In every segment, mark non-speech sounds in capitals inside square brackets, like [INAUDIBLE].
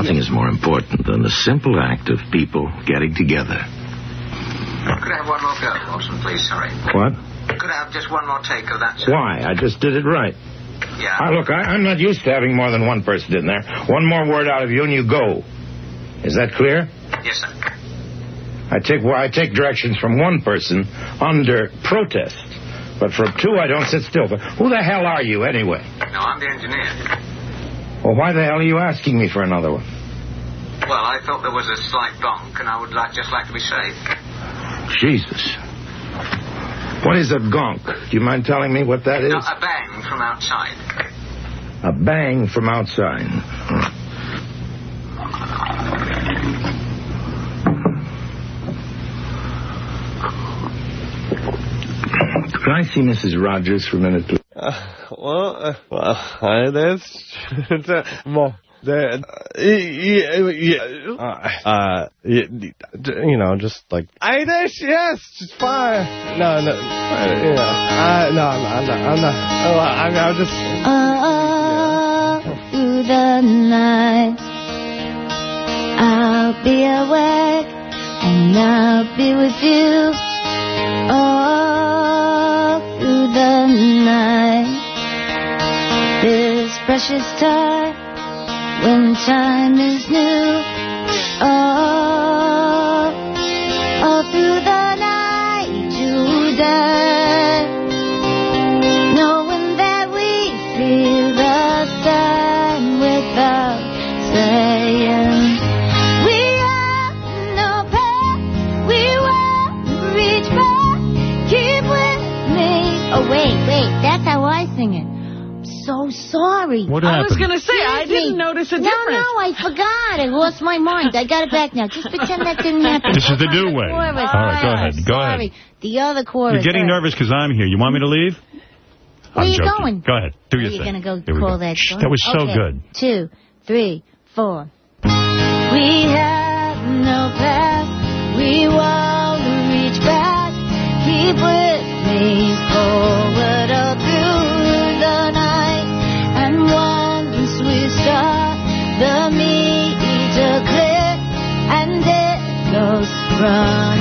Nothing is more important than the simple act of people getting together. Could I have one more go, Watson, please? Sorry. What? Could I have just one more take of that, sir? Why? I just did it right. Yeah. Ah, look, I, I'm not used to having more than one person in there. One more word out of you and you go. Is that clear? Yes, sir. I take well, I take directions from one person under protest, but from two I don't sit still. But who the hell are you anyway? No, I'm the engineer. Well, why the hell are you asking me for another one? Well, I thought there was a slight bonk, and I would like just like to be safe. Jesus. What is a gonk? Do you mind telling me what that is? No, a bang from outside. A bang from outside. Could I see Mrs. Rogers for a minute, please? Uh, [LAUGHS] well, uh, well, uh, that's, uh, [LAUGHS] well, that, uh, yeah, uh, you know, just like, I, this, yes, it's fine. No, no, you know, uh, no, I'm not, I'm not, oh, I'm, I'm just. All through the night, I'll be awake and I'll be with you. All through the night, this precious time when time is new. All, how I sing it. I'm so sorry. What I was going to say, I didn't me. notice a no, difference. No, no, I forgot. I lost my mind. I got it back now. Just pretend that didn't [LAUGHS] happen. This is the new way. Chorus. All right, go ahead. Go sorry. ahead. The other chorus. You're getting All right. nervous because I'm here. You want me to leave? Where I'm you joking. going? Go ahead. Do Are your you thing. going to go call go. that Shh. That was so Okay. good. Two, three, four. We have no past. We won't reach back. Keep with me forward goes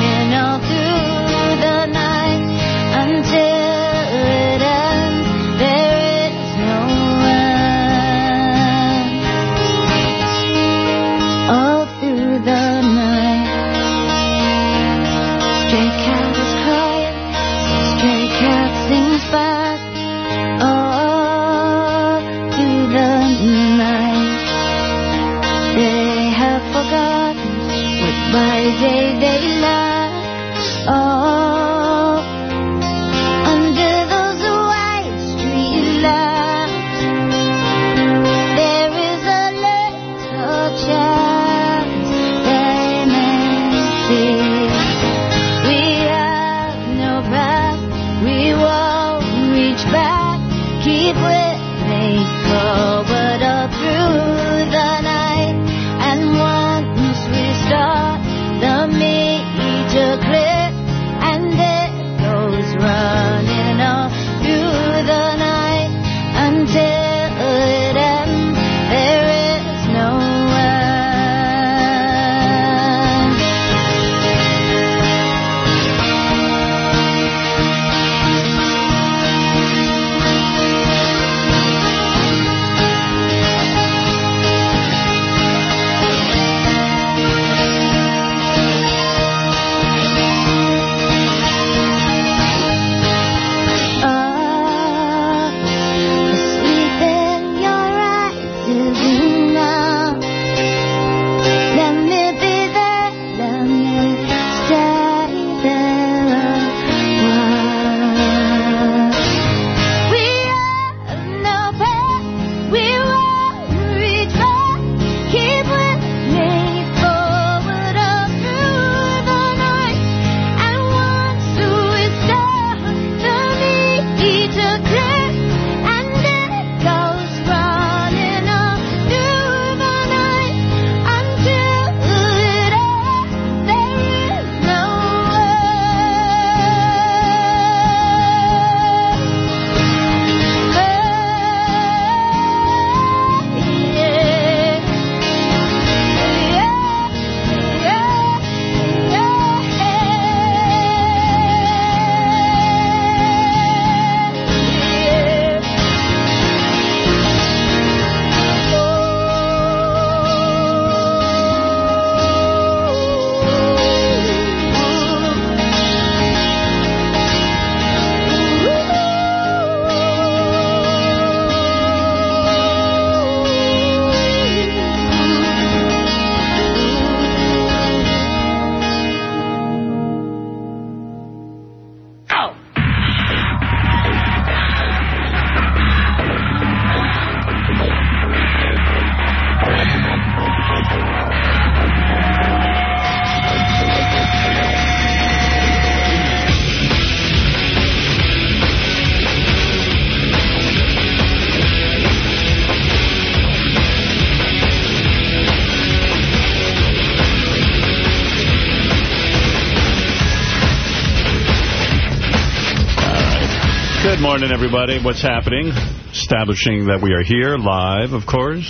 everybody. What's happening? Establishing that we are here live, of course.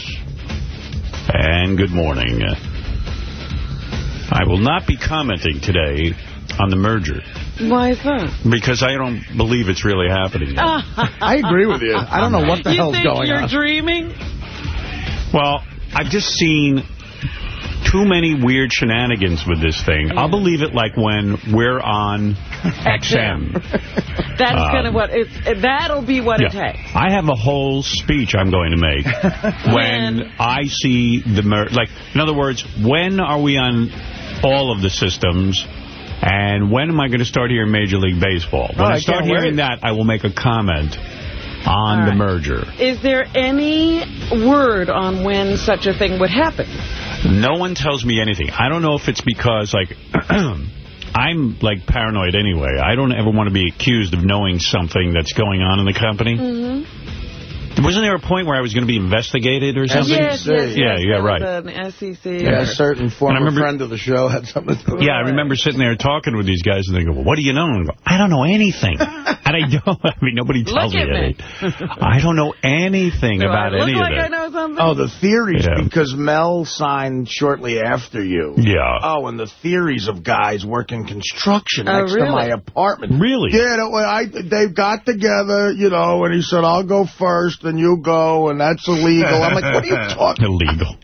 And good morning. I will not be commenting today on the merger Why is that? because I don't believe it's really happening. I agree with you. I don't know what the you hell's think going you're on. dreaming? Well, I've just seen too many weird shenanigans with this thing. I'll believe it like when we're on XM. [LAUGHS] That's Um, kind of what it's. That'll be what it takes. I have a whole speech I'm going to make [LAUGHS] when I see the mer like in other words, when are we on all of the systems and when am I going to start hearing Major League Baseball? When Oh, I, I start hearing that, I will make a comment on All the merger. Is there any word on when such a thing would happen? No one tells me anything. I don't know if it's because like [CLEARS THROAT] I'm like paranoid anyway. I don't ever want to be accused of knowing something that's going on in the company. Mm-hmm. Wasn't there a point where I was going to be investigated or something? Yes, yes, Yeah, yes. yeah, there right. Um, was An SEC. Yeah, a certain former remember- friend of the show had something to do with Yeah, I remember sitting there talking with these guys, and they go, well, what do you know? And I go, I don't know anything. [LAUGHS] and I don't, I mean, nobody tells Look me at me. anything. I don't know anything Do about I look any like of I know something? Oh, the theories, Yeah. because Mel signed shortly after you. Yeah. Oh, and the theories of guys working construction Oh, next to my apartment. Really? Yeah, I, they got together, you know, and he said, I'll go first and you go, and that's illegal. I'm like, what are you [LAUGHS] talking Illegal.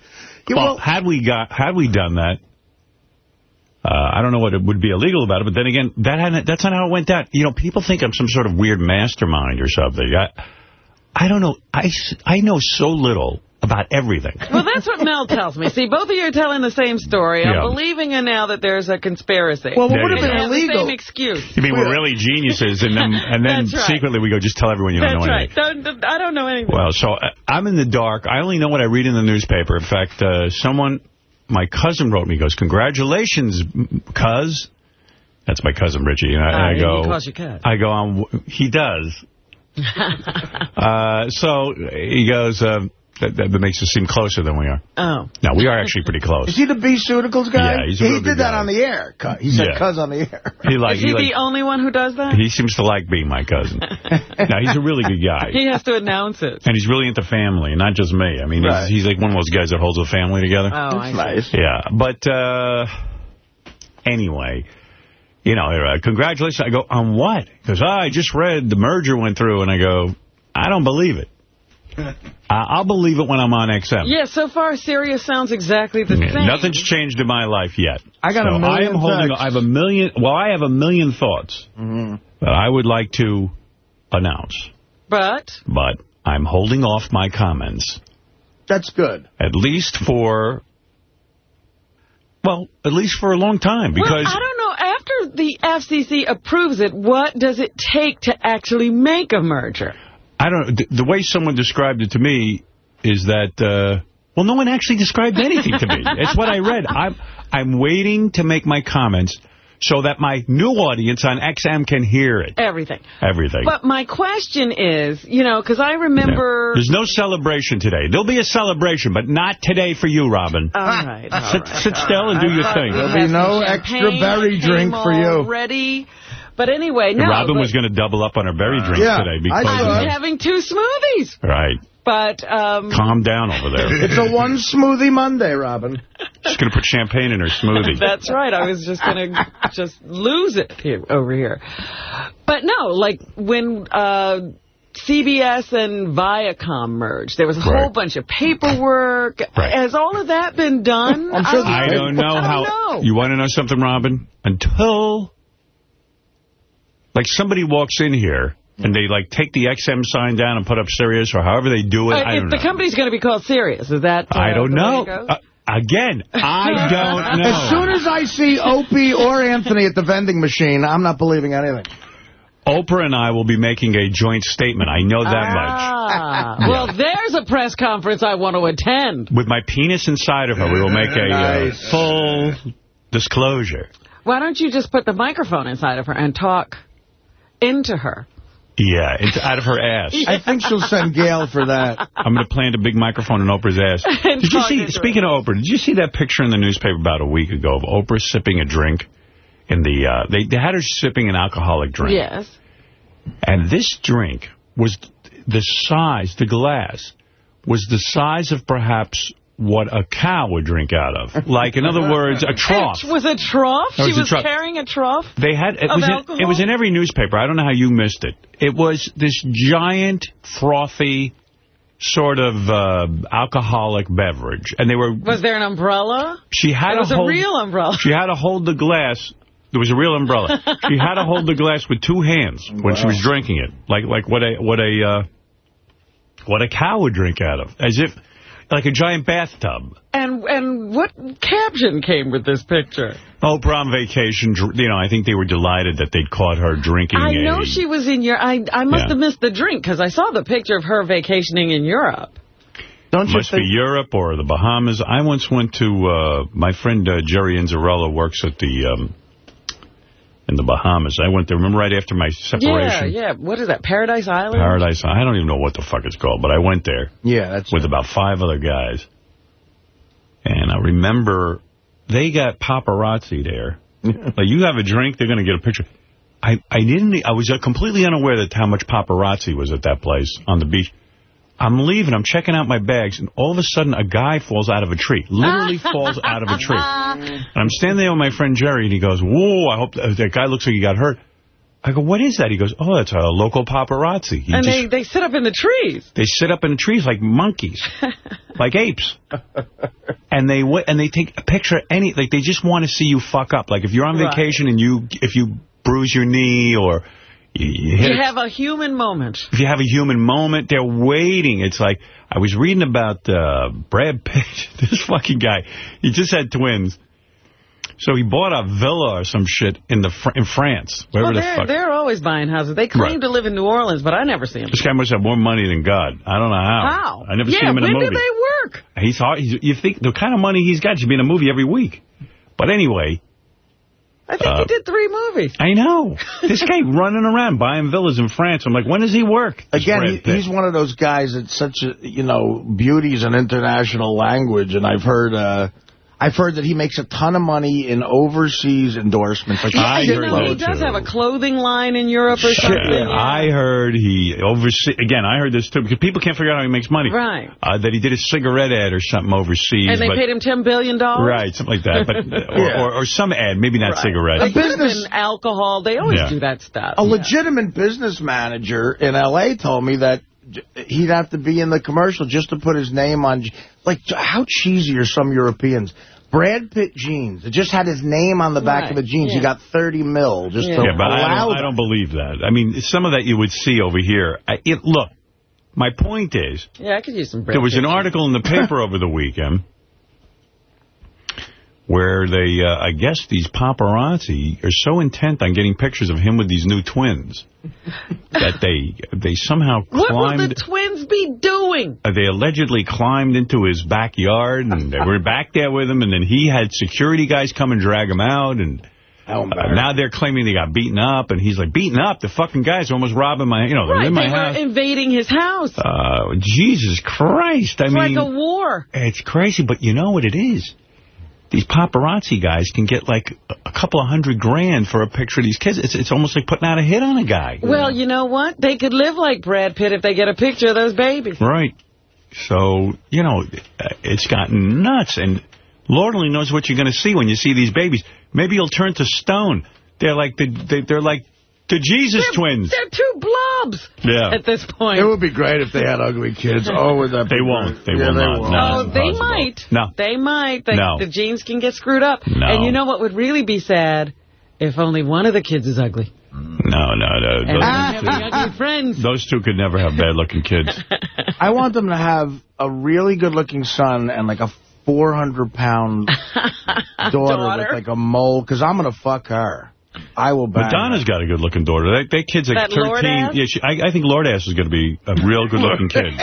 Yeah, well, well- had we got, had we done that, uh, I don't know what it would be illegal about it, but then again, that hadn't, that's not how it went down. You know, people think I'm some sort of weird mastermind or something. I, I don't know. I, I know so little about everything. Well, that's what Mel tells me. See, both of you are telling the same story. I'm Yeah. believing it now that there's a conspiracy. Well, what would have been the illegal. same excuse. You mean we're really geniuses, and then and then right. secretly we go, just tell everyone you don't That's know right. anything. Don't, I don't know anything. Well, so uh, I'm in the dark. I only know what I read in the newspaper. In fact, uh, someone, my cousin wrote me, goes, congratulations, cuz. That's my cousin, Richie. And I, Ah, I he go, calls you cuz. I go, on. he does. [LAUGHS] uh, so he goes, um, that, that makes us seem closer than we are. oh. No, we are actually pretty close. Is he the B-Ceuticals guy? Yeah, he's a He did that guy. on the air. Cu- He said Yeah. cuz on the air. He like, Is he, he, like, the only one who does that? he seems to like being my cousin. [LAUGHS] no, he's a really good guy. He has to announce it. And he's really into family, not just me. I mean, Right. he's, he's like one of those guys that holds a family together. Oh, I see. nice. Yeah, but uh, anyway, you know, uh, congratulations. I go, on what? He goes, oh, I just read the merger went through, and I go, I don't believe it. Uh, I'll believe it when I'm on XM. Yeah, so far Sirius sounds exactly the Yeah, same. Nothing's changed in my life yet. I got a million. I am holding. texts. I have a million. Well, I have a million thoughts Mm-hmm. that I would like to announce, But but I'm holding off my comments That's good. at least for. Well, at least for a long time because well, I don't know. After the FCC approves it, what does it take to actually make a merger? I don't. th- The way someone described it to me is that. Uh, well, no one actually described anything to me. [LAUGHS] It's what I read. I'm I'm waiting to make my comments so that my new audience on XM can hear it. Everything. Everything. But my question is, you know, because I Yeah. remember... There's no celebration today. There'll be a celebration, but not today for you, Robin. All right, all sit, right. sit still and do your thing. There'll be no extra berry drink for you. Ready. But anyway, no. Robin but was going to double up on her berry drink Yeah, today because saw I was having two smoothies. Right. But, um, Calm down over there. [LAUGHS] It's a one smoothie Monday, Robin. She's going to put champagne in her smoothie. [LAUGHS] That's right. I was just going to just lose it here over here. But no, like when uh, CBS and Viacom merged, there was a whole bunch of paperwork. Right. Has all of that been done? I'm sure I don't know I don't how. know. You want to know something, Robin? Until, like, somebody walks in here and they, like, take the XM sign down and put up Sirius or however they do it. Uh, I if don't the know. company's going to be called Sirius, is that? Uh, I don't the way know. it goes? Uh, again, I [LAUGHS] don't know. As soon as I see Opie or Anthony at the vending machine, I'm not believing anything. Oprah and I will be making a joint statement. I know that Ah, [LAUGHS] well, there's a press conference I want to attend. With my penis inside of her, we will make a Nice. uh, full disclosure. Why don't you just put the microphone inside of her and talk into her? Yeah, it's out of her ass. I think she'll send Gayle for that. I'm going to plant a big microphone in Oprah's ass. [LAUGHS] Did you see, speaking of Oprah, did you see that picture in the newspaper about a week ago of Oprah sipping a drink? In the uh, they, they had her sipping an alcoholic drink. Yes. And this drink was the size, the glass, was the size of perhaps what a cow would drink out of. Like, in other [LAUGHS] words, a trough. It was a trough? She was was trough. carrying a trough? They had it was in, it was in every newspaper. I don't know how you missed it. It was this giant frothy sort of uh, alcoholic beverage, and they were. Was there an umbrella? She had It was to a hold, real umbrella. She had to hold the glass. There was a real umbrella. [LAUGHS] she had to hold the glass with two hands when she was drinking it, like like what a what a uh, what a cow would drink out of, as if like a giant bathtub. And and what caption came with this picture? Oh, prom vacation. You know, I think they were delighted that they'd caught her drinking. I know a- she was in your... I, I must Yeah. have missed the drink, because I saw the picture of her vacationing in Europe. Don't you Must be? Europe or the Bahamas. I once went to, uh, my friend uh, Jerry Inzerillo works at the, um, in the Bahamas. I went there, remember right after my separation? yeah. yeah. What is that, Paradise Island? Paradise. I don't even know what the fuck it's called, but I went there Yeah, that's with about five other guys. And I remember they got paparazzi there. [LAUGHS] like, you have a drink, they're going to get a picture. I, I didn't, I was uh, completely unaware that how much paparazzi was at that place on the beach. I'm leaving, I'm checking out my bags, and all of a sudden a guy falls out of a tree. Literally [LAUGHS] falls out of a tree. Mm. And I'm standing there with my friend Jerry, and he goes, whoa, I hope that, that guy looks like he got hurt. I go, what is that? He goes, oh, that's a local paparazzi. He And just- they, they sit up in the trees. they sit up in the trees like monkeys, [LAUGHS] like apes. And they and they take a picture of any, like they just want to see you fuck up. Like if you're on Right. vacation and you, if you bruise your knee or you, you have a human moment. if you have a human moment, they're waiting. It's like, I was reading about uh, Brad Pitt, [LAUGHS] this fucking guy. He just had twins. So he bought a villa or some shit in the Fr in France. Wherever Well, they're, fuck. they're always buying houses. They claim Right. to live in New Orleans, but I never see them. This guy must have more money than God. I don't know how. How? I never yeah, see him in a movie. when do they work? He's hard. He's, you think the kind of money he's got should be in a movie every week. But anyway, I think Uh, he did three movies. I know. This guy [LAUGHS] running around buying villas in France. I'm like, when does he work? Again, he, he's one of those guys that's such a, you know, beauty's an international language, and I've heard, uh, I've heard that he makes a ton of money in overseas endorsements. Like I you heard know, he does too. have a clothing line in Europe or something. Yeah, I heard he overseas. Again, I heard this too because people can't figure out how he makes money. Right. Uh, that he did a cigarette ad or something overseas. And they but, paid him $10 billion? Right, something like that. But [LAUGHS] or, Yeah. or, or some ad, maybe not cigarette. They could have business- been alcohol. They always Yeah. do that stuff. A legitimate business manager in L.A. told me that j- he'd have to be in the commercial just to put his name on. Like, how cheesy are some Europeans? Brad Pitt jeans. It just had his name on the back Right, of the jeans. yeah. He got 30 mil just Yeah. to Yeah, but I don't, I don't believe that. I mean, some of that you would see over here. I, it, look, my point is, Yeah, I could use some bread. there was an article in the paper [LAUGHS] over the weekend where they, uh, I guess these paparazzi are so intent on getting pictures of him with these new twins [LAUGHS] that they they somehow What will the twins be doing? uh, they allegedly climbed into his backyard and they were back there with him and then he had security guys come and drag him out and uh, now they're claiming they got beaten up and he's like beaten up the fucking guys are almost robbing my you know they're Right, in my they house were invading his house. uh Jesus Christ I It's mean like a war. it's crazy but you know what it is these paparazzi guys can get like a couple of hundred grand for a picture of these kids it's it's almost like putting out a hit on a guy Well, you know what? They could live like Brad Pitt if they get a picture of those babies. Right. So, you know, it's gotten nuts. And Lord only knows what you're going to see when you see these babies. Maybe you'll turn to stone. They're like the, they, they're like the Jesus twins. They're two blobs Yeah. at this point. It would be great if they had ugly kids. Oh, would that They be won't. They yeah, will they not. won't. No. Oh, they impossible. might. No. They might. They, No. The genes can get screwed up. No. And you know what would really be sad? If only one of the kids is ugly. No, no, no. And Those, then having friends. those two could never have bad-looking kids. [LAUGHS] I want them to have a really good-looking son and like a 400-pound daughter, Daughter. with like a mole, because I'm going to fuck her. I will bang Madonna's got a good-looking daughter. That, that kid's like That 13. Lord-ass? Yeah, she, I, I think Lordass is going to be a real [LAUGHS] good-looking kid.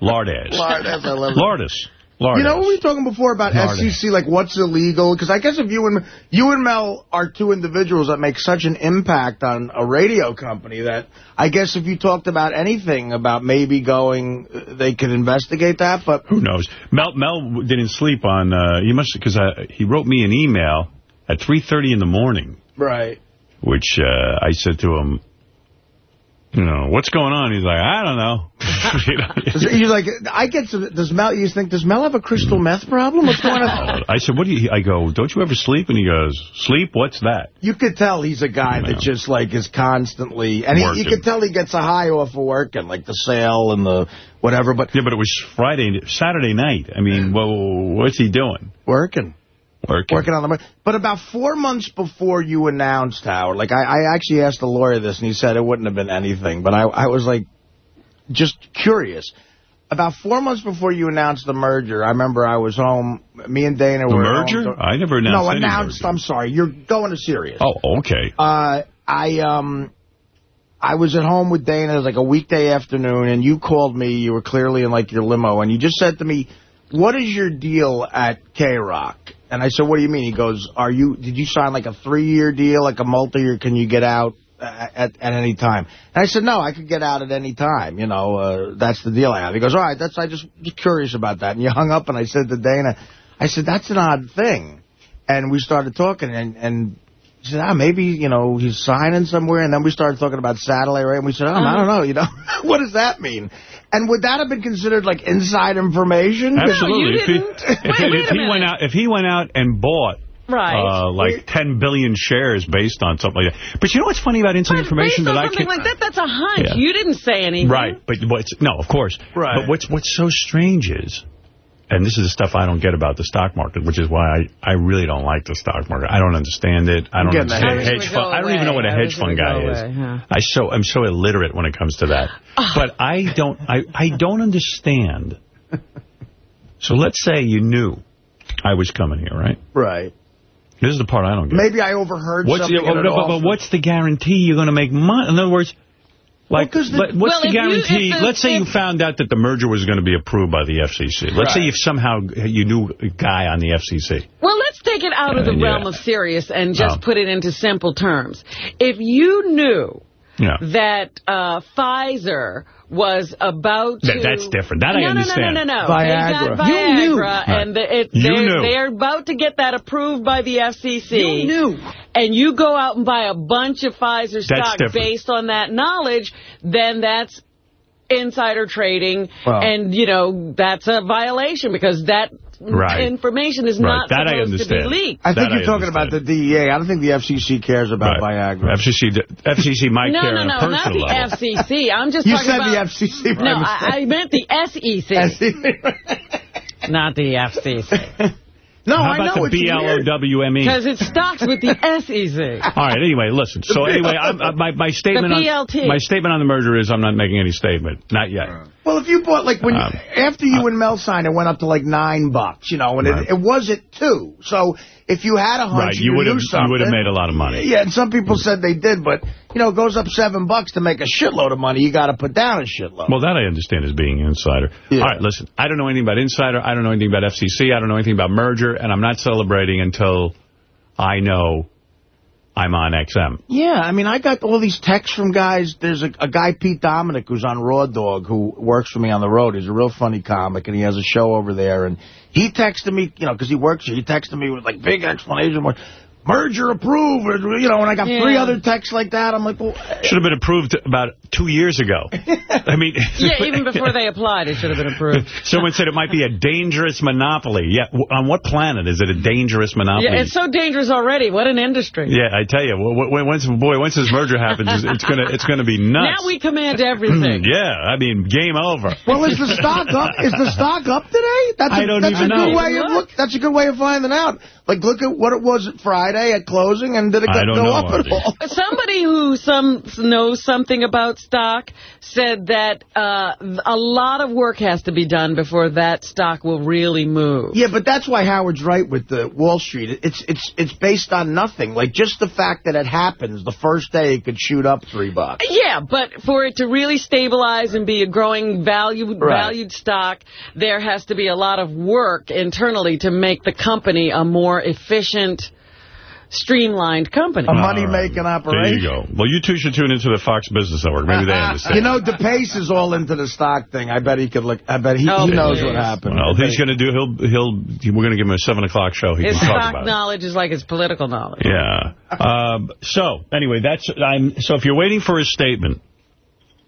Lordass. Lordass, I love it. Lourdes. Lourdes. You know, we were talking before about Lordy. FCC, like what's illegal? Because I guess if you and you and Mel are two individuals that make such an impact on a radio company that I guess if you talked about anything about maybe going, uh, they could investigate that. But Who knows? Mel Mel didn't sleep on. Uh, he must because he wrote me an email at 3:30 in the morning, right, which uh, I said to him. you know, what's going on? He's like, I don't know. [LAUGHS] You know? You're like, I get some, does Mel, you think, does Mel have a crystal meth problem? What's going on? [LAUGHS] I said, what do you, I go, don't you ever sleep? And he goes, sleep? What's that? You could tell he's a guy that just, like, is constantly, and he, you Working. could tell he gets a high off of working, like the sale and the whatever, but Yeah, but it was Friday, Saturday night. I mean, well, what's he doing? working. Working. Working on the... But about four months before you announced, Howard, like, I, I actually asked the lawyer this, and he said it wouldn't have been anything, but I, I was, like, just curious. About four months before you announced the merger, I remember I was home, me and Dana The were merger? home. I never announced No, announced, merger. I'm sorry, you're going to Sirius. Oh, okay. Uh, I um, I was at home with Dana. It was like a weekday afternoon, and you called me. You were clearly in like your limo, and you just said to me, "What is your deal at K Rock?" And I said, "What do you mean?" He goes, "Are you? Did you sign like a three-year deal, like a multi-year? Can you get out?" uh, At, at any time. And I said, no, I could get out at any time. You know, uh, that's the deal I have. He goes, all right, that's, I just, just curious about that. And you hung up and I said to Dana, I said, that's an odd thing. And we started talking and, and she said, ah, maybe, you know, he's signing somewhere. And then we started talking about satellite, right? And we said, oh, I don't know, you know, [LAUGHS] what does that mean? And would that have been considered like inside information? Absolutely. you if he, didn't. if, Wait, wait if a he went out, if he went out and bought Right. uh, like 10 billion shares based on something like that. But you know what's funny about inside information based on that I something can like that, that's a hunch. Yeah. You didn't say anything. Right, but what's no, of course. Right. But what's what's so strange is, and this is the stuff I don't get about the stock market, which is why I, I really don't like the stock market. I don't understand it. I don't understand hang hedge I wish it would fund. I don't even know what a hedge fund guy go is. away, yeah. I so I'm so illiterate when it comes to that. [LAUGHS] but I don't I I don't understand. So let's say you knew I was coming here, right? Right. This is the part I don't get. Maybe I overheard What's something. the, at an but, but what's the guarantee you're going to make money? In other words, like, 'cause the- what's Well, the if you- guarantee? Let's say you found out that the merger was going to be approved by the FCC. Let's say Right. you somehow you knew a guy on the FCC. Well, let's take it out of the Uh, yeah. realm of Sirius and just Oh. put it into simple terms. If you knew Yeah. that uh, Pfizer was about to... That- that's different. That I no, understand. No, no, no, no. Viagra. They got You Viagra, knew. and the, it, You they're, knew. they're about to get that approved by the FCC. You knew. And you go out and buy a bunch of Pfizer stock different. based on that knowledge, then that's insider trading, Well- and, you know, that's a violation because that Right. information is Right. not That I supposed to be leaked. I think That you're I talking about the. DEA. I don't think the FCC cares about Right. Viagra. FCC, FCC might No, care no, on a no, not the level. FCC. I'm just You talking said the FCC. No, I, I meant the SEC, [LAUGHS] not the FCC. [LAUGHS] no, How I about know the it's weird. B-L-O-W-M-E? Because it stocks with the S E Z. [LAUGHS] All right. Anyway, listen. So [LAUGHS] anyway, I'm, uh, my my statement The on my statement on the merger is I'm not making any statement. Not yet. Well, if you bought like when Um, after you and Mel signed, it went up to like nine bucks, you know, and Right. it, it was at two. So if you had a hunch, Right. and You you would have you would have made a lot of money. Yeah, and some people said they did, but you know, it goes up seven bucks to make a shitload of money. You got to put down a shitload. Well, that I understand as being an insider. Yeah. All right, listen. I don't know anything about insider. I don't know anything about FCC. I don't know anything about merger, and I'm not celebrating until I know I'm on XM. Yeah, I mean, I got all these texts from guys. There's a, a guy, Pete Dominick, who's on Raw Dog, who works for me on the road. He's a real funny comic, and he has a show over there. And he texted me, you know, because he works here. He texted me with, like, big explanation. Like, Merger approved, or, you know, and I got Yeah. three other texts like that. I'm like, well, Should have been approved about two years ago. [LAUGHS] I mean, Yeah, even before they applied, it should have been approved. [LAUGHS] Someone said it might be a dangerous monopoly. Yeah, on what planet is it a dangerous monopoly? Yeah, it's so dangerous already. What an industry. Yeah, I tell you, w- w- once boy, once this merger happens, it's- it's gonna it's gonna be nuts. Now we command everything. [CLEARS THROAT] yeah, I mean, game over. well, is the stock up? Is the stock up today? That's a, I don't that's even a good know. way of look. That's a good way of finding out. Like, look at what it was at Friday at closing, and did it I go don't know, up at all? [LAUGHS] Somebody who some knows something about stock said that uh, a lot of work has to be done before that stock will really move. Yeah, but that's why Howard's right with the Wall Street. It's it's it's based on nothing. Like just the fact that it happens the first day it could shoot up three bucks. Yeah, but for it to really stabilize and be a growing valued Right. valued stock, there has to be a lot of work internally to make the company a more efficient, streamlined company. A money making There operation. There you go. Well, you two should tune into the Fox Business Network. Maybe they [LAUGHS] understand. You know, DePace is all into the stock thing. I bet he could look. I bet he, Oh, he knows what happened. Well, he's going to do. He'll he'll. We're going to give him a seven o'clock show. He His can talk stock about it. knowledge is like his political knowledge. Yeah. Um, so anyway, that's I'm. So if you're waiting for his statement,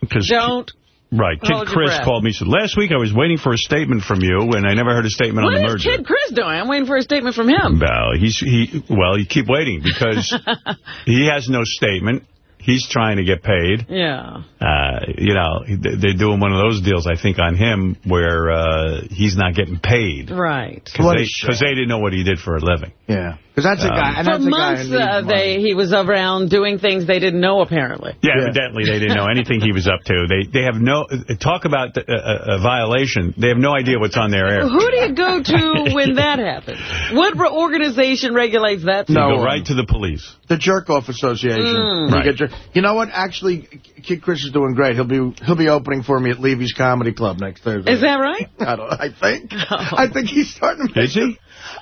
Because Don't. Right. Kid Hold your Chris breath. called me and said, last week I was waiting for a statement from you, and I never heard a statement What on the is merger. Kid Chris doing? I'm waiting for a statement from him. Well, he's he well, you keep waiting because [LAUGHS] he has no statement. He's trying to get paid. Yeah. Uh, you know, they're doing one of those deals, I think, on him where uh, he's not getting paid. Right. Because they, they didn't know what he did for a living. Yeah. Because that's a guy. And For that's a guy months, who uh, they he was around doing things they didn't know, apparently. Yeah, Yeah. evidently they didn't know anything he was up to. They they have no talk about the, uh, a violation. They have no idea what's on their air. Who do you go to when that happens? What re- organization regulates that? You No go right to the police. The Jerk Off Association. Mm. You Right. get jer- You know what? Actually, Kid Chris is doing great. He'll be he'll be opening for me at Levy's Comedy Club next Thursday. Is that right? I don't. I think. I think he's starting to. Make Is he?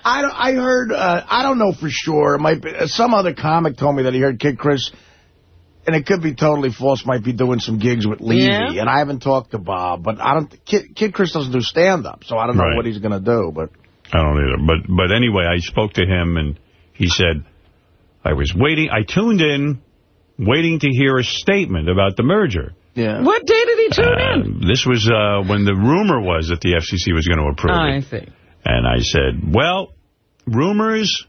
I don't, I heard. Uh, I don't know for sure. It might be uh, some other comic told me that he heard Kid Chris, and it could be totally false. Might be doing some gigs with Levy, Yeah? and I haven't talked to Bob. But I don't. Kid, Kid Chris doesn't do stand up, so I don't know Right. what he's gonna do. But I don't either. But but anyway, I spoke to him and he said I was waiting. I tuned in, waiting to hear a statement about the merger. yeah. What day did he tune Uh, in? this was uh, when the rumor was that the FCC was going to approve I it. see. And I said, well, rumors,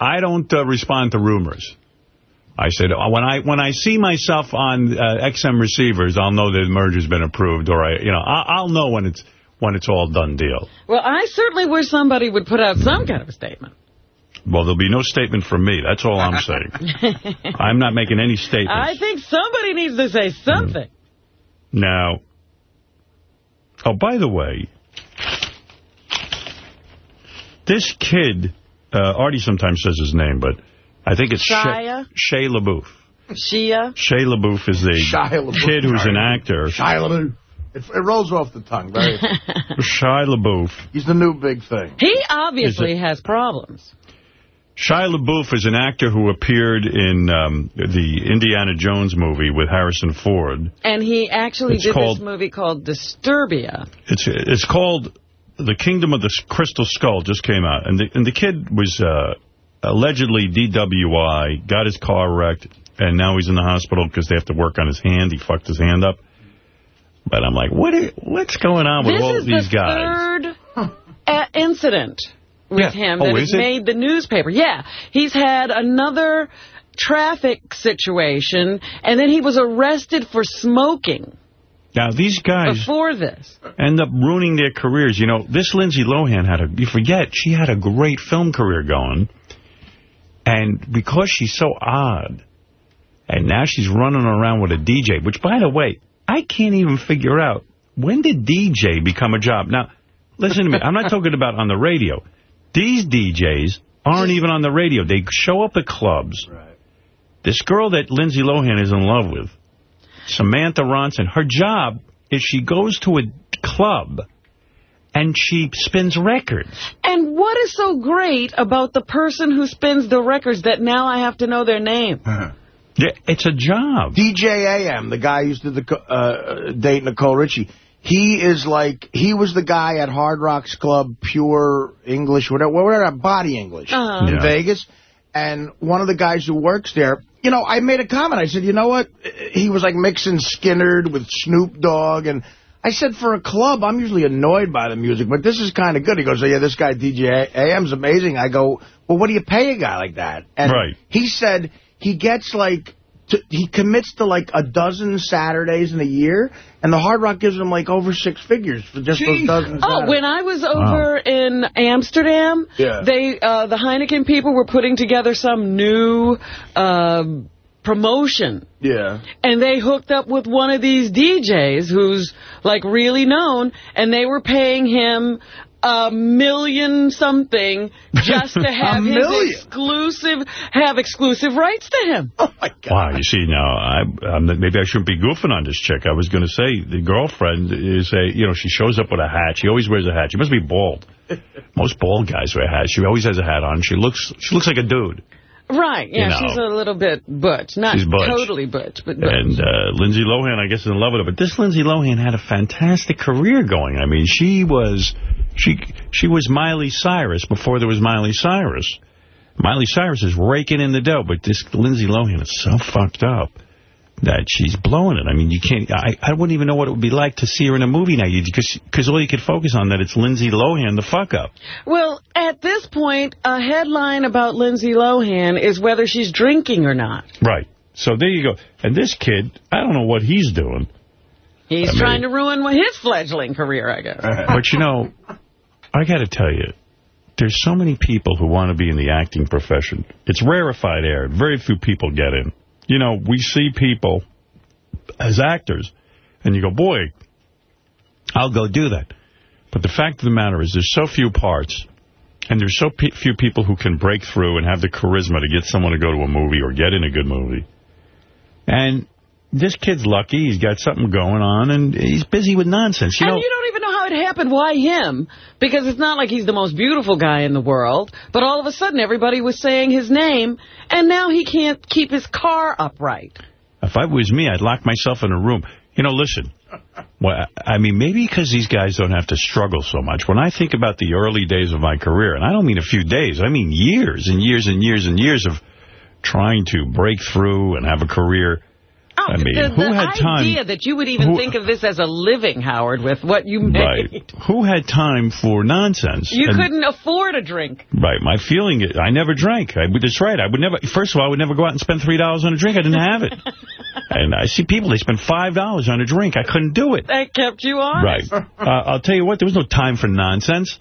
I don't uh, respond to rumors. I said, uh, when I when I see myself on uh, XM receivers, I'll know that the merger's been approved, or I, you know, I, I'll know when it's when it's all done deal. Well, I certainly wish somebody would put out some kind of a statement. Well, there'll be no statement from me. That's all I'm saying. [LAUGHS] I'm not making any statements. I think somebody needs to say something. Now, oh, by the way, this kid, uh, Artie sometimes says his name, but I think it's Shia? Shay, Shay LaBeouf. Shia? Shay LaBeouf is the LaBeouf. kid who's an actor. Shia LaBeouf. It, it rolls off the tongue. Very. [LAUGHS] Shia LaBeouf. he's the new big thing. He obviously Is has problems. Shia LaBeouf is an actor who appeared in um, the Indiana Jones movie with Harrison Ford. And he actually It's did called- this movie called Disturbia. It's it's called The Kingdom of the Crystal Skull. Just came out, and the and the kid was uh, allegedly DWI, got his car wrecked, and now he's in the hospital because they have to work on his hand. He fucked his hand up. But I'm like, what? Is, what's going on with This all is these the guys? third uh, incident with Yeah. him Oh, has made the newspaper. Yeah, he's had another traffic situation, and then he was arrested for smoking Now these guys before this. end up ruining their careers. You know, this Lindsay Lohan had a. You forget she had a great film career going, and because she's so odd, and now she's running around with a DJ. Which, by the way, I can't even figure out when did DJ become a job. Now, listen to me. I'm not [LAUGHS] talking about on the radio. These DJs aren't even on the radio. They show up at clubs. This girl that Lindsay Lohan is in love with, Samantha Ronson, her job is she goes to a club and she spins records. And what is so great about the person who spins the records that now I have to know their name? Yeah, it's a job. DJ AM, the guy who used to the, uh, date Nicole Richie, he is like, he was the guy at Hard Rocks Club, Pure English, whatever, whatever, Body English Uh-huh. in Yeah. Vegas. And one of the guys who works there, you know, I made a comment. I said, you know what? He was like mixing Skynyrd with Snoop Dogg. And I said, for a club, I'm usually annoyed by the music, but this is kind of good. He goes, oh, yeah, this guy DJ AM's amazing. I go, well, what do you pay a guy like that? And Right. he said he gets like, to, he commits to like a dozen Saturdays in a year, and the Hard Rock gives them like over six figures for just those dozen Oh, Saturdays. when I was over in Amsterdam, Yeah. they uh, the Heineken people were putting together some new uh, promotion. Yeah. And they hooked up with one of these DJs who's, like, really known, and they were paying him a million something just to [LAUGHS] have his exclusive, have exclusive rights to him. Oh, my God. Wow, you see, now, I, I'm, maybe I shouldn't be goofing on this chick. I was going to say, the girlfriend is a, you know, she shows up with a hat. She always wears a hat. She must be bald. [LAUGHS] Most bald guys wear hats. She always has a hat on. She looks, she looks like a dude. Right, yeah, You know. she's a little bit butch. Not She's butch. totally butch, but butch. And uh, Lindsay Lohan, I guess, is in love with her. But this Lindsay Lohan had a fantastic career going. I mean, she was she she was Miley Cyrus before there was Miley Cyrus. Miley Cyrus is raking in the dough, but this Lindsay Lohan is so fucked up. that she's blowing it. I mean, you can't, I, I wouldn't even know what it would be like to see her in a movie now, because all you could focus on that it's Lindsay Lohan, the fuck up. Well, at this point, a headline about Lindsay Lohan is whether she's drinking or not. Right. So there you go. And this kid, I don't know what he's doing. He's I mean- trying to ruin his fledgling career, I guess. [LAUGHS] But, you know, I got to tell you, there's so many people who want to be in the acting profession. It's rarefied air. Very few people get in. You know, we see people as actors, and you go, boy, I'll go do that. But the fact of the matter is there's so few parts, and there's so pe few people who can break through and have the charisma to get someone to go to a movie or get in a good movie. And this kid's lucky. He's got something going on, and he's busy with nonsense. You and know, you don't even know how it happened. Why him? Because it's not like he's the most beautiful guy in the world. But all of a sudden, everybody was saying his name, and now he can't keep his car upright. If I was me, I'd lock myself in a room. You know, listen, well, I mean, maybe because these guys don't have to struggle so much. When I think about the early days of my career, and I don't mean a few days, I mean years and years and years and years of trying to break through and have a career. I mean, Oh, the, who the had time? idea that you would even who- think of this as a living, Howard, with what you made. Right. Who had time for nonsense? You And- couldn't afford a drink. Right. My feeling is I never drank. I, that's right. I would never, first of all, I would never go out and spend $3 on a drink. I didn't have it. [LAUGHS] and I see people, they spend $5 on a drink. I couldn't do it. That kept you on. Right. Uh, I'll tell you what, there was no time for nonsense.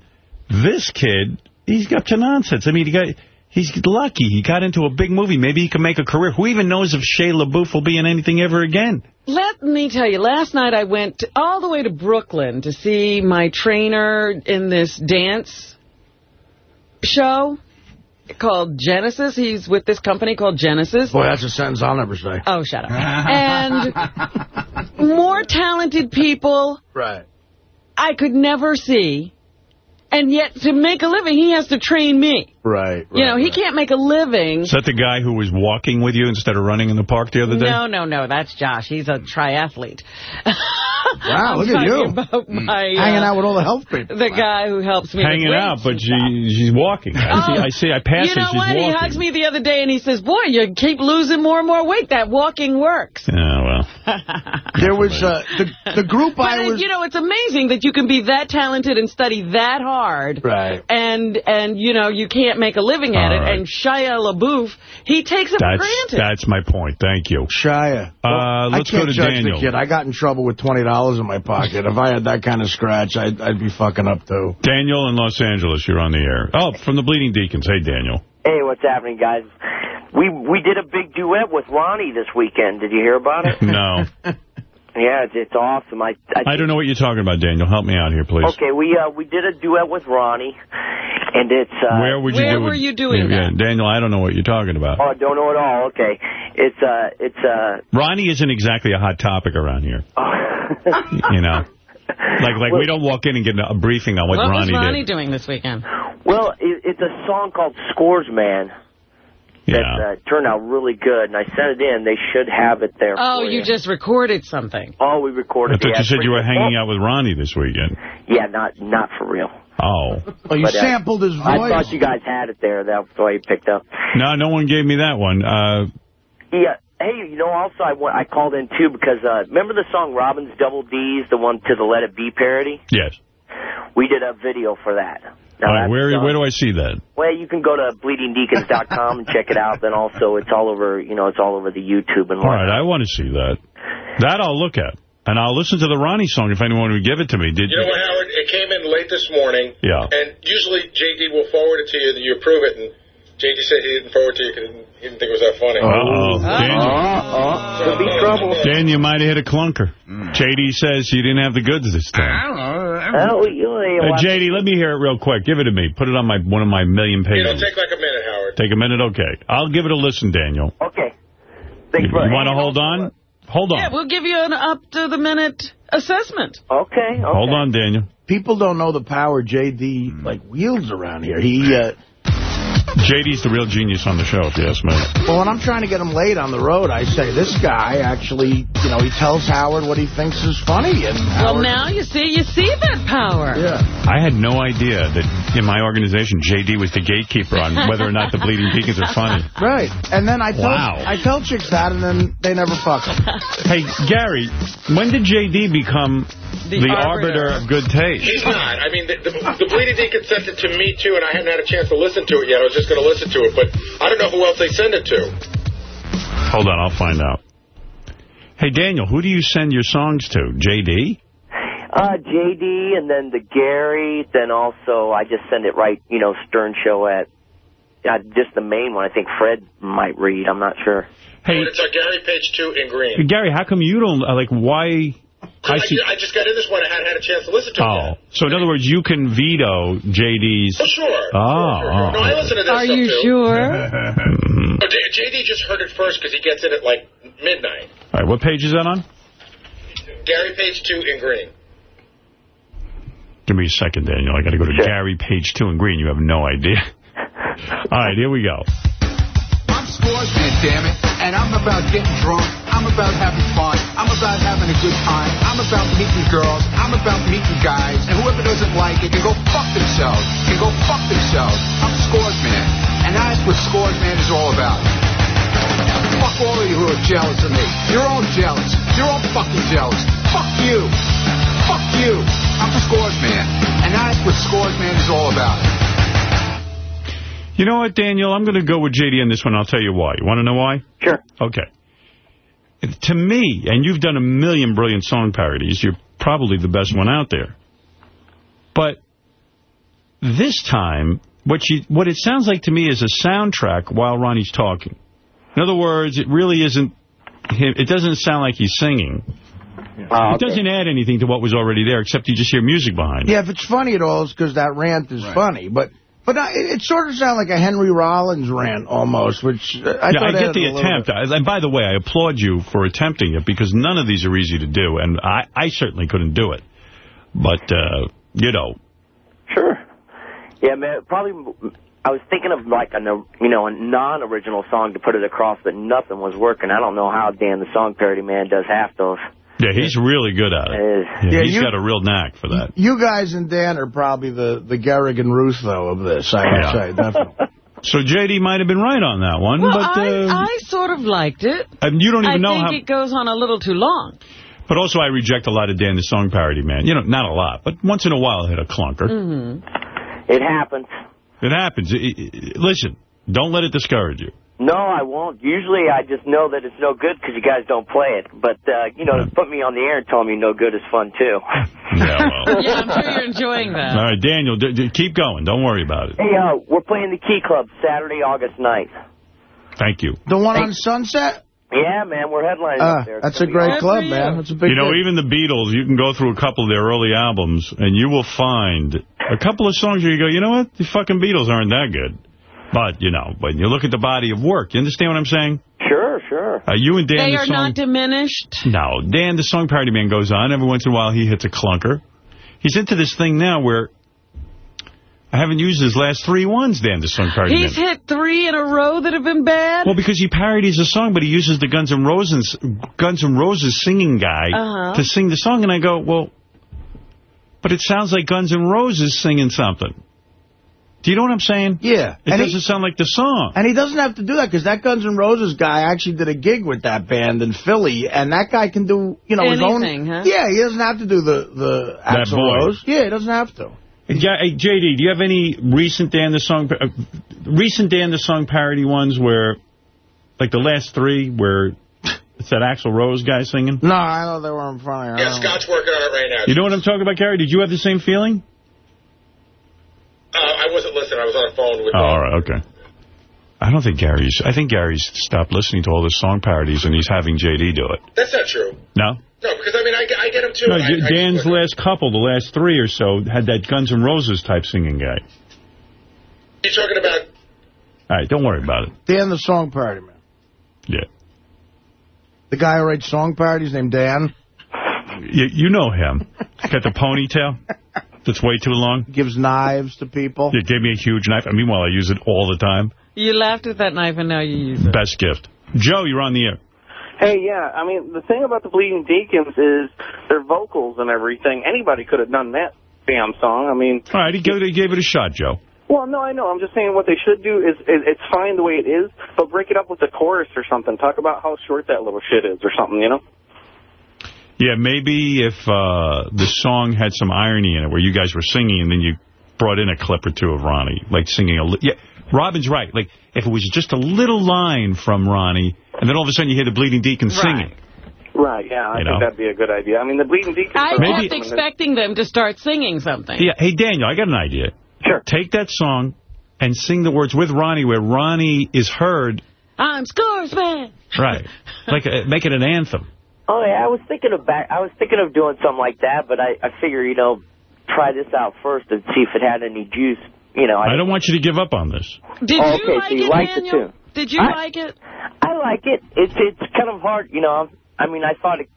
This kid, he's up to nonsense. I mean, he got, he's lucky. He got into a big movie. Maybe he can make a career. Who even knows if Shea LaBeouf will be in anything ever again? Let me tell you, last night I went all the way to Brooklyn to see my trainer in this dance show called Genesis. He's with this company called Genesis. Boy, that's a sentence I'll never say. Oh, shut up. [LAUGHS] and more talented people Right. I could never see. And yet, to make a living, he has to train me. Right. you know, he can't make a living. Is that the guy who was walking with you instead of running in the park the other day? No, no, no. That's Josh. He's a triathlete. Wow, [LAUGHS] look at you. About my, uh, Hanging out with all the health people. The guy who helps me. Hanging out, but she she's walking. I see. I see. I pass You her. know She's what? walking. He hugs me the other day and he says, boy, you keep losing more and more weight. That walking works. Yeah, well. [LAUGHS] There was uh, the the group But, I was. you know, it's amazing that you can be that talented and study that hard. Right. And, and you know, you can't make a living at All it. right. And Shia LaBeouf, he takes it for granted. that's my point. Thank you. Shia. Uh, let's I go can't to judge Daniel. the kid. I got in trouble with $20 in my pocket. if I had that kind of scratch, I'd, I'd be fucking up, too. Daniel in Los Angeles, you're on the air. Oh, from the Bleeding Deacons. Hey, Daniel. Hey, what's happening, guys? We we did a big duet with Ronnie this weekend. Did you hear about it? [LAUGHS] No. [LAUGHS] yeah, it's, it's awesome. I I, I don't know what you're talking about, Daniel. Help me out here, please. Okay, we uh, we did a duet with Ronnie, and it's uh, Where would you Where do were it? you doing yeah, yeah. that? Daniel, I don't know what you're talking about. Oh, I don't know at all. Okay, it's uh it's uh Ronnie isn't exactly a hot topic around here. [LAUGHS] You know? Like, like we don't walk in and get a briefing on what, what Ronnie, was Ronnie did. doing this weekend? well, it, it's a song called Scores Man that uh, turned out really good, and I sent it in. They should have it there. Oh, for you just recorded something. Oh, we recorded. I thought yeah, you said you were pretty- hanging out with Ronnie this weekend. Yeah, not not for real. Oh. Oh, you But, uh, sampled his voice. I thought you guys had it there. That's why you picked up. No, no one gave me that one. Uh, Yeah. Hey, you know, also I, wa- I called in, too, because uh, remember the song Robin's Double D's, the one to the Let It Be parody? yes. We did a video for that. Now, All right, where uh, where do I see that? Well, you can go to bleedingdeacons.com and check it out. Then also, it's all over, you know, it's all over the YouTube and All right. I want to see that. That I'll look at. And I'll listen to the Ronnie song if anyone would give it to me. Did You know what, Howard? It came in late this morning. Yeah. And usually J.D. will forward it to you, and you approve it. And J.D. said he didn't forward to you because he didn't think it was that funny. Uh-oh. Daniel, Uh-oh. Could be trouble. Dan, you might have hit a clunker. JD says you didn't have the goods this time. Oh, you, you Uh, JD, let me hear it real quick. Give it to me. Put it on my one of my million pages. It'll pages. take like a minute, Howard. Take a minute? Okay. I'll give it a listen, Daniel. Okay. You, Thanks for want to hold on? Hold on. Yeah, we'll give you an up-to-the-minute assessment. Okay, okay. Hold on, Daniel. People don't know the power J.D. like wields around here. He uh, JD's the real genius on the show, if you ask me. Well, when I'm trying to get him laid on the road, I say, this guy actually, you know, he tells Howard what he thinks is funny. And Well, Howard, now you see, you see that power. Yeah. I had no idea that in my organization, JD was the gatekeeper on whether or not the Bleeding Deacons are funny. [LAUGHS] Right. And then I tell, Wow. I tell chicks that, and then they never fuck him. [LAUGHS] Hey, Gary, when did JD become The the, arbiter. arbiter. of good taste? He's not. I mean, the, the, the Bleeding Deacon sent it to me, too, and I hadn't had a chance to listen to it yet. I was just going to listen to it, but I don't know who else they send it to. Hold on, I'll find out. Hey, Daniel, who do you send your songs to? JD? Uh, JD, and then the Gary, then also I just send it right, you know, Stern Show at, uh, just the main one. I think Fred might read. I'm not sure. Hey, It's on Gary page two in green. Gary, how come you don't, uh, like, why... I I, see. I just got in this one. I hadn't had a chance to listen to it Oh, so in other words, you can veto JD's... Oh, sure. Oh, sure, sure, sure. No, I oh. listen to this Are you too. sure? [LAUGHS] Mhm. Oh, JD just heard it first because he gets in at, like, midnight. All right, what page is that on? Gary page two in green. Give me a second, Daniel. I got to go to Gary, page two in green. You have no idea. [LAUGHS] All right, here we go. I'm sportsman, damn it. And I'm about getting drunk. I'm about having fun. I'm about having a good time. I'm about meeting girls. I'm about meeting guys. And whoever doesn't like it can go fuck themselves. Can go fuck themselves. I'm scores, man. And that's what scores, man, is all about. Now, Fuck all of you who are jealous of me. You're all jealous. You're all fucking jealous. Fuck you. Fuck you. I'm the Scoresman. And that's what scores man is all about. You know what, Daniel? I'm going to go with JD on this one. I'll tell you why. You want to know why? Sure. Okay. To me, and you've done a million brilliant song parodies, you're probably the best one out there. But this time, what you what it sounds like to me is a soundtrack while Ronnie's talking. In other words, it really isn't him. It doesn't sound like he's singing. Uh, It doesn't add anything to what was already there, except you just hear music behind it. Yeah, if it's funny at all, it's because that rant is funny. But but uh, it, it sort of sounded like a Henry Rollins rant almost, which uh, I yeah, thought I get the attempt. I- And by the way, I applaud you for attempting it because none of these are easy to do, and I, I certainly couldn't do it. But, uh, you know, Sure. Yeah, man, probably, I was thinking of like a, you know, a non-original song to put it across, but nothing was working. I don't know how Dan the Song Parody Man does half those. Yeah, he's really good at it. Yeah, Yeah, he's you- got a real knack for that. You guys and Dan are probably the the Gehrig and Ruth though of this. I would Yeah. say definitely. [LAUGHS] So JD might have been right on that one, Well, but uh, I, I sort of liked it. I mean, you don't I even know think it goes on a little too long. But also, I reject a lot of Dan the Song parody man. You know, not a lot, but once in a while, I hit a clunker. Mm-hmm. It happens. It happens. I- I- listen, don't let it discourage you. No, I won't. Usually I just know that it's no good because you guys don't play it. But, uh, you know, to put me on the air and tell me no good is fun, too. [LAUGHS] Yeah, well. [LAUGHS] Yeah, I'm sure you're enjoying that. All right, Daniel, d- d- keep going. Don't worry about it. Hey, uh, we're playing the Key Club Saturday, August 9th. Thank you. The one on Sunset? Yeah, man, we're headlining Uh, up there. That's a great awesome. club, man. That's a big You know, deal. even the Beatles, you can go through a couple of their early albums, and you will find a couple of songs where you go, you know what? The fucking Beatles aren't that good. But, you know, when you look at the body of work, you understand what I'm saying? Sure, sure. Uh, you and Dan They the are song... not diminished. No, Dan, the song parody man, goes on. Every once in a while, he hits a clunker. He's into this thing now where I haven't used his last three ones, Dan, the song parody man. He's man. hit three in a row that have been bad. Well, because he parodies a song, but he uses the Guns N' Roses, Guns N' Roses singing guy Uh-huh. to sing the song, and I go, well, but it sounds like Guns N' Roses singing something. Do you know what I'm saying? Yeah. It And doesn't sound like the song. And he doesn't have to do that because that Guns N' Roses guy actually did a gig with that band in Philly, and that guy can do, you know, Anything, his own. huh? Yeah, he doesn't have to do the the That Axl boy. Rose. Yeah, he doesn't have to. Yeah, hey, JD, do you have any recent Dan the Song, uh, recent Dan the Song parody ones where, like the last three, where it's that Axl Rose guy singing? No, I know they were in front of you. Yeah. Scott's working on it right now. You know what I'm talking about, Gary? Did you have the same feeling? Uh, I wasn't listening. I was on the phone with Oh, all right, okay. I don't think Gary's, I think Gary's stopped listening to all the song parodies and he's having JD do it. That's not true. No? No, because, I mean, I, get- I get him, too. No, I, I Dan's just- last couple, the last three or so, had that Guns N' Roses type singing guy. You talking about... All right, don't worry about it. Dan the song parody man. Yeah. The guy who writes song parodies named Dan. You, you know him. Got the ponytail. [LAUGHS] that's way too long? Gives knives to people. It gave me a huge knife. I meanwhile, I use it all the time. You laughed at that knife and now you use it. Best gift. Joe, you're on the air. Hey, yeah, I mean, the thing about the Bleeding Deacons is their vocals and everything. Anybody could have done that damn song. I mean... All right, he gave it, he gave it a shot, Joe. Well, no, I know. I'm just saying what they should do is, is it's fine the way it is, but break it up with a chorus or something. Talk about how short that little shit is or something, you know? Yeah, maybe if uh, the song had some irony in it, where you guys were singing and then you brought in a clip or two of Ronnie, like singing a... Li yeah, Robin's right. Like, if it was just a little line from Ronnie, and then all of a sudden you hear the Bleeding Deacon singing. Right, yeah, I You think know? that'd be a good idea. I mean, the Bleeding Deacons... I are kept awesome, expecting them to start singing something. Yeah, hey, Daniel, I got an idea. Sure. Take that song and sing the words with Ronnie, where Ronnie is heard, I'm Scoresman. right, like uh, make it an anthem. Oh yeah, I was thinking of back. I was thinking of doing something like that, but I I figure you know try this out first and see if it had any juice. You know, I don't want you to give up on this. Did Oh, you like so you it, liked it, Daniel? too. Did you I- like it? I like it. It's it's kind of hard, you know. I mean, I thought it.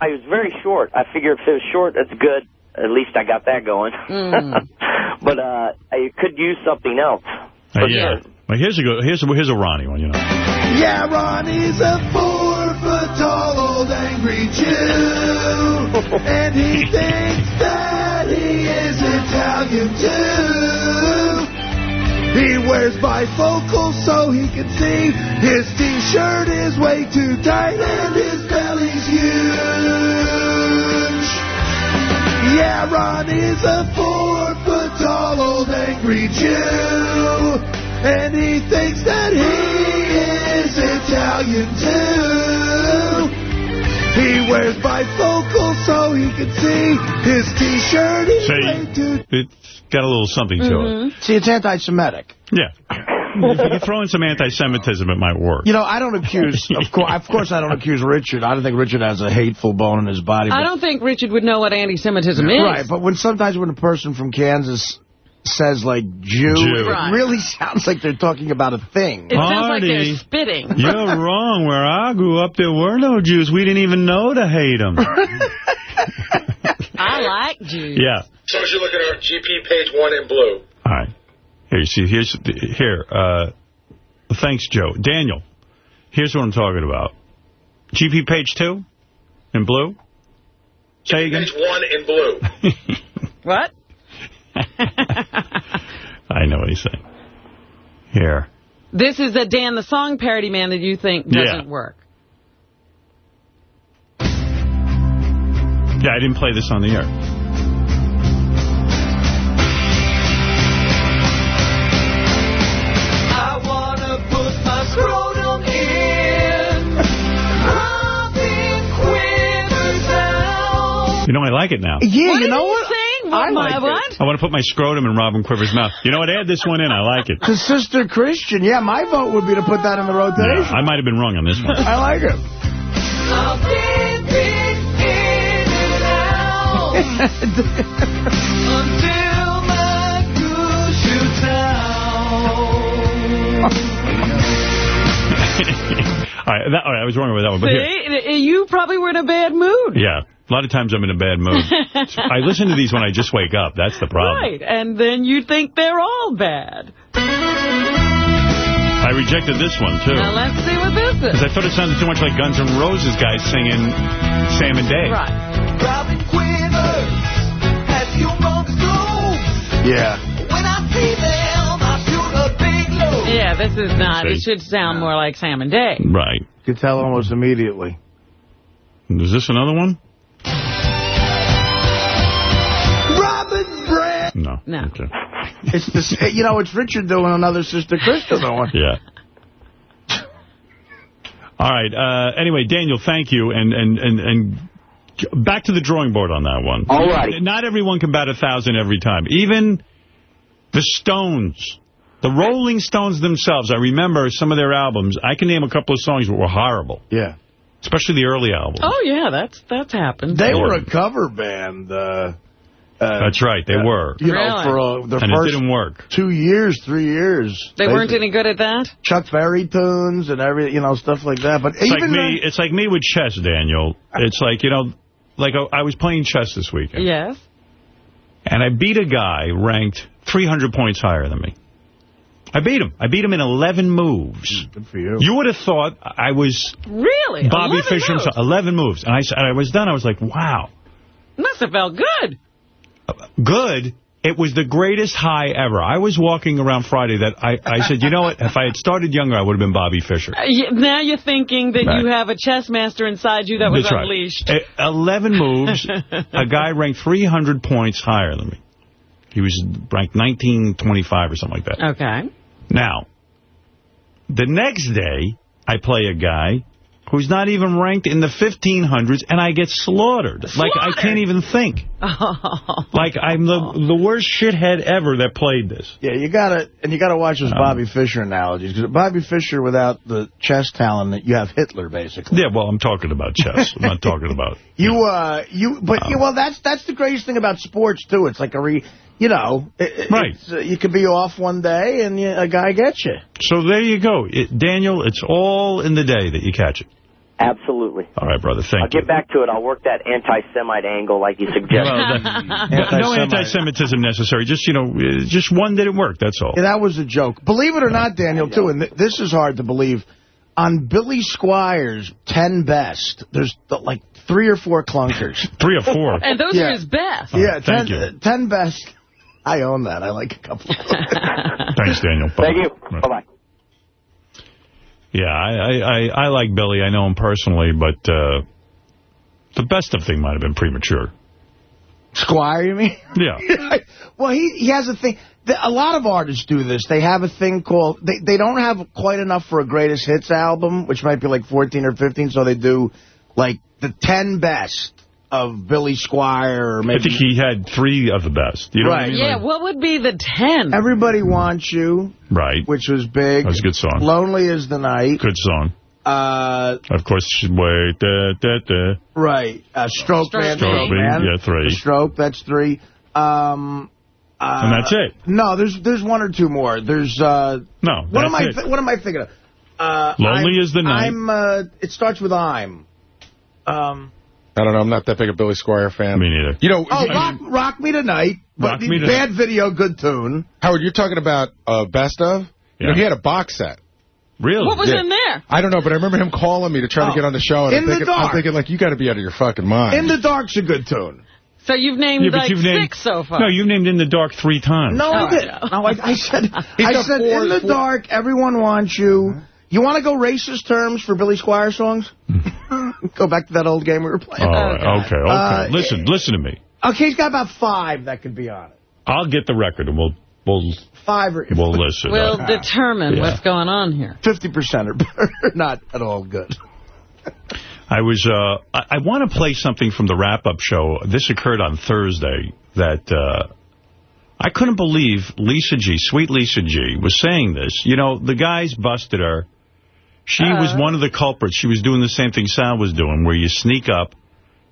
I was very short. I figure if it was short, that's good. At least I got that going. Mm. [LAUGHS] but uh, I could use something else. Uh, yeah. Like here's a good, here's a, here's a Ronnie one, you know. Yeah, Ronnie's a four-foot-tall old angry Jew. [LAUGHS] and he thinks that he is Italian too. He wears bifocals so he can see. His t-shirt is way too tight and his belly's huge. Yeah, Ron is a four-foot-tall old angry Jew. And he thinks that he is Italian too. He wears bifocals so he can see. His t-shirt is way. See, it's got a little something to it. Mm-hmm. See, it's anti-Semitic. Yeah. if you could throw in some anti-Semitism, it might work. You know, I don't accuse, of [LAUGHS] course, of course I don't accuse Richard. I don't think Richard has a hateful bone in his body. I don't think Richard would know what anti-Semitism is. Right, but when sometimes when a person from Kansas says, like, Jew, Jew. it really sounds like they're talking about a thing. It sounds like they're spitting. You're [LAUGHS] wrong. Where I grew up, there were no Jews. We didn't even know to hate them. I like Jews. yeah. So as you look at our GP page one in blue. All right. Here, you see, here's, here, uh, thanks, Joe. Daniel, here's what I'm talking about. GP page two, in blue. Say again. Page one in blue. [LAUGHS] What? [LAUGHS] I know what he's saying. Here. This is a Dan the Song parody man that you think doesn't Yeah. work. Yeah, I didn't play this on the air. I wanna put my scrotum in. Robin Quivers out. You know, I like it now. Yeah, what you know you what? saying? I What, my like what? I want to put my scrotum in Robin Quivers' mouth. You know what? Add this one in. I like it. To Sister Christian, yeah, my vote would be to put that in the rotation. Yeah, rotation. I might have been wrong on this one. I like it. I've been in and out until my goose shoots out. all, right, that, all right, I was wrong with that one. But here, See? You probably were in a bad mood. yeah, a lot of times I'm in a bad mood. [LAUGHS] I listen to these when I just wake up. That's the problem. Right, and then you think they're all bad. I rejected this one, too. Now let's see what this is. Because I thought it sounded too much like Guns N' Roses guys singing Sam and Dave. Right. Robin Quivers has humongous grooves. Yeah. When I see them, I shoot a big load. Yeah, this is not. It should sound more like Sam and Dave. Right. You could tell almost immediately. Is this another one? Robin's breath. No. No. Okay. It's this, you know, it's Richard doing another Sister Christian [LAUGHS] one. Yeah. All right. Uh, anyway, Daniel, thank you. And, and, and, and back to the drawing board on that one. All righty. Not everyone can bat a thousand every time. Even the Stones, the Rolling Stones themselves, I remember some of their albums. I can name a couple of songs that were horrible, Yeah. especially the early albums. Oh, yeah, that's that's happened. They were a cover band. Uh, uh, That's right, they were. You know, Really? for uh, the And it first didn't work. two years, three years. They weren't any good at that? Chuck Berry tunes and every, you know, stuff like that. But It's even like me. then- It's like me with chess, Daniel. It's like you know, like uh, I was playing chess this weekend. Yes. And I beat a guy ranked 300 points higher than me. I beat him. I beat him in 11 moves. Good for you. You would have thought I was Really? Bobby 11 Fischer moves? himself. 11 moves. And I, s- and I was done. I was like, wow. Must have felt good. Good. It was the greatest high ever. I was walking around Friday that I, I said, you know what? If I had started younger, I would have been Bobby Fischer. Uh, Now you're thinking that Right. you have a chess master inside you that was right. unleashed. Eh, 11 moves. [LAUGHS] a guy ranked 300 points higher than me. He was ranked 1925 or something like that. Okay. Now, the next day, I play a guy who's not even ranked in the 1500s, and I get slaughtered. Like, I can't even think. [LAUGHS] Like, I'm the the worst shithead ever that played this. Yeah, you gotta and you gotta watch those Um, Bobby Fischer analogies because Bobby Fischer without the chess talent, that you have Hitler basically. Yeah, well, I'm talking about chess. I'm not talking about... [LAUGHS] You uh you but you, well that's that's the greatest thing about sports too. It's like a re you know it, Right. uh, you could be off one day and you, a guy gets you. So there you go. It, Daniel, it's all in the day that you catch it. Absolutely. All right, brother, thank I'll get back to it. I'll work that anti-Semite angle like you suggested. Well, then- [LAUGHS] no anti-Semitism necessary. Just, you know, uh, just one didn't work, that's all. Yeah, that was a joke. Believe it or not, Daniel, too, and th this is hard to believe. On Billy Squier's 10 best, there's like three or four clunkers. [LAUGHS] Three or four? And those Yeah. are his best. yeah, thank 10, you. uh, 10 best. I own that. I like a couple. Thanks, Daniel. Thank you. Right. Bye-bye. Yeah, I, I, I, I like Billy. I know him personally, but uh, the best of thing might have been premature. Squier, you mean? Yeah. [LAUGHS] well, he he has a thing. A lot of artists do this. They have a thing called, they, they don't have quite enough for a greatest hits album, which might be like 14 or 15, so they do like the 10 best of Billy Squier or I think he had three of the best. You know what I Right. mean? Yeah, what would be the 10? Everybody Wants You, Right. which was big. That was a good song. Lonely is the Night. Good song. Uh, Of course, wait, da, da, da. right. Uh, Stroke, Stroke Man. Stroke Man, yeah, three. The Stroke, that's three. Um, uh, And that's it. No, there's there's one or two more. There's uh, No, what am I it. what am I thinking of? Uh, Lonely I'm- is the Night. I'm. Uh, it starts with I'm. Um. I don't know. I'm not that big a Billy Squier fan. Me neither. You know, Oh, you- rock, rock me tonight. Rock But the Me Tonight. Bad video, good tune. Howard, you're talking about uh, best of? You know, Yeah. he had a box set. Really? What was Yeah. in there? I don't know, but I remember him calling me to try Oh. to get on the show, and In I'm the thinking, I'm thinking, like, you got to be out of your fucking mind. In the Dark's a good tune. So you've named Yeah, like you've named, six so far. No, you've named In the Dark three times. No, Oh, I I did. know. No, I, I said. I said four- in the four- dark, everyone wants you. You want to go racist terms for Billy Squier songs? [LAUGHS] go back to that old game we were playing. All right, okay, okay. Uh, listen, listen to me. Okay, he's got about five that could be on it. I'll get the record and we'll we'll Five or we'll listen. We'll determine Yeah. what's going on here. 50% are. [LAUGHS] Not at all good. I was, uh, I, I want to play something from the wrap-up show. This occurred on Thursday that, uh, I couldn't believe Lisa G, sweet Lisa G, was saying this. You know, the guys busted her. She was uh-huh. one of the culprits. She was doing the same thing Sal was doing, where you sneak up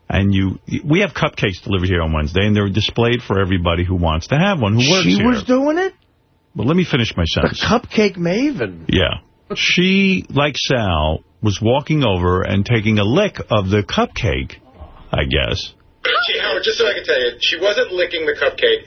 and you... We have cupcakes delivered here on Wednesday, and they're displayed for everybody who wants to have one, who works She here. was doing it? But let me finish my sentence. The sentence. cupcake maven. Yeah. She, like Sal, was walking over and taking a lick of the cupcake, I guess. She, Howard, just so I can tell you, she wasn't licking the cupcake.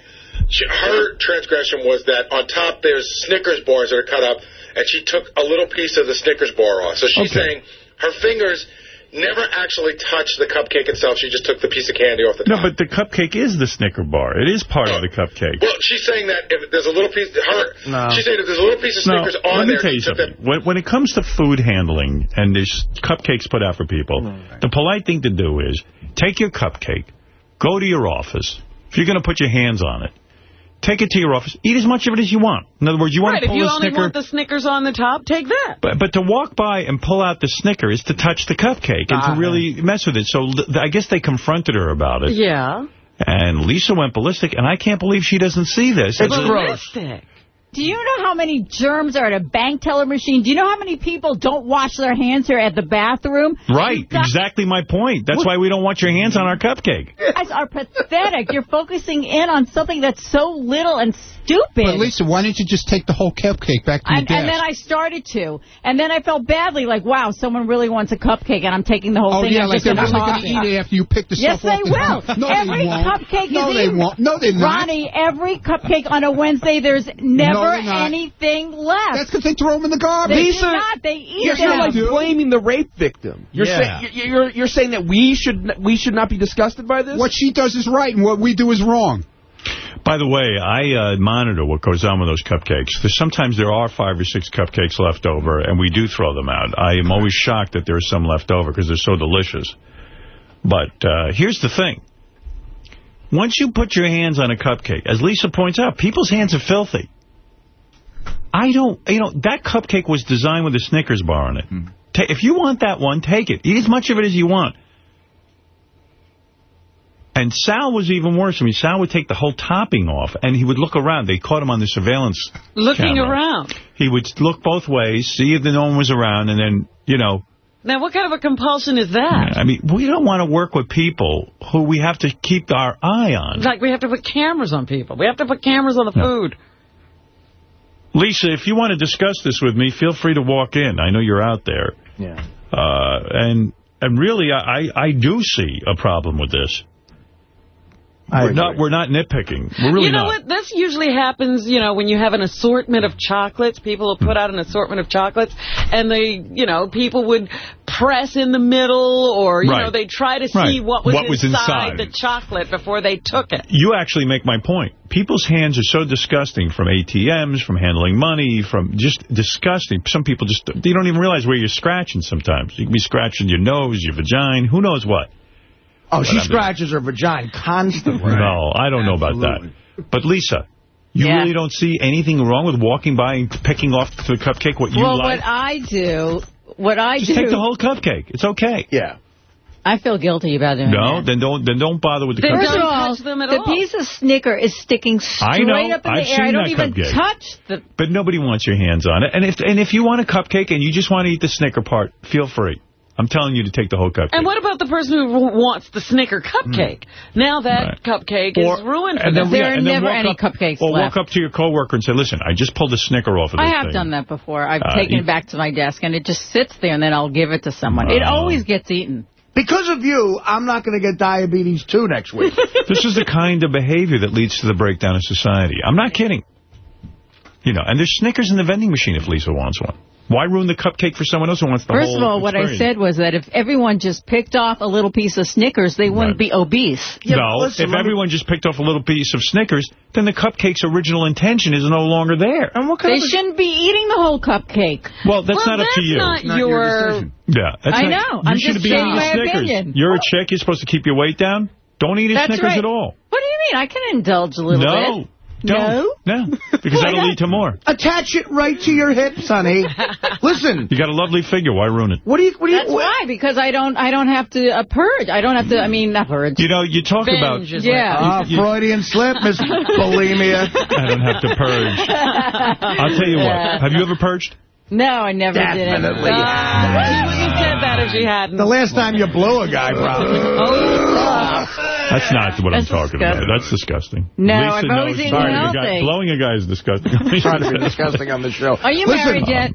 She, her transgression was that on top there's Snickers bars that are cut up, and she took a little piece of the Snickers bar off. So she's Okay. saying her fingers never actually touched the cupcake itself. She just took the piece of candy off the No, but the cupcake is the Snicker bar. It is part of the cupcake. Well, she's saying that if there's a little piece, of her, No. she's saying if there's a little piece of No, Snickers on let me there, tell you took something. When, when it comes to food handling and there's cupcakes put out for people, the polite thing to do is take your cupcake, go to your office. If you're going to put your hands on it, take it to your office. Eat as much of it as you want. In other words, you want Right, to if you only want the Snickers on the top, take that. But, but to walk by and pull out the Snicker is to touch the cupcake and Ah. to really mess with it. So I guess they confronted her about it. Yeah. And Lisa went ballistic, and I can't believe she doesn't see this. It's a- gross. Ballistic. Do you know how many germs are at a bank teller machine? Do you know how many people don't wash their hands here at the bathroom? Right, exactly my point. That's why we don't want your hands on our cupcake. You guys are pathetic. You're focusing in on something that's so little and stupid. But Lisa, why didn't you just take the whole cupcake back to your And, desk? and then I started to. And then I felt badly, like, wow, someone really wants a cupcake, and I'm taking the whole Oh, thing. yeah, and like they're gonna really going to eat it after you pick the Yes, stuff off they will. [LAUGHS] No, every they won't. cupcake no, is they eaten. won't. No, they're not. Ronnie, every cupcake on a Wednesday, there's never they're anything left. That's because they throw them in the garbage. They Lisa, do not. They eat You're, them. you're like blaming the rape victim. You're, Yeah. say, you're, you're, you're saying that we should we should not be disgusted by this? What she does is right, and what we do is wrong. By the way, I uh, monitor what goes on with those cupcakes. There's, sometimes there are five or six cupcakes left over, and we do throw them out. I am always shocked that there's some left over because they're so delicious. But uh, here's the thing. Once you put your hands on a cupcake, as Lisa points out, people's hands are filthy. I don't, you know, that cupcake was designed with a Snickers bar on it. Hmm. Ta if you want that one, take it. Eat as much of it as you want. And Sal was even worse. I mean, Sal would take the whole topping off, and he would look around. They caught him on the surveillance Looking camera. around. He would look both ways, see if no one was around, and then, you know, Now, what kind of a compulsion is that? I mean, we don't want to work with people who we have to keep our eye on. Like we have to put cameras on people. We have to put cameras on the food. Lisa, if you want to discuss this with me, feel free to walk in. I know you're out there. Yeah. Uh, and and really, I, I do see a problem with this. I we're agree. not we're not nitpicking. We're really you know not. what? This usually happens, you know, when you have an assortment of chocolates. People will put hmm. out an assortment of chocolates, and they, you know, people would press in the middle, or, you Right. know, they try to see Right. what was, What was inside. the chocolate before they took it. You actually make my point. People's hands are so disgusting from ATMs, from handling money, from just disgusting. Some people just, they don't even realize where you're scratching sometimes. You can be scratching your nose, your vagina, who knows what. Oh, she I mean- scratches her vagina constantly. No, I don't know about that. But Lisa, you Yeah. really don't see anything wrong with walking by and picking off the cupcake what you well, like? what I do, what I Just do, take the whole cupcake. It's okay. Yeah. I feel guilty about doing No, that. then don't then don't bother with the First cupcake. of all, the piece of Snicker is sticking I straight know. up in I've the air. I don't that even cupcake. touch the... But nobody wants your hands on it. And if and if you want a cupcake and you just want to eat the Snicker part, feel free. I'm telling you to take the whole cupcake. And what about the person who wants the Snicker cupcake? Now that cupcake is ruined for and them. then, yeah, and then walk up, cupcakes Or left. walk up to your coworker and say, listen, I just pulled a Snicker off of this I have thing. done that before. I've Uh, taken you- it back to my desk, and it just sits there, and then I'll give it to someone. It Oh. always gets eaten. Because of you, I'm not going to get diabetes, too, next week. [LAUGHS] this is the kind of behavior that leads to the breakdown of society. I'm not kidding. You know, and there's Snickers in the vending machine if Lisa wants one. Why ruin the cupcake for someone else who wants the First whole of all, what I said was that if everyone just picked off a little piece of Snickers, they wouldn't be obese. no, if everyone just picked off a little piece of Snickers, then the cupcake's original intention is no longer there. And what kind They shouldn't be eating the whole cupcake. Well, that's Well, not up to you. not Not your your- decision. Yeah, that's I not- know. You I'm should just be saying eating my Snickers. opinion. You're a chick. You're supposed to keep your weight down. Don't eat a Snickers right. at all. What do you mean? I can indulge a little bit. no, bit. Don't. No, because that'll lead to more. Attach it right to your hips, honey. [LAUGHS] Listen. You got a lovely figure. Why ruin it? What do you? What do you? That's why, because I don't. I don't have to uh, purge. I don't have to. I mean, not purge. You know, you talk about. Yeah. Ah, Freudian slip, Miss Bulimia. [LAUGHS] I don't have to purge. I'll tell you what. Have you ever purged? No, I never did it. Definitely. She wouldn't have said that if she hadn't. The last time you blew a guy, probably. That's not what That's I'm talking disgusting. about. That's disgusting. No, Lisa I've always knows eaten blowing a healthy. guy- Blowing a guy is disgusting. [LAUGHS] Trying to be [LAUGHS] disgusting on the show. Are you Listen, married yet?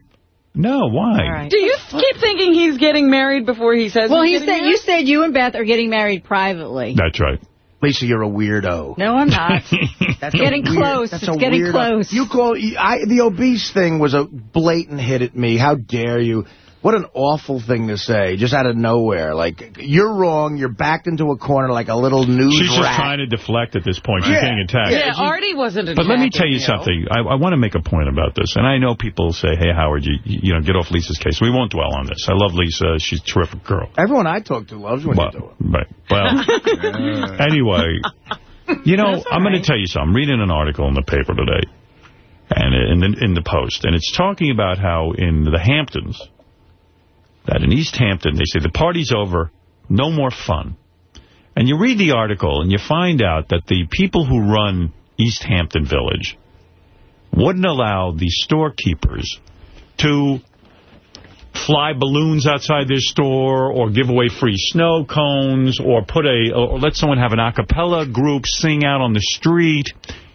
No, why? Do you keep thinking he's getting married before he says Well, he said married? you said you and Beth are getting married privately. That's right. Lisa, you're a weirdo. No, I'm not. [LAUGHS] That's getting weird- close. That's It's getting weirdo. close. You call I, the obese thing was a blatant hit at me. How dare you? What an awful thing to say, just out of nowhere. Like, you're wrong, you're backed into a corner like a little news She's just trying to deflect at this point. She's Yeah. getting attacked. Yeah, Artie wasn't attacked. But let me tell you something. I, I want to make a point about this. And I know people say, hey, Howard, you, you know, get off Lisa's case. We won't dwell on this. I love Lisa. She's a terrific girl. Everyone I talk to loves when Well, you do it. right. Well, [LAUGHS] [LAUGHS] anyway, you know, I'm going to tell you something. I'm reading an article in the paper today, and uh, in the, in the Post, and it's talking about how in the Hamptons, that in East Hampton, they say the party's over, no more fun. And you read the article, and you find out that the people who run East Hampton Village wouldn't allow the storekeepers to fly balloons outside their store or give away free snow cones or put a or let someone have an a cappella group sing out on the street.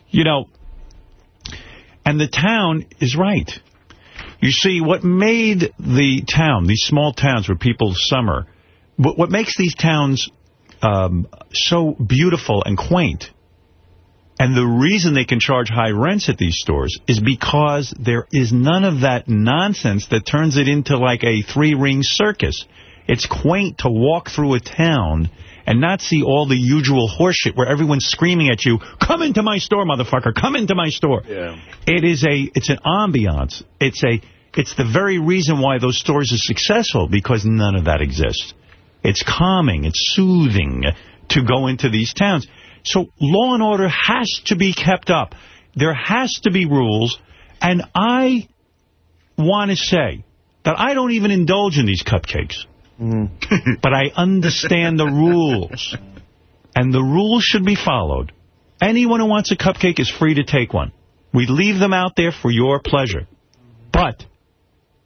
You know, and the town is right. You see, what made the town, these small towns where people summer, what, what makes these towns um, so beautiful and quaint, and the reason they can charge high rents at these stores is because there is none of that nonsense that turns it into like a three-ring circus. It's quaint to walk through a town and not see all the usual horseshit where everyone's screaming at you, come into my store, motherfucker, come into my store. Yeah. It is a, it's an ambiance. It's a, it's the very reason why those stores are successful, because none of that exists. It's calming, it's soothing to go into these towns. So law and order has to be kept up. There has to be rules, and I want to say that I don't even indulge in these cupcakes. Mm-hmm. [LAUGHS] [LAUGHS] but I understand the rules. And the rules should be followed. Anyone who wants a cupcake is free to take one. We leave them out there for your pleasure. But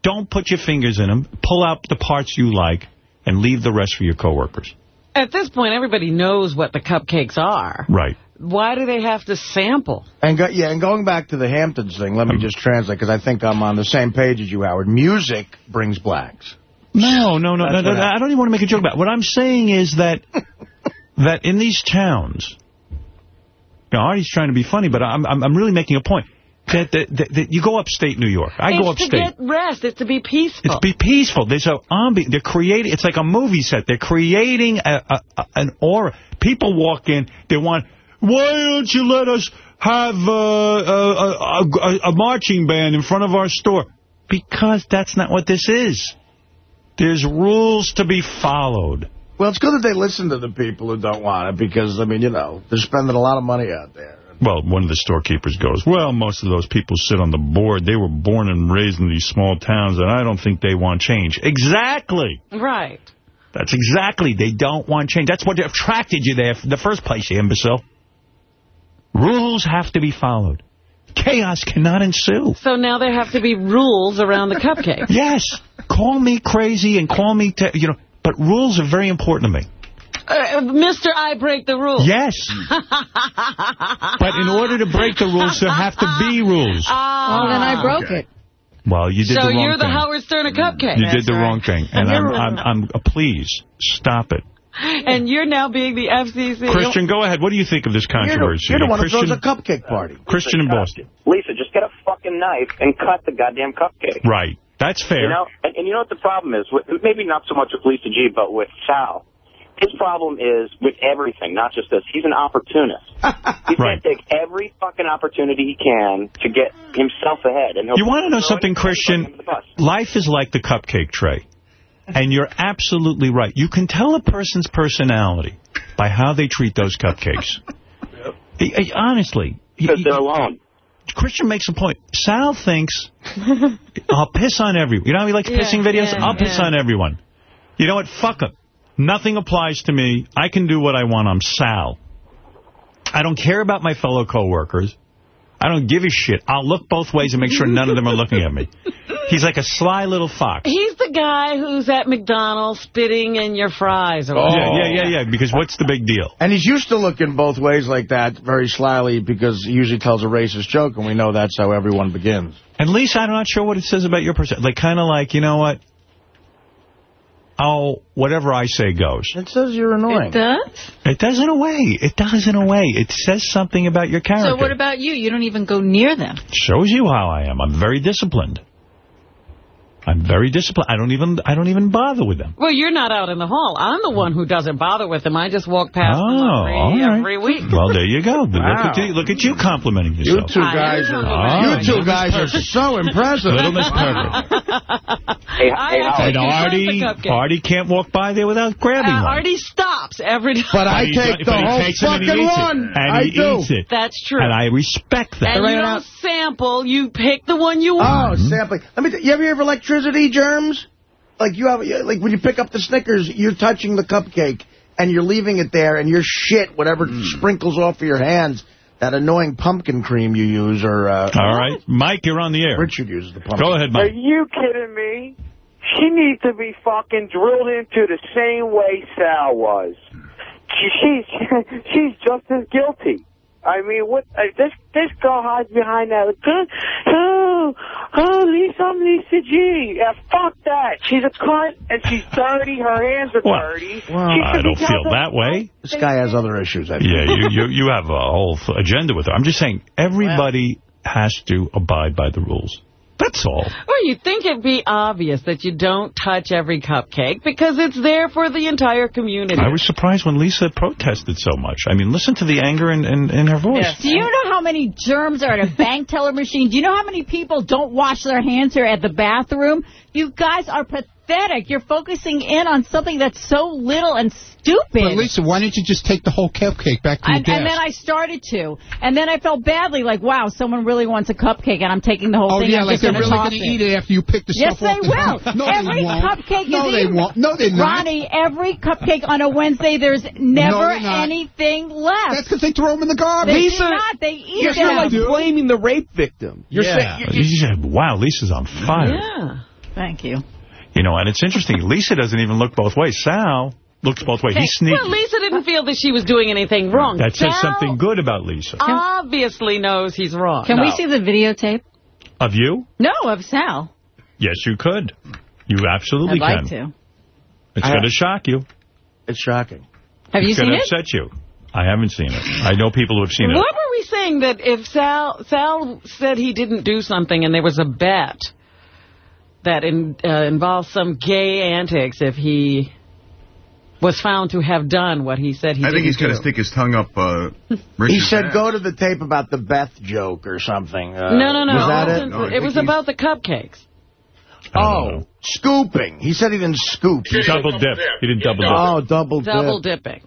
don't put your fingers in them. Pull out the parts you like and leave the rest for your coworkers. At this point, everybody knows what the cupcakes are. Right. Why do they have to sample? And go, yeah, and going back to the Hamptons thing, let me hmm. just translate, because I think I'm on the same page as you, Howard. Music brings blacks. No, no, no, That's no, no, no. I don't even want to make a joke about it. What I'm saying is that [LAUGHS] that in these towns, you know, Artie's trying to be funny, but I'm I'm, I'm really making a point. That, that, that, that you go upstate New York. I it's go to upstate. get rest. It's to be peaceful. It's be peaceful. There's a ambi They're creating. It's like a movie set. They're creating a, a, a, an aura. People walk in. They want. Why don't you let us have uh, a, a, a, a marching band in front of our store? Because that's not what this is. There's rules to be followed. Well, it's good that they listen to the people who don't want it, because, I mean, you know, they're spending a lot of money out there. Well, one of the storekeepers goes, well, most of those people sit on the board. They were born and raised in these small towns, and I don't think they want change. Exactly. Right. That's exactly. They don't want change. That's what attracted you there in the first place, you imbecile. Rules have to be followed. Chaos cannot ensue. So now there have to be rules around the cupcake. [LAUGHS] Yes. Call me crazy and call me, you know, but rules are very important to me. Uh, Mr. I break the rules. Yes. [LAUGHS] But in order to break the rules, there have to be rules. Oh, Well, then I broke it. Well, you did so the wrong you're the thing. Howard Stern of cupcakes. You did the wrong thing. And I'm, I'm, I'm, uh, please, stop it. And you're now being the FCC. Christian, go ahead. What do you think of this You're the, controversy? you're the one who Christian, throws a cupcake party. Christian in Boston. Lisa, just get a fucking knife and cut the goddamn cupcake. Right. That's fair. You know, and, and you know what the problem is? With, maybe not so much with Lisa G, but with Sal. His problem is with everything, not just this. He's an opportunist. [LAUGHS] He's Right. going to take every fucking opportunity he can to get himself ahead. And he'll You want to know something, Christian? under the bus. Life is like the cupcake tray. And you're absolutely right. You can tell a person's personality by how they treat those cupcakes. [LAUGHS] Eh, eh, Honestly. Because they're alone. Christian makes a point. Sal thinks, [LAUGHS] I'll piss on everyone. You know how he likes Yeah, pissing videos? yeah, I'll piss yeah. on everyone. You know what? Fuck them. Nothing applies to me. I can do what I want. I'm Sal. I don't care about my fellow coworkers. I don't give a shit. I'll look both ways and make sure none of them are looking at me. He's like a sly little fox. He's the guy who's at McDonald's spitting in your fries. Or Yeah, yeah, yeah, yeah, because what's the big deal? And he's used to looking both ways like that, very slyly, because he usually tells a racist joke, and we know that's how everyone begins. And Lisa, I'm not sure what it says about your person. Like, kind of like, you know what? Oh, whatever I say goes. It says you're annoying. It does? It does in a way. It does in a way. It says something about your character. So what about you? You don't even go near them. Shows you how I am. I'm very disciplined. I'm very disciplined. I don't even I don't even bother with them. Well, you're not out in the hall. I'm the one who doesn't bother with them. I just walk past Oh, them every, right. every week. [LAUGHS] Well, there you go. Look, at you, look at you complimenting yourself. You two guys I are, am you two guys are so [LAUGHS] impressive. Little Miss Perfect. [LAUGHS] Hey, I hey, have Howard. And to Artie, confront the. Artie can't walk by there without grabbing Uh, one. Artie stops every time. But I he- take the whole takes it and he fucking it. one. And I he do. eats it. That's true. And I respect that. And you don't sample. You pick the one you want. Oh, want. sampling. Let me. You ever hear of electricity germs? Like you have, like when you pick up the Snickers, you're touching the cupcake and you're leaving it there, and your shit, whatever Hmm. sprinkles off of your hands, that annoying pumpkin cream you use, or uh, All right. Mike, you're on the air. Richard uses the pumpkin. Go ahead, Mike. Are you kidding me? She needs to be fucking drilled into the same way Sal was. She, she's [LAUGHS] she's just as guilty. I mean, what uh, this this girl hides behind that. Good, oh, oh, Lisa, I'm Lisa G. Yeah, fuck that. She's a cunt and she's dirty. Her hands are Well, dirty. She I don't feel that way. This guy has other issues. I think. Yeah, you, you, you have a whole agenda with her. I'm just saying, everybody has to abide by the rules. That's all. Well, you'd think it'd be obvious that you don't touch every cupcake because it's there for the entire community. I was surprised when Lisa protested so much. I mean, listen to the anger in, in, in her voice. Do you know how many germs are at a bank teller machine? Do you know how many people don't wash their hands here at the bathroom? You guys are pathetic. You're focusing in on something that's so little and stupid. But Lisa, why didn't you just take the whole cupcake back to your And, desk? and then I started to. And then I felt badly, like, wow, someone really wants a cupcake, and I'm taking the whole Oh, thing. yeah, I'm like they're really going to eat it after you pick the Yes, stuff off they the will. No, every they won't. cupcake no, is they eaten. won't. No, they're not. Ronnie, every cupcake on a Wednesday, there's never they're anything left. That's because they throw them in the garbage. They Lisa, do not. They eat You're them. like blaming the rape victim. You're yeah. saying, you said, wow, Lisa's on fire. Yeah. Thank you. You know, and it's interesting. Lisa doesn't even look both ways. Sal looks both ways. He's sneaky. Well, Lisa didn't feel that she was doing anything wrong. that says Sal something good about Lisa. obviously knows he's wrong. Can we see the videotape? Of you? No, of Sal. Yes, you could. You absolutely I'd can. like to. It's going to shock you. It's shocking. Have you seen it? it's going to it? upset you. I haven't seen it. I know people who have seen it. What were we saying that if Sal Sal said he didn't do something and there was a bet that in, uh, involved some gay antics if he was found to have done what he said he I didn't think he's going to stick his tongue up uh, [LAUGHS] He said ass. go to the tape about the Beth joke or something. Uh, no, no, no. Was that it it? wasn't- it was about the cupcakes. Oh, scooping. He said he didn't scoop. He double dip. He didn't double dip. Oh, double dip. Double dipping.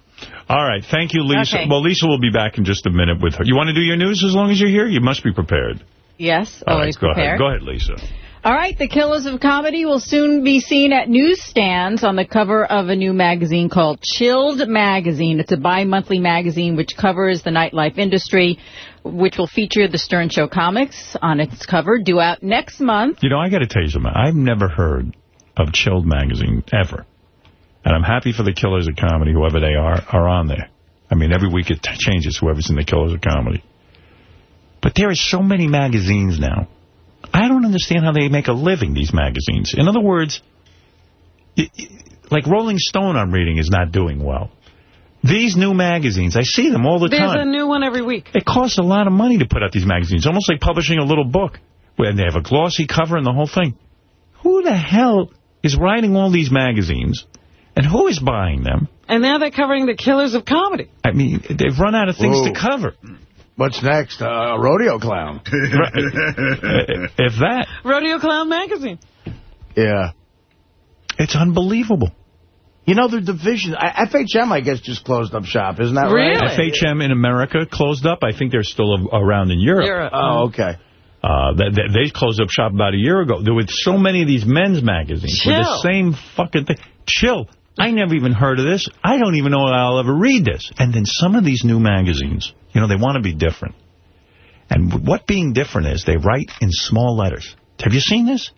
All right. Thank you, Lisa. Okay. Well, Lisa will be back in just a minute with her. You want to do your news as long as you're here? You must be prepared. Yes, All always right, go prepared. ahead. Go ahead, Lisa. All right, the Killers of Comedy will soon be seen at newsstands on the cover of a new magazine called Chilled Magazine. It's a bi-monthly magazine which covers the nightlife industry, which will feature the Stern Show comics on its cover, due out next month. You know, I got to tell you something. I've never heard of Chilled Magazine, ever. And I'm happy for the Killers of Comedy, whoever they are, are on there. I mean, every week it changes whoever's in the Killers of Comedy. But there are so many magazines now. I don't understand how they make a living, these magazines. In other words, y- y- like Rolling Stone I'm reading is not doing well. These new magazines, I see them all the There's time. There's a new one every week. It costs a lot of money to put out these magazines, almost like publishing a little book. Where they have a glossy cover and the whole thing. Who the hell is writing all these magazines, and who is buying them? And now they're covering the Killers of Comedy. I mean, they've run out of things Whoa. to cover. What's next? Uh, a rodeo clown. [LAUGHS] if that, Rodeo Clown Magazine. Yeah. it's unbelievable. You know, the division, FHM, I guess, just closed up shop. Isn't that Really? right? FHM in America closed up. I think they're still around in Europe. Europe. Oh, okay. Uh, they, they- they closed up shop about a year ago. There were so many of these men's magazines with the Chill. same fucking thing. Chill. I never even heard of this. I don't even know I'll ever read this. And then some of these new magazines, you know, they want to be different. And what being different is, they write in small letters. Have you seen this?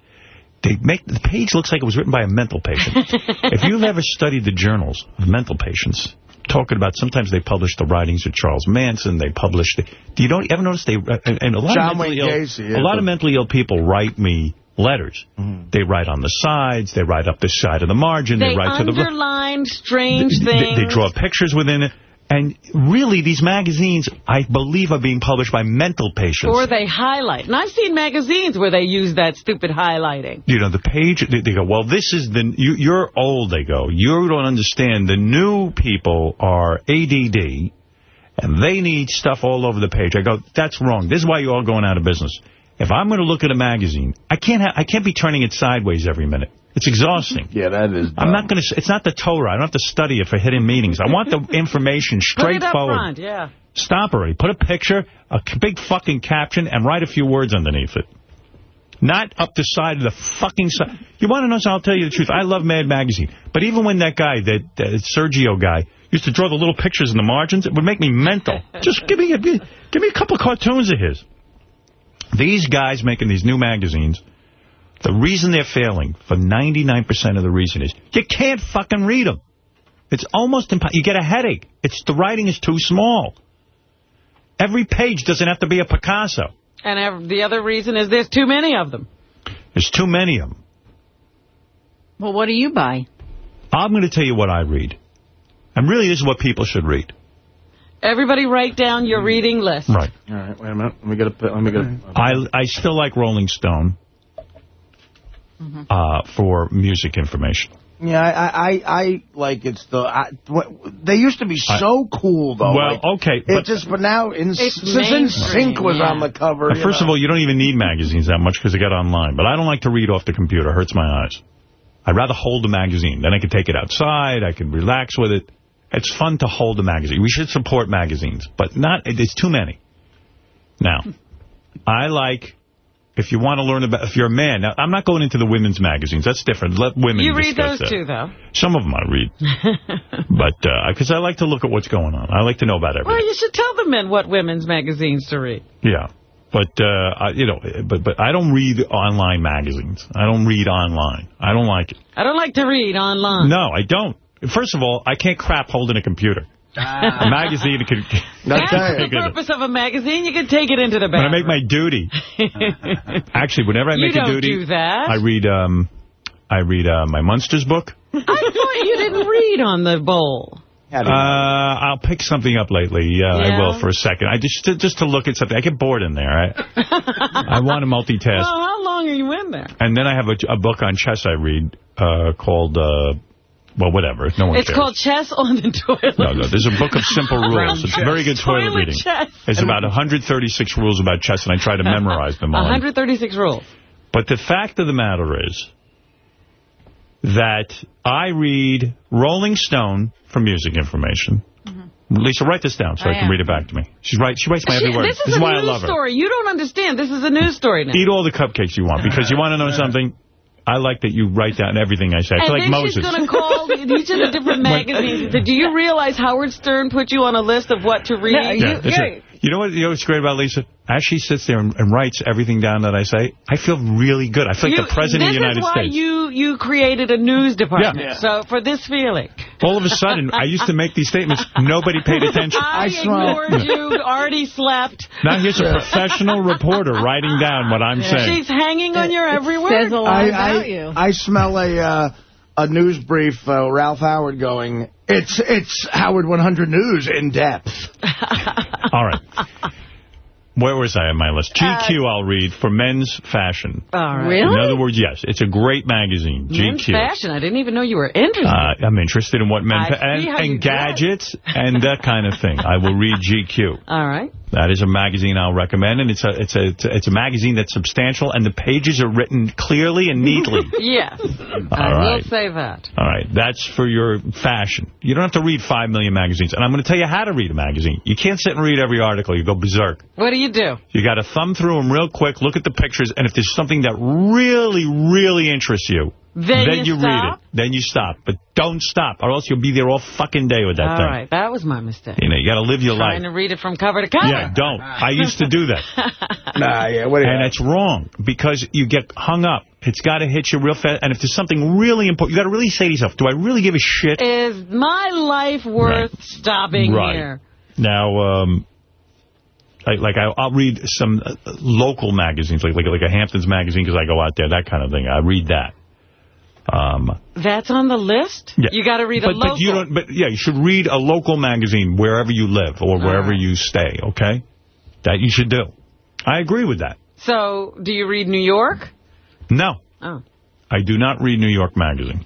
They make the page looks like it was written by a mental patient. [LAUGHS] if you've ever studied the journals of mental patients, talking about sometimes they publish the writings of Charles Manson, they publish the. Do you don't ever notice they uh, and a lot John of mentally Wayne ill, Gacy, yeah. a lot of mentally ill people write me letters. Mm-hmm. They write on the sides, they write up the side of the margin, they, They write to the underline strange they, things. they draw pictures within it. And really, these magazines, I believe, are being published by mental patients. Or they highlight. And I've seen magazines where they use that stupid highlighting. you know, the page, they, they go, well, this is the, you, you're old, they go. You don't understand. The new people are ADD, and they need stuff all over the page. I go, that's wrong. This is why you're all going out of business. If I'm going to look at a magazine, I can't ha I can't be turning it sideways every minute. It's exhausting. Yeah, that is. I'm not going to, it's not the Torah. I don't have to study it for hidden meanings. I want the [LAUGHS] information Put it up front, yeah. Stop already. Put a picture, a big fucking caption, and write a few words underneath it. Not up the side of the fucking side. You want to know something? I'll tell you the truth. I love Mad Magazine. But even when that guy, that, that Sergio guy, Used to draw the little pictures in the margins. It would make me mental. Just give me a, give me a couple of cartoons of his. These guys making these new magazines, the reason they're failing, for 99% of the reason is, you can't fucking read them. It's almost impossible. You get a headache. It's The writing is too small. Every page doesn't have to be a Picasso. And ev- the other reason is there's too many of them. There's too many of them. Well, what do you buy? I'm going to tell you what I read. And really, this is what people should read. Everybody write down your reading list. Right. All right, wait a minute. Let me get a. Let me get a. I I still like Rolling Stone uh, for music information. Yeah, I, I, I, I like it's the. I, they used to be so cool though. Well, like, okay, It but- just, but now in, since 'N Sync was mainstream, on the cover. But first know. of all, you don't even need magazines that much because they get online. But I don't like to read off the computer. It hurts my eyes. I'd rather hold the magazine. Then I can take it outside. I can relax with it. It's fun to hold a magazine. We should support magazines, but not. It's too many. Now, [LAUGHS] I like. If you want to learn about, if you're a man, now I'm not going into the women's magazines. That's different. Let women You read those that. too, though. Some of them I read, [LAUGHS] but because I like to look at what's going on. I like to know about everything. Well, you should tell the men what women's magazines to read. Yeah. But, uh, I, you know, but but I don't read online magazines. I don't read online. I don't like it. I don't like to read online. No, I don't. First of all, I can't crap holding a computer. A magazine can... [LAUGHS] That's the purpose of a magazine. You can take it into the When I make my duty, [LAUGHS] actually, whenever I make a duty, do that. I read um, I read uh, my Munsters book. I thought you didn't read on the bowl. Uh, I'll pick something up lately. Uh, I will for a second. I just to, just to look at something. I get bored in there. I, I want to multitask. [LAUGHS] Well, how long are you in there? And then I have a, a book on chess I read uh, called, uh, well, whatever. No one It's cares. called Chess on the Toilet. No, no, there's a book of simple [LAUGHS] rules. It's very good toilet, Toilet reading. chess. There's about 136 rules about chess, and I try to memorize them all. 136 rules. But the fact of the matter is that I read Rolling Stone for music information. Mm-hmm. Lisa, write this down so I, I can read it back to me. She's right. She writes my every word. this is a why I news love her. story. You don't understand. This is a news story now. Eat all the cupcakes you want because you want to know [LAUGHS] something. I like that you write down everything I say. I and feel like then Moses. she's going to call [LAUGHS] each of the different magazines. and say, Do you realize Howard Stern put you on a list of what to read? Yeah, that's it. You know what? You know what's great about Lisa? As she sits there and, and writes everything down that I say, I feel really good. I feel like You- the president of the United States. This is why States. you, you created a news department. Yeah. So for this feeling. All of a sudden, I used to make these statements. Nobody paid attention. I, ignored you, already slept. Now here's a professional reporter writing down what I'm saying. She's hanging on your every word. I, I, I smell a uh, a news brief, uh, Ralph Howard going, it's it's Howard 100 News in depth. [LAUGHS] All right. Where was I on my list? GQ I'll read for men's fashion. All right. In other words, yes, it's a great magazine, Men's GQ. fashion. I didn't even know you were interested. Uh, I'm interested in what men I see and, how and dress. gadgets and that kind of thing. I will read GQ. All right. That is a magazine I'll recommend, and it's a it's a it's a, it's a magazine that's substantial, and the pages are written clearly and neatly. [LAUGHS] Yes. I All will say that. All right, that's for your fashion. You don't have to read five million magazines, and I'm going to tell you how to read a magazine. You can't sit and read every article. You go berserk. What do you do? You got to thumb through them real quick, look at the pictures, and if there's something that really, really interests you, Then you read stop? it. Then you stop. But don't stop, or else you'll be there all fucking day with that All thing. right. That was my mistake. You know, you got to live your life. Trying to read it from cover to cover. Yeah, don't. I used to do that. [LAUGHS] nah, yeah, what And it's wrong because you get hung up. It's got to hit you real fast. And if there's something really important, you got to really say to yourself, do I really give a shit? Is my life worth stopping Right. here? Now, um, I, like I, I'll read some uh, local magazines, like like like a Hamptons magazine, because I go out there, that kind of thing. I read that. Um, That's on the list? yeah. You got to read but, a local. But you don't. But yeah, you should read a local magazine wherever you live or wherever you stay. Okay, that you should do. I agree with that. So, do you read New York? No, Oh. I do not read New York magazine.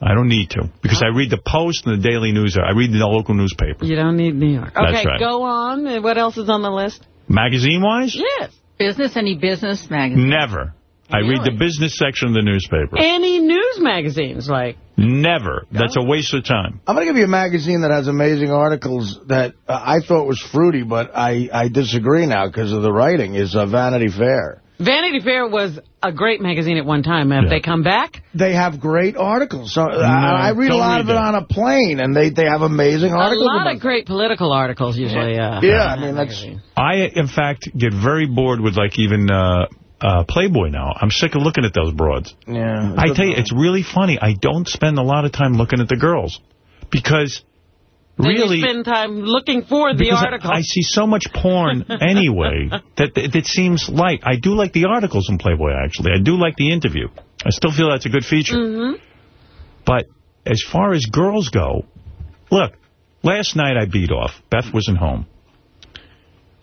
I don't need to because I read the Post and the Daily News. I read the local newspaper. You don't need New York. That's Okay, right. go on. What else is on the list? Magazine wise, Yes. Business, any business magazine? never. I read the business section of the newspaper. Any news magazines, like. Never. That's a waste of time. I'm going to give you a magazine that has amazing articles that uh, I thought was fruity, but I, I disagree now because of the writing, is uh, Vanity Fair. Vanity Fair was a great magazine at one time. Have they come back? They have great articles. So I, I read a lot read of it that. on a plane, and they, they have amazing articles. A articles. lot of great political articles usually. Uh, Yeah, I mean, that's... I, in fact, get very bored with, like, even uh, Playboy now. I'm sick of looking at those broads. Yeah. I tell you, it's really funny. I don't spend a lot of time looking at the girls because Then really... you spend time looking for the because I- article. I, see so much porn [LAUGHS] anyway that, that that seems light. I do like the articles in Playboy, actually. I do like the interview. I still feel that's a good feature. Mhm. But as far as girls go, look, last night I beat off. Beth wasn't home.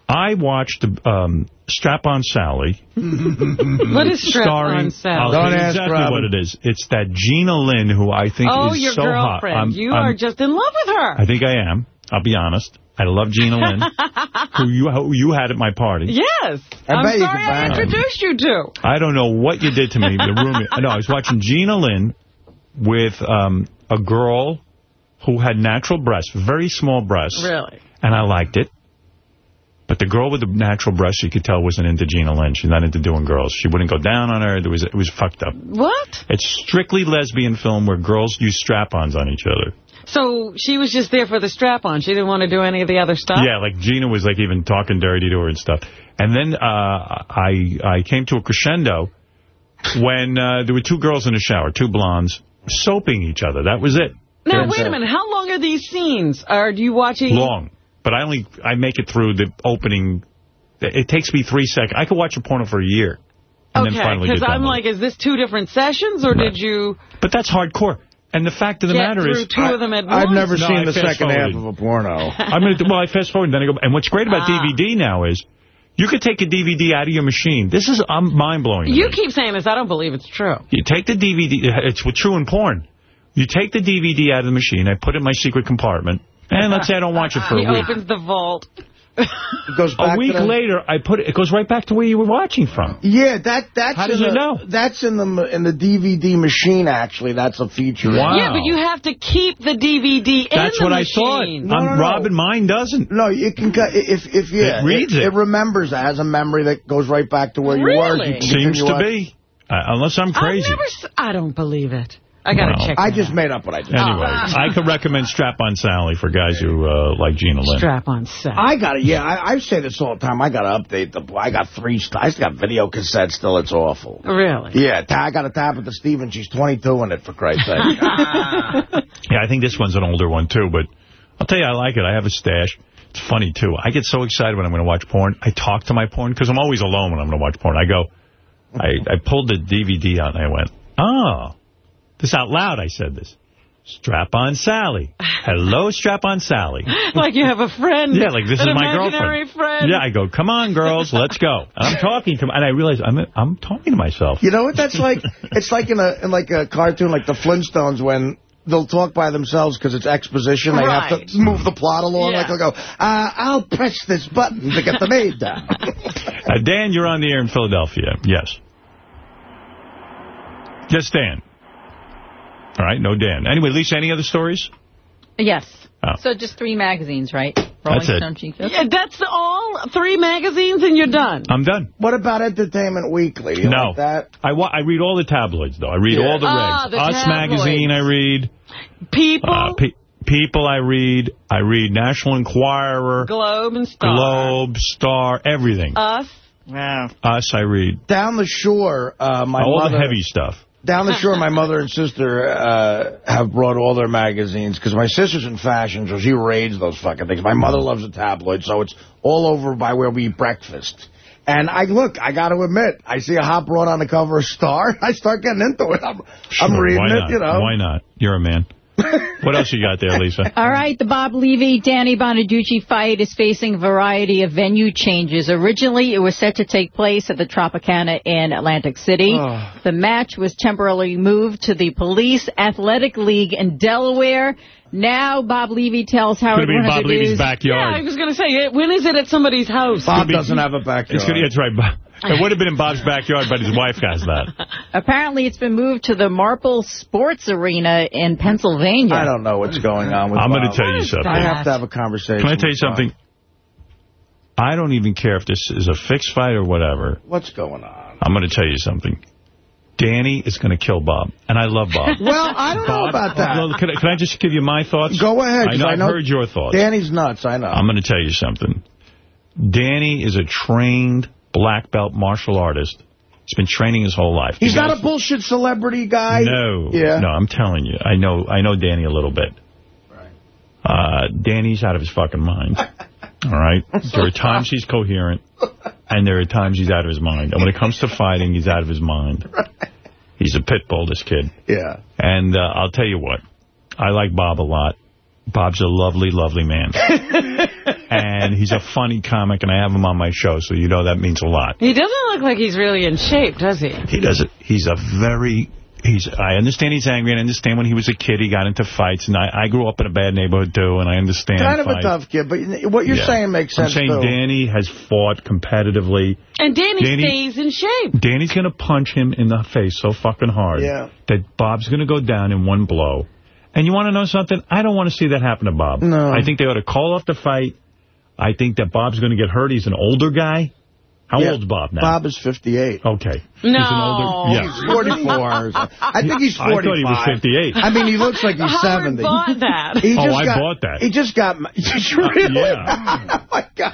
I watched um, Strap-On Sally. [LAUGHS] What is starring, Strap-On Sally? I'll tell you exactly what it is. It's that Gina Lynn who I think oh, is your so hot. girlfriend. I'm- you I'm- are just in love with her. I think I am. I'll be honest. I love Gina Lynn, [LAUGHS] who you who you had at my party. Yes. I I'm sorry I bang her. introduced you to. I don't know what you did to me. The room. [LAUGHS] No, I was watching Gina Lynn with um, a girl who had natural breasts, very small breasts. Really? And I liked it. But the girl with the natural breasts, you could tell, wasn't into Gina Lynn. She's not into doing girls. She wouldn't go down on her. There was It was fucked up. What? It's strictly lesbian film where girls use strap-ons on each other. So she was just there for the strap-on. She didn't want to do any of the other stuff? Yeah, like Gina was like even talking dirty to her and stuff. And then uh, I I came to a crescendo when uh, there were two girls in the shower, two blondes, soaping each other. That was it. Now, wait a minute. How long are these scenes? Are you watching? Long. But I only I make it through the opening. It takes me three seconds. I could watch a porno for a year. And then Okay, finally because I'm like, is this two different sessions, or did you. But that's hardcore. And the fact of the matter is... two of them at once? I've never No, seen I the second half of a porno. [LAUGHS] I'm gonna do, well, I fast forward and then I go. And what's great about Ah. DVD now is you could take a DVD out of your machine. This is um, mind blowing. You keep saying this. I don't believe it's true. You take the DVD. It's true in porn. You take the DVD out of the machine. I put it in my secret compartment. And let's say I don't watch it for he a week. opens the vault. It goes A week to later, I put it. It goes right back to where you were watching from. Yeah, that that's How did in you the, know? That's in the in the DVD machine. Actually, that's a feature. Wow. Yeah, but you have to keep the DVD That's in the what I machine. thought. I'm Robin. Mine doesn't. No, you can cut if if yeah, It reads it. It remembers it has a memory that goes right back to where you were. Really? You Seems to on. be. Uh, unless I'm crazy. I've never. s- I don't believe it. I gotta Well, check. I just out. made up what I just. Anyway, I could recommend Strap-On Sally for guys who uh, like Gina Lynn. strap on set. I got it. Yeah, I, I say this all the time. I got to update the. I got three. st- I still got video cassettes. Still, it's awful. Really? Yeah, I got to tap it to Steven. She's 22 in it, for Christ's sake. [LAUGHS] Yeah, I think this one's an older one, too, but I'll tell you, I like it. I have a stash. It's funny, too. I get so excited when I'm going to watch porn. I talk to my porn, because I'm always alone when I'm going to watch porn. I go, I, I pulled the DVD out, and I went, oh, this out loud, I said this. Strap-on Sally. Hello, Strap-on Sally. [LAUGHS] like you have a friend. Yeah, like this an is my imaginary girlfriend. friend. Yeah, I go, come on, girls, let's go. And I'm talking to, and I realize I'm I'm talking to myself. You know what that's like? It's like in a in like a cartoon, like the Flintstones, when they'll talk by themselves because it's exposition. They have to move the plot along. Yeah. Like they'll go, uh, "I'll press this button to get the maid down." [LAUGHS] Uh, Dan, you're on the air in Philadelphia. Yes. Yes, Dan. All right, no Dan. Anyway, Lisa, any other stories? Yes. Oh. So just three magazines, right? That's it. Stone, Cheek. Yeah, that's all three magazines and you're done. I'm done. what about Entertainment Weekly? You no. like that? I, I read all the tabloids, though. I read Yeah. all the Ah, regs. the Us tabloids. Magazine, I read. People, Uh, pe People, I read. I read National Enquirer, Globe and Star. Globe, Star, everything. Us. Yeah. Us, I read. Down the shore, uh, my all mother. the heavy stuff. Down the shore, my mother and sister uh, have brought all their magazines because my sister's in fashion, so she raids those fucking things. My mother loves the tabloid, so it's all over by where we eat breakfast. And I look, I got to admit, I see a hot broad on the cover of Star, [LAUGHS] I start getting into it. I'm, I'm reading it, you know. Why not? You're a man. [LAUGHS] what else you got there, Lisa? All right, the Bob Levy Danny Bonaduce fight is facing a variety of venue changes. Originally, it was set to take place at the Tropicana in Atlantic City. Oh. The match was temporarily moved to the Police Athletic League in Delaware. Now, Bob Levy tells Howard Could have been 100 Bob Levy's backyard. Yeah, I was going to say, when is it at somebody's house? Bob doesn't have a backyard. It's gonna, that's right. Bob. It would have been in Bob's backyard, but his wife has that. [LAUGHS] Apparently, it's been moved to the Marple Sports Arena in Pennsylvania. I don't know what's going on with I'm going to tell you something. I have to have a conversation. Can I tell you with Bob. something? I don't even care if this is a fixed fight or whatever. What's going on? I'm going to tell you something. Danny is going to kill Bob, and I love Bob. [LAUGHS] Well, I don't know about that. Well, Can I, can I just give you my thoughts? Go ahead. I 'cause know, I I've know heard your thoughts. Danny's nuts, I know. I'm going to tell you something. Danny is a trained black belt martial artist. He's been training his whole life. He's He not a bullshit celebrity guy. No, Yeah. no, I'm telling you. I know I know Danny a little bit. Uh, Danny's out of his fucking mind. [LAUGHS] All right? There are times he's coherent, and there are times he's out of his mind. And when it comes to fighting, he's out of his mind. [LAUGHS] He's a pit bull, this kid. Yeah. And uh, I'll tell you what, I like Bob a lot. Bob's a lovely, lovely man. [LAUGHS] and he's a funny comic, and I have him on my show, so you know that means a lot. He doesn't look like he's really in shape, does he? He does it. He's a very. He's. I understand he's angry, and I understand when he was a kid he got into fights, and I, I grew up in a bad neighborhood too, and I understand. Kind of a tough kid, but what you're Yeah. saying makes sense, I'm saying too. Danny has fought competitively. And Danny, Danny- stays in shape. Danny's going to punch him in the face so fucking hard Yeah. that Bob's going to go down in one blow. And you want to know something? I don't want to see that happen to Bob. No. I think they ought to call off the fight. I think that Bob's going to get hurt. He's an older guy. How Yeah. old's Bob now? Bob is 58. Okay. No. He's an older. Yeah. He's 44. I think he's 45. I thought he was 58. I mean, he looks like he's Howard 70. bought that. [LAUGHS] He Oh, just I got, bought that. He just got... [LAUGHS] really? yeah. [LAUGHS] oh, my God.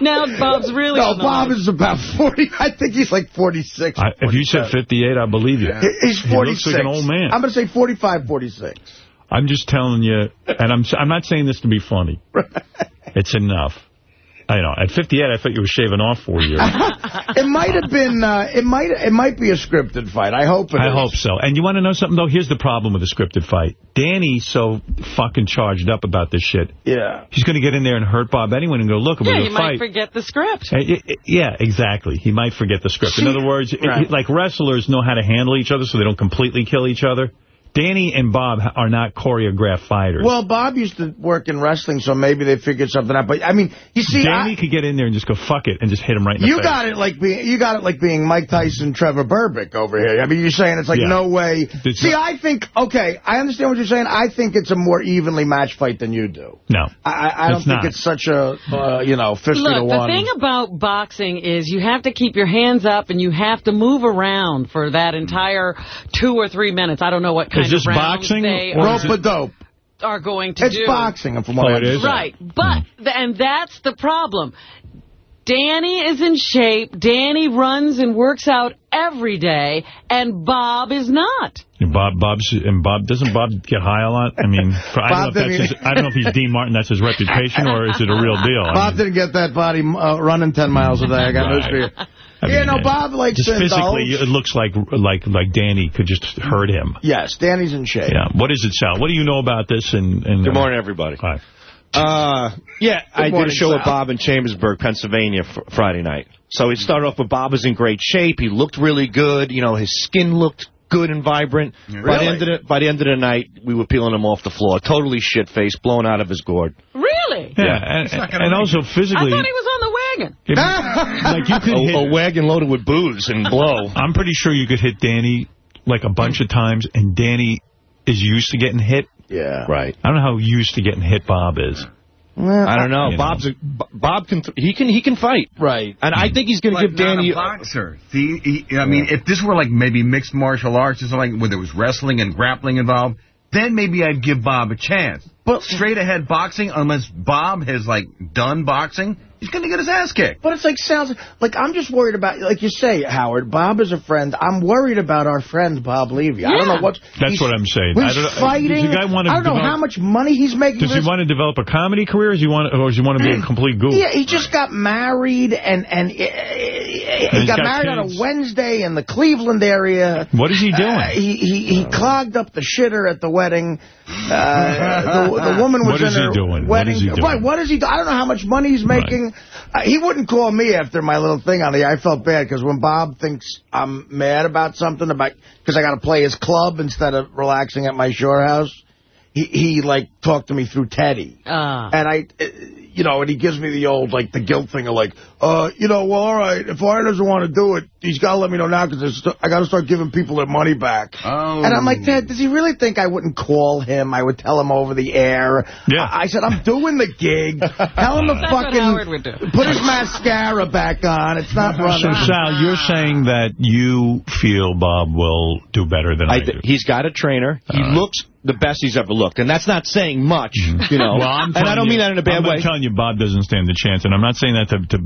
now Bob's really No, on Bob is about 40. I think he's like 46. I, if you said 58, I believe you. He- He's 46. He looks like an old man. I'm going to say 45, 46. I'm just telling you, and I'm I'm not saying this to be funny. It's enough. I know. At 58, I thought you were shaving off four years. [LAUGHS] it might have been, uh, it might it might be a scripted fight. I hope it I is. hope so. And you want to know something, though? Here's the problem with a scripted fight. Danny's so fucking charged up about this shit. Yeah. He's going to get in there and hurt Bob anyone and go, look, we're Yeah, going you to might fight. forget the script. Uh, y- y- Yeah, exactly. He might forget the script. In other words, it- like wrestlers know how to handle each other so they don't completely kill each other. Danny and Bob are not choreographed fighters. Well, Bob used to work in wrestling, so maybe they figured something out. But, I mean, you see... Danny I- could get in there and just go, fuck it, and just hit him right in the You face. got it like being you got it like being Mike Tyson, Trevor Berbick over here. I mean, you're saying it's like Yeah. no way. It's See, not- I think okay, I understand what you're saying. I think it's a more evenly matched fight than you do. No. I, I I don't It's think not. it's such a uh, you know fifty to Look, the thing about boxing is you have to keep your hands up and you have to move around for that entire two or three minutes. I don't know what kind Is this boxing they or are, is Rope a dope. are going to It's do. boxing, from what Oh, I it is? Right, but, th- and that's the problem. Danny is in shape. Danny runs and works out every day, and Bob is not. And Bob, Bob's, and Bob, doesn't Bob get high a lot? I mean, for, [LAUGHS] I, don't know if that's his, I don't know if he's Dean Martin, that's his reputation, or is it a real deal? I Bob mean, didn't get that body uh, running 10 miles a day. I got news for you. [LAUGHS] I yeah, mean, no, uh, Bob likes just to physically, indulge. it looks like like like Danny could just hurt him. Yes, Danny's in shape. Yeah. What is it, Sal? What do you know about this? And, and Good morning, everybody. Hi. Uh, yeah, I did morning, a show Sal. with Bob in Chambersburg, Pennsylvania, fr Friday night. So it started off with Bob was in great shape. He looked really good. You know, his skin looked good and vibrant. By the Really? end of the by the end of the night, we were peeling him off the floor, totally shit faced, blown out of his gourd. Really? Yeah, and, and also I physically, thought he was on the wagon. it- [LAUGHS] like you could A, hit. a wagon loaded with booze and blow. [LAUGHS] I'm pretty sure you could hit Danny like a bunch of times, and Danny is used to getting hit. Yeah. Right. I don't know how used to getting hit Bob is. I don't know. You know. Bob's a, B- Bob can th he can he can fight. Right. And I think he's going to But give Danny. not a boxer. See, he, I mean, if this were like maybe mixed martial arts or something, where there was wrestling and grappling involved, then maybe I'd give Bob a chance. But- straight ahead boxing, unless Bob has like done boxing, he's going to get his ass kicked. But it's like sounds like I'm just worried about like you say, Howard. Bob is a friend. I'm worried about our friend Bob Levy. I don't know what. That's what I'm saying. He's I don't know- fighting. does the guy want to I don't know how much money he's making. Does he want to develop a comedy career, or does he want, or does he want to be a [CLEARS THROAT] complete goof? Yeah, he just got married, and and uh, he he's got, got married on a. Wednesday in the Cleveland area. What is he doing? Uh, he, he he clogged up the shitter at the wedding. Uh, [LAUGHS] the, the woman was What in is he her doing? What wedding. is he doing? Right, what is he? do- I don't know how much money he's making. Uh, he wouldn't call me after my little thing on the. I felt bad because when Bob thinks I'm mad about something about because I got to play his club instead of relaxing at my shore house. he, he like talked to me through Teddy. Ah. And I, uh, you know, and he gives me the old, like, the guilt thing of like, uh, you know, well, all right, if Artie doesn't want to do it, he's got to let me know now because I got to start giving people their money back. Oh. And I'm like, Ted, does he really think I wouldn't call him? I would tell him over the air. Yeah. I, I said, I'm doing the gig. [LAUGHS] Tell him to That's what Howard would do. fucking put his mascara back on. It's not So. Sal, you're saying that you feel Bob will do better than I, I do. he's got a trainer. He looks the best he's ever looked. And that's not saying much, you know. Mm-hmm. Well, I'm and I telling don't you- mean that in a bad I'm not way. telling you Bob doesn't stand a chance, and I'm not saying that to to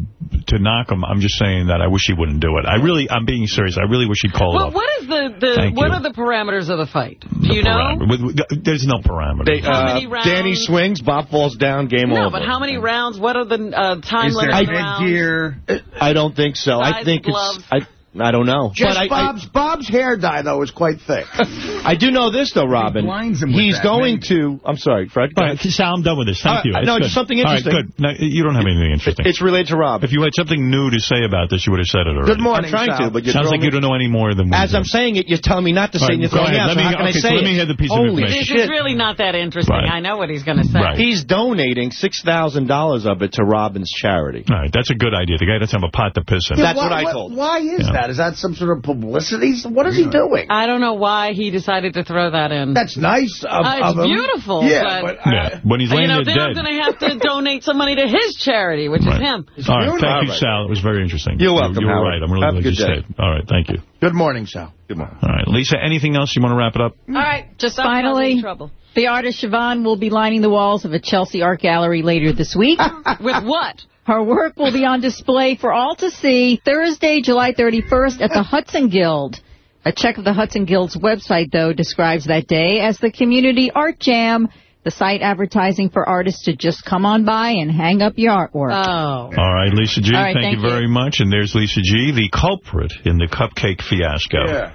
to knock him. I'm just saying that I wish he wouldn't do it. I really, I'm being serious. I really wish he'd call Well, off. what is the, the Thank what you. are the parameters of the fight? Do you know? Parameter. With- with- There's no parameters. They, How uh, many rounds? Danny swings, Bob falls down, game No, over. but how many rounds? What are the uh, time Is there limits? headgear? I don't think so. I think gloves? it's... I, I don't know. Just but I, Bob's Bob's hair dye though is quite thick. I, [LAUGHS] I do know this, though, Robin. blinds him with He's that, going maybe. to... I'm sorry, Fred. go All right, ahead. Sal, I'm done with this. Thank Uh, you. It's no, good. just something All right, interesting. good. No, you don't have anything interesting. It's related to Rob. if you had something new to say about this, you would have said it already. Good morning, I'm trying Sal. to, but you Sounds like me- you don't know any more than we As do. I'm saying it, you're telling me not to say right, it. and You're go throwing me Let so me- how can okay, I so say let me hear the piece of Holy information. This shit. is really not that interesting. Right. I know what he's going to say. He's donating $6,000 of it to Robin's charity. All right, that's a good idea. The guy doesn't have a pot to piss in. That's Why- what I told. Why is Yeah. That? Is that some sort of publicity? What is he doing? I don't know why he decided to throw that in. That's nice of, Uh, it's of him. beautiful, Yeah, but- but, Yeah, when he's you know, there then I'm going to have to [LAUGHS] donate some money to his charity, which Right. is him. All right, thank you. Sal. It was very interesting. You're You- welcome, You were right. I'm really Have glad you good day. stayed. All right, thank you. Good morning, Sal. Good morning. All right, Lisa, anything else you want to wrap it up? All right, just finally, trouble. the artist Siobhan will be lining the walls of a Chelsea art gallery later this week. [LAUGHS] With what? Her work will be on display for all to see Thursday, July 31st at the Hudson Guild. A check of the Hudson Guild's website, though, describes that day as the Community Art Jam, the site advertising for artists to just come on by and hang up your artwork. Oh. All right, Lisa G, All right, thank, thank you very you. much. And there's Lisa G, the culprit in the cupcake fiasco. Yeah.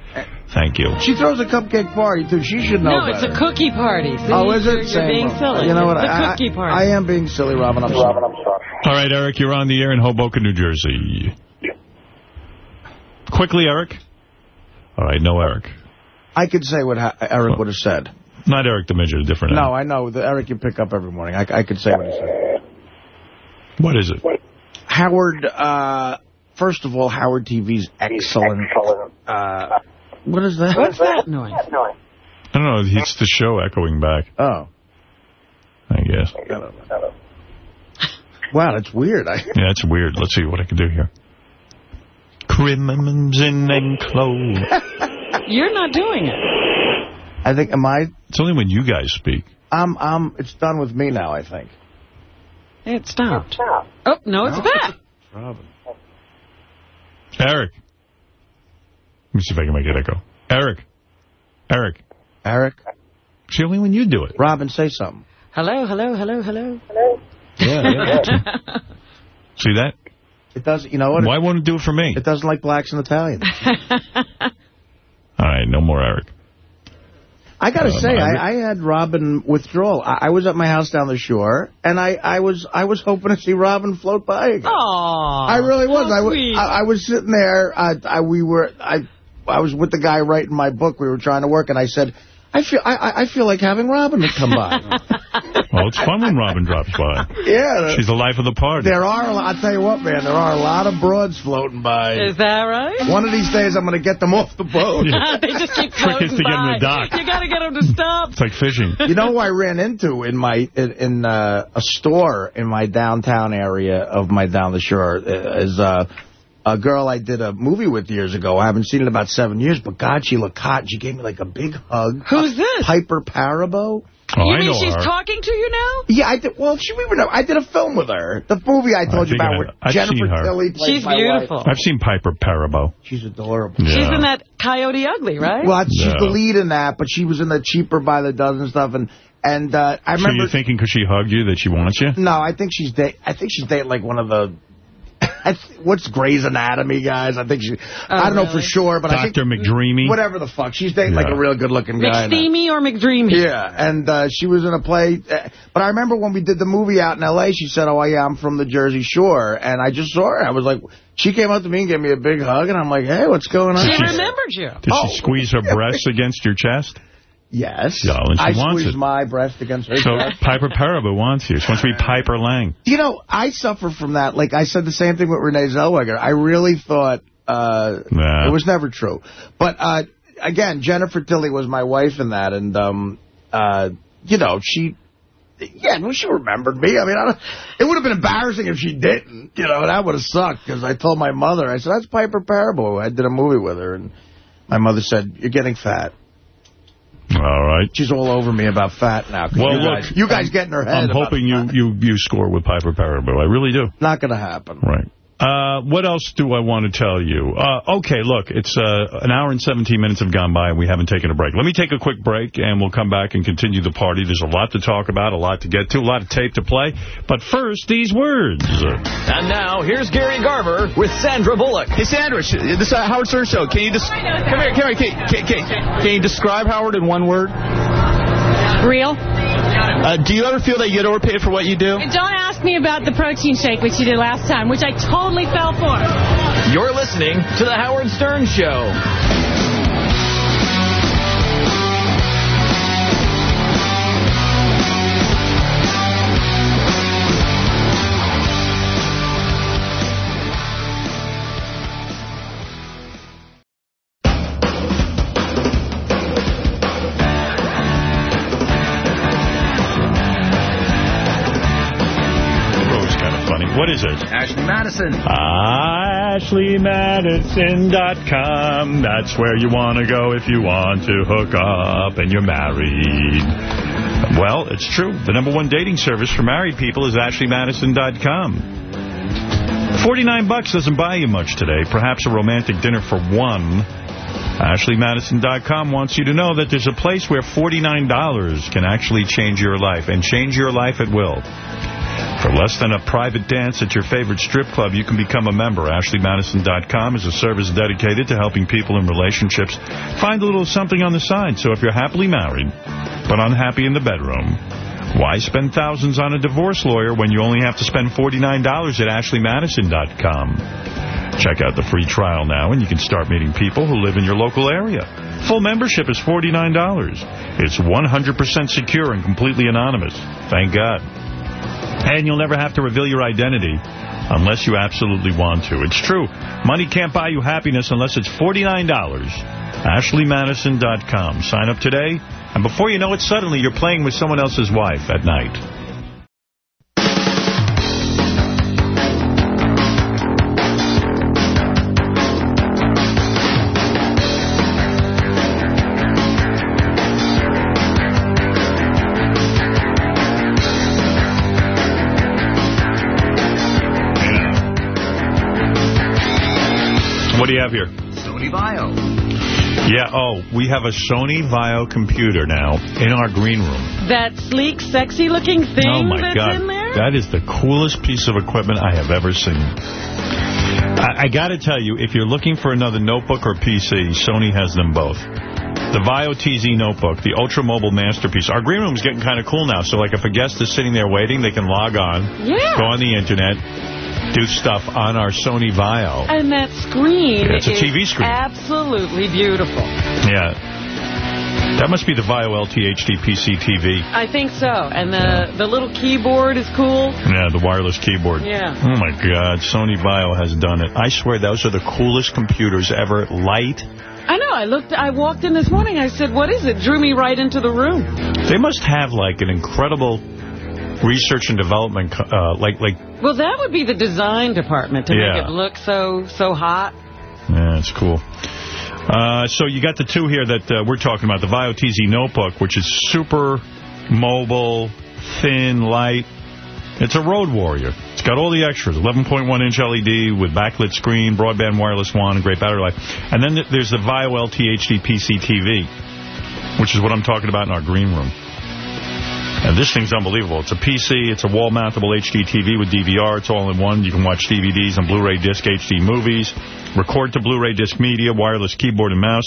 Thank you. She throws a cupcake party, too. She should know No, it's better. a cookie party. Oh, See, Oh, is it? You're being silly. You know what? It's a I, cookie I, party. I am being silly, Robin. I'm sorry. All right, Eric, you're on the air in Hoboken, New Jersey. Quickly, Eric. All right, no Eric. I could say what ha- Eric would have said. Not Eric the Midget, a different No, Eric. I know. The Eric you pick up every morning. I, I could say what he said. What is it? Howard, uh, first of all, Howard TV's excellent. Uh, what is that? What's that noise? I don't know. It's the show echoing back, Oh. I guess. Wow, that's weird. I, Yeah, that's weird. Let's see what I can do here. Crimson and clover. [LAUGHS] You're not doing it. I think, am I? It's only when you guys speak. I'm, I'm, it's done with me now, I think. It stopped. Oh, no, it's back. Robin. Eric. Let me see if I can make it echo. Eric. Eric. Eric? It's only when you do it. Robin, say something. Hello, hello, hello, hello. Yeah, yeah. [LAUGHS] See that? It does, you know what? Why won't it do it for me? It doesn't like blacks and Italians. [LAUGHS] All right, no more Eric. I got to Um, say, I I, I had Robin withdrawal. I, I was at my house down the shore, and I, I was I was hoping to see Robin float by again. Aww. I really was. I. I, I was sitting there. I, I we were I I was with the guy writing my book. We were trying to work, and I said, I feel I, I- I feel like having Robin to come by. [LAUGHS] Well, it's fun when Robin drops by. yeah. She's the life of the party. There are, a lot- I'll tell you what, man, there are a lot of broads floating by. Is that right? One of these days, I'm going to get them off the boat. [LAUGHS] they just keep [LAUGHS] Trick is floating to get 'em by. to dock. You got to get them to stop. It's like fishing. You know who I ran into in my in, in uh, a store in my downtown area of my down the shore uh, is uh, a girl I did a movie with years ago. I haven't seen it in about seven years, but God, she looked hot. She gave me like a big hug. Who's this? Piper Perabo. Oh, you I mean she's her. talking to you now? Yeah, I did. Well, she even know. I did a film with her. The movie I told you think about I- with I've seen Jennifer her. Tilly. plays She's my beautiful. wife. I've seen Piper Perabo. She's adorable. Yeah. She's in that Coyote Ugly, right? Well, she's Yeah. the lead in that, but she was in the cheaper by the dozen stuff, and and uh, I So remember. you're thinking because she hugged you that she wants you? No, I think she's date. I think she's dating like one of the. [LAUGHS] I th- What's Grey's Anatomy guys? I think she. I don't know for sure, but I think Dr. McDreamy? whatever the fuck. She's dating like a real good looking guy. McSteamy or McDreamy? Yeah, and uh, she was in a play. Uh, but I remember when we did the movie out in L.A., she said, oh, yeah, I'm from the Jersey Shore. And I just saw her. I was like, she came up to me and gave me a big hug, and I'm like, hey, what's going on? She remembered you. Did Oh. she squeeze her [LAUGHS] breasts against your chest? Yes. Yeah, and she I wants squeeze it. my breast against her So chest. Piper Perabo wants you. She wants to be Piper Lange. You know, I suffer from that. Like, I said the same thing with Renee Zellweger. I really thought uh, Nah. it was never true. But, uh, again, Jennifer Tilly was my wife in that, and, um, uh, you know, she... Yeah, well, she remembered me. I mean, I it would have been embarrassing if she didn't. You know, that would have sucked, because I told my mother, I said, that's Piper Perabo. I did a movie with her, and my mother said, you're getting fat. All right. She's all over me about fat now. Well, you look, guys, you guys get in her head. I'm hoping you, you, you score with Piper Perabo. I really do. Not going to happen. Right. Uh, what else do I want to tell you? Uh, okay, look, it's uh, an hour and 17 minutes have gone by and we haven't taken a break. Let me take a quick break and we'll come back and continue the party. There's a lot to talk about, a lot to get to, a lot of tape to play. But first, these words. And now, here's Gary Garver with Sandra Bullock. Hey, Sandra, this uh, Howard Stern show. Can you just come here? Come here. Can, can, can, can you describe Howard in one word? Real? Uh, do you ever feel that you get overpaid for what you do? Don't ask me about the protein shake, which you did last time, which I totally fell for. You're listening to The Howard Stern Show. What is it? Ashley Madison. Ah, AshleyMadison.com. That's where you want to go if you want to hook up and you're married. Well, it's true. The number one dating service for married people is AshleyMadison.com. 49 bucks doesn't buy you much today. Perhaps a romantic dinner for one. AshleyMadison.com wants you to know that there's a place where $49 can actually change your life, and change your life it will. For less than a private dance at your favorite strip club, you can become a member. AshleyMadison.com is a service dedicated to helping people in relationships find a little something on the side. So if you're happily married, but unhappy in the bedroom, why spend thousands on a divorce lawyer when you only have to spend $49 at AshleyMadison.com? Check out the free trial now, and you can start meeting people who live in your local area. Full membership is $49. It's 100% secure and completely anonymous. Thank God. And you'll never have to reveal your identity unless you absolutely want to. It's true. Money can't buy you happiness unless it's $49. AshleyMadison.com. Sign up today, and before you know it, suddenly you're playing with someone else's wife at night. What do you have here? Sony VAIO. Yeah, oh, we have a Sony VAIO computer now in our green room. That sleek, sexy-looking thing oh, my that's God. in there? That is the coolest piece of equipment I have ever seen. I, I got to tell you, if you're looking for another notebook or PC, Sony has them both. The VAIO TZ notebook, the ultra mobile masterpiece. Our green room's getting kind of cool now, so like if a guest is sitting there waiting, they can log on, Yeah. go on the internet, do stuff on our Sony VAIO. And that screen Yeah, it's a is TV screen. absolutely beautiful. Yeah. That must be the VAIO LT HD PC TV. I think so. And the, the little keyboard is cool. Yeah, the wireless keyboard. Yeah. Oh, my God. Sony VAIO has done it. I swear those are the coolest computers ever. Light. I know. I looked. I walked in this morning. I said, what is it? Drew me right into the room. They must have, like, an incredible research and development, uh, like, like, Well, that would be the design department to Yeah. make it look so so hot. yeah, it's cool. Uh, so you got the two here that uh, we're talking about, the VAIO TZ Notebook, which is super mobile, thin, light. It's a road warrior. It's got all the extras, 11.1-inch LED with backlit screen, broadband wireless WAN, and great battery life. And then th- there's the VAIO LT HD PC TV, which is what I'm talking about in our green room. And this thing's unbelievable. It's a PC, it's a wall-mountable HD TV with DVR. It's all in one. You can watch DVDs and Blu-ray disc HD movies, record to Blu-ray disc media, wireless keyboard and mouse.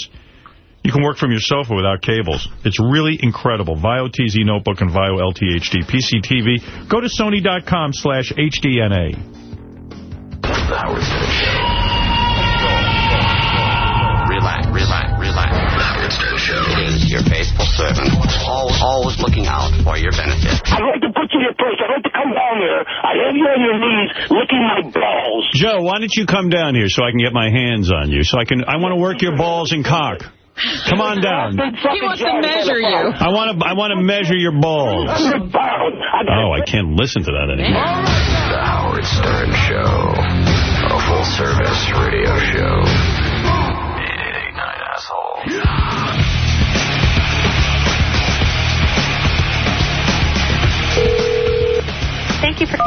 You can work from your sofa without cables. It's really incredible. VAIO TZ Notebook and VAIO LT HD PC TV. Go to sony.com slash HDNA. The Howard Show. Servant. Always, always looking out for your benefit. I'd like to put you in your place. I'd like to come down there. I have you on your knees licking my balls. Joe, why don't you come down here so I can get my hands on you? So I can. I want to work your balls and cock. Come on down. He wants to measure you. I want to. I want to measure your balls. Oh, I can't listen to that anymore. The Howard Stern Show. A full-service radio show. You for...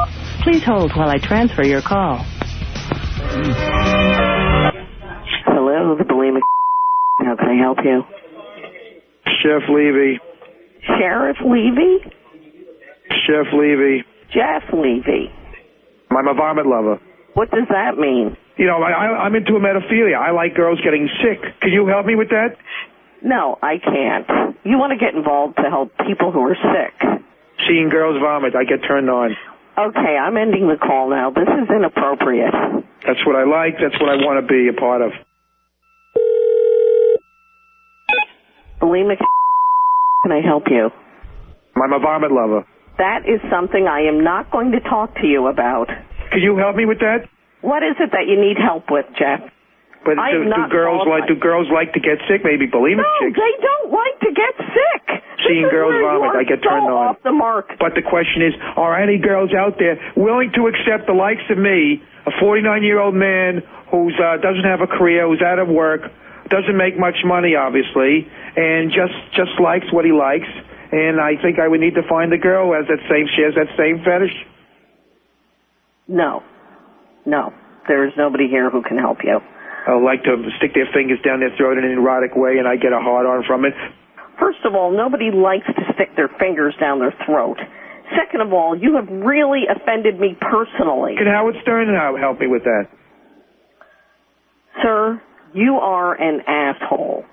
Please hold while I transfer your call. Hello, the bulimic. How can I help you? Chef Levy. Sheriff Levy? Chef Levy. Jeff Levy. I'm a vomit lover. What does that mean? You know, I, I- I'm into emetophilia. I like girls getting sick. Can you help me with that? No, I can't. You want to get involved to help people who are sick. Seeing girls vomit, I get turned on. Okay, I'm ending the call now. This is inappropriate. That's what I like. That's what I want to be a part of. Bulimic. Can I help you? I'm a vomit lover. That is something I am not going to talk to you about. Can you help me with that? What is it that you need help with, Jeff? But I do, do girls like do girls like to get sick? Maybe bulimic No, chicks. they don't like to get sick. Seeing girls vomit, I get so turned on. off the mark. But the question is, are any girls out there willing to accept the likes of me, a 49-year-old man who uh, doesn't have a career, who's out of work, doesn't make much money, obviously, and just just likes what he likes? And I think I would need to find a girl who has that same shares that same fetish. No. No. There is nobody here who can help you. I like to stick their fingers down their throat in an erotic way, and I get a hard on from it. First of all, nobody likes to stick their fingers down their throat. Second of all, you have really offended me personally. Can Howard Stern help help me with that? Sir, you are an asshole.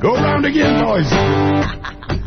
Go round again, boys. [LAUGHS]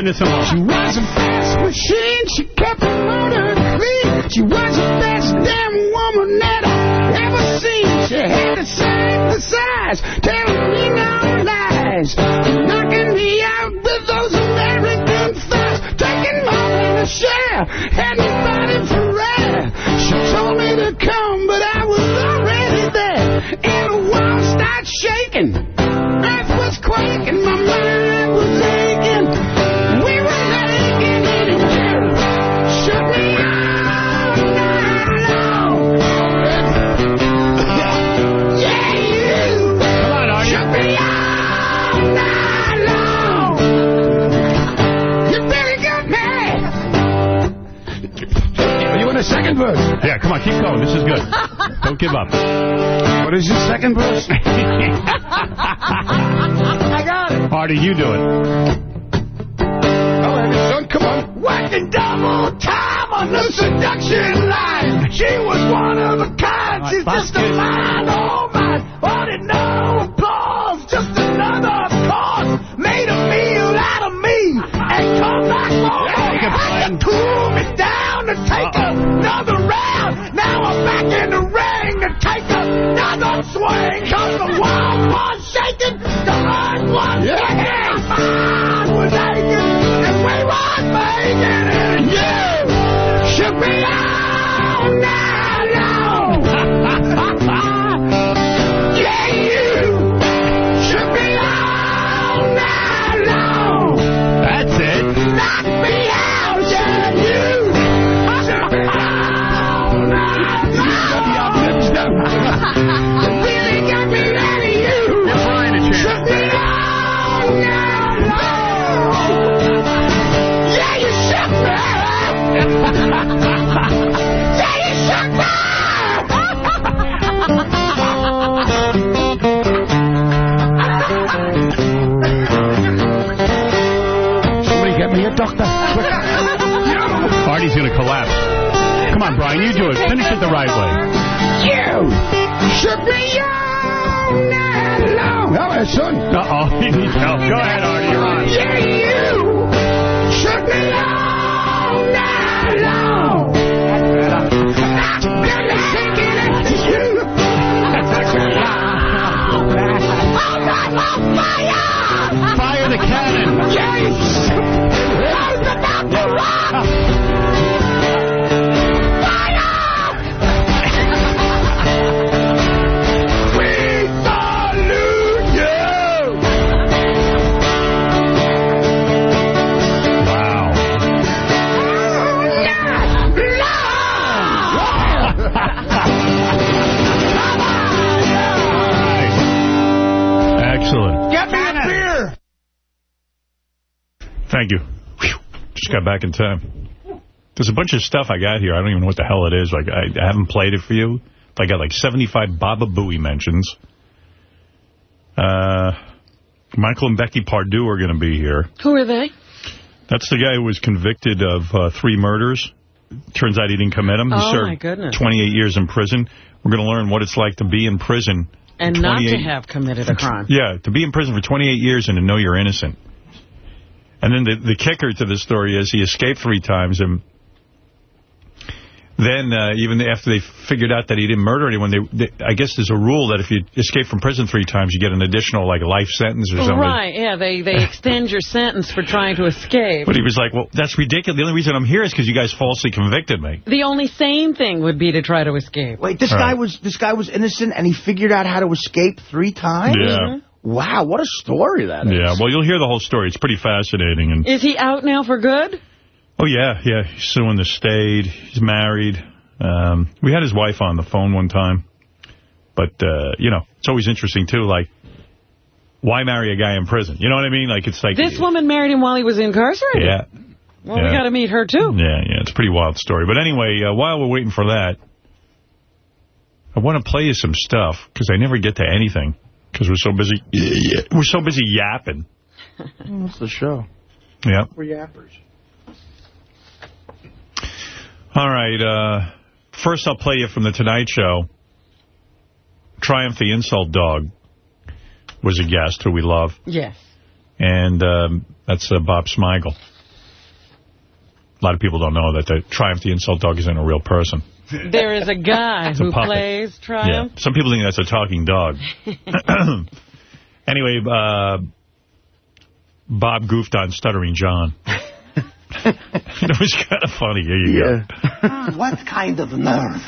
in this alone. She was a fast machine. She kept her motor clean. She was the best damn woman that I ever seen. She had the same size, telling me no lies, knocking me out with those American thighs, taking more than a share, had me fighting for rare. She told me to come, but I was already there, and the world started shaking. Earth was quaking, my mind the second verse? Yeah, come on, keep going. This is good. Don't give up. What is your second verse? [LAUGHS] I got it. Artie, you do it. Right, come on. Working double time on the seduction line. She was one of a kind. She's just a fine old mind. Wanted no applause, just another cause. Made a meal out of me and come back for more. Brian. Cool me down take another round. Now I'm back in the ring to take another swing. Cause the world was shaking, the earth was shaking, my mind was aching, and we was making it. You shook me out now, [LAUGHS] yeah, you shook me out now, That's it. Knock me out. You really got me ready, you. Give Brian a chance. Shook me out. Yeah, you shook me. Yeah, you shook me. Somebody get me a doctor. Artie's going to collapse. Come on, Brian, you do it. Finish it the right way you should be young and long. All right, son. Uh-oh. He needs help. Go ahead, Artie. You're on. Yeah, you should be young and long. I've been thinking it's you. Hold on, fire! Fire the cannon! Yes! about to rock! Thank you. Whew. Just got back in time. There's a bunch of stuff I got here. I don't even know what the hell it is. Like I, I haven't played it for you. I got like 75 Baba Booey mentions. Uh, Michael and Becky Pardue are going to be here. Who are they? That's the guy who was convicted of uh, three murders. Turns out he didn't commit them. He Oh, served my goodness. 28 years in prison. We're going to learn what it's like to be in prison. And not to have committed a crime. Yeah, to be in prison for 28 years and to know you're innocent. And then the, the kicker to the story is he escaped three times, and then uh, even after they figured out that he didn't murder anyone, they, they, I guess there's a rule that if you escape from prison three times, you get an additional like life sentence or something. Right, yeah, they, they [LAUGHS] extend your sentence for trying to escape. But he was like, well, that's ridiculous. The only reason I'm here is because you guys falsely convicted me. The only sane thing would be to try to escape. Wait, this All guy right. was this guy was innocent, and he figured out how to escape three times. Yeah. Wow, what a story that is. Yeah, well, you'll hear the whole story. It's pretty fascinating. And Is he out now for good? Oh, yeah, yeah. He's suing the state. He's married. Um, we had his wife on the phone one time. But, uh, you know, it's always interesting, too, like, why marry a guy in prison? You know what I mean? Like, it's like... This woman married him while he was incarcerated. Yeah. Well, we got to meet her, too. Yeah, yeah, it's a pretty wild story. But anyway, uh, while we're waiting for that, I want to play you some stuff, because I never get to anything, because we're so busy... We're so busy yapping. [LAUGHS] What's the show? Yeah. We're yappers. All right. Uh, first, I'll play you from The Tonight Show. Triumph the Insult Dog was a guest who we love. Yes. And um, that's uh, Bob Smigel. A lot of people don't know that the Triumph the Insult Dog isn't a real person. [LAUGHS] There is a guy It's a who puppet. plays Triumph. Yeah. Some people think that's a talking dog. [LAUGHS] anyway, uh, Bob goofed on Stuttering John. [LAUGHS] it was kind of funny. Here you go. what kind of nerve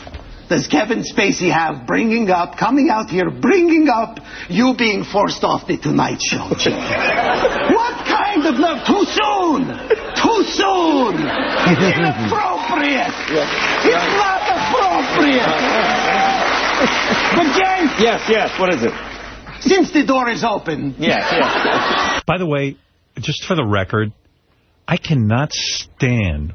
does Kevin Spacey have bringing up, coming out here, bringing up you being forced off the Tonight Show? What kind of nerve? Too soon! Too soon! It's inappropriate! It's not appropriate! but James, Yes, yes. What is it? since the door is open, Yes, yes. [LAUGHS] By the way, just for the record, I cannot stand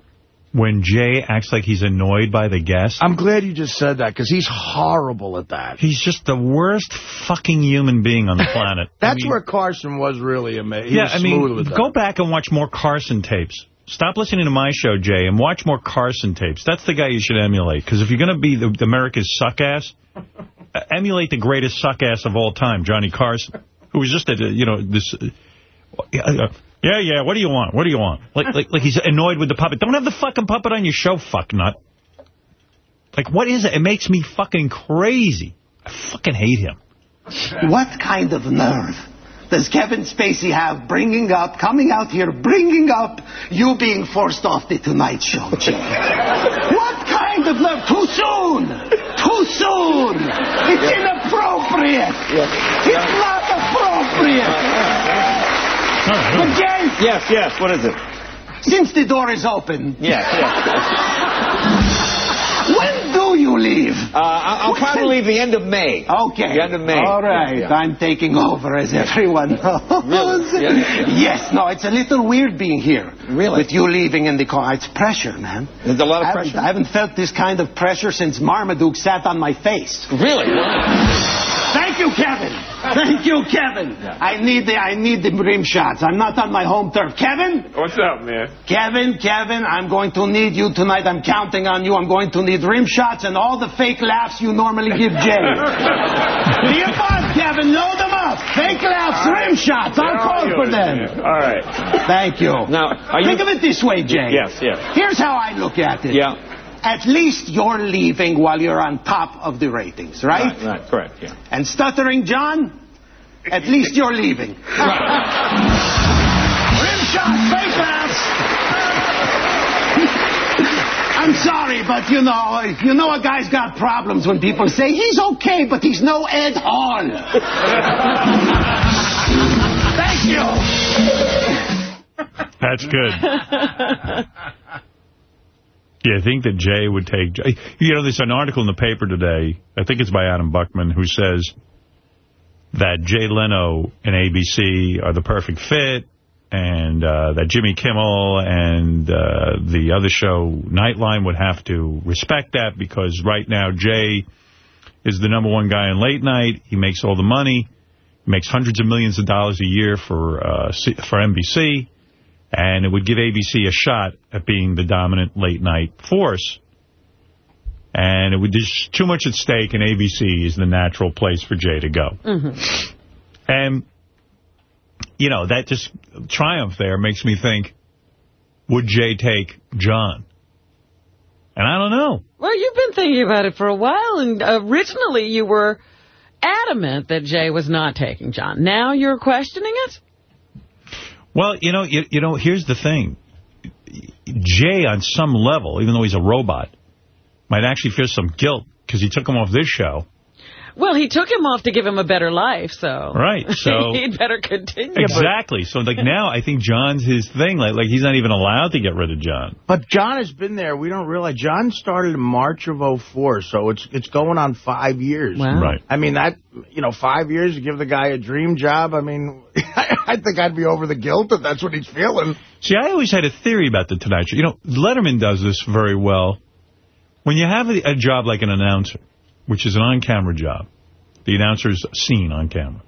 when Jay acts like he's annoyed by the guest. I'm glad you just said that, because he's horrible at that. He's just the worst fucking human being on the planet. [LAUGHS] That's I mean, where Carson was really amazing. yeah, was I mean, with that. go back and watch more Carson tapes. Stop listening to my show, Jay, and watch more Carson tapes. That's the guy you should emulate. Because if you're going to be the, the America's suck ass, uh, emulate the greatest suck ass of all time, Johnny Carson, who was just a, you know, this. Uh, yeah, yeah, what do you want? What do you want? Like, like, like he's annoyed with the puppet. Don't have the fucking puppet on your show, fuck nut. Like, what is it? It makes me fucking crazy. I fucking hate him. What kind of nerve does Kevin Spacey have bringing up, coming out here, bringing up you being forced off the Tonight Show? Jim? [LAUGHS] what kind of love? Too soon! Too soon! It's inappropriate! It's not appropriate! But James, Yes, yes. What is it? since the door is open, Yes, yes. [LAUGHS] when do you leave? Uh, I'll, I'll probably leave the end of May. Okay. The end of May. All right. Yeah. I'm taking over as everyone [LAUGHS] knows. Really? Yeah. Yes. No, it's a little weird being here. Really? With you leaving in the car. It's pressure, man. There's a lot I of haven't- pressure. I haven't felt this kind of pressure since Marmaduke sat on my face. Really? Thank you, Kevin. Thank you, Kevin. I need the I need the rim shots. I'm not on my home turf. Kevin? What's up, man? Kevin, Kevin, I'm going to need you tonight. I'm counting on you. I'm going to need rim shots and all the fake laughs you normally give Jay. [LAUGHS] Be a boss, Kevin. Load them up. Fake laughs, rim shots. I'll call for them. All right. Thank you. Now, are you... Think of it this way, Jay. Yes, yes. Here's how I look at it. Yeah. At least you're leaving while you're on top of the ratings, right? Right, right, correct, yeah. And stuttering John, at least you're leaving. Rim shot, fake laughs. I'm sorry, but you know, you know a guy's got problems when people say he's okay, but he's no Ed Hall. Thank you. That's good. [LAUGHS] I think that Jay would take... You know, there's an article in the paper today, I think it's by Adam Buckman, who says that Jay Leno and ABC are the perfect fit, and uh, that Jimmy Kimmel and uh, the other show, Nightline, would have to respect that because right now Jay is the number one guy in late night. He makes all the money. He makes hundreds of millions of dollars a year for uh, for NBC, and it would give ABC a shot at being the dominant late night force. And it would there's too much at stake, and ABC is the natural place for Jay to go. Mm-hmm. And, you know, that just triumph there makes me think, would Jay take John? And I don't know. Well, you've been thinking about it for a while, and originally you were adamant that Jay was not taking John. Now you're questioning it? Well, you know, you, you know, here's the thing. Jay, on some level, even though he's a robot, might actually feel some guilt because he took him off this show. Well, he took him off to give him a better life, so... Right, so... [LAUGHS] He'd better continue. Exactly. So, like, now I think John's his thing. Like, like he's not even allowed to get rid of John. But John has been there. We don't realize. John started in March of 04, so it's it's going on five years. Wow. Right. I mean, that, you know, five years to give the guy a dream job. I mean, [LAUGHS] I think I'd be over the guilt if that's what he's feeling. See, I always had a theory about the Tonight Show. You know, Letterman does this very well. When you have a, a job like an announcer, which is an on-camera job, the announcer's seen on camera,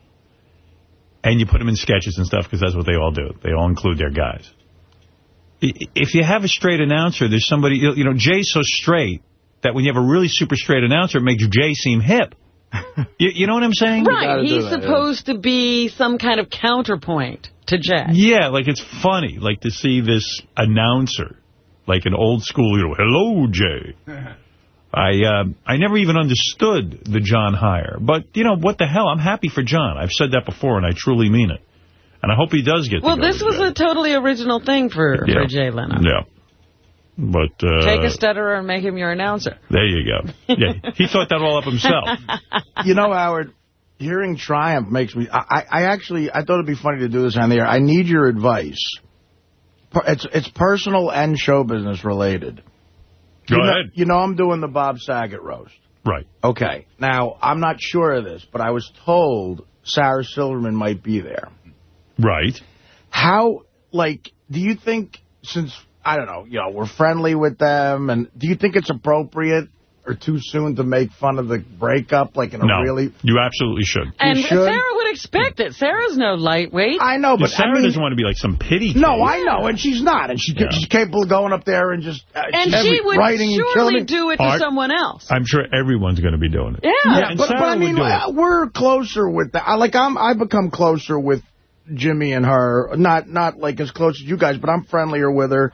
and you put them in sketches and stuff because that's what they all do. They all include their guys. If you have a straight announcer, there's somebody, you you know, Jay's so straight that when you have a really super straight announcer, it makes Jay seem hip. [LAUGHS] you, you know what I'm saying? Right, he's supposed to be some kind of counterpoint to Jay. Yeah, like it's funny, like to see this announcer, like an old school, you know, hello, Jay. [LAUGHS] I uh, I never even understood the John hire. But, you know, what the hell? I'm happy for John. I've said that before, and I truly mean it. And I hope he does get Well, to this to was Jay. a totally original thing for, Yeah. for Jay Leno. Yeah. But, uh, Take a stutterer and make him your announcer. there you go. Yeah, he thought that all up himself. [LAUGHS] you know, Howard, hearing Triumph makes me... I, I I actually, I thought it'd be funny to do this on the air. I need your advice. It's it's personal and show business related. Go you know. You know I'm doing the Bob Saget roast. Right. Okay. Now, I'm not sure of this, but I was told Sarah Silverman might be there. Right. How, like, do you think, since, I don't know, you know, we're friendly with them, and do you think it's appropriate or too soon to make fun of the breakup, like in a No, really... you absolutely should. And should? Sarah would expect it. Sarah's no lightweight. I know, Yeah, but Sarah I mean, doesn't want to be like some pity No, case. I know, and she's not, and she, Yeah. she's capable of going up there and just... Uh, And she's she would writing surely it. do it to Art- someone else. I'm sure everyone's going to be doing it. Yeah. Yeah, but, but I mean, do uh, we're closer with that. Like I'm, I've become closer with Jimmy and her. Not, not like as close as you guys, but I'm friendlier with her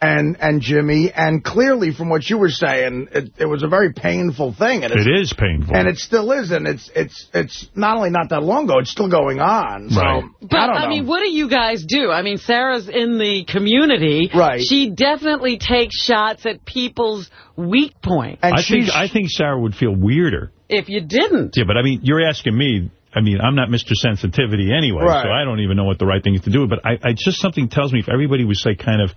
and and Jimmy. And clearly, from what you were saying, it, it was a very painful thing. And it's, painful. and it still is. And it's it's it's not only not that long ago; it's still going on. So Right. But, I don't know. mean, what do you guys do? I mean, Sarah's in the community. Right. She definitely takes shots at people's weak point. and I think I think Sarah would feel weirder. If you didn't. Yeah, but I mean, you're asking me. I mean, I'm not Mr. Sensitivity anyway, Right. so I don't even know what the right thing is to do. But I, I just something tells me if everybody was like kind of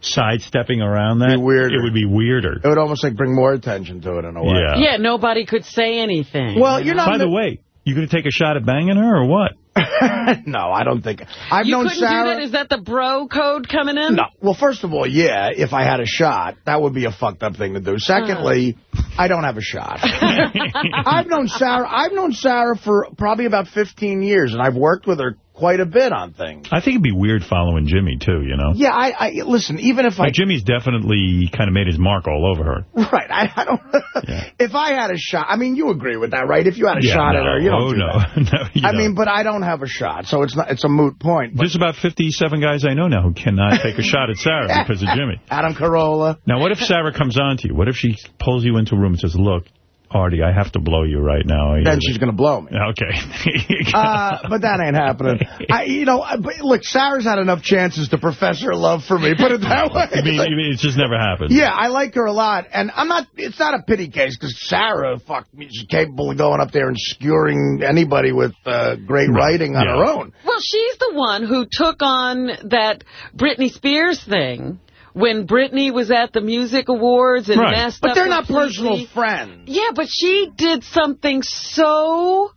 sidestepping around that, Be it would be weirder. it would almost like bring more attention to it in a way. Yeah. Yeah, nobody could say anything. Well, you're not. By the way, you going to take a shot at banging her or what? [LAUGHS] no, I don't think. I've you known couldn't Sarah. do that? Is that the bro code coming in? No. Well, first of all, yeah, if I had a shot, that would be a fucked up thing to do. Secondly, I don't have a shot. [LAUGHS] I've known Sarah. I've known Sarah for probably about 15 years, and I've worked with her quite a bit on things. I think it'd be weird following Jimmy, too, you know? Yeah, I, I listen. Even if I Like, Jimmy's definitely kind of made his mark all over her. [LAUGHS] right, I, I don't. [LAUGHS] If I had a shot, I mean, you agree with that, right? If you had a Yeah, shot no, at her, you don't oh, do no. [LAUGHS] no I don't. mean, but I don't have a shot, so it's not. It's a moot point. But There's about 57 guys I know now who cannot take a shot at Sarah because of Jimmy. Adam Carolla. Now, what if Sarah comes on to you? What if she pulls you into a room and says, look, Artie, I have to blow you right now. Then she's going to blow me. Okay. [LAUGHS] Uh, but that ain't happening. [LAUGHS] I, you know, I- but look, Sarah's had enough chances to profess her love for me. Put it that way. I mean, you mean it just never happened. Yeah, I like her a lot, and I'm not. It's not a pity case because Sarah, fuck, she's capable of going up there and skewering anybody with uh, great writing on Yeah. her own. Well, she's the one who took on that Britney Spears thing when Britney was at the music awards and Right. messed But up they're not personal friends. Yeah, but she did something so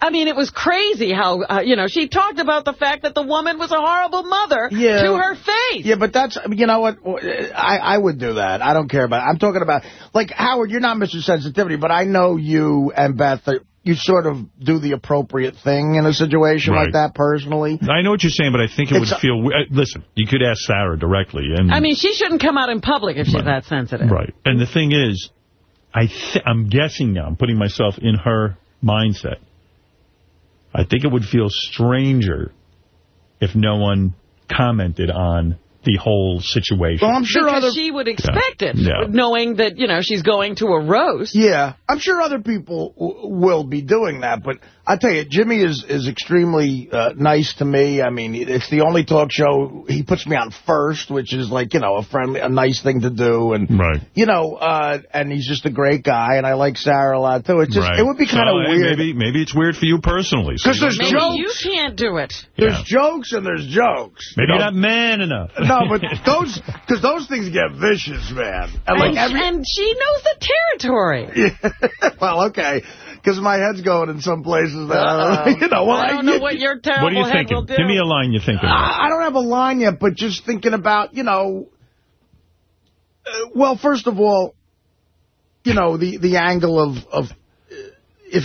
I mean, it was crazy how, uh, you know, she talked about the fact that the woman was a horrible mother Yeah. to her face. Yeah, but that's, you know what, I, I would do that. I don't care about it. I'm talking about, like, Howard, you're not Mr. Sensitivity, but I know you and Beth, are, you sort of do the appropriate thing in a situation Right. like that personally. I know what you're saying, but I think it It's would feel... we- uh, Listen, you could ask Sarah directly. and I mean, she shouldn't come out in public if she's that sensitive. Right. And the thing is, I th I'm guessing now, I'm putting myself in her mindset. I think it would feel stranger if no one commented on the whole situation. Well, I'm sure because other... she would expect it, Yeah. knowing that, you know, she's going to a roast. Yeah, I'm sure other people w- will be doing that, but I tell you, Jimmy is is extremely uh, nice to me. I mean, it's the only talk show he puts me on first, which is like you know a friendly, a nice thing to do, and right. you know, uh, and he's just a great guy, and I like Sarah a lot too. It's just Right. it would be kind of So, weird. Maybe, maybe it's weird for you personally. so 'Cause there's you Maybe don't you can't do it. There's jokes and there's jokes. Maybe you you're not man enough. [LAUGHS] No, but [LAUGHS] those because those things get vicious, man. And like And, every, and she knows the territory. [LAUGHS] well, okay, because my head's going in some places that I don't, [LAUGHS] you know. Well, I don't know what your terrible What are you head thinking? will do. Give me a line you're thinking of. I I don't have a line yet, but just thinking about, you know, uh, well, first of all, you know, the, the angle of, of uh, if,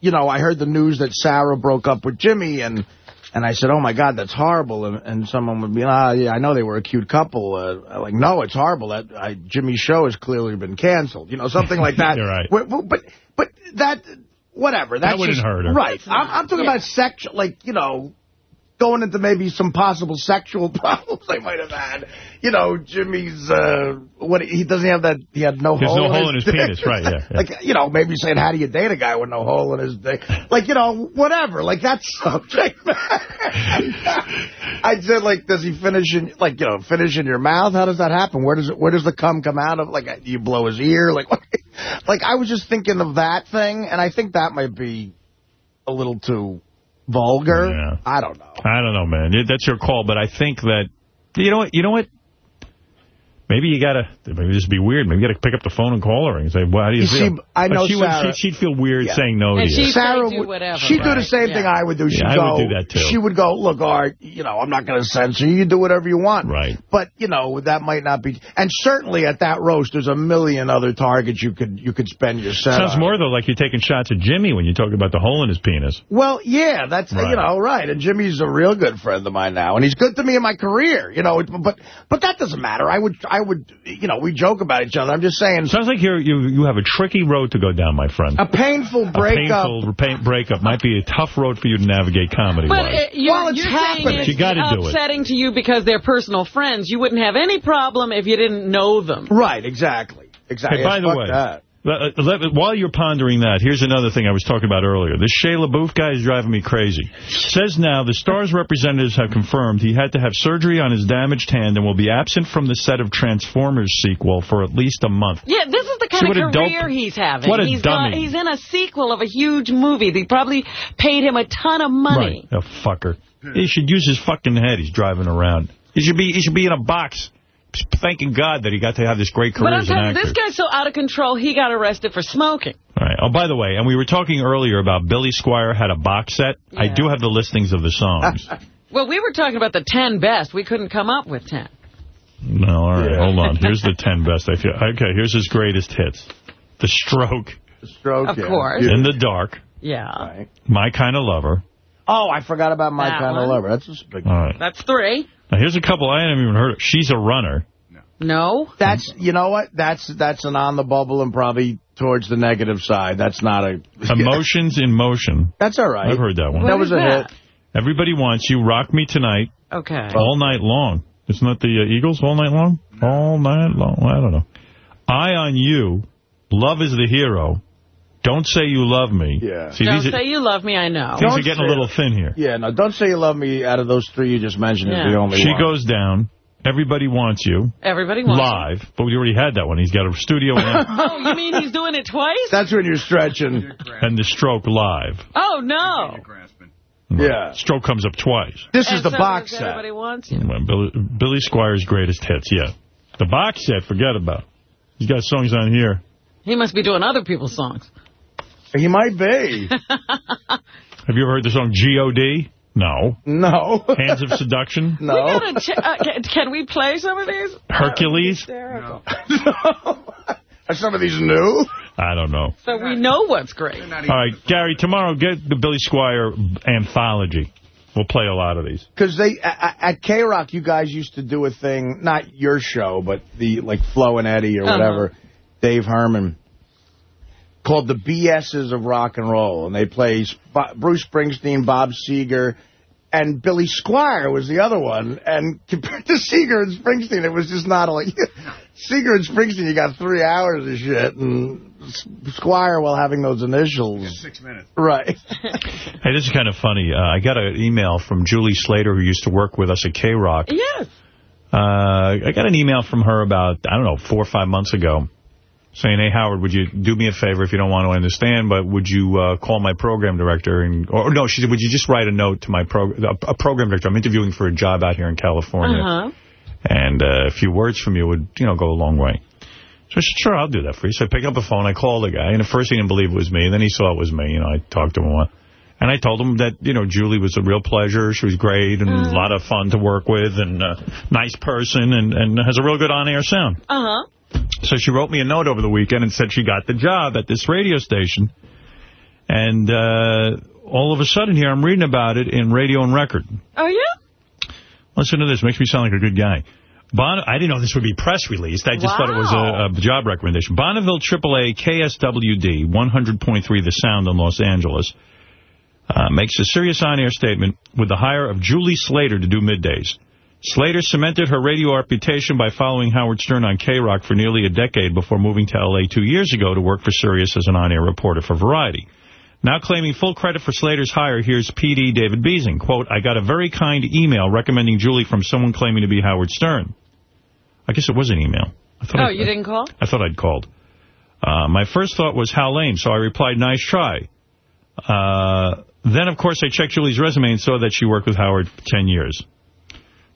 you know, I heard the news that Sarah broke up with Jimmy and, and I said, oh my God, that's horrible. And, and someone would be, ah, yeah, I know they were a cute couple. Uh, like, no, it's horrible. That I, Jimmy's show has clearly been canceled. You know, something like [LAUGHS] that. You're right. But, but, but that, whatever. That's wouldn't just- hurt her. Right. I'm, I'm talking Yeah. about sexual, like, you know, going into maybe some possible sexual [LAUGHS] problems they might have had. You know, Jimmy's, uh, what, he doesn't have that, he had no There's hole no in hole his, in his penis, right, yeah, yeah. Like, you know, maybe saying, how do you date a guy with no hole in his dick? Like, you know, whatever, like that [LAUGHS] subject. [LAUGHS] I said, like, does he finish in, like, you know, finish in your mouth? How does that happen? Where does it, where does the cum come out of? Like, do you blow his ear? Like, what? like, I was just thinking of that thing, and I think that might be a little too vulgar. Yeah. I don't know. I don't know, man. That's your call, but I think that, you know what, you know what? Maybe you gotta, maybe this would be weird. Maybe you gotta pick up the phone and call her and say, well, how do you, You feel? see, I But know she would, Sarah- she'd, she'd feel weird Yeah. saying no And to you. she'd Sarah say do would, whatever. she'd do the same yeah. thing I would do. She'd Yeah, I go, would do that, too. She would go, look, Art, you know, I'm not going to censor you. You do whatever you want. Right. But, you know, that might not be. And certainly at that roast, there's a million other targets you could you could spend your set Sounds on. more, though, like you're taking shots at Jimmy when you talk about the hole in his penis. Well, yeah, that's, Right. you know, right. And Jimmy's a real good friend of mine now. And he's good to me in my career, you know. But but that doesn't matter. I would, I would, you know, we joke about each other. I'm just saying, Sounds like you're, you you have a tricky road to go down, my friend. a painful breakup. A breakup. painful pa- breakup might be a tough road for you to navigate comedy-wise. uh, you're, Well, it's you're happening. saying it's You gotta do it. upsetting to you because they're personal friends. You wouldn't have any problem if you didn't know them. Right, exactly. Exactly. Hey, by Yes, the fuck way, that. Let- uh, let- while you're pondering that, here's another thing I was talking about earlier. This Shia LaBeouf guy is driving me crazy. Says now the Star's representatives have confirmed he had to have surgery on his damaged hand and will be absent from the set of Transformers sequel for at least a month. Yeah, this is the kind a of dope- career he's having. what a he's dummy. he's in a sequel of a huge movie. They probably paid him a ton of money. Right, a fucker. He should use his fucking head. He's driving around. He should be. He should be in a box, thanking God that he got to have this great But career I'm as an telling you, actor. this guy's so out of control, he got arrested for smoking. All right. Oh, by the way, and we were talking earlier about Billy Squier had a box set. I do have the listings of the songs. [LAUGHS] Well, we were talking about the 10 best. We couldn't come up with 10. no, all right, hold on. Here's the [LAUGHS] 10 best. I feel. Okay, here's his greatest hits. The Stroke. The stroke, Of yeah. course. In the Dark. Yeah. My Kind of Lover. Oh, I forgot about my That kind of one. lover. That's a big. All right. That's three. Now, here's a couple I haven't even heard of. She's a Runner. No. That's you know what? That's that's an on the bubble and probably towards the negative side. That's not a. [LAUGHS] Emotions in Motion. That's all right. I've heard that one. What that was a that? hit. Everybody Wants You, Rock Me Tonight, Okay. All Night Long. Isn't that the uh, Eagles, All Night Long? All Night Long. I don't know. Eye on You, Love is the Hero, Don't Say You Love Me. Yeah. See, Don't these, say are, you love me, I know. Things are Don't getting a little thin here. Yeah, no, don't say you love me. Out of those three you just mentioned, Yeah. is the only one. She one. Goes Down, Everybody Wants You, Everybody wants Live, but we already had that one. He's got a studio in. [LAUGHS] Oh, you mean he's doing it twice? That's when you're stretching. and The Stroke Live. Oh, no. Yeah. Stroke comes up twice. This And is the so box set. Everybody wants you. Well, Billy, Billy Squier's greatest hits, yeah. The box set, forget about. He's got songs on here. He must be doing other people's songs. He might be. [LAUGHS] Have you ever heard the song G.O.D.? No. No. Hands of Seduction? [LAUGHS] We gotta uh, can, can we play some of these? Hercules? [LAUGHS] Hysterical. Are some of these new? I don't know. So we know what's great. All right, Gary, tomorrow get the Billy Squier anthology. We'll play a lot of these. Because they at, at K-Rock, you guys used to do a thing, not your show, but the like Flo and Eddie or Uh-huh. whatever, Dave Herman, called the BSs of rock and roll, and they play Sp- Bruce Springsteen, Bob Seger, and Billy Squier was the other one. And compared to Seger and Springsteen, it was just not like [LAUGHS] Seger and Springsteen. You got three hours of shit, and S- Squier while having those initials. Six minutes. Right. [LAUGHS] Hey, this is kind of funny. Uh, I got an email from Julie Slater, who used to work with us at K-Rock. Yes. Uh, I got an email from her about, I don't know, four or five months ago saying, hey, Howard, would you do me a favor if you don't want to understand, but would you uh, call my program director? and Or no, she said, would you just write a note to my pro a, a program director? I'm interviewing for a job out here in California. Uh-huh. And uh, a few words from you would, you know, go a long way. So I said, sure, I'll do that for you. So I pick up the phone, I call the guy, and at first he didn't believe it was me. And then he saw it was me, you know, I talked to him a while. And I told him that, you know, Julie was a real pleasure. She was great and a lot of fun to work with and a nice person and, and has a real good on-air sound. Uh-huh. So she wrote me a note over the weekend and said she got the job at this radio station. And uh, all of a sudden here, I'm reading about it in Radio and Record. Oh, yeah? Listen to this. Makes me sound like a good guy. Bon I didn't know this would be press released. I just thought it was a, a job recommendation. Bonneville AAA KSWD 100.3 The Sound in Los Angeles uh, makes a serious on-air statement with the hire of Julie Slater to do middays. Slater cemented her radio reputation by following Howard Stern on K-Rock for nearly a decade before moving to L.A. two years ago to work for Sirius as an on-air reporter for Variety. Now claiming full credit for Slater's hire, here's PD David Beasing. Quote, I got a very kind email recommending Julie from someone claiming to be Howard Stern. I guess it was an email. I thought Oh, I, you didn't call? I thought I'd called. Uh, my first thought was, how lame, so I replied, nice try. Uh, then, of course, I checked Julie's resume and saw that she worked with Howard for 10 years.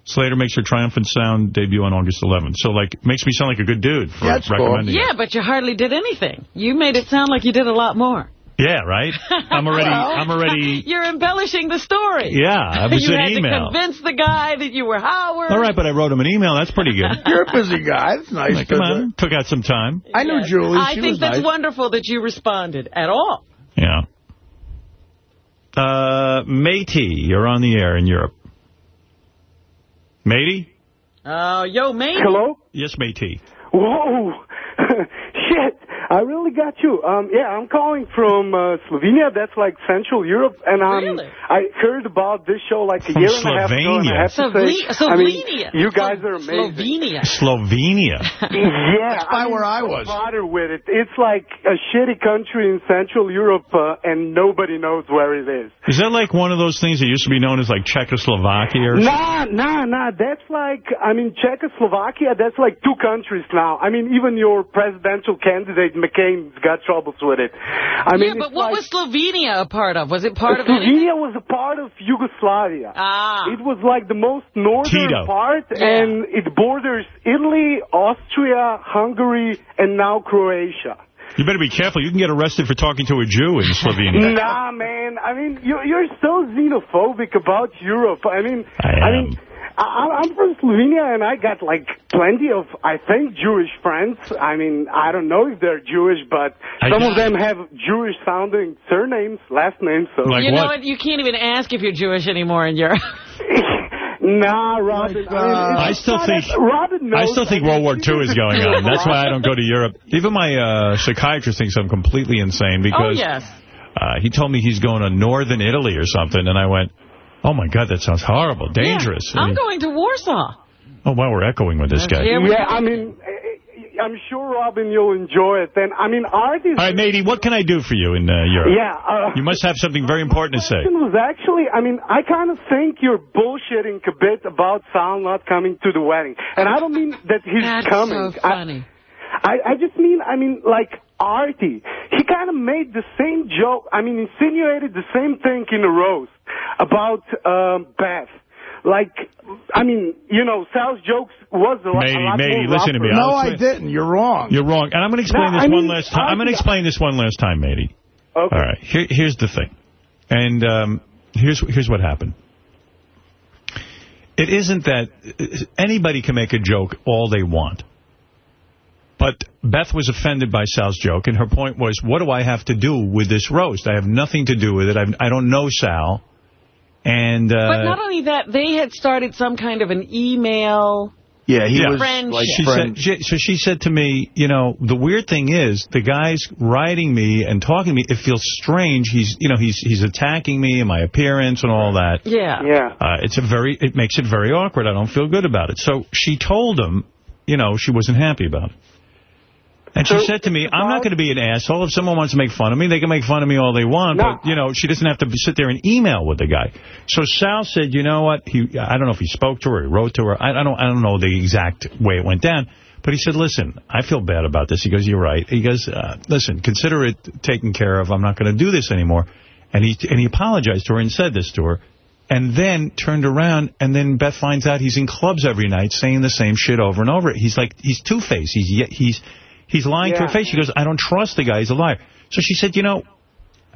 Slater makes her Triumphant Sound debut on August 11th. So, like, makes me sound like a good dude for That's recommending it. Yeah, but you hardly did anything. You made it sound like you did a lot more. Yeah, right? I'm already, [LAUGHS] Well, I'm already... [LAUGHS] You're embellishing the story. Yeah, it [LAUGHS] was an email. you had to convince the guy that you were Howard. All right, but I wrote him an email. That's pretty good. You're a busy guy. That's nice. Like, come on, took out some time. I knew Yes. Julie. I She think that's nice. wonderful that you responded at all. Yeah. Uh, Matey, you're on the air in Europe. Matey? Oh, yo, mate. Hello? Yes, Matey. Whoa! [LAUGHS] Shit! I really got you. Um, yeah, I'm calling from uh, Slovenia. That's like Central Europe, and um, Really? I heard about this show like a From year and a half ago. And I have to Slovenia. I mean, Slovenia. you guys are amazing. Slovenia. Slovenia. [LAUGHS] Yeah, That's by I mean, where I was. Bother with it. It's like a shitty country in Central Europe, uh, and nobody knows where it is. Is that like one of those things that used to be known as like Czechoslovakia or something? Nah, nah, nah. That's like, I mean, Czechoslovakia, that's like two countries now. I mean, even your presidential candidate, McCain's got troubles with it. I mean, yeah, but what like, was Slovenia a part of? Was it part of anything? Slovenia was a part of Yugoslavia. Ah. It was like the most northern Tito. part, Yeah. and it borders Italy, Austria, Hungary, and now Croatia. You better be careful. You can get arrested for talking to a Jew in Slovenia. Nah, man. I mean, you're, you're so xenophobic about Europe. I mean, I am. mean, I, I'm from Slovenia, and I got like plenty of, I think, Jewish friends. I mean, I don't know if they're Jewish, but I some of them have Jewish-sounding surnames, last names. So, Like you know what? what? You can't even ask if you're Jewish anymore in Europe. [LAUGHS] nah, Robin. I, mean, I still think- Robin knows. I still think World War she II is going on. That's why I don't go to Europe. Europe. [LAUGHS] Even my uh, psychiatrist thinks I'm completely insane oh, because yes. uh, he told me he's going to northern Italy or something, and I went, oh, my God, that sounds horrible, dangerous. Yeah, I'm And- going to Warsaw. oh, wow, we're echoing with this guy. Yeah, Yeah, I mean, eh, I'm sure, Robin, you'll enjoy it. Then, I mean, art is. All right, matey, what can I do for you in uh, Europe? Yeah. Uh, You must have something very important to say. was actually, I mean, I kind of think you're bullshitting a bit about Sal not coming to the wedding. And I don't mean that he's That's coming. so funny. I, I just mean, I mean, like, Artie. He kind of made the same joke, I mean, insinuated the same thing in a roast about um, Beth. Like, I mean, you know, Sal's jokes was a, lot- Matey, a lot matey, more listen to me. No, I'll I didn't. You're wrong. You're wrong. And I'm going to explain No, this I one mean, last time. I'm going to explain this one last time, matey. Okay. All right, Here, here's the thing. And um, here's here's what happened. It isn't that anybody can make a joke all they want. But Beth was offended by Sal's joke, and her point was, what do I have to do with this roast? I have nothing to do with it. I've, I don't know Sal. And uh, But not only that, they had started some kind of an email Yeah, he was friendship. like she friend. said, she, so she said to me, you know, the weird thing is, the guy's writing me and talking to me. It feels strange. He's, you know, he's he's attacking me and my appearance and all that. Yeah. Yeah. Uh, it's a very, it makes it very awkward. I don't feel good about it. So she told him, you know, she wasn't happy about it. And she said to me, I'm not going to be an asshole. If someone wants to make fun of me, they can make fun of me all they want. No. But, you know, she doesn't have to sit there and email with the guy. So Sal said, you know what? He, I don't know if he spoke to her or he wrote to her. I, I don't I don't know the exact way it went down. But he said, listen, I feel bad about this. He goes, you're right. He goes, uh, listen, consider it taken care of. I'm not going to do this anymore. And he and he apologized to her and said this to her. And then turned around, and then Beth finds out he's in clubs every night saying the same shit over and over. He's like, he's two-faced. He's he's he's lying to her face. She goes, I don't trust the guy. He's a liar. So she said, you know,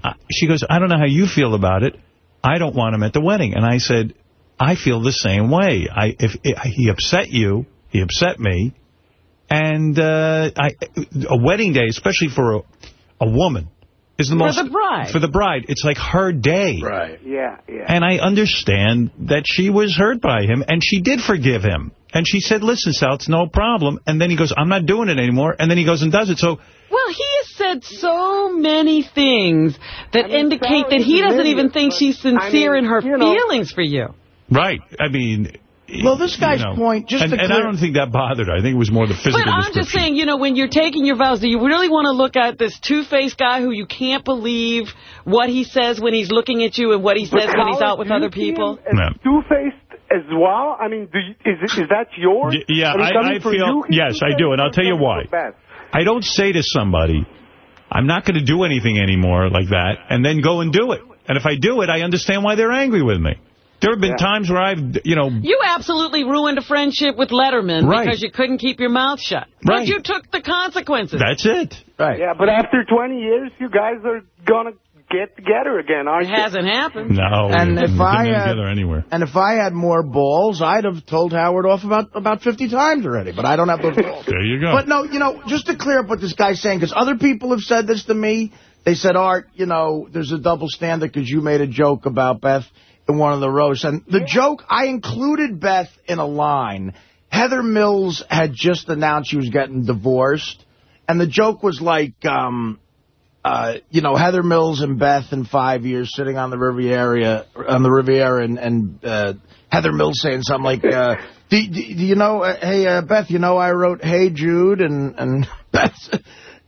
uh, she goes, I don't know how you feel about it. I don't want him at the wedding. And I said, I feel the same way. I if, if he upset you, he upset me. And uh, I, a wedding day, especially for a, a woman, is the For most the bride. For the bride, it's like her day. Right. Yeah, yeah. And I understand that she was hurt by him, and she did forgive him. And she said, listen, Sal, it's no problem. And then he goes, I'm not doing it anymore. And then he goes and does it. So Well, he has said so many things that I mean, indicate Sal that he doesn't even think but, she's I sincere mean, in her you know- feelings for you. Right. I mean... Well, this guy's you know, point, just and, to and I don't think that bothered her. I think it was more the physical But I'm just saying, you know, when you're taking your vows, do you really want to look at this two-faced guy who you can't believe what he says when he's looking at you and what he But says when he's out with other people? as No. Two-faced as well? I mean, do you, is it, is that yours? Y- yeah, I- I feel- you, yes, I do, and I'll tell you why. I don't say to somebody, I'm not going to do anything anymore like that, and then go and do it. And if I do it, I understand why they're angry with me. There have been Yeah. times where I've, you know, You absolutely ruined a friendship with Letterman Right. because you couldn't keep your mouth shut. Right. But you took the consequences. that's it. Right. Yeah, but after 20 years, you guys are going to get together again, aren't It you? hasn't happened. No, And if been I had- together anywhere. And if I had more balls, I'd have told Howard off about about 50 times already. But I don't have those [LAUGHS] balls. There you go. But no, you know, just to clear up what this guy's saying, because other people have said this to me. They said, Art, you know, there's a double standard because you made a joke about Beth in one of the roasts. And the joke, I included Beth in a line. Heather Mills had just announced she was getting divorced. And the joke was like, um, uh, you know, Heather Mills and Beth in five years sitting on the Riviera, on the Riviera, and, and uh, Heather Mills saying something like, uh, do, do, do you know, uh, hey, uh, Beth, you know I wrote Hey Jude, and, and [LAUGHS] Beth,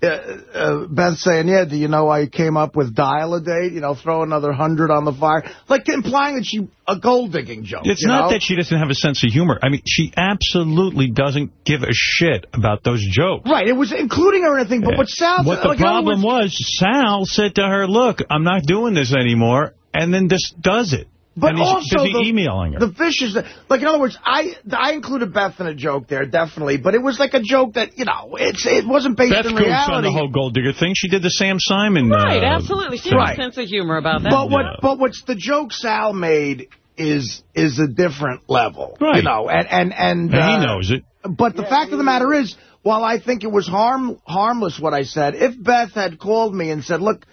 uh, uh, Beth saying, yeah, do you know I came up with Dial a Date, you know, throw another hundred on the fire, like implying that she, a gold digging joke. It's not know? that she doesn't have a sense of humor. I mean, she absolutely doesn't give a shit about those jokes. Right, it was including her and everything, but what Sal What the like, problem was, Sal said to her, look, I'm not doing this anymore, and then just does it. But and he's also busy the, emailing her. the vicious, like in other words, I I included Beth in a joke there, definitely, but it was like a joke that you know it's it wasn't based Beth in goes on the whole gold digger thing. She did the Sam Simon. Right, uh, absolutely. She thing. has a sense of humor about that. But what but what's the joke Sal made is is a different level, you know, and and and, And he uh, knows it. But the fact of the matter is, while I think it was harm harmless what I said, if Beth had called me and said, "Look,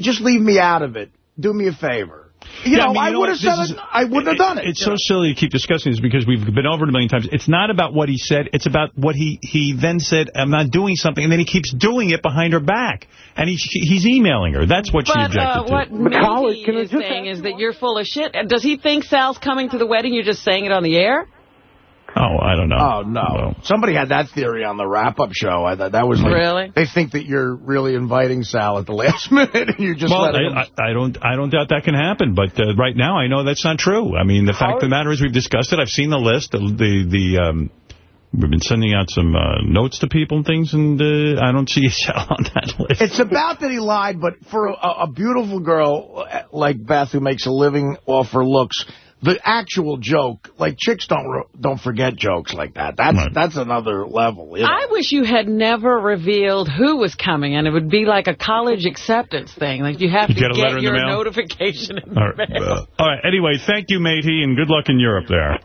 just leave me out of it, do me a favor," you Yeah, know, mean, I, know would what? have said This it. is- I wouldn't have done it. It's so know? silly to keep discussing this because we've been over it a million times. It's not about what he said. It's about what he, he then said, I'm not doing something, and then he keeps doing it behind her back. And he, he's emailing her. That's what she objected uh, to. what Mickey is saying is that you're full of shit. And Does he think Sal's coming to the wedding? You're just saying it on the air? Oh, I don't know. Oh, no. Somebody had that theory on the wrap-up show. I thought that was like, Really? They think that you're really inviting Sal at the last [LAUGHS] minute, and you just well, let him... I, I, I don't, I don't doubt that can happen. But uh, right now, I know that's not true. I mean, the fact of the matter is, we've discussed it. I've seen the list. The, the, the um, we've been sending out some uh, notes to people and things, and uh, I don't see [LAUGHS] Sal on that list. It's about that he lied, but for a, a beautiful girl like Beth who makes a living off her looks, the actual joke, like chicks don't ro- don't forget jokes like that. That's that's another level. You know? I wish you had never revealed who was coming, and it would be like a college acceptance thing. Like you have You to get a letter in the your mail? notification in the All right. mail. Uh, all right. Anyway, thank you, matey, and good luck in Europe there.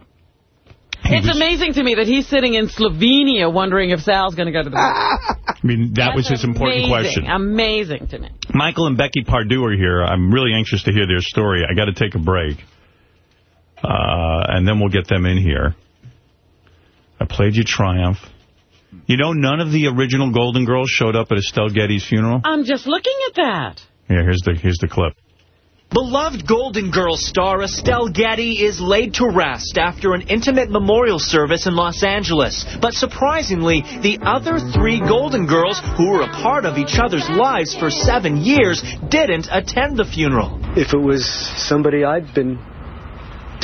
It's amazing to me that he's sitting in Slovenia wondering if Sal's going to go to the I mean, that was his important amazing, question. Amazing to me. Michael and Becky Pardue are here. I'm really anxious to hear their story. I got to take a break. Uh, and then we'll get them in here. I played you Triumph. You know, none of the original Golden Girls showed up at Estelle Getty's funeral. I'm just looking at that. Yeah, here's the here's the clip. Beloved Golden Girls star Estelle Getty is laid to rest after an intimate memorial service in Los Angeles. But surprisingly, the other three Golden Girls, who were a part of each other's lives for seven years, didn't attend the funeral. If it was somebody I'd been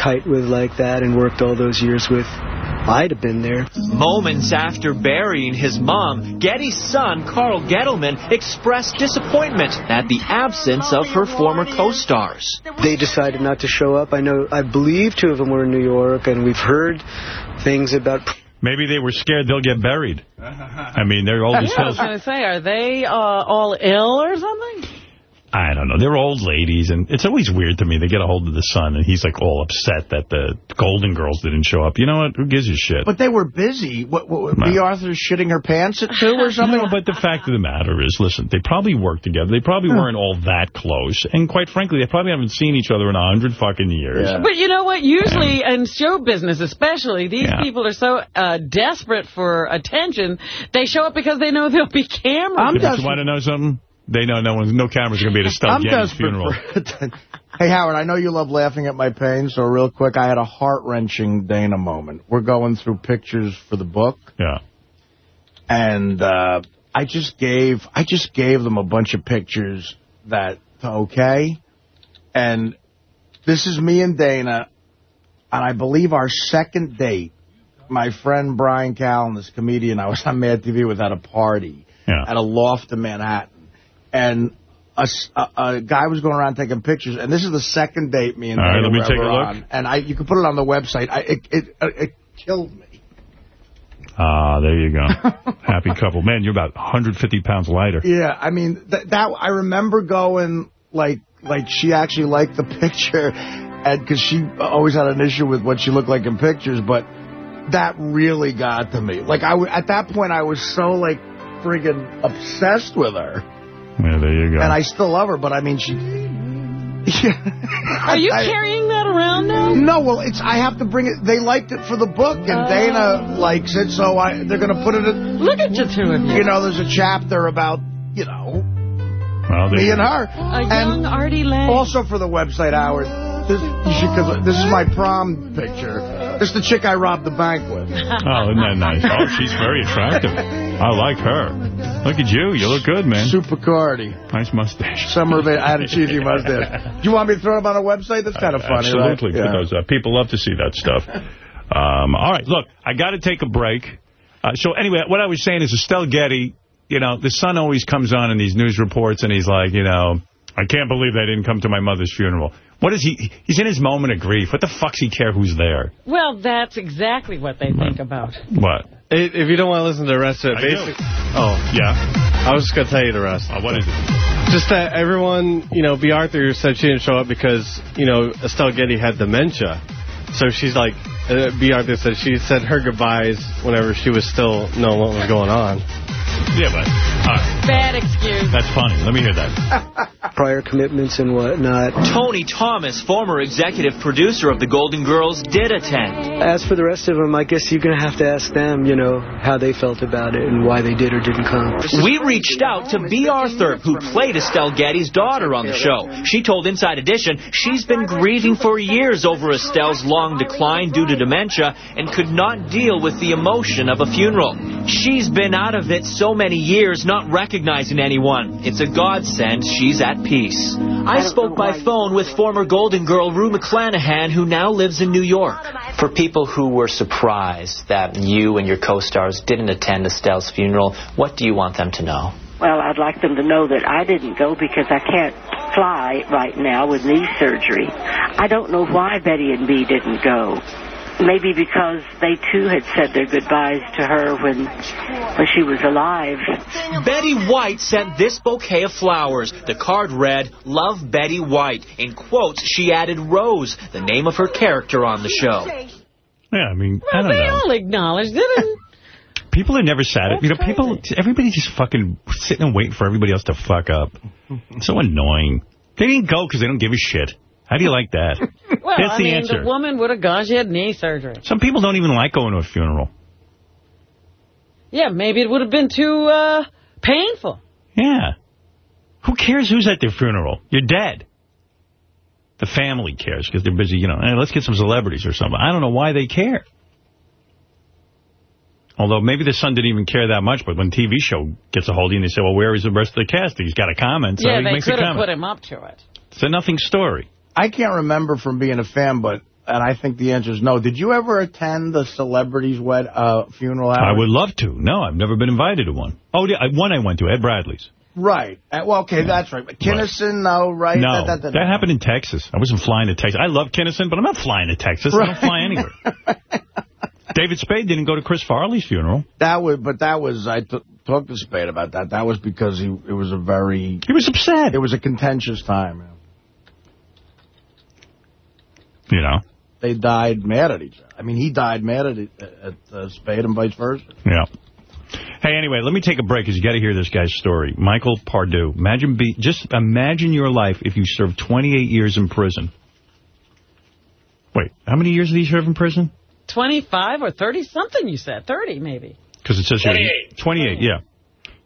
tight with like that and worked all those years with, I'd have been there. Moments after burying his mom, Getty's son, Carl Gettleman, expressed disappointment at the absence of her former co-stars. They decided not to show up. I know, I believe two of them were in New York, and we've heard things about. Maybe they were scared they'll get buried. I mean, they're old as Yeah, I was going to say, are they uh, all ill or something? I don't know. They're old ladies, and it's always weird to me. They get a hold of the son, and he's like all upset that the Golden Girls didn't show up. You know what? Who gives a shit? But they were busy. What, what, Bea Arthur shitting her pants at two or [LAUGHS] something? No, but the fact of the matter is, listen, they probably worked together. They probably weren't all that close. And quite frankly, they probably haven't seen each other in a hundred fucking years. But you know what? Usually, in show business especially, these Yeah. people are so uh, desperate for attention, they show up because they know there'll be cameras. I'm just, you want to know something? They know no one, no cameras are going to be at I'm Getty's desperate funeral. [LAUGHS] Hey, Howard, I know you love laughing at my pain, so real quick, I had a heart-wrenching Dana moment. We're going through pictures for the book. Yeah. And uh, I just gave I just gave them a bunch of pictures that to okay. And this is me and Dana, and I believe our second date, my friend Bryan Callen, this comedian I was on Mad TV without a party at a loft in Manhattan. And a a guy was going around taking pictures, and this is the second date me and All right, let me take a look. on. And I, you can put it on the website. I, it, it, it killed me. Ah, there you go. [LAUGHS] Happy couple. Man, you're about 150 pounds lighter. Yeah, I mean th that. I remember going like like she actually liked the [LAUGHS] picture, and because she always had an issue with what she looked like in pictures, but that really got to me. Like I w at that point, I was so like friggin' obsessed with her, Yeah, there you go. and I still love her. But I mean, she. Are you [LAUGHS] I- carrying that around now? No, well, it's I have to bring it. They liked it for the book, and oh. Dana likes it, so I they're going to put it. In, Look at you two of you. You know, there's a chapter about you know well, me and her. A young Artie Lange. Also for the website, Howard, this, you should, cause this is my prom picture. This is the chick I robbed the bank with. Oh, isn't that nice? Oh, she's very attractive. I like her. Look at you. You look good, man. Super Cardi. Nice mustache. Summer of it. I had a cheesy mustache. Do you want me to throw it up on a website? That's kind of funny, Absolutely, right? Yeah. because uh, people love to see that stuff. Um, all right, look, I got to take a break. Uh, so anyway, what I was saying is Estelle Getty, you know, the son always comes on in these news reports, and he's like, you know, I can't believe they didn't come to my mother's funeral. What is he? He's in his moment of grief. What the fuck's he care who's there? Well, that's exactly what they think about. What? If if you don't want to listen to the rest of it, I do. Oh, yeah. I was just going to tell you the rest. Uh, what is it? Just that everyone, you know, Bea Arthur said she didn't show up because, you know, Estelle Getty had dementia. So she's like, uh, Bea Arthur said she said her goodbyes whenever she was still knowing what was going on. Yeah, but all right. Bad excuse. That's funny. Let me hear that. [LAUGHS] Prior commitments and whatnot. Tony Thomas, former executive producer of the Golden Girls, did attend. As for the rest of them, I guess you're going to have to ask them, you know, how they felt about it and why they did or didn't come. We reached out to Bea Arthur, who played Estelle Getty's daughter on the show. She told Inside Edition she's been grieving for years over Estelle's long decline due to dementia and could not deal with the emotion of a funeral. She's been out of it so many years, not recognizing anyone. It's a godsend she's at peace. I spoke by phone with former Golden Girl Rue McClanahan, who now lives in New York. For people who were surprised that you and your co-stars didn't attend Estelle's funeral, what do you want them to know? Well, I'd like them to know that I didn't go because I can't fly right now with knee surgery. I don't know why Betty and Bea didn't go. Maybe because they too had said their goodbyes to her when, when she was alive. Betty White sent this bouquet of flowers. The card read, Love Betty White. In quotes, she added Rose, the name of her character on the show. Yeah, I mean, I don't they know. all acknowledged it. And [LAUGHS] People are never sad. You know, people, everybody just fucking sitting and waiting for everybody else to fuck up. It's so annoying. They didn't go because they don't give a shit. How do you like that? [LAUGHS] well, That's I the mean, answer. the woman would have gone. She had knee surgery. Some people don't even like going to a funeral. Yeah, maybe it would have been too uh, painful. Yeah. Who cares who's at their funeral? You're dead. The family cares because they're busy, you know, hey, let's get some celebrities or something. I don't know why they care. Although maybe the son didn't even care that much, but when TV show gets a hold of you and they say, well, where is the rest of the cast? He's got a comment, so yeah, he they makes a could have comment. put him up to it. It's a nothing story. I can't remember from being a fan, but and I think the answer is no. Did you ever attend the celebrity's wed uh, funeral? I would love to. No, I've never been invited to one. Oh, yeah, I- one I went to, Ed Bradley's. Right. Uh, well, okay, that's right. But Kinison, no, right? No, That, that, that, happened in Texas. I wasn't flying to Texas. I love Kinison, but I'm not flying to Texas. I don't fly anywhere. [LAUGHS] David Spade didn't go to Chris Farley's funeral. that was, but that was I talked to Spade about that. That was because he it was a very he was upset. It was a contentious time. You know. They died mad at each other. I mean, he died mad at, at uh, Spade and vice versa. Yeah. Hey, anyway, let me take a break because you got to hear this guy's story. Michael Pardue. Imagine be just imagine your life if you served 28 years in prison. Wait, how many years did he serve in prison? 25 or 30 something, you said. 30, maybe. Because it says here 28. Yeah,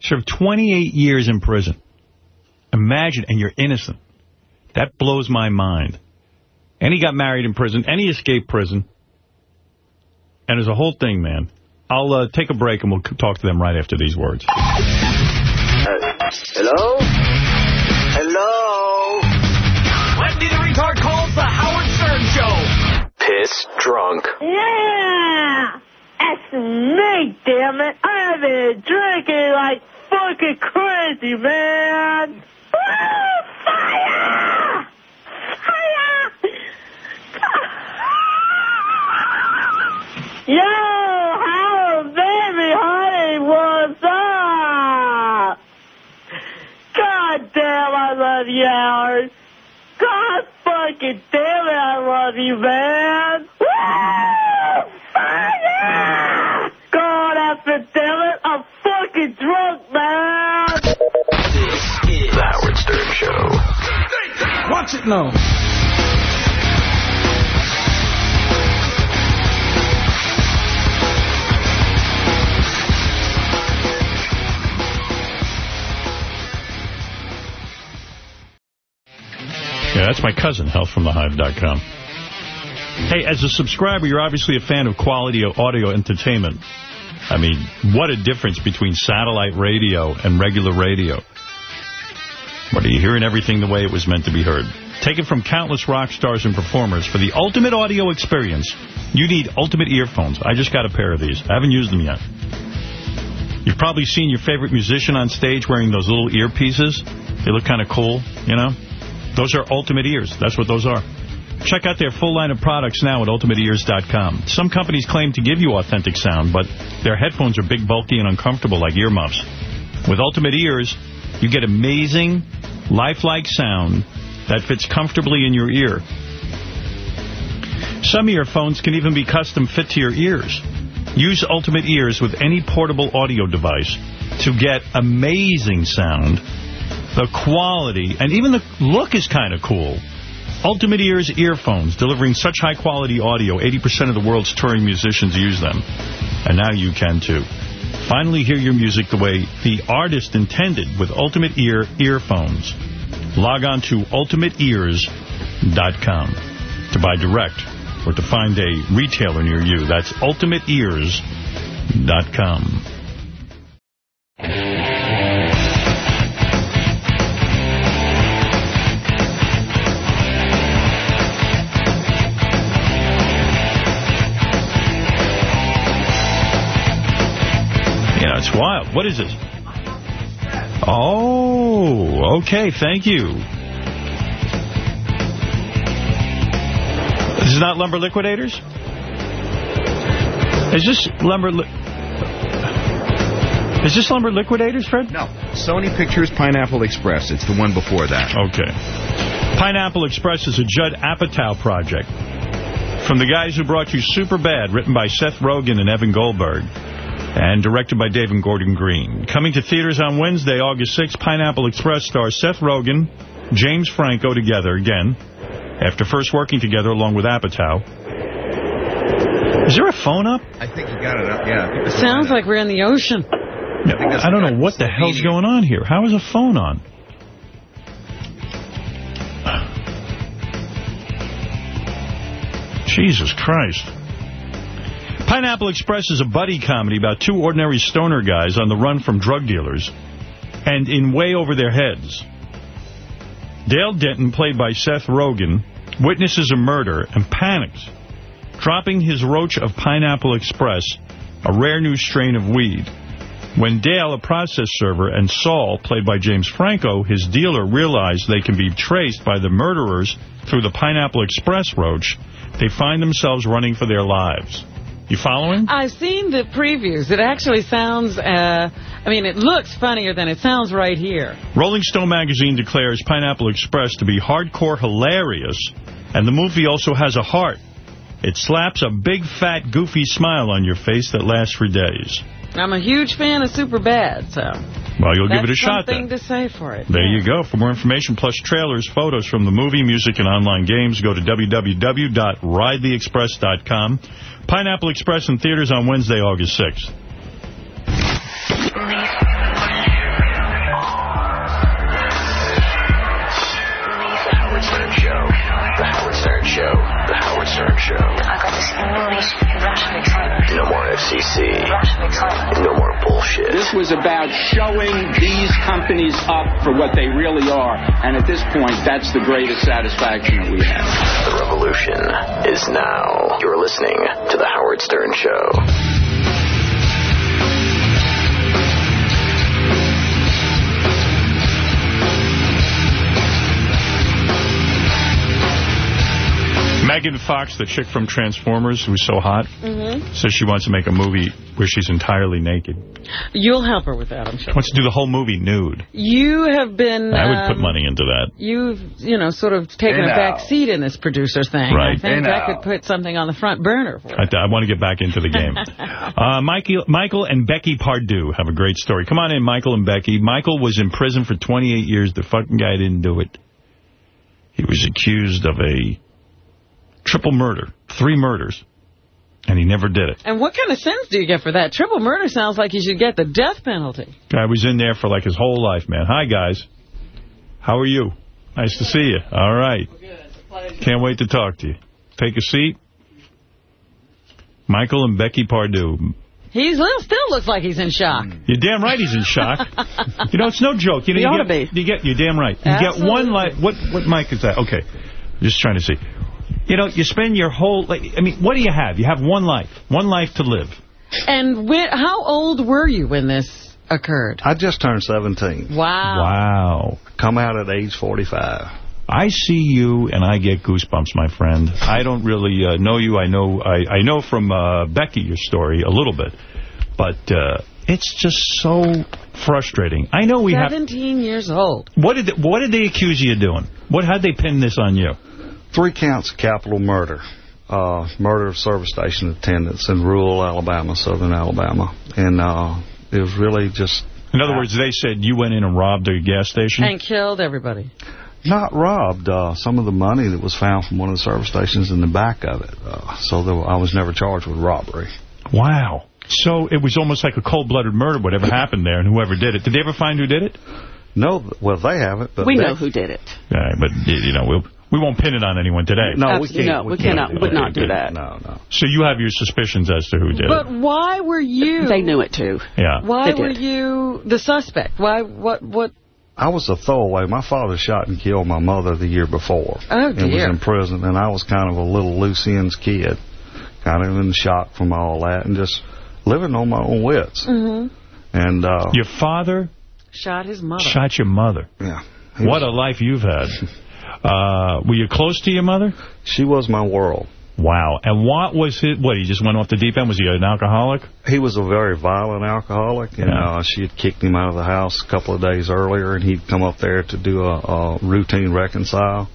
served 28 years in prison. Imagine, and you're innocent. That blows my mind. And he got married in prison, and he escaped prison. And there's a whole thing, man. I'll uh, take a break, and we'll talk to them right after these words. Hello? Hello? Wendy the Retard calls the Howard Stern Show. Piss drunk. Yeah! That's me, damn it! I've been drinking like fucking crazy, man! Woo! Fire! Yo, how baby, honey, what's up? God damn, I love you, Howard. God fucking damn it, I love you, man. Woo! Fire! God after damn it, I'm fucking drunk, man. This The Howard Stern Show. Watch it now. Yeah, that's my cousin, healthfromthehive.com. Hey, as a subscriber, you're obviously a fan of quality audio entertainment. I mean, what a difference between satellite radio and regular radio. What are you hearing everything the way it was meant to be heard? Taken from countless rock stars and performers, for the ultimate audio experience, you need ultimate earphones. I just got a pair of these. I haven't used them yet. You've probably seen your favorite musician on stage wearing those little earpieces. They look kind of cool, you know? Those are ultimate ears. That's what those are. Check out their full line of products now at ultimateears.com. Some companies claim to give you authentic sound, but their headphones are big, bulky, and uncomfortable like earmuffs. With Ultimate Ears, you get amazing, lifelike sound that fits comfortably in your ear. Some earphones can even be custom fit to your ears. Use Ultimate Ears with any portable audio device to get amazing sound, the quality, and even the look is kind of cool. Ultimate Ears earphones, delivering such high-quality audio, 80% of the world's touring musicians use them. And now you can, too. Finally hear your music the way the artist intended with Ultimate Ear earphones. Log on to ultimateears.com to buy direct or to find a retailer near you. That's ultimateears.com. That's wild. What is this? Oh, okay. Thank you. This is not Lumber Liquidators? Is this Lumber... Li is this Lumber Liquidators, Fred? No. Sony Pictures Pineapple Express. It's the one before that. Okay. Pineapple Express is a Judd Apatow project from the guys who brought you Superbad, written by Seth Rogen and Evan Goldberg and directed by David Gordon Green. Coming to theaters on Wednesday, August 6th, Pineapple Express stars Seth Rogen, James Franco together again, after first working together along with Apatow. Is there a phone up? I think you got it up, yeah. Sounds like we're in the ocean. I don't know what the hell's going on here. How is a phone on? Jesus Christ. Pineapple Express is a buddy comedy about two ordinary stoner guys on the run from drug dealers and in way over their heads. Dale Denton, played by Seth Rogen, witnesses a murder and panics, dropping his roach of Pineapple Express, a rare new strain of weed. When Dale, a process server, and Saul, played by James Franco, his dealer, realize they can be traced by the murderers through the Pineapple Express roach, they find themselves running for their lives. You following? I've seen the previews. It actually sounds, uh, I mean, it looks funnier than it sounds right here. Rolling Stone magazine declares Pineapple Express to be hardcore hilarious, and the movie also has a heart. It slaps a big, fat, goofy smile on your face that lasts for days. I'm a huge fan of Superbad, so... Well, you'll That's give it a shot something then. to say for it. There you go. For more information, plus trailers, photos from the movie, music, and online games, go to www.ridetheexpress.com. Pineapple Express in theaters on Wednesday, August 6th. Stern Show. The Howard Stern Show. I got this enormous rush of excitement. No more FCC. Rush of excitement. No more bullshit. This was about showing these companies up for what they really are. And at this point, that's the greatest satisfaction that we have. The revolution is now. You're listening to The Howard Stern Show. Megan Fox, the chick from Transformers, who's so hot, Mm-hmm. says she wants to make a movie where she's entirely naked. You'll help her with that, I'm sure. Wants to do the whole movie nude. You have been... I would put um, money into that. You've, you know, sort of taken Hey, a now. back seat in this producer thing. Right. I think Hey, that now. could put something on the front burner for I, I want to get back into the game. [LAUGHS] uh, Michael, Michael and Becky Pardue have a great story. Come on in, Michael and Becky. Michael was in prison for 28 years. The fucking guy didn't do it. He was accused of a triple murder, three murders, and he never did it. And what kind of sentence do you get for that? Triple murder sounds like you should get the death penalty. Guy was in there for like his whole life, man. Hi, guys. How are you? Nice to see you. All right. Can't wait to talk to you. Take a seat. Michael and Becky Pardue. He still still looks like he's in shock. You're damn right he's in shock. [LAUGHS] you know, it's no joke. You know, He you ought get, to You get, you're damn right. You get one Absolutely. life. What what mic is that? Okay. Just trying to see. You know, you spend your whole, like, I mean, what do you have? You have one life. One life to live. And whe- how old were you when this occurred? I just turned 17. Wow. Wow. Come out at age 45. I see you and I get goosebumps, my friend. I don't really uh, know you. I know I, I know from uh, Becky your story a little bit, but uh, it's just so frustrating. I know we have. 17 years old. What did they, what did they accuse you of doing? What how'd they pin this on you? Three counts of capital murder. Uh, murder of service station attendants in rural Alabama, southern Alabama. And uh, it was really just In other words, they said you went in and robbed a gas station. And killed everybody. not robbed. Uh, some of the money that was found from one of the service stations in the back of it. Uh, so there, I was never charged with robbery. Wow. So it was almost like a cold-blooded murder, whatever [LAUGHS] happened there, and whoever did it. Did they ever find who did it? No, well, they haven't. But we they- know who did it. All right, but, you know, we'll, we won't pin it on anyone today. No, we can't. No, we cannot- would not do good. that. No, no. So you have your suspicions as to who did But it. But why were you... They knew it, too. Yeah. Why They were did. you the suspect? Why? What? What? I was a throwaway. My father shot and killed my mother the year before. Oh, dear. And was in prison, and I was kind of a little loose ends kid, kind of in shock from all that, and just living on my own wits. Mm -hmm. And uh, Your father Shot his mother. shot your mother. Yeah. What a life you've had. [LAUGHS] Uh, were you close to your mother? She was my world. Wow. And what was it? What, he just went off the deep end? Was he an alcoholic? He was a very violent alcoholic, and Yeah. uh, she had kicked him out of the house a couple of days earlier, and he'd come up there to do a, a routine reconcile.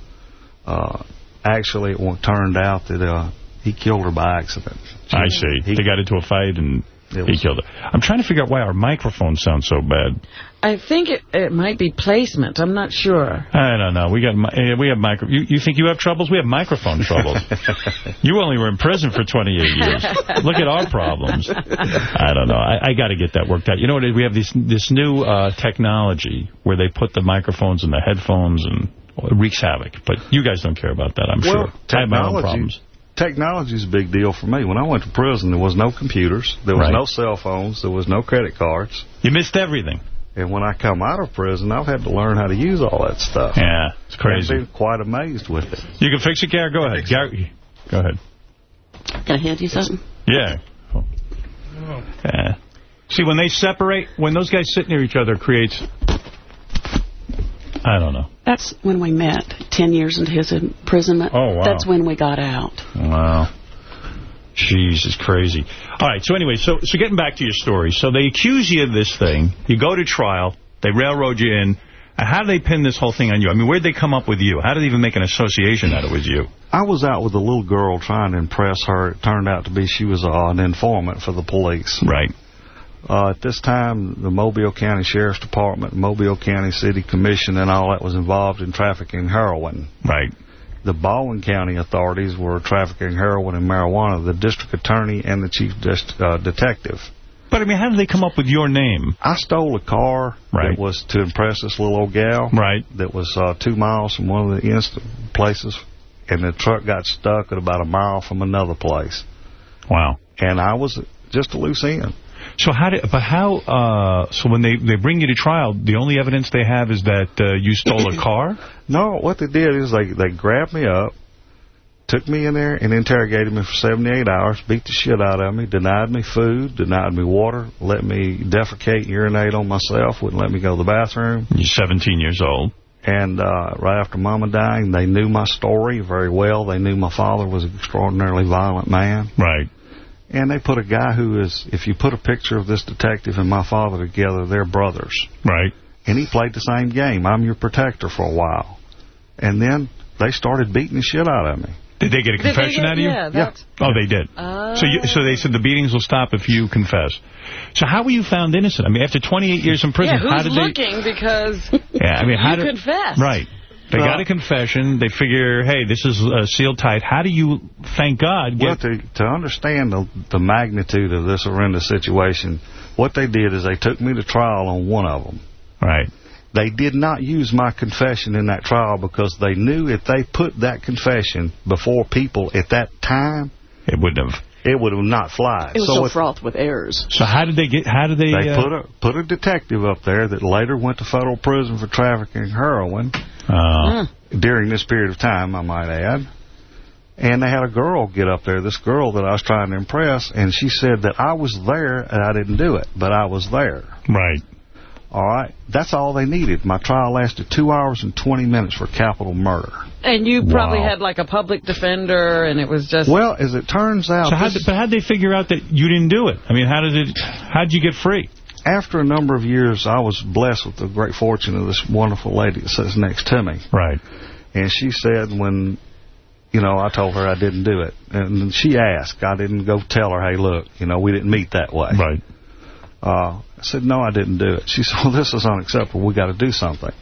Uh, actually, it turned out that uh, he killed her by accident. I see. they got into a fight and he was- killed her. I'm trying to figure out why our microphones sound so bad. I think it, it might be placement. I'm not sure. I don't know. We got eh, we have micro. You, you think you have troubles? We have microphone troubles. [LAUGHS] you only were in prison for 28 years. Look at our problems. I don't know. I, I got to get that worked out. You know what? We have this this new uh, technology where they put the microphones in the headphones and well, it wreaks havoc. But you guys don't care about that, I'm well, sure. I have my own technology, problems. Technology is a big deal for me. When I went to prison, there was no computers, there was Right. no cell phones, there was no credit cards. You missed everything. And when I come out of prison, I've had to learn how to use all that stuff. Yeah, it's crazy. I've been quite amazed with it. You can fix it, Gary? Go ahead. Gary, go ahead. Can I hand you something? Yeah. Oh. Yeah. See, when they separate, when those guys sit near each other, it creates... I don't know. That's when we met, 10 years into his imprisonment. Oh, wow. That's when we got out. Wow. Jeez, it's crazy. All right, so anyway, so so getting back to your story. So they accuse you of this thing. You go to trial. They railroad you in. How do they pin this whole thing on you? I mean, where'd they come up with you? How did they even make an association that it was you? I was out with a little girl trying to impress her. It turned out to be she was uh, an informant for the police. Right. Uh, at this time, the Mobile County Sheriff's Department, Mobile County City Commission, and all that was involved in trafficking heroin. Right. The Baldwin County authorities were trafficking heroin and marijuana. The district attorney and the chief uh, detective. But, I mean, how did they come up with your name? I stole a car Right. that was to impress this little old gal. Right. That was uh, two miles from one of the instant places, and the truck got stuck at about a mile from another place. Wow. And I was just a loose end. So how did, but how, uh, so when they, they bring you to trial, the only evidence they have is that uh, you stole a car? [COUGHS] No, what they did is they, they grabbed me up, took me in there and interrogated me for 78 hours, beat the shit out of me, denied me food, denied me water, let me defecate, urinate on myself, wouldn't let me go to the bathroom. You're 17 years old. And uh, right after Mama dying, they knew my story very well. They knew my father was an extraordinarily violent man. Right. And they put a guy who is, if you put a picture of this detective and my father together, they're brothers. Right. And he played the same game. I'm your protector for a while. And then they started beating the shit out of me. Did they get a confession get- out of you? yeah, that's- Oh, they did. So you, so they said the beatings will stop if you confess. So how were you found innocent? I mean, after 28 years in prison, yeah, how who's did they... looking because Yeah, I mean, how you did... confessed. Right. They got a confession. They figure, hey, this is uh, sealed tight. How do you, thank God, Well, to, to understand the, the magnitude of this horrendous situation, what they did is they took me to trial on one of them. Right. They did not use my confession in that trial because they knew if they put that confession before people at that time, it wouldn't have. It would have not fly. It was so, if- fraught with errors. So how did they get, how did they... They uh, put a put a detective up there that later went to federal prison for trafficking heroin uh, during this period of time, I might add. And they had a girl get up there, this girl that I was trying to impress, and she said that I was there and I didn't do it, but I was there. Right. All right. That's all they needed. My trial lasted two hours and 20 minutes for capital murder. And you probably Wow. had like a public defender, and it was just... Well, as it turns out... So how this- did, but how'd they figure out that you didn't do it? I mean, how did it, how'd you get free? After a number of years, I was blessed with the great fortune of this wonderful lady that sits next to me. Right. And she said when, you know, I told her I didn't do it. And she asked. I didn't go tell her, hey, look, you know, we didn't meet that way. Right. Uh, I said, no, I didn't do it. She [LAUGHS] said, well, this is unacceptable. we got to do something.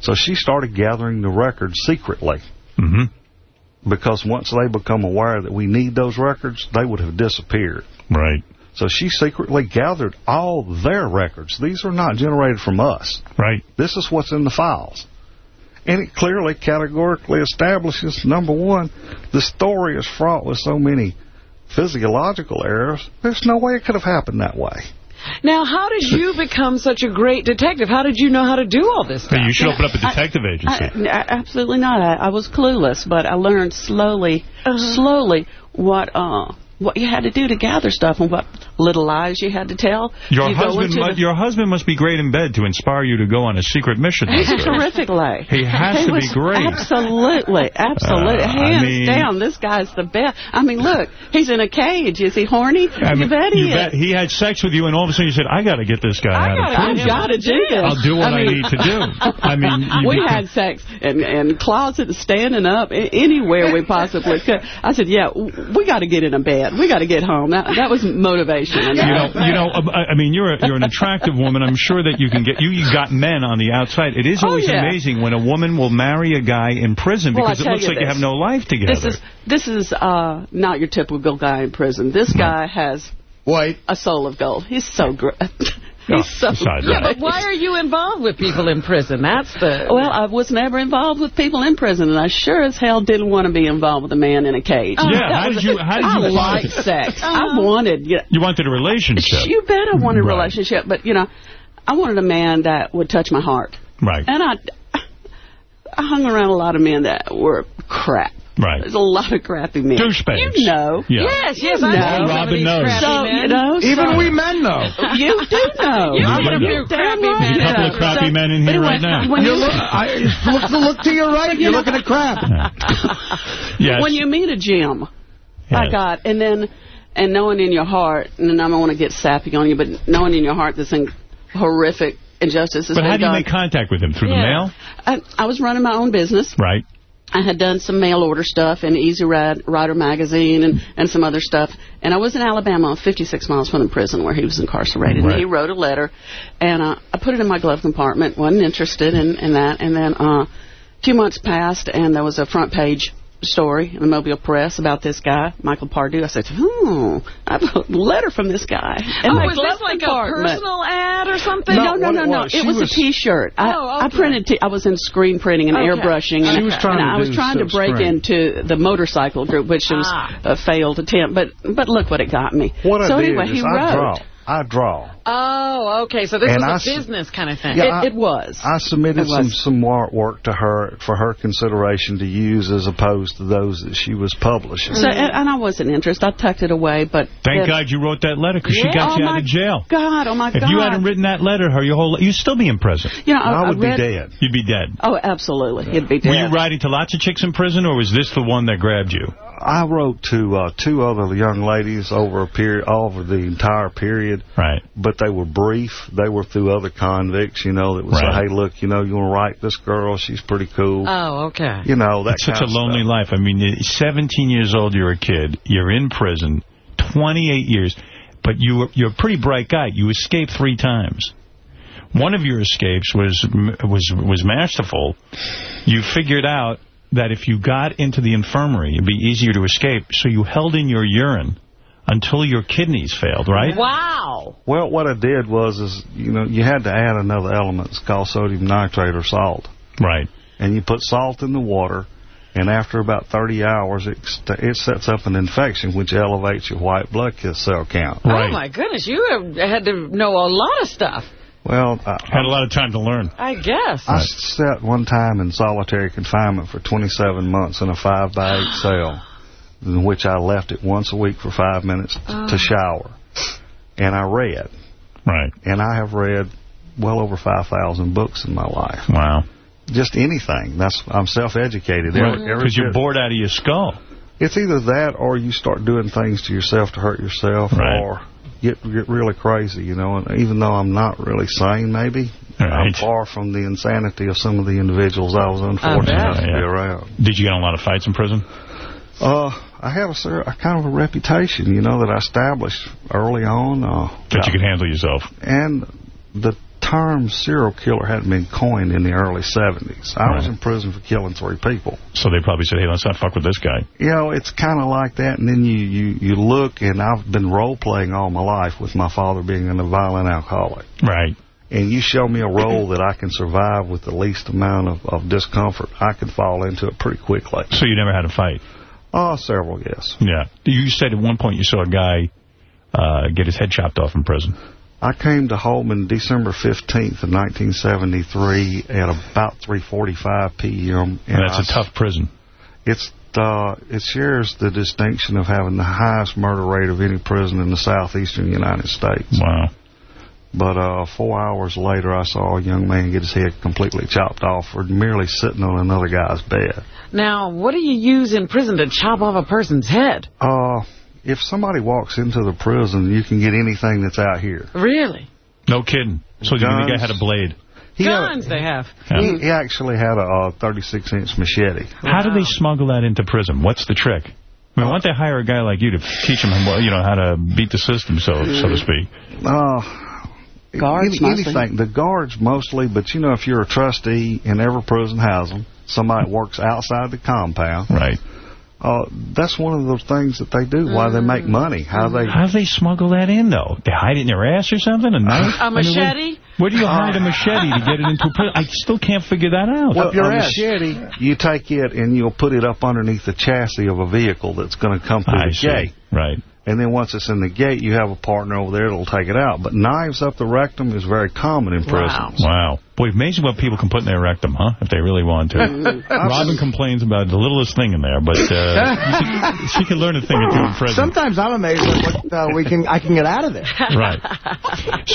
So she started gathering the records secretly. Mm-hmm. Because once they become aware that we need those records, they would have disappeared. Right. So she secretly gathered all their records. These are not generated from us. Right. This is what's in the files. And it clearly, categorically establishes, number one, the story is fraught with so many physiological errors. There's no way it could have happened that way. Now, how did you become such a great detective? How did you know how to do all this stuff? You should open up a detective I, agency. I- absolutely not. I, I was clueless, but I learned slowly, slowly what uh what you had to do to gather stuff and what little lies you had to tell. Your You husband, mu- the- your husband must be great in bed to inspire you to go on a secret mission. He's like a terrific lay. He has He to be was- great. Absolutely, absolutely. Uh, I Hands mean- down, this guy's the best. I mean, look, he's in a cage. Is he horny? I mean, you bet he you is. bet he had sex with you, and all of a sudden you said, "I got to get this guy out of prison. I've got to do this. I'll do what I, mean- need to do." [LAUGHS] I mean, you we become- had sex in, in closets, standing up, anywhere we possibly could. I said, yeah, we got to get in a bed. We got to get home. That, that was motivation. You know, you know. uh, I I mean, you're a, you're an attractive woman. I'm sure that you can get you. You got men on the outside. It is Oh, always yeah. amazing when a woman will marry a guy in prison Well, because it looks you like you have no life together. This is this is uh, not your typical guy in prison. This guy has White. a soul of gold. He's so great. [LAUGHS] Oh, He's so Yeah, but why are you involved with people in prison? That's the... Well, I was never involved with people in prison, and I sure as hell didn't want to be involved with a man in a cage. Yeah, how did you- how did I you like sex. I uh-huh. wanted, you know, you wanted a relationship. you bet I wanted a Right. relationship, but, you know, I wanted a man that would touch my heart. Right. And I, I hung around a lot of men that were crap. Right. There's a lot of crappy men. Douchebags. You know. Yeah. Yes, yes, You I know. know Robin knows. So, men. you know, Even so- we men know. [LAUGHS] You do know. You I get a do know. crappy men. There's a couple of So- crappy men in here anyway, right now. When You you, look, [LAUGHS] I, look, look to your right. You're looking at crap. [LAUGHS] Yes. when you meet a Jim, by Yes. God, and then and knowing in your heart, and I don't want to get sappy on you, but knowing in your heart this thing, horrific injustice has But how do you done. make contact with him? Through the mail? I, I was running my own business. Right. I had done some mail order stuff in Easy Ride, Rider magazine and, and some other stuff. And I was in Alabama, 56 miles from the prison where he was incarcerated. Right. And he wrote a letter, and uh, I put it in my glove compartment. wasn't interested in, in that. And then uh, few months passed, and there was a front page story in the Mobile Press about this guy, Michael Pardue. I said, hmm, I have a letter from this guy. In oh, my is this like compartment. a personal ad or something? No, no, what no, no. It was, was- a T-shirt. I, Oh, I printed. T- I was in screen printing and Okay. airbrushing, and, She was trying and to I was trying to break screen. into the motorcycle group, which was Ah. a failed attempt. But but look what it got me. What so I anyway, did he is wrote. I draw. I draw. Oh, okay. So this And was a I s- business kind of thing. Yeah, It, I- it was. I submitted was. some some artwork to her for her consideration to use as opposed to those that she was publishing. So and, and I wasn't interested. I tucked it away. But Thank God you wrote that letter because she got Oh, you out of jail. God, oh my If God. you hadn't written that letter, her your whole you'd still be in prison. you know, I, I would read, be dead. You'd be dead. Oh, absolutely. You'd be dead. Were you writing to lots of chicks in prison, or was this the one that grabbed you? I wrote to uh, two other young ladies over a period, over the entire period. Right. But they were brief. They were through other convicts, you know, that would Right. say, hey, look, you know, you want to write this girl? She's pretty cool. Oh, okay. you know, that's such a lonely stuff. life. I mean, 17 years old, you're a kid, you're in prison, 28 years, but you were, you're a pretty bright guy. You escaped three times. One of your escapes was was was masterful. You figured out that if you got into the infirmary, it'd be easier to escape, so you held in your urine until your kidneys failed, right? Wow. Well, what I did was, is you know, you had to add another element. It's called sodium nitrate or salt. Right. And you put salt in the water, and after about 30 hours, it, it sets up an infection, which elevates your white blood cell count. Oh, my goodness. You have had to know a lot of stuff. Well, I, Had a lot of time to learn. I guess. I sat one time in solitary confinement for 27 months in a 5 by 8 cell, in which I left it once a week for five minutes Oh. to shower. And I read. Right. And I have read well over 5,000 books in my life. Wow. Just anything. That's I'm self-educated. Every- every Because you're bit. bored out of your skull. It's either that or you start doing things to yourself to hurt yourself Right. or get get really crazy, you know. And even though I'm not really sane, maybe, I'm far from the insanity of some of the individuals I was unfortunate enough to be around. Did you get in a lot of fights in prison? Uh, I have a, a kind of a reputation, you know, that I established early on. Uh, That you could handle yourself. and the term serial killer hadn't been coined in the early 70s. I was in prison for killing three people. So they probably said, hey, let's not fuck with this guy. You know, it's kind of like that, and then you, you, you look, and I've been role-playing all my life with my father being a violent alcoholic. Right. And you show me a role that I can survive with the least amount of, of discomfort, I can fall into it pretty quickly. So you never had a fight? Oh, several, yes. Yeah. You said at one point you saw a guy uh, get his head chopped off in prison. I came to Holman December 15th of 1973 at about 3.45 p.m. And that's a a tough prison. It's uh, it shares the distinction of having the highest murder rate of any prison in the southeastern United States. Wow. But uh, four hours later, I saw a young man get his head completely chopped off for merely sitting on another guy's bed. Now, what do you use in prison to chop off a person's head? Uh, if somebody walks into the prison, you can get anything that's out here. Really? No kidding. So the Guns. guy had a blade. He had a- Guns they have. He, he actually had a 36-inch machete. How do they smuggle that into prison? What's the trick? I mean, why don't they hire a guy like you to teach him, well, you know, how to beat the system, so so to speak? Uh, Guards any- mostly. anything. The guards mostly, but you know, if you're a trustee and every prison has them, somebody works outside the compound. Right. Uh, that's one of those things that they do. Why they make money? How they? How do they smuggle that in, though? They hide it in their ass or something? A [LAUGHS] knife? A I mean, where- machete? where, do you hide a machete to get it into a prison? I still can't figure that out. Well, a machete, you take it and you'll put it up underneath the chassis of a vehicle that's going to come through I the see. gate. Right. And then once it's in the gate, you have a partner over there that'll take it out. But knives up the rectum is very common in prisons. Wow. Boy, amazing what people can put in their rectum, huh? If they really want to. [LAUGHS] Robin complains about the littlest thing in there, but uh, [LAUGHS] you can- she can learn a thing or two in prison. Sometimes I'm amazed at what uh, we can I can get out of there. [LAUGHS] Right.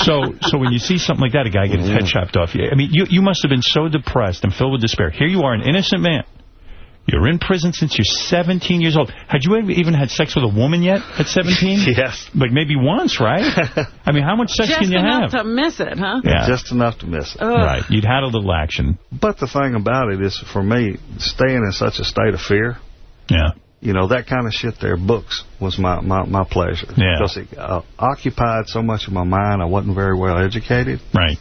So so when you see something like that, a guy get his head chopped off. I mean, you, you must have been so depressed and filled with despair. Here you are, an innocent man. You're in prison since you're 17 years old. Had you even had sex with a woman yet at 17? [LAUGHS] yes. Like maybe once, right? [LAUGHS] I mean, how much sex Just can you have? Just enough have? to miss it, huh? Yeah. Just enough to miss it. Ugh. Right. You'd had a little action. But the thing about it is, for me, staying in such a state of fear, Yeah. you know, that kind of shit there, books, was my, my, my pleasure. Yeah. Because it uh, occupied so much of my mind. I wasn't very well educated. Right.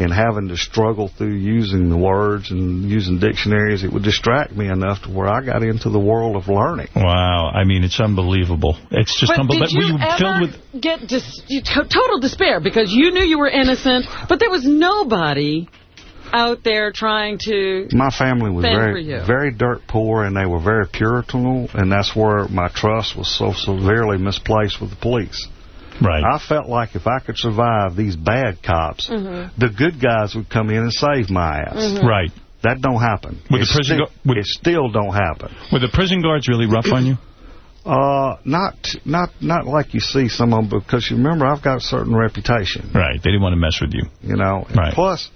And having to struggle through using the words and using dictionaries, it would distract me enough to where I got into the world of learning. Wow. I mean, it's unbelievable. It's just But unbelievable. did you, Were you ever filled with get dis you- to- total despair because you knew you were innocent, but there was nobody out there trying to... My family was very, very dirt poor, and they were very puritanical, and that's where my trust was so severely misplaced with the police. Right. I felt like if I could survive these bad cops, Mhm. the good guys would come in and save my ass. Mhm. Right. That don't happen. With it, the prison still, it still don't happen. Were the prison guards really rough on you? Uh, not not not like you see some of them, because you remember I've got a certain reputation. Right. They didn't want to mess with you. You know. Right. Plus,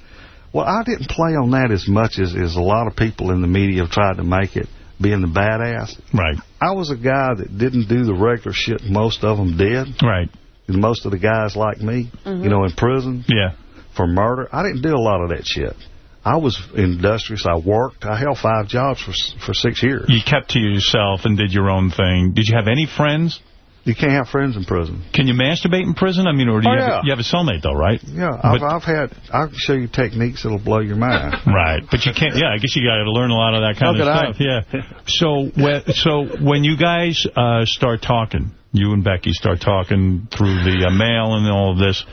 well, I didn't play on that as much as, as a lot of people in the media have tried to make it, being the badass. Right. I was a guy that didn't do the regular shit most of them did. Right. Most of the guys like me, Mhm. you know, in prison. Yeah. For murder, I didn't do a lot of that shit. I was industrious. I worked. I held five jobs for for six years. You kept to yourself and did your own thing. Did you have any friends? You can't have friends in prison. Can you masturbate in prison? I mean, or do you, Oh, have, yeah. you have a cellmate, though, right? Yeah, I've, I've had. I can show you techniques that'll blow your mind. [LAUGHS] Right, but you can't. Yeah, I guess you got to learn a lot of that kind How of could I? stuff. Yeah. So, when, so when you guys uh, start talking, you and Becky start talking through the uh, mail and all of this,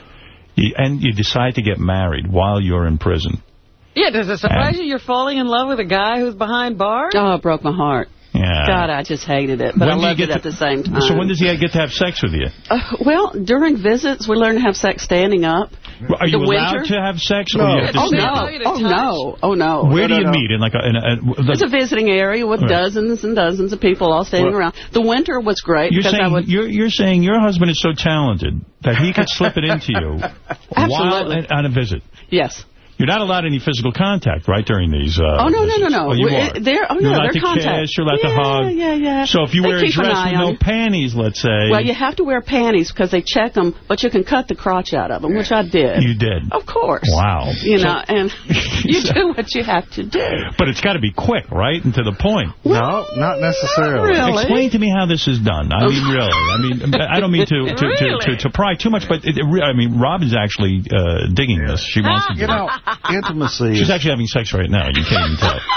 you, and you decide to get married while you're in prison. Yeah, does it surprise you you're falling in love with a guy who's behind bars? Oh, it broke my heart. Yeah. God, I just hated it, but When I do loved get it at the same time. So when does he get to have sex with you? Uh, well, during visits, we learn to have sex standing up. Are you the allowed winter? to have sex? No. Have Oh, no. Oh, no. Oh, no. Where do No, you no, no. meet? In like a, in a, It's a visiting area with Right. dozens and dozens of people all standing Well- around. The winter was great You're because I saying would. you're you're saying your husband is so talented that he could slip it into you [LAUGHS] while on a visit. Yes. You're not allowed any physical contact, right, during these uh Oh, no, no, no, visits? no. Oh, you We- are. they're- oh, you're no, allowed they're to contact. kiss, you're allowed yeah, to hug. Yeah, yeah, So if you They wear a dress eye with no you. panties, let's say. Well, you have to wear panties because they check them, but you can cut the crotch out of them, which I did. You did. Of course. Wow. You So- know, and [LAUGHS] you do what you have to do. But it's got to be quick, right, and to the point. No, not necessarily. really. Explain to me how this is done. I mean, really. I mean, [LAUGHS] I don't mean to to, to, to, to pry too much, but it, it, I mean, Robin's actually uh, digging this. She wants to. You know, intimacy. She's actually having sex right now. You can't even tell. [LAUGHS]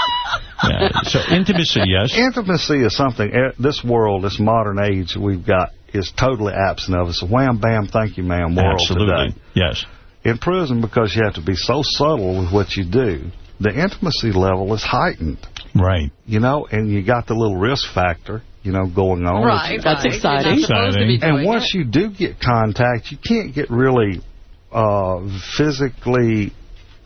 Yeah. So intimacy, yes. Intimacy is something, eh, this world, this modern age we've got, is totally absent of. It's a wham, bam, thank you, ma'am world Absolutely. today. Yes. In prison, because you have to be so subtle with what you do, the intimacy level is heightened. Right. You know, and you got the little risk factor, you know, going on. Right, That's right. exciting. You're not supposed to be And once it. you do get contact, you can't get really uh, physically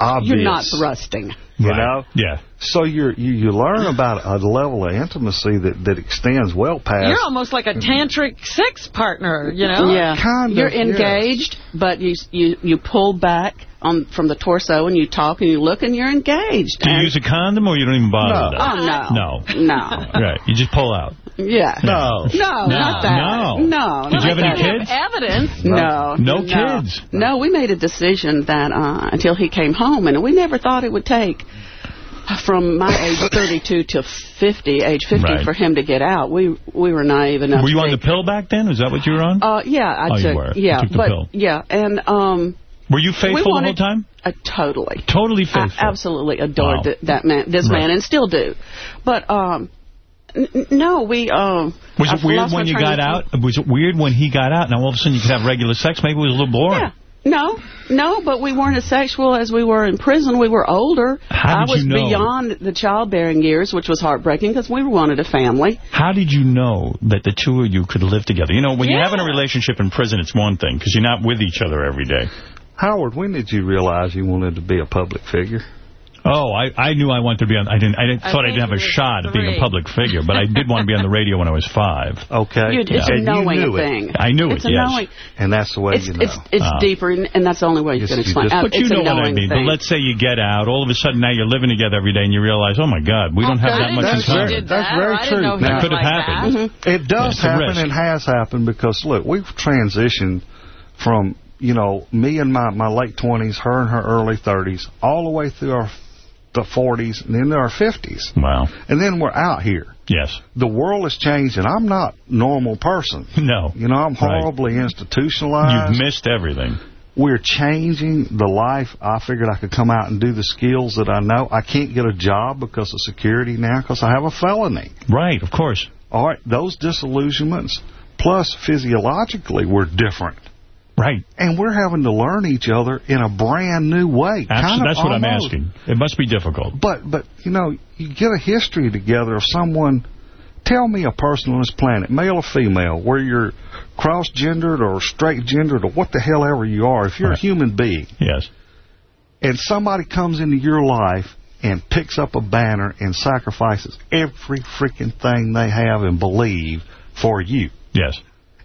obvious. You're not thrusting. You Right. know? Yeah. So you're, you you learn about a level of intimacy that, that extends well past. You're almost like a tantric sex partner, you know? Yeah, Kind of, you're yes. engaged, but you you you pull back on from the torso and you talk and you look and you're engaged. Do you use a condom or you don't even bother no. with that? Oh no, No. no, Right. You just pull out. yeah, No. no, No. not that. No. no. Did you have not any that. kids? Evidence. No, No kids. No, we made a decision that uh, until he came home, and we never thought it would take from my age 32 to 50, age 50, Right. for him to get out. We we were naive enough. Were you on the pill back then? Is that what you were on? Uh, yeah, I Oh, took. Yeah, took the but pill. yeah, and um, Were you faithful we the whole time? Uh, totally. Totally I faithful. absolutely adored Wow. th- that man, this Right. man, and still do. But um, no, we um. Was it weird when you got out? Was it weird when he got out? Now all of a sudden you could have regular sex. Maybe it was a little boring. Yeah. No, no, but we weren't as sexual as we were in prison. We were older. How I did was you know? beyond the childbearing years, which was heartbreaking because we wanted a family. How did you know that the two of you could live together? You know, when you're having a relationship in prison, it's one thing because you're not with each other every day. Howard, when did you realize you wanted to be a public figure? Oh, I, I knew I wanted to be on. I didn't. I didn't, I thought I think didn't have a it was shot at being a public figure, but I did want to be on the radio when I was five. [LAUGHS] Okay. You- it's a And you knowing knew it. thing. I knew it's it, a yes. knowing. And that's the way It's you know. it's it's Oh. deeper, and, and that's the only way you Yes, can explain. just- Uh, But you know what I mean. thing. But let's say you get out. All of a sudden now you're living together every day and you realize, oh, my God, we don't have that much in That's common. very- that's very true. know That could have like happened. It does happen risk. and has happened because, look, we've transitioned from, you know, me and my, my late 20s, her in her early 30s, all the way through our the 40s and into our 50s. Wow. And then we're out here. Yes. The world has changed, and I'm not a normal person. [LAUGHS] No. You know, I'm Right. horribly institutionalized. You've missed everything. We're changing the life. I figured I could come out and do the skills that I know. I can't get a job because of security now because I have a felony. Right, of course. All right, those disillusionments, plus physiologically, we're different. Right. And we're having to learn each other in a brand new way. Kind of that's what I'm asking. It must be difficult. But, but you know, you get a history together of someone. Tell me a person on this planet, male or female, where you're cross-gendered or straight-gendered or what the hell ever you are, if you're Right. a human being, Yes. and somebody comes into your life and picks up a banner and sacrifices every freaking thing they have and believe for you. Yes.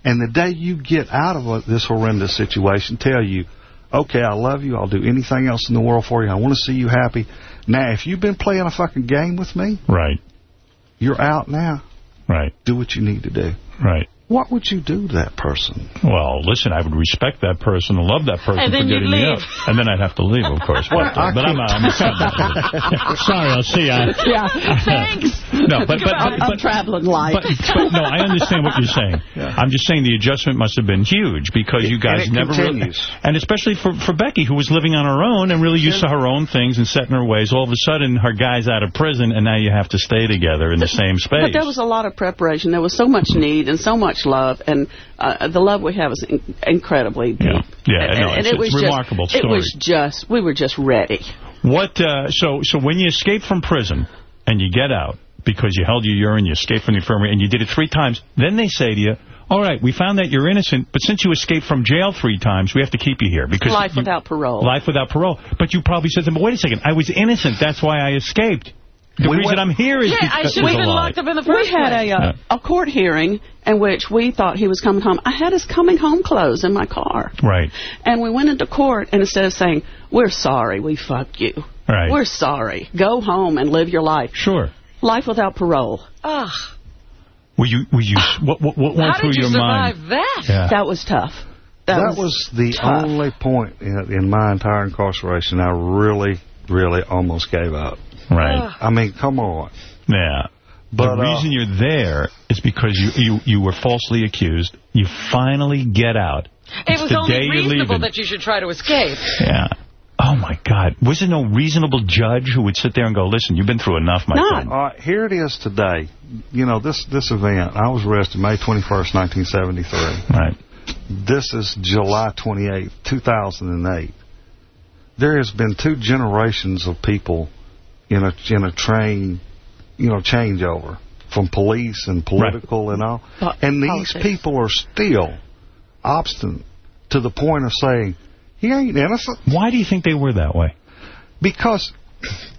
And the day you get out of a, this horrendous situation, tell you, okay, I love you. I'll do anything else in the world for you. I want to see you happy. Now, if you've been playing a fucking game with me, Right. you're out now. Right. Do what you need to do. Right. What would you do to that person? Well, listen, I would respect that person and love that person And then for you'd getting me leave. up. And then I'd have to leave, of course. [LAUGHS] But, uh, but I'm, I'm sorry, I'll see ya. [LAUGHS] Yeah. Thanks. No, but, but, I'm, but, I'm but, traveling light. but, but no, I understand what you're saying. [LAUGHS] I'm just saying the adjustment must have been huge because you guys And it never really, and especially for for Becky who was living on her own and really used to her own things and setting her ways. All of a sudden, her guy's out of prison, and now you have to stay together in the same space. But there was a lot of preparation. There was so much need and so much love, and uh, the love we have is in- incredibly deep. Yeah. Yeah, and, no, and it's- it was a remarkable just, It was just, we were just ready. What? Uh, so so when you escape from prison and you get out because you held your urine, you escaped from the infirmary, and you did it three times, then they say to you, all right, we found that you're innocent, but since you escaped from jail three times, we have to keep you here. because Life you- without parole. Life without parole. But you probably said to them, wait a second, I was innocent, that's why I escaped. The We reason went- I'm here is yeah i should have a been locked up in the We first had place. a, uh, a court hearing in which we thought he was coming home. I had his coming home clothes in my car. Right. And we went into court, and instead of saying, we're sorry, we fucked you. Right. We're sorry. Go home and live your life. Sure. Life without parole. Ugh. Were you, were you, [SIGHS] what, what, what went through your mind? How did you survive mind? that? Yeah. That was tough. That, That, was, the tough. only point in, in my entire incarceration I really, really almost gave up. Right. I mean, come on. Yeah. But, the uh, reason you're there is because you, you, you were falsely accused. You finally get out. It was only reasonable that you should try to escape. Yeah. Oh, my God. Was there no reasonable judge who would sit there and go, listen, you've been through enough, my friend? All right, here it is today. You know, this, this event, I was arrested May 21st, 1973. Right. This is July 28th, 2008. There has been two generations of people in a in a train, you know, changeover from police and political and all. Po- and these politics. people are still obstinate to the point of saying, he ain't innocent. Why do you think they were that way? Because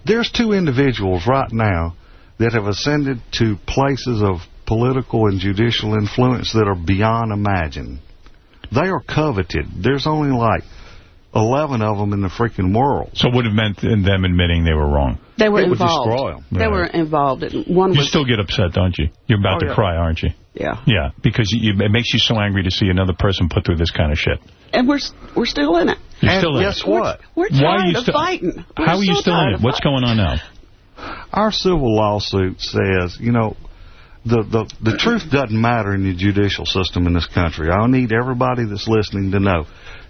There's two individuals right now that have ascended to places of political and judicial influence that are beyond imagine. They are coveted. There's only like 11 of them in the freaking world. So it would have meant in them admitting they were wrong. They were It would involved. destroy 'em. They Right. were involved. One You was still get upset, don't you? You're about Oh, to yeah. cry, aren't you? yeah, Yeah, because you, it makes you so angry to see another person put through this kind of shit. and we're we're still in it. You're And still in it. guess it. what? We're Why are tired you of still- fighting. We're How are you so still in it? What's going on now? Our civil lawsuit says, you know, the, the, the truth doesn't matter in the judicial system in this country. I need everybody that's listening to know.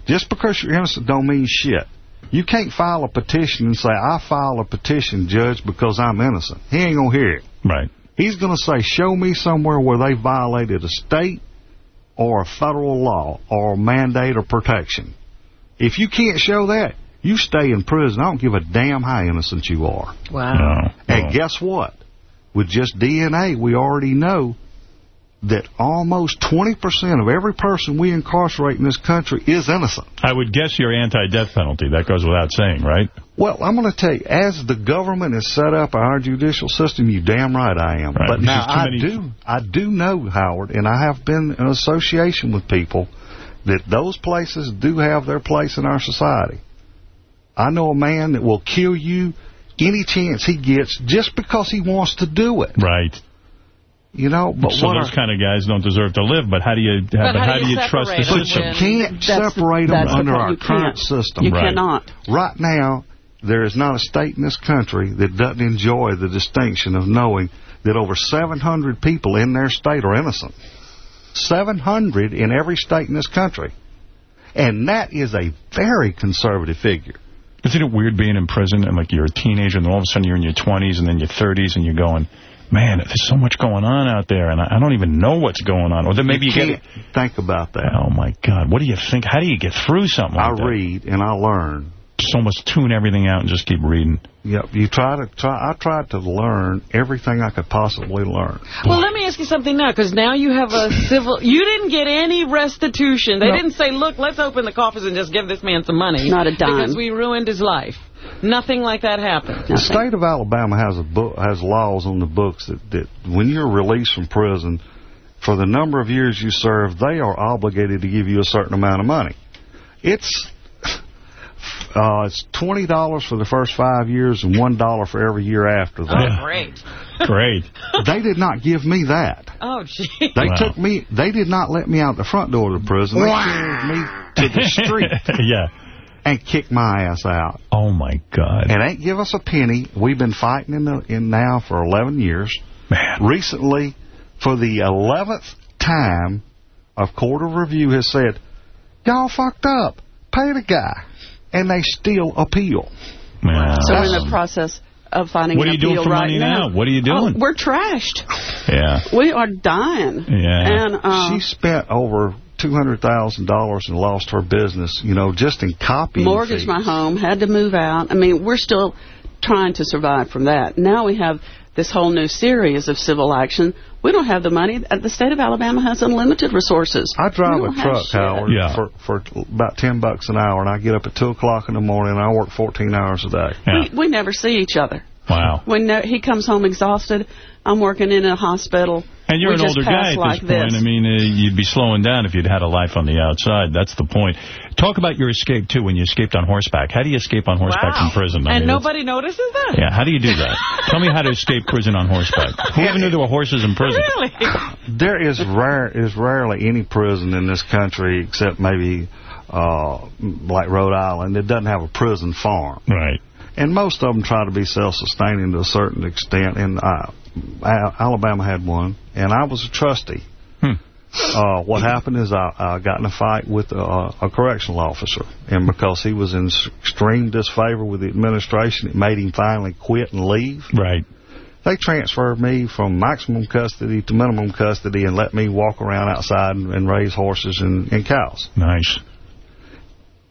Just because you're innocent don't mean shit. You can't file a petition and say, I file a petition, Judge, because I'm innocent. He ain't going to hear it. Right. He's going to say, show me somewhere where they violated a state or a federal law or a mandate or protection. If you can't show that, you stay in prison. I don't give a damn how innocent you are. Wow. No. And guess what? With just DNA, we already know that almost 20% of every person we incarcerate in this country is innocent. I would guess you're anti-death penalty. That goes without saying, right? Well, I'm going to tell you, as the government is set up, our judicial system, you damn right I am. Right, But now I do, I do know, Howard, and I have been in association with people that those places do have their place in our society. I know a man that will kill you any chance he gets just because he wants to do it. Right. You know, but so those our- kind of guys don't deserve to live, but how do you, but how, do you, trust the system? But you can't That's the- separate them that's the under our You current can't. system. You Right. cannot. Right now, there is not a state in this country that doesn't enjoy the distinction of knowing that over 700 people in their state are innocent. 700 in every state in this country. And that is a very conservative figure. Isn't it weird being in prison and like you're a teenager and all of a sudden you're in your 20s and then your 30s and you're going, man, there's so much going on out there and I, I don't even know what's going on. Or then maybe you, you get can't think about that. Oh, my God. What do you think? How do you get through something I like that? read and I learn. Just almost tune everything out and just keep reading. Yep, you try to try. I tried to learn everything I could possibly learn. Well, let me ask you something now, because now you have a [COUGHS] civil... You didn't get any restitution. They No. didn't say, look, let's open the coffers and just give this man some money. Not a dime. Because we ruined his life. Nothing like that happened. The state of Alabama has a book, has laws on the books that, that when you're released from prison, for the number of years you serve, they are obligated to give you a certain amount of money. It's [LAUGHS] uh, it's twenty dollars for the first five years and one dollar for every year after that. Oh, great. [LAUGHS] Great. They did not give me that. Oh, gee. They Wow. took me. They did not let me out the front door of the prison. They carried me to the street [LAUGHS] yeah. And kick my ass out. Oh, my God. and ain't give us a penny. We've been fighting in the in now for 11 years. Man. Recently, for the 11th time, a court of review has said, "Y'all fucked up. Pay the guy," and they still appeal. Man. So we're in the process of finding What are an you doing appeal for right money now? What are you Oh, doing? we're trashed. Yeah. We are dying. Yeah. And uh, she spent over two hundred thousand dollars and lost her business. You know, just in copying. mortgaged fees. my home, had to move out. I mean, we're still trying to survive from that. Now we have this whole new series of civil action. We don't have the money. Uh, The state of Alabama has unlimited resources. I drive a truck, shit. Howard, Yeah. for for about ten bucks an hour, and I get up at two o'clock in the morning, and I work fourteen hours a day. Yeah. We, we never see each other. Wow. When no, he comes home exhausted, I'm working in a hospital. And you're We an older guy at like this point. I mean, uh, you'd be slowing down if you'd had a life on the outside. That's the point. Talk about your escape, too, when you escaped on horseback. How do you escape on horseback Wow. from prison? I And mean, it's- nobody notices that? Yeah, how do you do that? [LAUGHS] Tell me how to escape prison on horseback. Who ever knew there were horses in prison? Really? [LAUGHS] There is rare is rarely any prison in this country except maybe uh, like Rhode Island that doesn't have a prison farm. Right. And most of them try to be self-sustaining to a certain extent. And uh, Al- Alabama had one, and I was a trustee. Hmm. Uh, what happened is I, I got in a fight with a, a correctional officer, and because he was in extreme disfavor with the administration, it made him finally quit and leave. Right. They transferred me from maximum custody to minimum custody and let me walk around outside and, and raise horses and, and cows. Nice.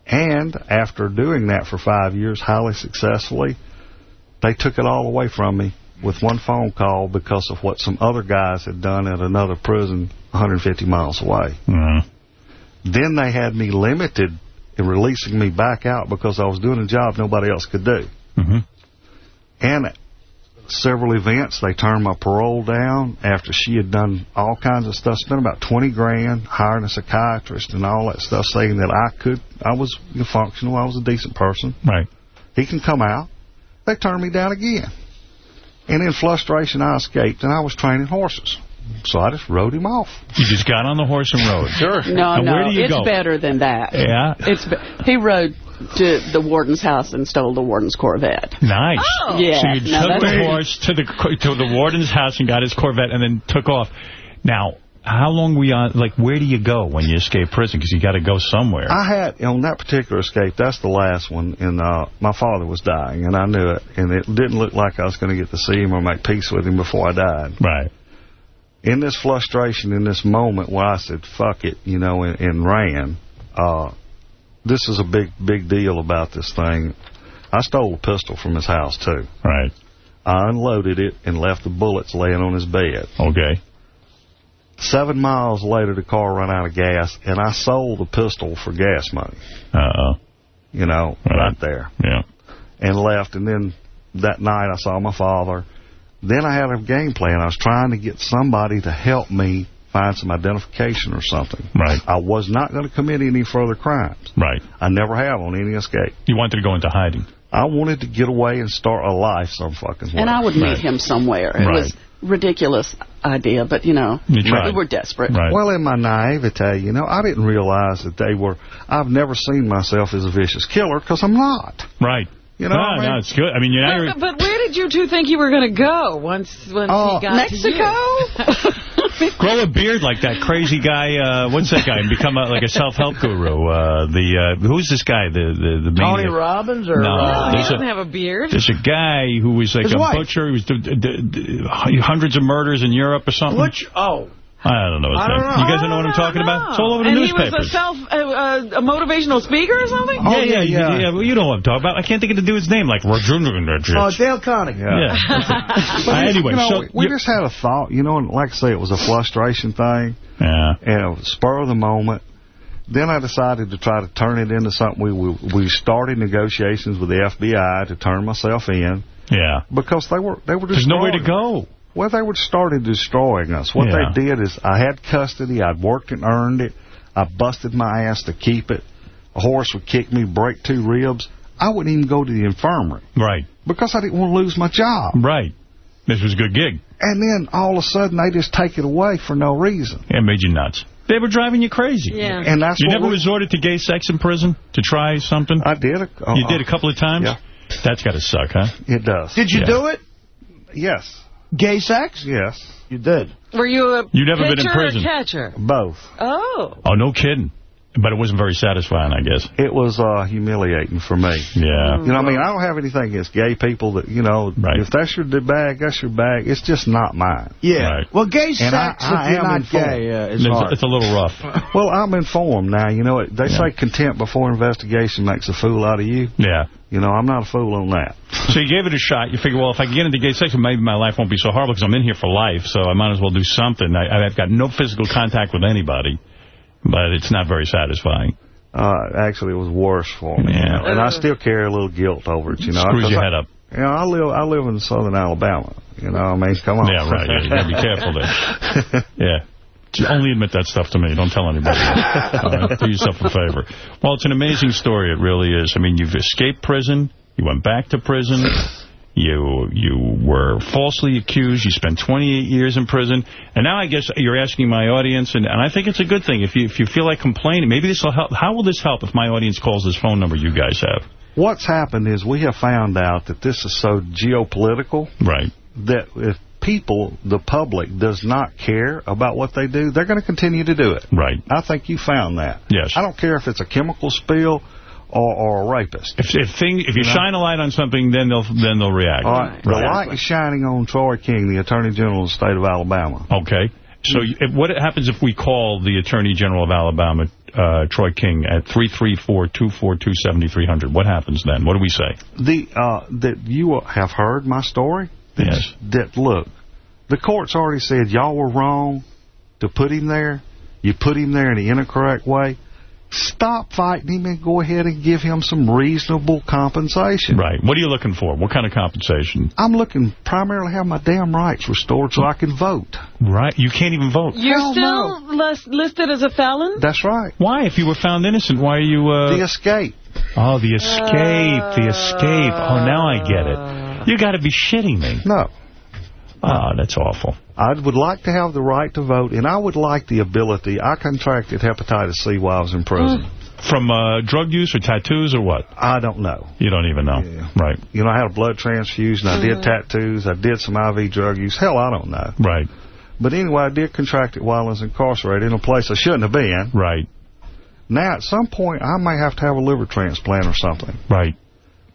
And after doing that for five years, highly successfully, they took it all away from me with one phone call because of what some other guys had done at another prison 150 miles away. Uh, Then they had me limited in releasing me back out because I was doing a job nobody else could do. mhm. And several events, they turned my parole down after she had done all kinds of stuff, spent about 20 grand, hiring a psychiatrist and all that stuff, saying that I could, I was functional, I was a decent person. Right. He can come out. They turned me down again. And in frustration, I escaped, and I was training horses. So I just rode him off. You just got on the horse and rode. [LAUGHS] Sure. No, And no, where do you it's go? better than that. Yeah? It's He rode to the warden's house and stole the warden's Corvette. Nice. Oh. Yeah, So you no, took the horse to the to the warden's house and got his Corvette and then took off. Now, how long were you on? Like, where do you go when you escape prison? Because you got to go somewhere. I had, on that particular escape, that's the last one, and uh, my father was dying, and I knew it, and it didn't look like I was going to get to see him or make peace with him before I died. Right. In this frustration, in this moment where I said, fuck it, you know, and, and ran, uh, this is a big, big deal about this thing. I stole a pistol from his house, too. Right. I unloaded it and left the bullets laying on his bed. Okay. Seven miles later, the car ran out of gas, and I sold the pistol for gas money. Uh-oh. You know, right there. Yeah. And left, and then that night I saw my father. Then I had a game plan. I was trying to get somebody to help me find some identification or something. Right. I was not going to commit any further crimes. Right. I never have on any escape. You wanted to go into hiding. I wanted to get away and start a life some fucking way. And I would meet him somewhere. It Right. was ridiculous idea, but, you know, You we were desperate. Well, in my naivete, you know, I didn't realize that they were. I've never seen myself as a vicious killer because I'm not. Right. You know no, what I mean? no, it's good. I mean, you know, you're, But, but where did you two think you were going to go once once Oh. he got Mexico? to you? [LAUGHS] grow a beard like that crazy guy. Uh, what's that guy? And become a, like a self-help guru. Uh, the uh, who's this guy? The the, the Tony maniac? Robbins or No, uh, he doesn't a- have a beard. There's a guy who was like His a wife. butcher. He was d- d- d- hundreds of murders in Europe or something. Butch? Oh. I don't know his I name. don't know. You guys don't know what I'm talking about? It's all over the and newspapers. he was a self uh, uh, a motivational speaker or something. yeah, yeah, yeah, yeah. Well, you know what I'm talking about. I can't think of the dude's name. Like Roger. Oh, Dale Connick. Yeah. [LAUGHS] But Uh, anyway, you know, so we, we just had a thought, you know, and like I say, it was a frustration thing. Yeah. And it was spur of the moment. Then I decided to try to turn it into something. We we, we started negotiations with the FBI to turn myself in Yeah. because they were they were just There's nowhere to go. Well, they were started destroying us. What Yeah. they did is I had custody. I'd worked and earned it. I busted my ass to keep it. A horse would kick me, break two ribs. I wouldn't even go to the infirmary Right. because I didn't want to lose my job. Right. This was a good gig. And then all of a sudden they just take it away for no reason. It made you nuts. They were driving you crazy. Yeah. And that's You never we- resorted to gay sex in prison to try something? I did. A, uh, you did a couple of times? Yeah. That's got to suck, huh? It does. Did you Yeah. do it? Yes. Gay sex? Yes. You did. Were you a You've never been in prison. or catcher? Both. Oh. Oh, no kidding. But it wasn't very satisfying, I guess. It was uh, humiliating for me. Yeah. You know, I mean, I don't have anything against gay people that, you know, Right. if that's your bag, that's your bag. It's just not mine. Yeah. Right. Well, gay sex, And I- if I you're am not informed. gay, uh, is It's, it's a little rough. [LAUGHS] Well, I'm informed now. You know, they Yeah. say contempt before investigation makes a fool out of you. Yeah. You know, I'm not a fool on that. [LAUGHS] So you gave it a shot. You figure, well, if I can get into gay sex, maybe my life won't be so horrible because I'm in here for life, so I might as well do something. I, I've got no physical contact with anybody, but it's not very satisfying. Uh, actually, it was worse for me. Yeah. And I still carry a little guilt over it. You know, Screws your I- head up. You know, I live I live in southern Alabama. You know, I mean, come on. Yeah, right. Yeah, you got to be careful there. [LAUGHS] Yeah. Just Only admit that stuff to me. Don't tell anybody. Right? Do yourself a favor. Well, it's an amazing story. It really is. I mean, you've escaped prison. You went back to prison. You you were falsely accused. You spent 28 years in prison. And now I guess you're asking my audience, and, and I think it's a good thing. If you if you feel like complaining, maybe this will help. How will this help if my audience calls this phone number you guys have? What's happened is we have found out that this is so geopolitical Right. that if people, the public, does not care about what they do, they're going to continue to do it. Right. I think you found that. Yes. I don't care if it's a chemical spill or, or a rapist. If if, thing, if you You know? shine a light on something, then they'll then they'll react. All right. The light is shining on Troy King, the Attorney General of the state of Alabama. Okay. So you- if- what happens if we call the Attorney General of Alabama, uh, Troy King, at 334-242-7300? What happens then? What do we say? The uh, that you have heard my story. Yes. That look, the court's already said y'all were wrong to put him there. You put him there in the incorrect way. Stop fighting him and go ahead and give him some reasonable compensation. Right. What are you looking for? What kind of compensation? I'm looking primarily to have my damn rights restored so I can vote. Right. You can't even vote. You're Hell still lis- listed as a felon? That's right. Why? If you were found innocent, why are you... Uh... The escape. Oh, the escape. The escape. Oh, now I get it. You got to be shitting me. No. Oh, that's awful. I would like to have the right to vote, and I would like the ability. I contracted hepatitis C while I was in prison. Mm. From uh, drug use or tattoos or what? I don't know. You don't even know. Right. You know, I had a blood transfusion. I did mm. tattoos. I did some IV drug use. Hell, I don't know. Right. But anyway, I did contract it while I was incarcerated in a place I shouldn't have been. Right. Now, at some point, I may have to have a liver transplant or something. Right.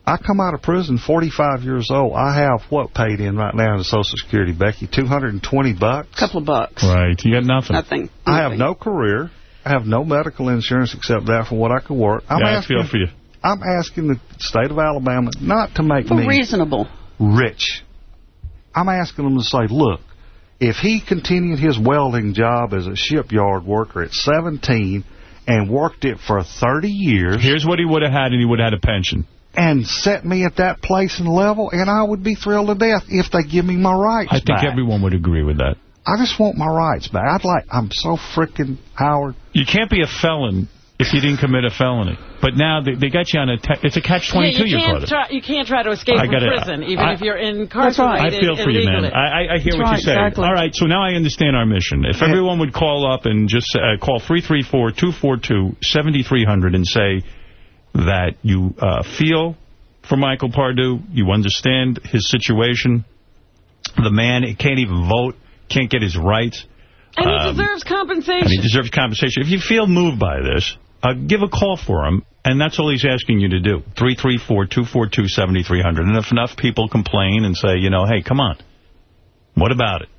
I come out of prison 45 years old. I have what paid in right now to Social Security, Becky? 220 bucks? A couple of bucks. Right. You got nothing. Nothing. I have no career. I have no medical insurance except that for what I could work. I'm yeah, asking, I feel for you. I'm asking the state of Alabama not to make For me reasonable. rich. I'm asking them to say, look, if he continued his welding job as a shipyard worker at 17 and worked it for 30 years... Here's what he would have had, and he would have had a pension. And set me at that place and level, and I would be thrilled to death if they give me my rights I think back. everyone would agree with that. I just want my rights back. I'd like, I'm so freaking Howard. You can't be a felon if you didn't commit a felony. But now they, they got you on a... Te it's a catch-22 Yeah, you you can't caught it. try. You can't try to escape I from gotta- prison, even I- if you're incarcerated right. I incarcerated feel for you, man. I, I, I hear That's what right, you're saying. exactly. All right, so now I understand our mission. If everyone would call up and just uh, call 334-242-7300 and say that you uh, feel for Michael Pardue, you understand his situation, the man can't even vote, can't get his rights. And he um, deserves compensation. and he deserves compensation. If you feel moved by this, uh, give a call for him, and that's all he's asking you to do. 334-242-7300. And if enough people complain and say, you know, hey, come on, what about it?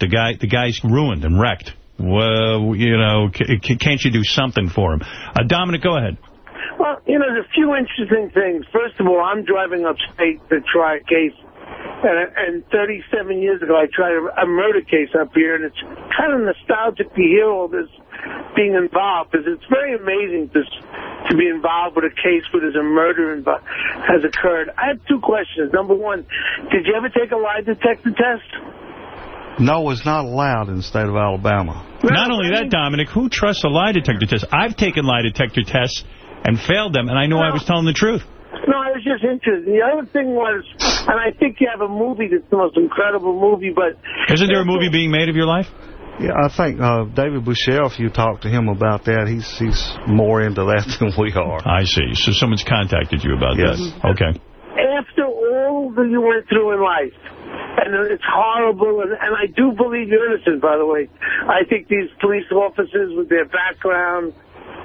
The guy, the guy's ruined and wrecked. Well, you know, can't you do something for him? Uh, Dominic, go ahead. Well, you know, there's a few interesting things. First of all, I'm driving upstate to try a case. And, and 37 years ago, I tried a, a murder case up here, and it's kind of nostalgic to hear all this being involved, because it's very amazing to to be involved with a case where there's a murder invo- has occurred. I have two questions. Number one, did you ever take a lie detector test? No, it's not allowed in the state of Alabama. Not only that, Dominic, who trusts a lie detector test? I've taken lie detector tests and failed them, and I know I was telling the truth. No, I was just interested. The other thing was, and I think you have a movie that's the most incredible movie, but Isn't there a movie being made of your life? Yeah, I think uh, David Bushell, if you talk to him about that, he's he's more into that [LAUGHS] than we are. I see. So someone's contacted you about Yes. that. Okay. after all that you went through in life, and it's horrible, and, and I do believe you're innocent, by the way. I think these police officers with their background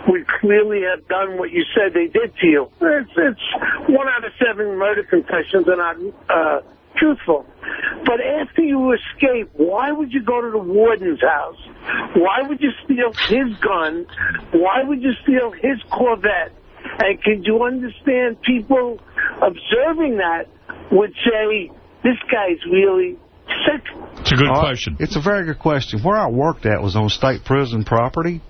would clearly have done what you said they did to you. It's, it's one out of seven murder confessions are not uh, truthful. But after you escape, why would you go to the warden's house? Why would you steal his gun? Why would you steal his Corvette? And could you understand people observing that would say, this guy's really sick? It's a good Uh, question. It's a very good question. Where I worked at was on state prison property,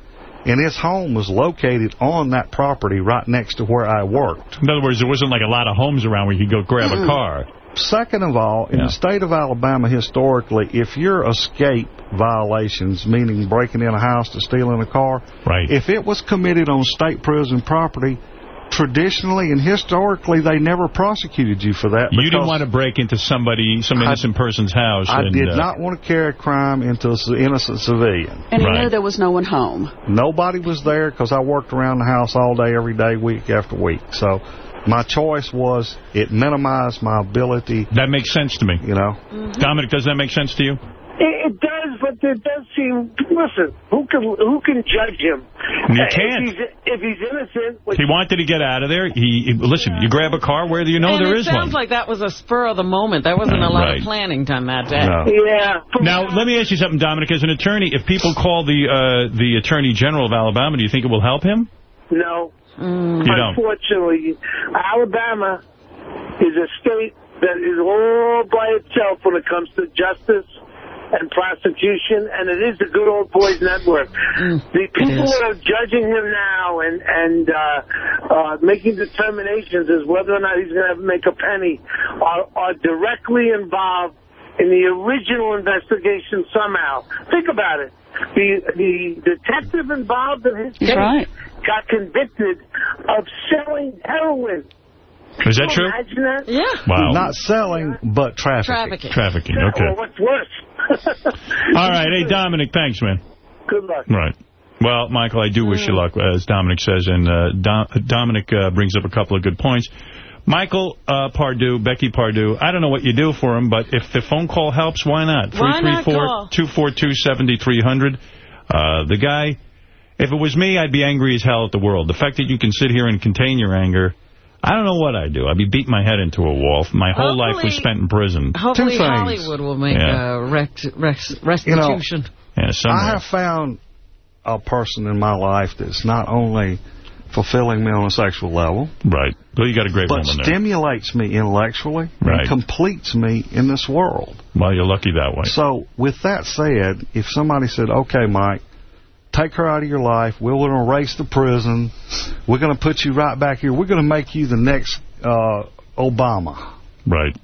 and his home was located on that property right next to where I worked. In other words, there wasn't like a lot of homes around where you could go grab a car. Second of all, in Yeah. the state of Alabama, historically, if your escape violations, meaning breaking in a house to stealing a car, right. if it was committed on state prison property, traditionally and historically, they never prosecuted you for that. You didn't want to break into somebody, some I- innocent person's house. I and, did uh, not want to carry a crime into an innocent civilian. And he knew there was no one home. Nobody was there because I worked around the house all day, every day, week after week. So my choice was it minimized my ability. That makes sense to me. You know? Dominic, does that make sense to you? It, it does, but it does seem. Listen, who can who can judge him? You Uh, can't. If he's, if he's innocent, which He wanted to get out of there. He, he- listen. You grab a car where do you know and there it is sounds one. like that was a spur of the moment. There wasn't a lot Right. of planning done that day. Yeah. Now, let me ask you something, Dominic. As an attorney, if people call the uh, the Attorney General of Alabama, do you think it will help him? No. You don't. Unfortunately, Alabama is a state that is all by itself when it comes to justice and prostitution, and it is the good old boys network. the people that are judging him now and and uh, uh, making determinations as whether or not he's going to make a penny are, are directly involved in the original investigation somehow. Think about it. The the detective involved in his case right. got convicted of selling heroin. Is that true? Imagine that. Yeah. Wow. Not selling, but trafficking. Trafficking. Trafficking, Well, okay. what's worse? [LAUGHS] All right. Hey, Dominic, thanks, man. Good luck. Right. Well, Michael, I do wish you luck, as Dominic says, and uh, Dom Dominic uh, brings up a couple of good points. Michael uh, Pardue, Becky Pardue, I don't know what you do for him, but if the phone call helps, why not? Why not call? 334-242-7300. Uh, the guy, if it was me, I'd be angry as hell at the world. The fact that you can sit here and contain your anger, I don't know what I'd do. I'd be beating my head into a wall. My whole life was spent in prison. Hopefully Two things. Hollywood will make Yeah. a rect, rex, restitution. Yeah, somewhere. I have found a person in my life that's not only fulfilling me on a sexual level, Right. Well, you got a great but woman there. stimulates me intellectually Right. and completes me in this world. Well, you're lucky that way. So, with that said, if somebody said, okay, Mike, take her out of your life, we're going to erase the prison, we're going to put you right back here, we're going to make you the next uh, Obama, Right.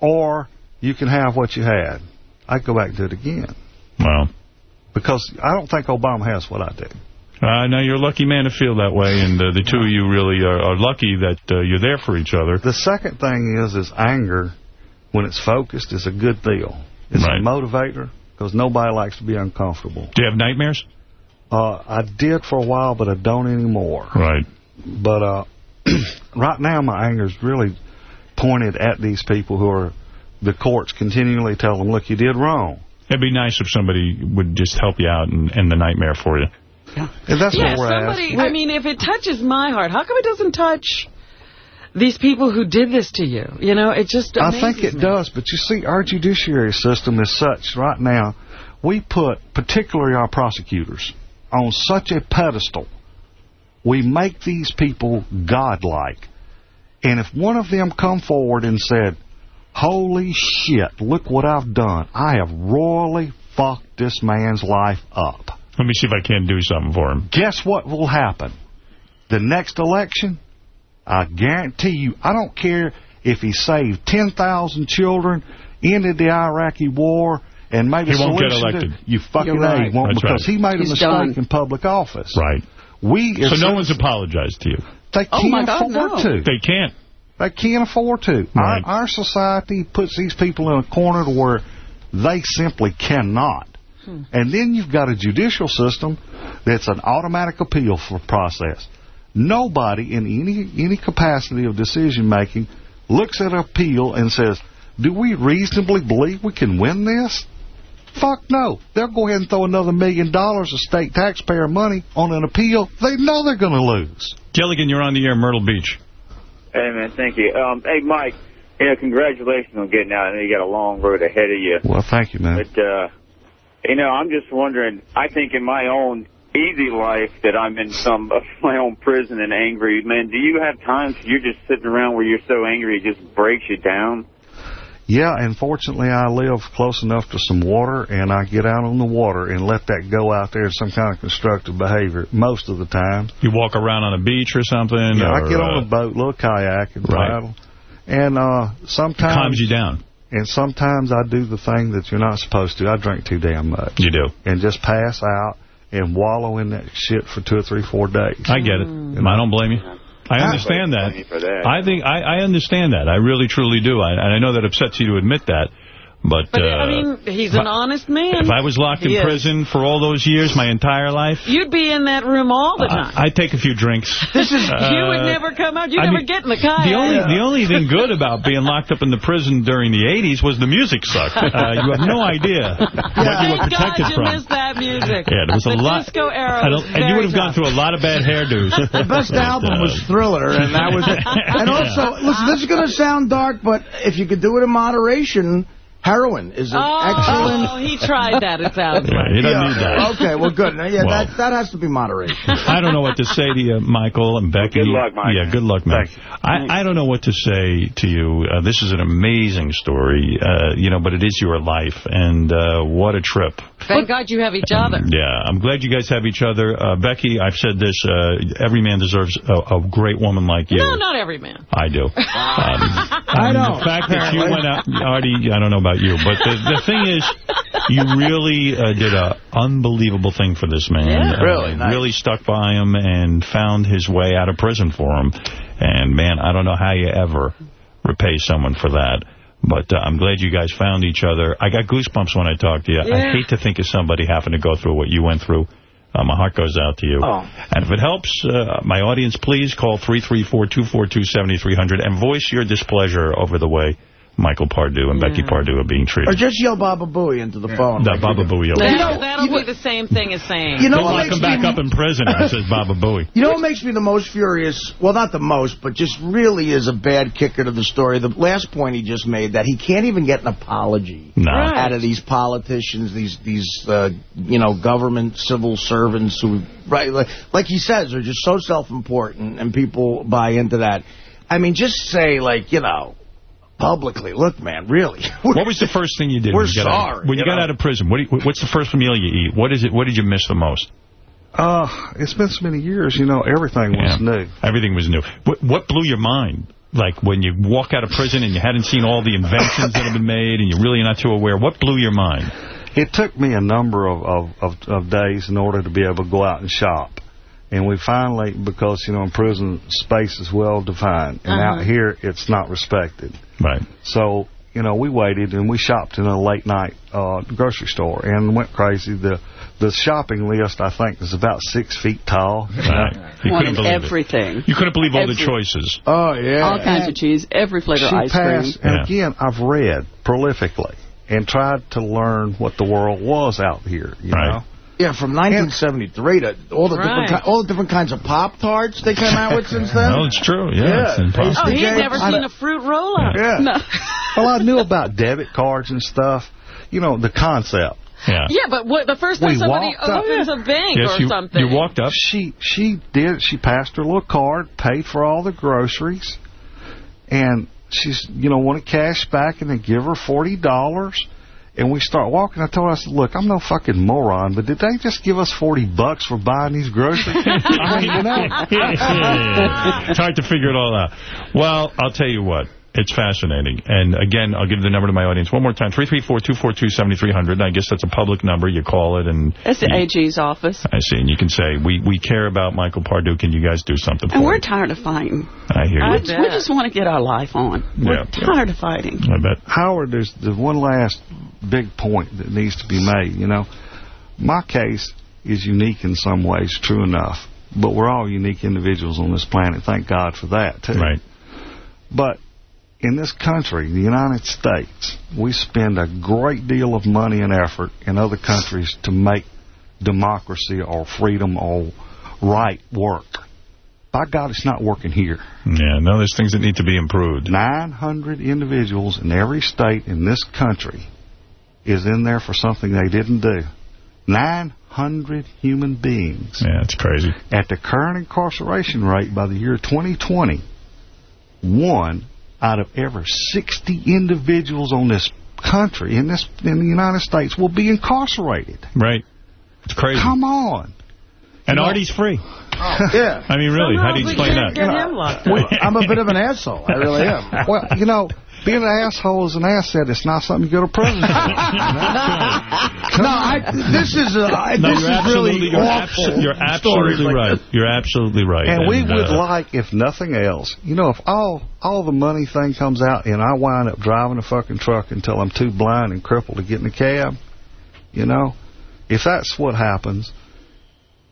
or you can have what you had, I'd go back and do it again. Well, Because I don't think Obama has what I do. uh, now you're a lucky man to feel that way, and uh, the two of you really are, are lucky that uh, you're there for each other. The second thing is, is anger, when it's focused, is a good deal. It's Right. a motivator, because nobody likes to be uncomfortable. Do you have nightmares? Uh, I did for a while, but I don't anymore. Right. But uh, [CLEARS THROAT] right now, my anger is really pointed at these people who are, the courts continually tell them, look, you did wrong. It'd be nice if somebody would just help you out and end the nightmare for you. And that's yeah, what we're somebody, asking. I mean, if it touches my heart, how come it doesn't touch these people who did this to you? You know, it just I think it me. does, but you see, our judiciary system is such right now. We put, particularly our prosecutors, on such a pedestal. We make these people godlike. And if one of them come forward and said, holy shit, look what I've done. I have royally fucked this man's life up. Let me see if I can do something for him. Guess what will happen? The next election, I guarantee you, I don't care if he saved 10,000 children, ended the Iraqi war, and made a He won't get solution to- elected. you fucking You're A, right. he won't That's because right. he made a mistake done. in public office. Right. We, So as no one's apologized to you. they Oh, can't my God, afford no. to. They can't. They can't afford to. Right. Our, our society puts these people in a corner to where they simply cannot. Hmm. And then you've got a judicial system that's an automatic appeal for process. Nobody in any any capacity of decision making looks at an appeal and says, "Do we reasonably believe we can win this?" Fuck no. They'll go ahead and throw another million dollars of state taxpayer money on an appeal they know they're going to lose. Gilligan, you're on the air, Myrtle Beach. Hey, man, thank you. Um, hey, Mike, you know, congratulations on getting out. I know you got a long road ahead of you. Well, thank you, man. But, uh, you know, I'm just wondering, I think in my own easy life that I'm in some of my own prison and angry. Man, do you have times you're just sitting around where you're so angry it just breaks you down? Yeah, and fortunately I live close enough to some water, and I get out on the water and let that go out there in some kind of constructive behavior most of the time. You walk around on a beach or something? Yeah, or, I get on uh, a boat, little kayak, and Right. paddle. And uh, sometimes... calms you down. And sometimes I do the thing that you're not supposed to. I drink too damn much. You do. And just pass out and wallow in that shit for two or three, four days. I get it. I don't blame you. I understand that. That. I think I, I understand that. I really, truly do. I, and I know that upsets you to admit that. But, But, uh, I mean, he's an honest man. if I was locked in is. prison for all those years, my entire life, You'd be in that room all the time. I, I'd take a few drinks. [LAUGHS] This is you would Uh, never come out. You'd I never mean, get in the kayak. The only the only thing good about being locked up in the prison during the 80s was the music sucked. Uh, you have no idea [LAUGHS] what you were Thank God you from. missed that music. Yeah, there was a the lot. disco era I don't, and you would have gone through a lot of bad hairdos. [LAUGHS] The best But, album uh, was Thriller, and that was it. And also, listen, this is going to sound dark, but if you could do it in moderation, Heroin is an Oh, excellent... he tried that, it sounds [LAUGHS] Yeah, like. he doesn't need that. Okay, well, good. Now, yeah, Well. that, that has to be moderation. [LAUGHS] I don't know what to say to you, Michael and Becky. good luck, Mike. Yeah, good luck, man. I, I don't know what to say to you. Uh, this is an amazing story, uh, you know, but it is your life, and uh, what a trip. Thank God you have each other. Yeah, I'm glad you guys have each other. Uh, Becky, I've said this, uh, every man deserves a, a great woman like you. No, not every man. I do. [LAUGHS] Um, I don't. The fact that you went out, Artie, I don't know about you, but the, the thing is, you really uh, did a unbelievable thing for this man. Yeah. Uh, Really? Nice. Really stuck by him and found his way out of prison for him. And, man, I don't know how you ever repay someone for that. But uh, I'm glad you guys found each other. I got goosebumps when I talked to you. I hate to think of somebody having to go through what you went through. Uh, my heart goes out to you. Oh. And if it helps, uh, my audience, please call 334-242-7300 and voice your displeasure over the way Michael Pardue and Becky Pardue are being treated. Or treated. just yell Baba Booey into the phone. That Baba Booey. That, You know- that'll you know- be the same thing as saying. You know Don't what lock makes him back me- up in prison and says Baba Booey. You know what makes me the most furious? Well, not the most, but just really is a bad kicker to the story. The last point he just made, that he can't even get an apology No. Right. out of these politicians, these, these uh, you know, government civil servants who, right, like, like he says, are just so self-important, and people buy into that. I mean, just say, like, you know, publicly, look, man, really. [LAUGHS] What was the first thing you did We're when you got out, sorry, when you you got know? out of prison? What do you, what's the first meal you eat? What is it? What did you miss the most? Uh, it's been so many years, you know, everything was Yeah. new. Everything was new. What, what blew your mind? Like when you walk out of prison and you hadn't seen all the inventions that have been made and you're really not too aware. What blew your mind? It took me a number of, of, of, of days in order to be able to go out and shop. And we finally, because, you know, in prison, space is well defined. And Uh-huh. out here, it's not respected. Right. So, you know, we waited and we shopped in a late night uh, grocery store and went crazy. The the shopping list, I think, is about six feet tall. Right. You couldn't Wanted believe it. everything. You couldn't believe all the choices. Oh, yeah. All kinds of cheese, every flavor she ice cream. passed, and Yeah. again, I've read prolifically and tried to learn what the world was out here, you Right. know? Yeah, from 1973 to all the different Right. ki- all the different kinds of Pop Tarts they came out with since then. [LAUGHS] No, it's true. Yeah. Yeah. It's impossible. Oh, he had never seen a fruit roll-up. Yeah. No. [LAUGHS] Well, I knew about debit cards and stuff, you know, the concept. Yeah. Yeah, but what, the first time We somebody walked up- opens a bank Yes, or you, something. you walked up. She she did. She passed her little card, paid for all the groceries, and she's you know wanted cash back, and they give her forty dollars. And we start walking. I told her, I said, "Look, I'm no fucking moron, but did they just give us forty bucks for buying these groceries?" [LAUGHS] I mean, you know. [LAUGHS] it's hard to figure it all out. Well, I'll tell you what. It's fascinating. And again, I'll give the number to my audience one more time. 334-242-7300. I guess that's a public number. You call it and... That's the you- AG's office. I see. And you can say, we, we care about Michael Pardue. Can you guys do something for And we're him? tired of fighting. I hear We, you. we just want to get our life on. We're Yeah. tired of fighting. I bet. Howard, there's, there's one last big point that needs to be made. You know, my case is unique in some ways, true enough. But we're all unique individuals on this planet. Thank God for that, too. Right. But in this country, the United States, we spend a great deal of money and effort in other countries to make democracy or freedom or right work. By God, it's not working here. Yeah, no, there's things that need to be improved. 900 individuals in every state in this country is in there for something they didn't do. 900 human beings. Yeah, it's crazy. At the current incarceration rate by the year 2020, one out of every 60 individuals on this country, in this in the United States, will be incarcerated. Right. It's crazy. Come on. And You know- Artie's free. Yeah. I mean, really, how do you explain that? Get him locked Well. I'm a bit of an asshole. I really am. [LAUGHS] Well, you know, being an asshole is an asset. It's not something you go to prison for. [LAUGHS] No, I, this is uh, No, this you're is really you're, awful. abso- you're absolutely like right. this. You're absolutely right. And we would uh, like, if nothing else, you know, if all all the money thing comes out and I wind up driving a fucking truck until I'm too blind and crippled to get in a cab, you know, if that's what happens,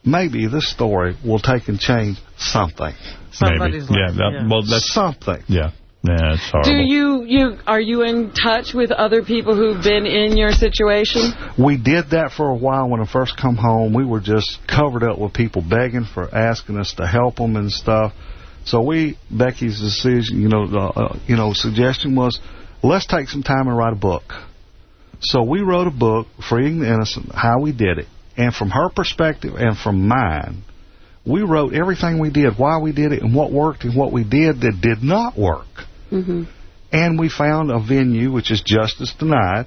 maybe this story will take and change something. Somebody's maybe. Yeah, that, yeah. well, that's something. Yeah, yeah, it's horrible. Do you you are you in touch with other people who've been in your situation? We did that for a while when I first come home. We were just covered up with people begging for asking us to help them and stuff. So we, Becky's decision, you know, uh, you know, suggestion was, let's take some time and write a book. So we wrote a book, Freeing the Innocent, how we did it. And from her perspective and from mine, we wrote everything we did, why we did it, and what worked and what we did that did not work. Mm-hmm. And we found a venue, which is Justice Denied,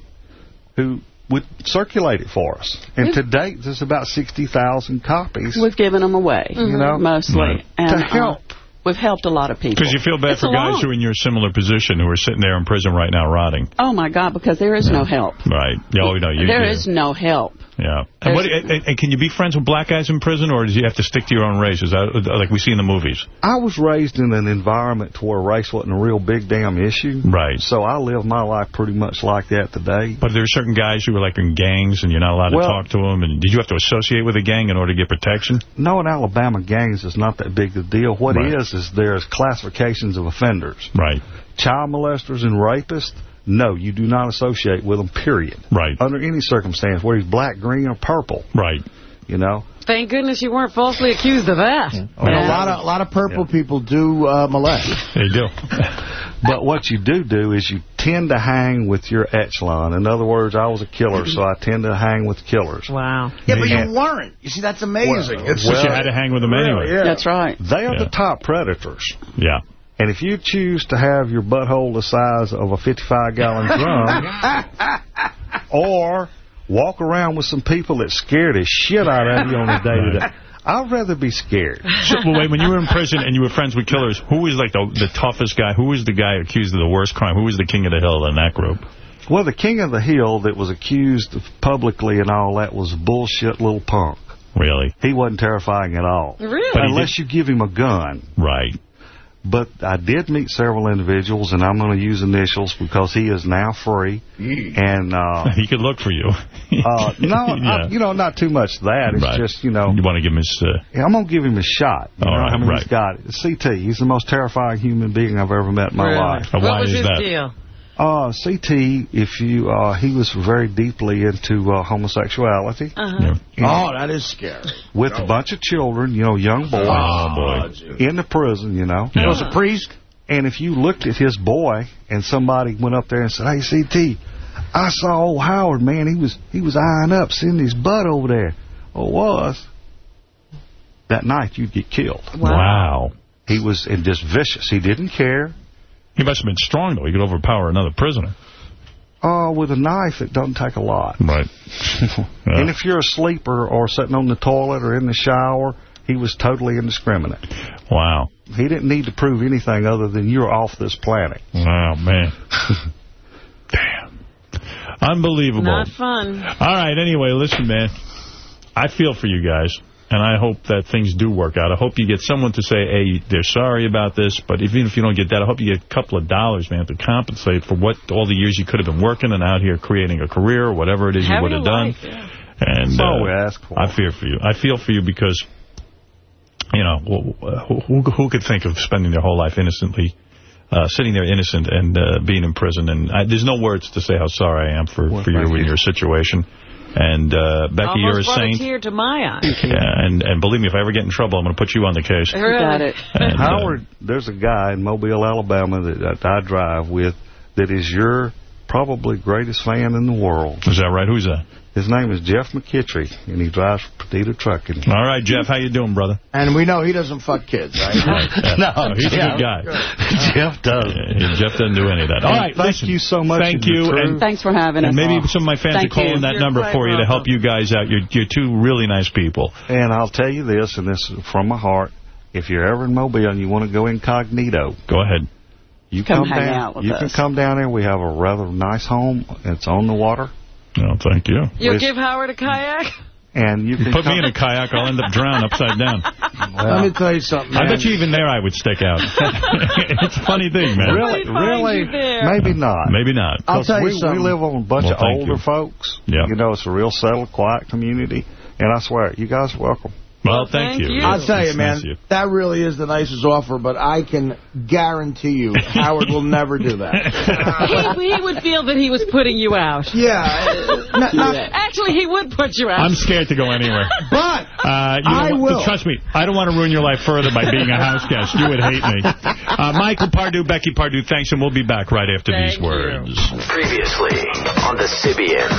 who would circulate it for us. And to date, there's about 60,000 copies. We've given them away, You know? mostly. Right. And, To uh, help. we've helped a lot of people. Because you feel bad It's for guys long. who are in your similar position who are sitting there in prison right now rotting. Oh, my God, because there is no help. Right. Oh, no, you There you- is no help. Yeah. And, what, and, and can you be friends with black guys in prison, or do you have to stick to your own race? Is that uh, like we see in the movies? I was raised in an environment to where race wasn't a real big damn issue. Right. So I live my life pretty much like that today. But there are certain guys who are like in gangs, and you're not allowed to talk to them. And did you have to associate with a gang in order to get protection? No, in Alabama, gangs is not that big a deal. What Right. is is there's classifications of offenders. Right. Child molesters and rapists, no, you do not associate with them, period. Right. Under any circumstance, whether he's black, green, or purple. Right. You know? Thank goodness you weren't falsely accused of that. And a lot of a lot of purple people do uh, molest. They do. [LAUGHS] But what you do do is you tend to hang with your echelon. In other words, I was a killer, so I tend to hang with killers. Wow. Yeah, but you weren't. You see, that's amazing. Well, it's well, you had to hang with them anyway. yeah. That's right. They are Yeah. the top predators. Yeah. And if you choose to have your butthole the size of a 55-gallon [LAUGHS] drum, or walk around with some people that scare the shit out of you on a day-to-day, I'd rather be scared. So, well, wait, when you were in prison and you were friends with killers, who was like the the toughest guy? Who was the guy accused of the worst crime? Who was the king of the hill in that group? Well, the king of the hill that was accused publicly and all that was bullshit little punk. Really? He wasn't terrifying at all. Really? But Unless you give him a gun. Right. But I did meet several individuals, and I'm going to use initials because he is now free. And uh, [LAUGHS] He could look for you. uh, no, [LAUGHS] Yeah. I, you know, not too much of that. It's Right. just you know, You want to give him his... Uh, yeah, I'm going to give him a shot. You All know? right, I mean, right. he's got it. CT. He's the most terrifying human being I've ever met in my Really? life. Why what was is his that? deal? Uh, CT, if you, uh, he was very deeply into uh, homosexuality Uh-huh. Oh, that is scary. with a bunch of children, you know, young boys Oh, boy. in the prison, you know. Yeah. He was a priest. And if you looked at his boy and somebody went up there and said, "Hey, CT, I saw old Howard, man. He was he was eyeing up, seeing his butt over there. Oh, was that night you'd get killed. Wow. He was and just vicious. He didn't care. He must have been strong, though. He could overpower another prisoner. Oh, with a knife, it doesn't take a lot. Right. [LAUGHS] And if you're asleep or, or sitting on the toilet or in the shower, he was totally indiscriminate. Wow. He didn't need to prove anything other than you're off this planet. Wow, man. [LAUGHS] Damn. Unbelievable. Not fun. All right, anyway, listen, man. I feel for you guys, and I hope that things do work out. I hope you get someone to say, hey, they're sorry about this, but even if you don't get that, I hope you get a couple of dollars, man, to compensate for what all the years you could have been working and out here creating a career or whatever it is you would have done. life, yeah. And That's all uh, we ask for. I fear for you. I feel for you because, you know, who, who, who could think of spending their whole life innocently, uh, sitting there innocent and uh, being in prison? And I, there's no words to say how sorry I am for, Well, for you and you. your situation. And uh, Becky, you're a Almost brought a tear to my eye. Yeah, and, and believe me, if I ever get in trouble, I'm going to put you on the case. Really? Got it. And, uh, Howard, there's a guy in Mobile, Alabama that, that I drive with that is your probably greatest fan in the world. is that right? Who's that? His name is Jeff McKittrick, and he drives for Petita Trucking. All right, Jeff, how you doing, brother? And we know he doesn't fuck kids, right? [LAUGHS] [LAUGHS] no, he's a Jeff- good guy. [LAUGHS] Jeff does. Uh, Jeff doesn't do any of that. All right, thank listen, you so much. Thank you, and Thanks for having And us. maybe some of my fans Thank are calling you. that You're number quite for you to help you guys out. You're, you're two really nice people. And I'll tell you this, and this is from my heart. If you're ever in Mobile and you want to go incognito, Go ahead. you Come come, hang down. out with you us. can come down there. We have a rather nice home. It's on the water, Oh, thank you. You'll With- give Howard a kayak? and you can Put me in a kayak, I'll end up drowned upside down. [LAUGHS] Let me tell you something. I bet you even there I would stick out. [LAUGHS] it's a funny thing, man. Really, really, maybe not. Maybe not. I'll tell you we, we live on a bunch Well, of older you. folks. Yeah. You know, it's a real settled, quiet community. And I swear, you guys are welcome. Well, thank, you. I'll tell you, man, nice you. that really is the nicest offer, but I can guarantee you [LAUGHS] Howard will never do that. [LAUGHS] he, he would feel that he was putting you out. Yeah. [LAUGHS] not- not- Actually, he would put you out. I'm scared to go anywhere. But Uh, you I don't- will. Trust me, I don't want to ruin your life further by being a house guest. You would hate me. Uh, Michael Pardue, Becky Pardue, thanks, and we'll be back right after these words. Previously on the Sybian.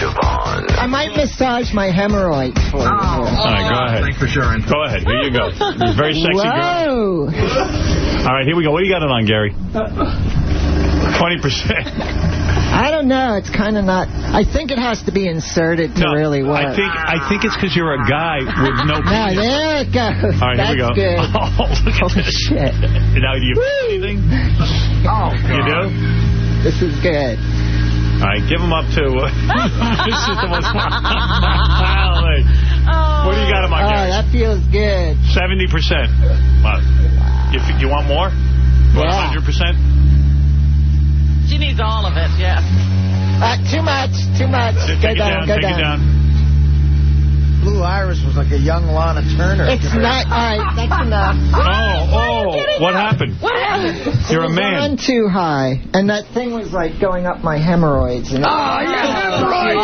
Siobhan. I might massage my hemorrhoids for you. Oh. All right, go ahead. Thanks for sharing. Go ahead. Here you go. You're a very sexy girl. Whoa. All right, here we go. What do you got it on, Gary? 20%. I don't know. It's kind of not. I think it has to be inserted to really work. I think I think it's because you're a guy with no [LAUGHS] No, there it goes. All right, That's here we go. good. [LAUGHS] Oh, look at this. shit. Now, do you feel anything? Oh, You do? This is good. All right, give them up to... this is the most... Golly. What do you got him on, Oh, Gary? that feels good. 70%. Wow. You, you want more? You want 100%? She needs all of it, yeah. Uh, too much, too much. Take go it down, down, go take it down. Down. Blue Iris was like a young Lana Turner. It's not. All right, that's enough. [LAUGHS] Oh, oh, what happened? What happened? You're a it was man. on too high, and that thing was like going up my hemorrhoids. And Oh, oh.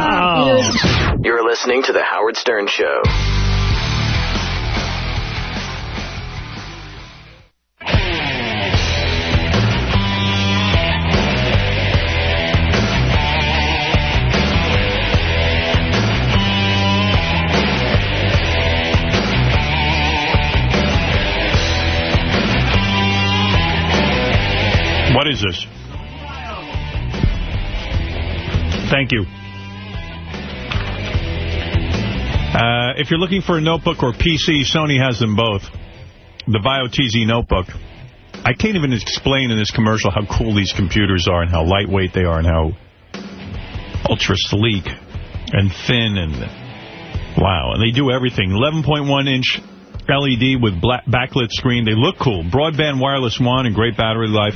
oh. You're listening to The Howard Stern Show. What is this? Thank you. Uh, if you're looking for a notebook or PC, Sony has them both. The VAIO TZ notebook. I can't even explain in this commercial how cool these computers are and how lightweight they are and how ultra sleek and thin and wow. And they do everything. 11.1 inch LED with black backlit screen. They look cool. Broadband wireless one and great battery life.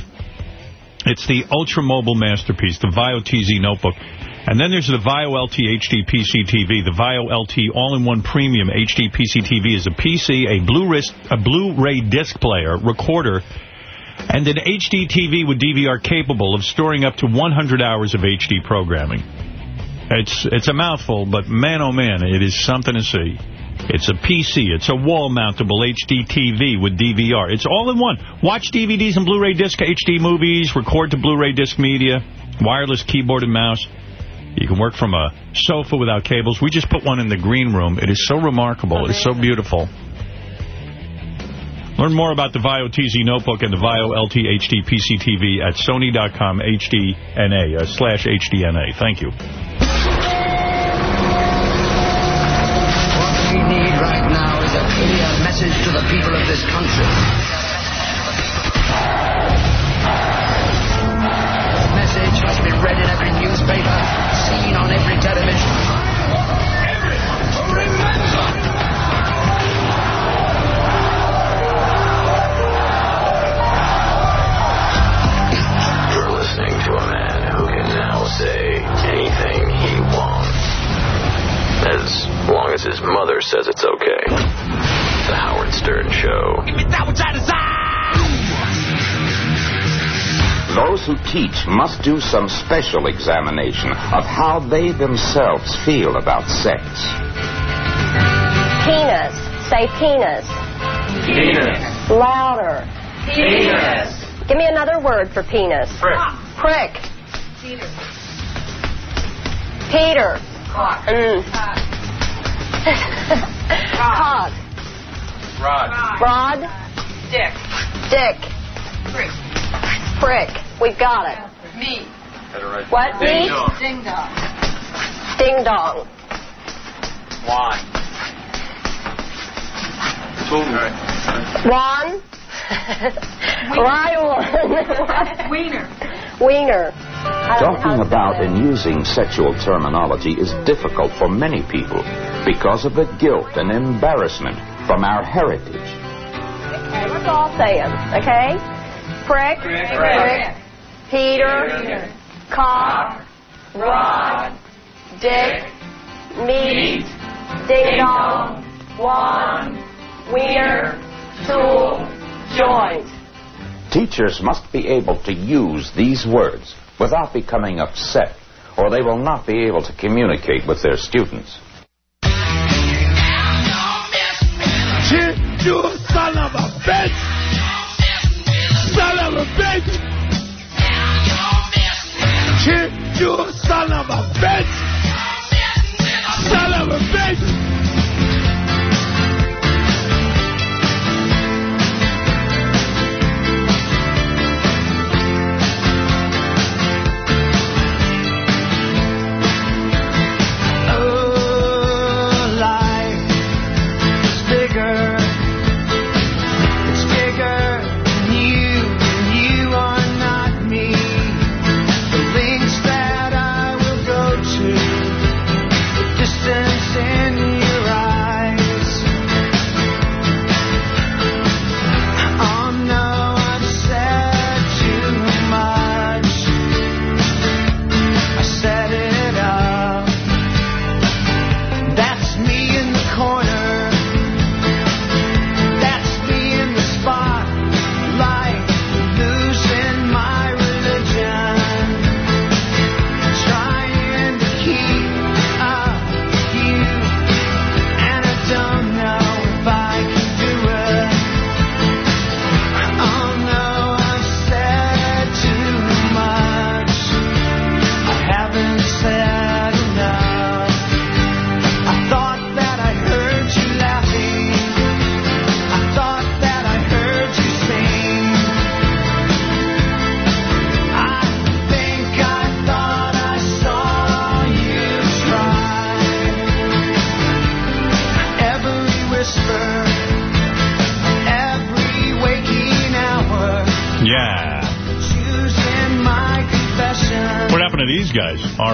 It's the ultra mobile masterpiece, the VAIO TZ notebook. And then there's the VAIO LT HD PC TV. The VAIO LT all-in-one premium HD PC TV is a PC, a Blu-ray Blu-ray disc player, recorder, and an HD TV with DVR capable of storing up to 100 hours of HD programming. It's it's a mouthful, but man oh man, it is something to see. It's a PC. It's a wall-mountable HD TV with DVR. It's all in one. Watch DVDs and Blu-ray disc HD movies, record to Blu-ray disc media, wireless keyboard and mouse. You can work from a sofa without cables. We just put one in the green room. It is so remarkable. It's so beautiful. Learn more about the VAIO TZ Notebook and the VAIO LT HD PC TV at sony.com HDNA, uh, slash HDNA. Thank you. Message to the people of this country. The message must be read in every newspaper, seen on every television. Howard Stern Show. Those who teach must do some special examination of how they themselves feel about sex. Penis. Say penis. Penis. Louder. Penis. Give me another word for penis. Prick. Prick. Peter. Peter. Mm. Cock. [LAUGHS] Rod. Rod. Dick. Dick. Prick. Prick. We've got it. Me. What? Me? Ding dong. Ding dong. Why? One. right one. Wiener. Wiener. Talking about and using sexual terminology is difficult for many people because of the guilt and embarrassment from our heritage. Okay, let's all say them, okay? Prick. Prick. Peter. Cock. Rod. Dick. Meat. Ding dong. One. Wiener. Two. Joint. Teachers must be able to use these words without becoming upset, or they will not be able to communicate with their students. You son of a bitch! Son of a bitch! You son of a bitch! Son of a bitch!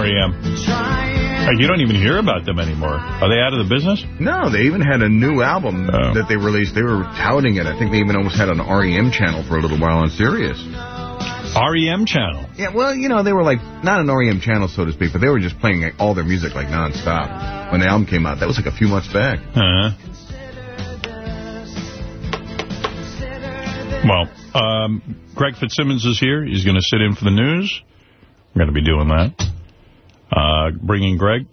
REM? Hey, you don't even hear about them anymore. Are they out of the business? No, they even had a new album that they released. They were touting it. I think they even almost had an REM channel for a little while on Sirius. REM channel? Yeah, well, you know, they were like, not an REM channel, so to speak, but they were just playing like, all their music like nonstop when the album came out. That was like a few months back. Uh-huh. Well, um, Greg Fitzsimmons is here. He's going to sit in for the news. I'm going to be doing that. Uh, bringing Greg.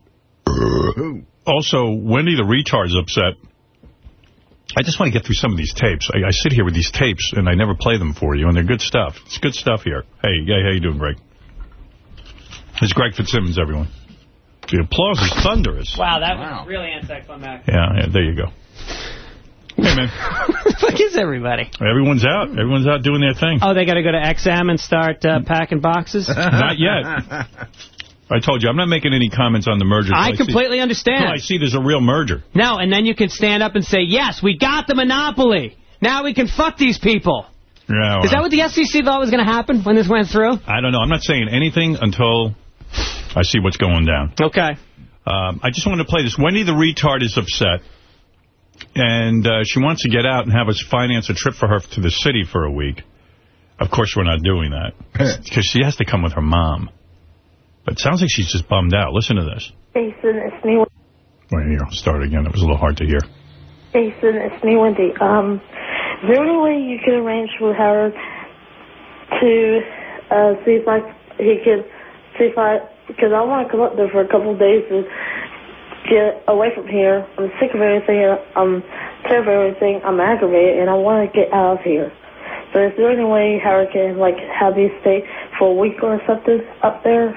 Also, Wendy the retard's upset. I just want to get through some of these tapes. I, I sit here with these tapes, and I never play them for you, and they're good stuff. It's good stuff here. Hey, yeah, how you doing, Greg? It's Greg Fitzsimmons, everyone. The applause is thunderous. Wow, that was really anticlimactic. Yeah, yeah, there you go. Hey, man. the fuck is everybody? Everyone's out. Everyone's out doing their thing. Oh, they got to go to XM and start uh, packing boxes? Not yet. [LAUGHS] I told you, I'm not making any comments on the merger. I till completely see, understand. I see there's a real merger. No, and then you can stand up and say, yes, we got the monopoly. Now we can fuck these people. Yeah, Is that what the SEC thought was going to happen when this went through? I don't know. I'm not saying anything until I see what's going down. Okay. Um, I just wanted to play this. Wendy the retard is upset, and uh, she wants to get out and have us finance a trip for her to the city for a week. Of course, we're not doing that because she has to come with her mom. But it sounds like she's just bummed out. Listen to this. Jason, it's me. Wait, here, I'll start again. It was a little hard to hear. Jason, it's me, Wendy. Um, is there any way you could arrange with Howard to uh, see if I he could see if I because I want to come up there for a couple of days and get away from here. I'm sick of everything. I'm tired of everything. I'm aggravated and I want to get out of here. So is there any way Howard can like have me stay for a week or something up there?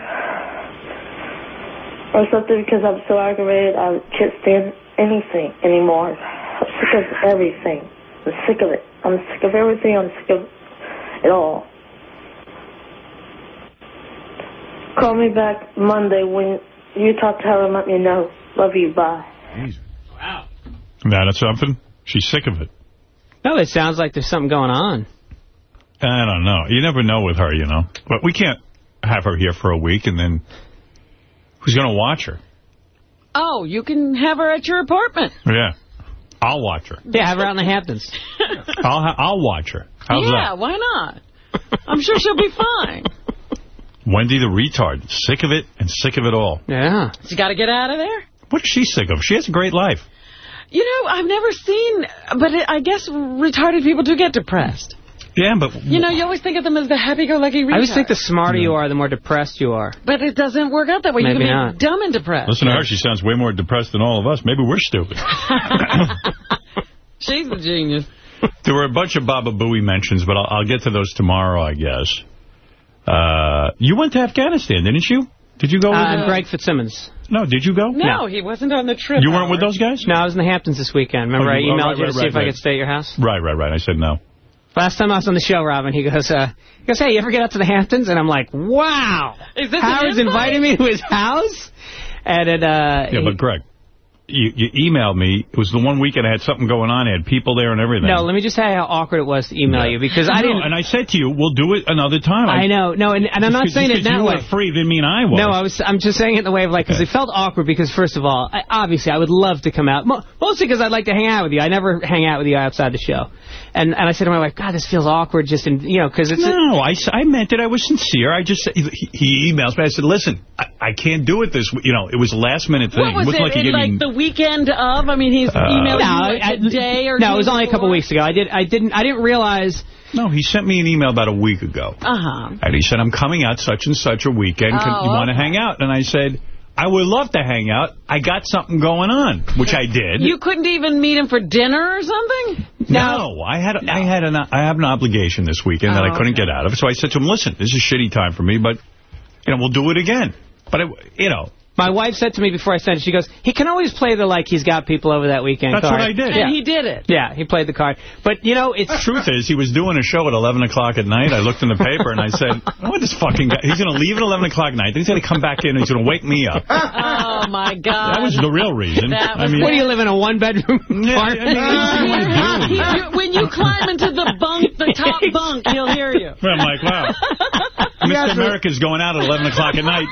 Or something because I'm so aggravated I can't stand anything anymore. I'm sick of everything. I'm sick of it. I'm sick of everything. I'm sick of it all. Call me back Monday when you talk to her and let me know. Love you. Bye. Wow. That is something? She's sick of it. No, it sounds like there's something going on. I don't know. You never know with her, you know. But we can't have her here for a week and then who's going to watch her? Oh, you can have her at your apartment. Yeah. I'll watch her. Yeah, have her out in the Hamptons. [LAUGHS] I'll ha I'll watch her. How's yeah, that? why not? I'm sure she'll be fine. [LAUGHS] Wendy the retard. Sick of it and sick of it all. Yeah. You got to get out of there? What is she sick of? She has a great life. You know, I've never seen, but it, I guess retarded people do get depressed. Yeah, but... You know, you always think of them as the happy-go-lucky retard. I always think the smarter you are, the more depressed you are. But it doesn't work out that way. Maybe you can not. be dumb and depressed. Listen to her. She sounds way more depressed than all of us. Maybe we're stupid. [LAUGHS] She's a genius. There were a bunch of Baba Booey mentions, but I'll, I'll get to those tomorrow, I guess. Uh, you went to Afghanistan, didn't you? Did you go with Uh, Greg Fitzsimmons. No, did you go? No, he wasn't on the trip. You weren't with those guys? No, I was in the Hamptons this weekend. Remember Oh, I you- oh, emailed right, you to right, see if right, I could stay at your house? Right, right, right. I said no. Last time I was on the show, Robin, he goes, uh, he goes, hey, you ever get out to the Hamptons? And I'm like, wow. Is this Howard's an inviting me to his house? And it, uh, Yeah, but Greg, you, you emailed me. It was the one weekend I had something going on. I had people there and everything. no, let me just tell you how awkward it was to email you because I No, didn't. And I said to you, we'll do it another time. I know, no, and, and I'm not saying it it 'cause that you way. were free didn't mean I was. No, I was. I'm just saying it in the way of like because it felt awkward because first of all, I, obviously I would love to come out, mo mostly because I'd like to hang out with you. I never hang out with you outside the show, and and I said to my wife, God, this feels awkward just in you know because it's No, I, I meant it. I was sincere. I just he, he emails me. I said, listen, I, I can't do it this. w- You know, it was a last minute thing. What was wasn't it? like he in, gave like me. the weekend of? I mean, he's Uh, emailing no, you like I- a day or no, it was only a couple before? weeks ago. I did. I didn't. I didn't realize. No, he sent me an email about a week ago. Uh-huh. And he said, I'm coming out such and such a weekend. Can, Oh, you want to okay. hang out? And I said, I would love to hang out. I got something going on, which I did. You couldn't even meet him for dinner or something? No, I had I had an I have an obligation this weekend that Oh, I couldn't get out of. So I said to him, "Listen, this is a shitty time for me, but you know we'll do it again." But it, you know, My wife said to me before I sent it, she goes, he can always play the like he's got people over that weekend That's card. what I did. Yeah. And he did it. Yeah, he played the card. But, you know, it's... truth is, he was doing a show at 11 o'clock at night. I looked in the paper and I said, "What this fucking guy? He's going to leave at 11 o'clock at night. Then he's going to come back in and he's going to wake me up." Oh, my God. That was the real reason. I mean, What do you live in a one-bedroom [LAUGHS] apartment? He- you- when you climb into the bunk, the top [LAUGHS] bunk, he'll hear you. I'm like, wow. [LAUGHS] Mr. America's going out at 11 o'clock at night.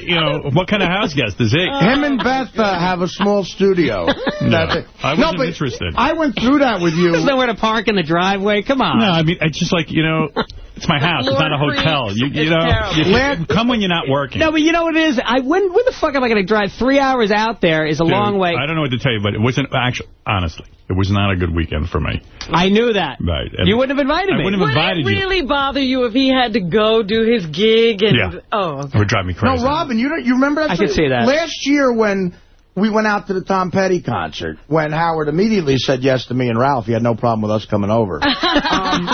You know, what kind of house guest is he? [LAUGHS] Him and Beth uh, have a small studio. That's it. I wasn't but interested. I went through that with you. There's nowhere to park in the driveway. Come on. No, I mean, it's just like, you know, it's my house. It's not a hotel. Creeks. You, you It's know, terrible. you, come when you're not working. No, but you know what it is? I when where the fuck am I going to drive three hours out there is a Dude, long way. I don't know what to tell you, but it wasn't actually, honestly, it was not a good weekend for me. I knew that. Right. And You wouldn't have invited I me. wouldn't have Would invited it you. really bother you if he had to go do his gig? And, Yeah. Oh, It would drive me crazy. No, Robin, you don't, you remember that? I could see that. Last year when we went out to the Tom Petty concert, when Howard immediately said yes to me and Ralph, he had no problem with us coming over. [LAUGHS] um,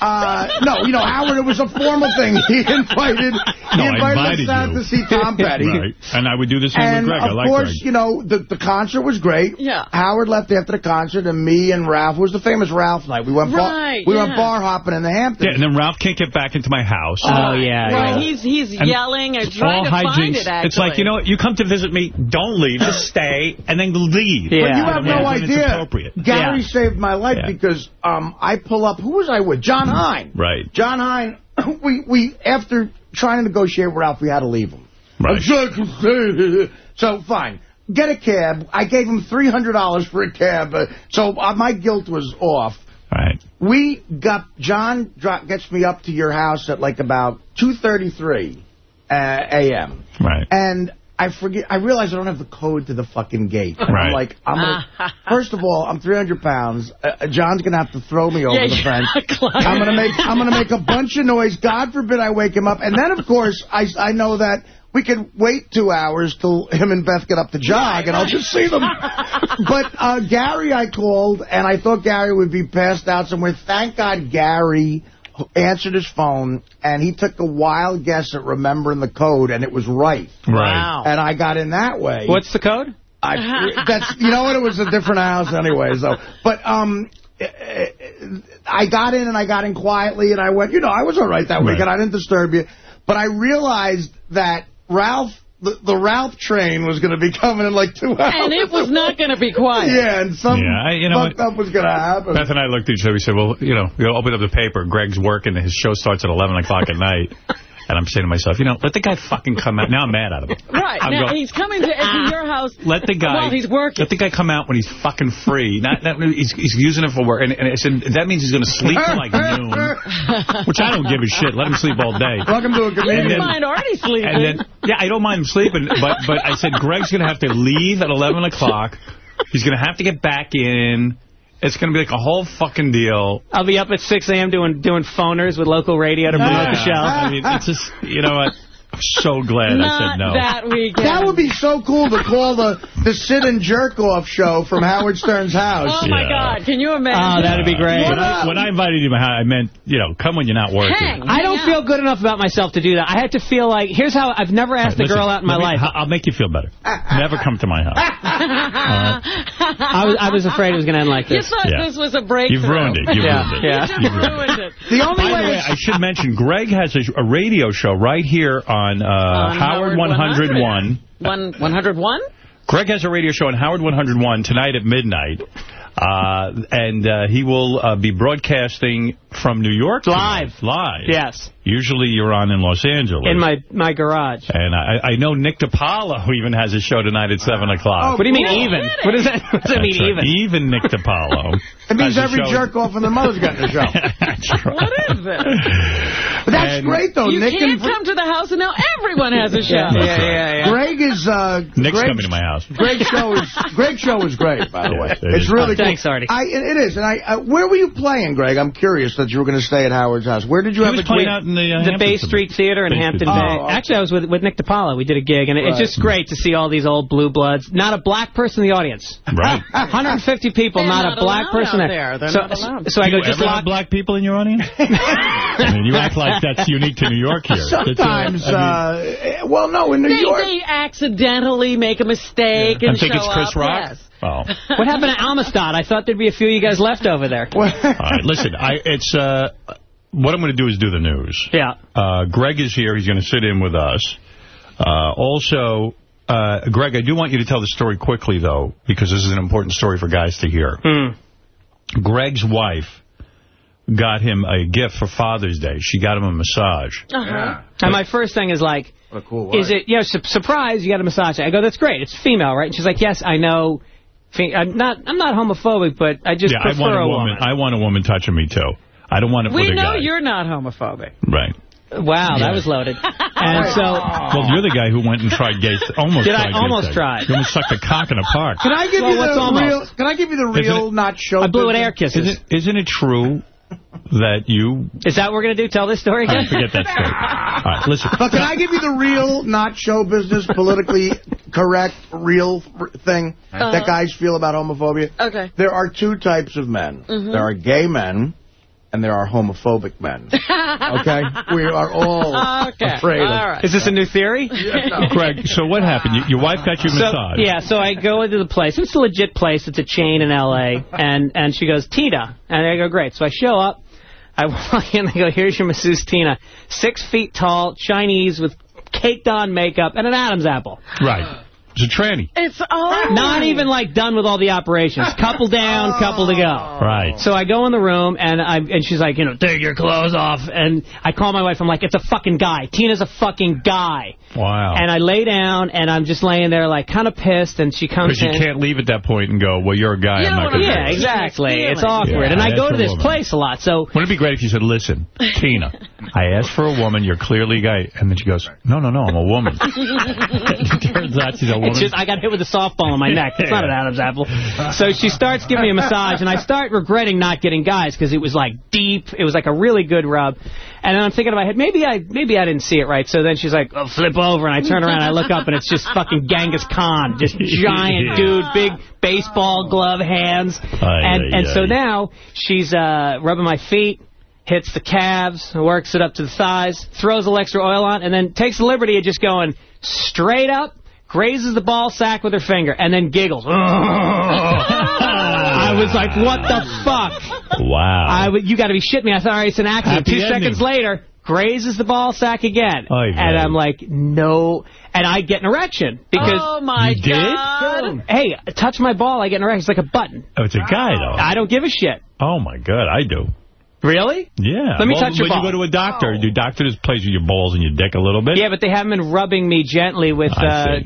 uh, no, you know, Howard, it was a formal thing. He invited, he No, I invited, invited us out you. to see Tom [LAUGHS] Petty. Right. And I would do the same And, with Greg. I of like course, Greg. you know, the, the concert was great. Yeah. Howard left after the concert, and me and Ralph, it was the famous Ralph night. We went bar, Right, we went bar hopping in the Hamptons. Yeah, and then Ralph can't get back into my house. Oh, yeah. Right, yeah. he's he's And yelling and trying All to find it, actually. It's like, you know you come to visit me, don't leave, just stay, and then leave. Yeah. But you have no When it's idea. appropriate. Gary Yeah. saved my life Yeah. because um, I pull up. Who was I with? Jon Hein. Right. Jon Hein. [CLEARS THROAT] We we after trying to negotiate with Ralph, we had to leave him. Right. [LAUGHS] So fine. Get a cab. I gave him three hundred dollars for a cab, uh, so uh, my guilt was off. Right. We got Jon dro- gets me up to your house at like about two thirty three uh, a.m. Right. And I forget. I realize I don't have the code to the fucking gate. Right. I'm like, I'm gonna. [LAUGHS] first of all, I'm 300 pounds. Uh, uh, Jon's gonna have to throw me over Yeah, the fence. not. I'm gonna make. I'm gonna make a bunch of noise. God forbid I wake him up. And then, of course, I I know that. We could wait two hours till him and Beth get up to jog, and I'll just see them. [LAUGHS] but uh, Gary, I called, and I thought Gary would be passed out somewhere. Thank God Gary answered his phone, and he took a wild guess at remembering the code, and it was right. Right. And I got in that way. What's the code? I, that's you know what? It was a different house anyway. So, But um, I got in and I got in quietly, and I went. You know, I was all right that Right. weekend. I didn't disturb you, but I realized that Ralph. The, the Ralph train was going to be coming in like two hours. and it was not going to be quiet. [LAUGHS] Yeah, and some Yeah, I- you know fucked up was going to happen. Beth and I looked at each other. We said, well, you know, you open up the paper. Greg's working. His show starts at 11 o'clock at night. [LAUGHS] And I'm saying to myself, you know, let the guy fucking come out. Now I'm mad at him. Right. I'm now, going- he's coming to, to your house Let the guy. while he's working. Let the guy come out when he's fucking free. Not, not he's, he's using it for work. And, and I said that means he's going to sleep till like noon. which I don't give a shit. Let him sleep all day. Welcome to a And comedian. then- Mine already sleeping. And then, yeah, I don't mind him sleeping, but but I said Greg's going to have to leave at 11 o'clock. He's going to have to get back in. It's going to be like a whole fucking deal. I'll be up at 6 a.m. doing doing phoners with local radio to promote the show. I mean, it's just, you know what? I'm so glad I said no. that weekend. That would be so cool to call the the sit and jerk off show from Howard Stern's house. Oh, my God. Can you imagine? Oh, that'd be great. When I, when I invited you to my house, I meant, you know, come when you're not working. Hang. I don't feel good enough about myself to do that. I had to feel like, here's how, I've never asked a Listen, girl out in my me- life. I'll make you feel better. Never come to my house. [LAUGHS] I was, I was afraid it was going to end like this. You this. thought Yeah. this was a breakthrough. You've ruined it. You've Yeah, ruined it. yeah. You just You've ruined it. The only By the way way, I should mention, Greg has a, a radio show right here on, uh, On Howard, Howard 101. One, 101? Greg has a radio show on Howard 101 tonight at midnight. Uh, and uh, he will uh, be broadcasting from New York Live. tonight. Live. Yes. Usually you're on in Los Angeles. In my, my garage. And I, I know Nick DiPaolo even has a show tonight at 7 o'clock. What do you mean even? What does that, what does that mean right. even? Even Nick DiPaolo. [LAUGHS] It means every jerk off and their mother's getting a show. [LAUGHS] That's right. What is this? But that's And- great, though. you Nick can't and come to the house and now everyone has a show. Yeah, yeah, yeah, yeah. Greg is uh, Nick's Greg's, coming to my house. Greg's show is Greg's show is great, by the way. Yes, it it's is. really Oh, thanks. Artie. I it, it is, and I uh, where were you playing, Greg? I'm curious that you were going to stay at Howard's house. Where did you He have was a playing tweet? out in the, uh, the Bay Street. Street Theater in Bay Hampton Bay. Oh, okay. Actually, I was with, with Nick DiPaolo. We did a gig, and it, it's just great to see all these old blue bloods. Not a black person in the audience. Right. [LAUGHS] 150 people, not, not a black person there. there. They're so, not allowed. so I go, you just ever have lock. black people in your audience? [LAUGHS] I mean, you act like that's unique to New York here. Sometimes, I mean, uh, well, no, in New They, York. they accidentally make a mistake I and think show it's Chris up. Rock. Yes. Oh. What happened to Amistad? I thought there'd be a few of you guys left over there. All right, listen, I, it's, uh, what I'm going to do is do the news. Yeah. Uh, Greg is here. He's going to sit in with us. Uh, also, uh, Greg, I do want you to tell the story quickly, though, because this is an important story for guys to hear. Mm. Greg's wife got him a gift for Father's Day. She got him a massage. Uh-huh. And my first thing is like, What a cool is it, you know, su surprise, you got a massage. I go, that's great. It's female, right? And she's like, yes, I know. Fe- I'm not I'm not homophobic, but I just yeah, I prefer want a a woman. I want a woman touching me, too. I don't want it We with a know guy. you're not homophobic. Right. Wow, that was loaded. [LAUGHS] And so, [LAUGHS] Well, you're the guy who went and tried gay. Almost Did I tried gay almost sex. try? You almost sucked a cock in a park. Can I give Well, you what's the almost? real? Can I give you the real, it- not show? I blew it air kisses. Isn't, isn't it true that you... Is that what we're going to do? Tell this story All again? right, forget that story. [LAUGHS] All right, listen. But can I give you the real, not show business, politically [LAUGHS] correct, real thing Uh-huh. that guys feel about homophobia? Okay. There are two types of men. Mhm. There are gay men, and there are homophobic men. [LAUGHS] Okay? We are all Okay. afraid of All right. Is this a new theory? Greg, [LAUGHS] so what happened? You, your wife got you So, massage. yeah, so I go into the place. It's a legit place. It's a chain in L.A. And, and she goes, Tina. And I go, great. So I show up. I [LAUGHS] walk in. I go, here's your masseuse, Tina. Six feet tall, Chinese with caked on makeup and an Adam's apple. Right. It's a tranny. It's oh. Not even, like, done with all the operations. Couple down, couple to go. Oh. Right. So I go in the room, and I and she's like, you know, take your clothes off. And I call my wife. I'm like, it's a fucking guy. Tina's a fucking guy. Wow. And I lay down, and I'm just laying there, like, kind of pissed. And she comes in. Because you can't leave at that point and go, well, you're a guy, You I'm don't going to yeah, exactly. It's awkward. Yeah, and I that's go to this woman. place a lot. So Wouldn't it be great if you said, listen, Tina, I asked for a woman, you're clearly a guy. And then she goes, no, no, no, I'm a woman. [LAUGHS] [LAUGHS] turns out she's a woman. It's just I got hit with a softball on my neck. It's not an Adam's apple. So she starts giving me a massage, and I start regretting not getting guys because it was like deep. It was like a really good rub. And then I'm thinking in my head, maybe I maybe I didn't see it right. So then she's like, oh, flip over, and I turn around, and I look up, and it's just fucking Genghis Khan, just [LAUGHS] giant dude, big baseball glove hands. and aye, and so now she's uh, rubbing my feet. Hits the calves, works it up to the thighs, throws a little extra oil on, and then takes the liberty of just going straight up, grazes the ball sack with her finger, and then giggles. [LAUGHS] I was like, what the fuck? Wow. I w- you got to be shitting me. I thought, all right, it's an accident. Happy Two ending. seconds later, grazes the ball sack again. Oh, Oy and. I'm like, no. And I get an erection. Because Oh, my You did? God. Hey, touch my ball, I get an erection. It's like a button. Oh, it's a guy, though. I don't give a shit. Oh, my God, I do. Really? Yeah. Let me well, touch your when ball. you go to a doctor, do doctor just plays with your balls and your dick a little bit? Yeah, but they haven't been rubbing me gently with I uh.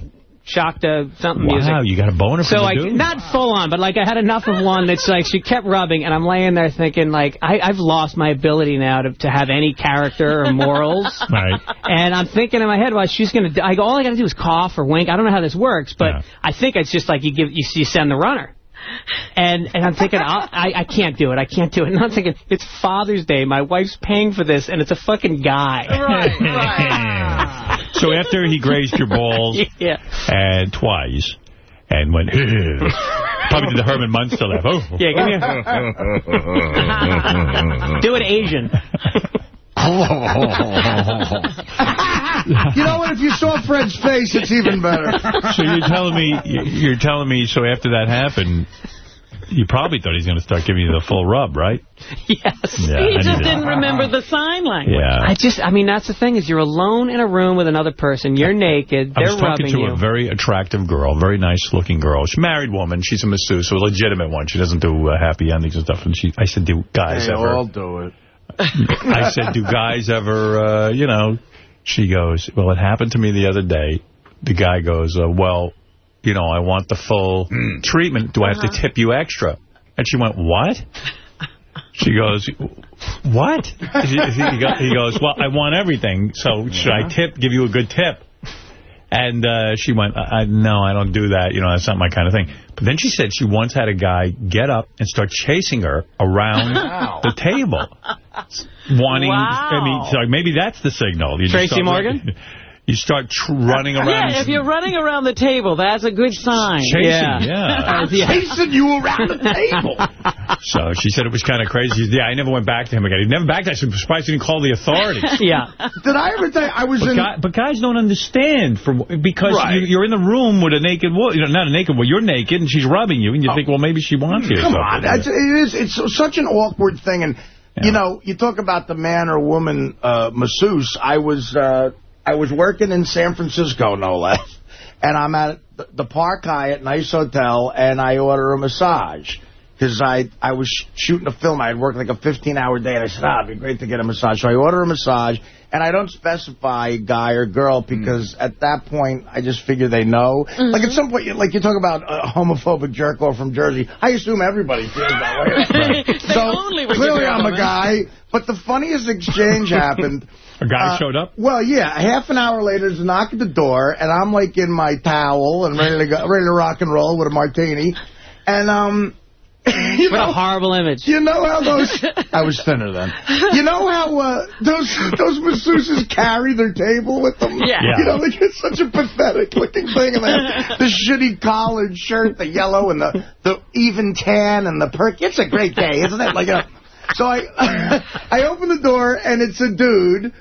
Shakta something Wow, music. you got a boner So like dude? not full on, but like I had enough of one that's like she kept rubbing, and I'm laying there thinking like I, I've lost my ability now to to have any character or morals. [LAUGHS] Right. And I'm thinking in my head, well, she's gonna. I go, all I gotta do is cough or wink. I don't know how this works, but I think it's just like you give you, you send the runner. And and I'm thinking, I'll, I I can't do it. I can't do it. And I'm thinking, it's Father's Day. My wife's paying for this, and it's a fucking guy. Right. [LAUGHS] So after he grazed your balls [LAUGHS] Yeah. and twice and went, [LAUGHS] probably did the Herman Munster laugh. Oh. Yeah, give me a... Do it Asian. You know what? If you saw Fred's face, it's even better. So you're telling me, you're telling me, so after that happened, you probably thought he's going to start giving you the full rub, right? Yes. Yeah, he just didn't remember the sign language. Yeah. I just, I mean, that's the thing is you're alone in a room with another person. You're naked. They're rubbing you. I was talking rubbing to you. a very attractive girl, very nice-looking girl. She's a married woman. She's a masseuse, so a legitimate one. She doesn't do uh, happy endings and stuff. And she, I said, do guys They ever... all do it. I said, do guys ever, uh, you know... She goes, well, it happened to me the other day. The guy goes, uh, well, you know, I want the full treatment. Do I have to tip you extra? And she went, what? She goes, what? He go- he goes, well, I want everything, so should I tip, give you a good tip? And uh, she went, I, I, no, I don't do that. You know, that's not my kind of thing. But then she said she once had a guy get up and start chasing her around [LAUGHS] the table. Wanting, I mean, so maybe that's the signal. You Tracy start- Morgan? You start tr running around. Yeah, if you're running around the table, that's a good sign. Chasing, yeah. yeah. [LAUGHS] Chasing you around the table. So she said it was kind of crazy. Said, yeah, I never went back to him again. He never back to us. I'm surprised he didn't call the authorities. [LAUGHS] yeah. Did I ever tell you, I was But, in... guy, but guys don't understand for because Right. you, you're in the room with a naked woman. You know, not a naked woman. You're naked and she's rubbing you, and you oh. think, well, maybe she wants you. Come on, that's, it is. It's such an awkward thing, and you know, you talk about the man or woman uh, masseuse. I was uh, I was working in San Francisco, no less, and I'm at the, the Park Hyatt, nice hotel, and I order a massage. Because I, I was sh shooting a film. I had worked like a 15-hour day, and I said, ah, it'd be great to get a massage. So I order a massage, and I don't specify guy or girl because at that point, I just figure they know. Like at some point, you- like you talk about a homophobic jerk off from Jersey, I assume everybody feels that way. [LAUGHS] They so only would clearly give you a I'm a guy. But the funniest exchange [LAUGHS] happened. A guy Uh, showed up? Well, yeah. Half an hour later, there's a knock at the door, and I'm like in my towel and ready to go, ready to rock and roll with a martini. And um, you What know, a horrible image. you know how those... [LAUGHS] I was thinner then. You know how uh, those those masseuses carry their table with them? Yeah. You know, like it's such a pathetic looking thing. And the, the shitty collared shirt, the yellow, and the, the even tan, and the perk. It's a great day, isn't it? Like a, So I [LAUGHS] I open the door, and it's a dude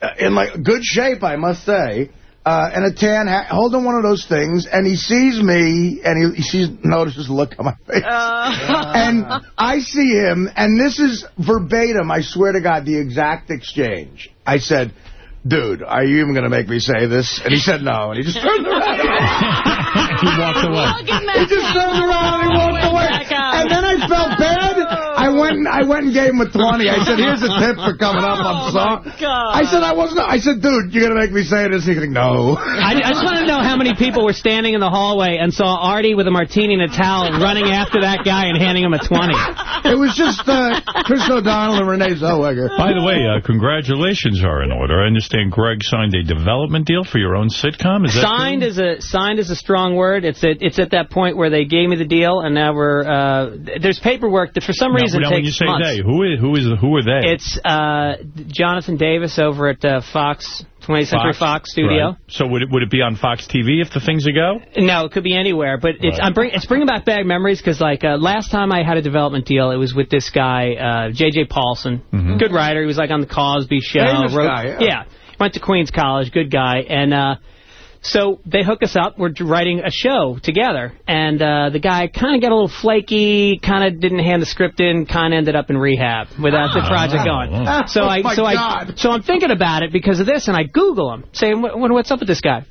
uh, in like good shape, I must say. Uh, and a tan hat, holding one of those things, and he sees me, and he, he sees, notices the look on my face. [LAUGHS] and I see him, and this is verbatim, I swear to God, the exact exchange. I said, dude, are you even going to make me say this? And he said no, and he just turned around. [LAUGHS] he walked away. He just turned around and he walked away. And then I felt bad. I went and I went and gave him a 20. I said, here's a tip for coming up. I'm sorry. I said, I wasn't. I said, dude, you're going to make me say this? He's like, no. I, I just want to know how many people were standing in the hallway and saw Artie with a martini and a towel running after that guy and handing him a 20. It was just uh, Chris O'Donnell and Renee Zellweger. By the way, uh, congratulations are in order. I understand Greg signed a development deal for your own sitcom. Is that Signed true? is a signed is a strong word. It's at it's at that point where they gave me the deal, and now we're uh, there's paperwork that for some Now, reason now, takes when you say months. they, who is who is who are they? It's uh, Jonathan Davis over at uh, Fox 20th Century Fox, Studio. Right. So would it would it be on Fox TV if the thing's a go? No, it could be anywhere, but it's Right. I'm bring, it's bringing back bad memories because like uh, last time I had a development deal, it was with this guy uh, J.J. Paulson, Mm-hmm. good writer. He was like on the Cosby Show. Famous guy, yeah. Went to Queens College, good guy, and uh, so they hook us up. We're writing a show together, and uh, the guy kind of got a little flaky, kind of didn't hand the script in, kind of ended up in rehab without the project going. So Oh, I my so I so I'm thinking about it because of this, and I Google him, saying, "What- "What's up with this guy?"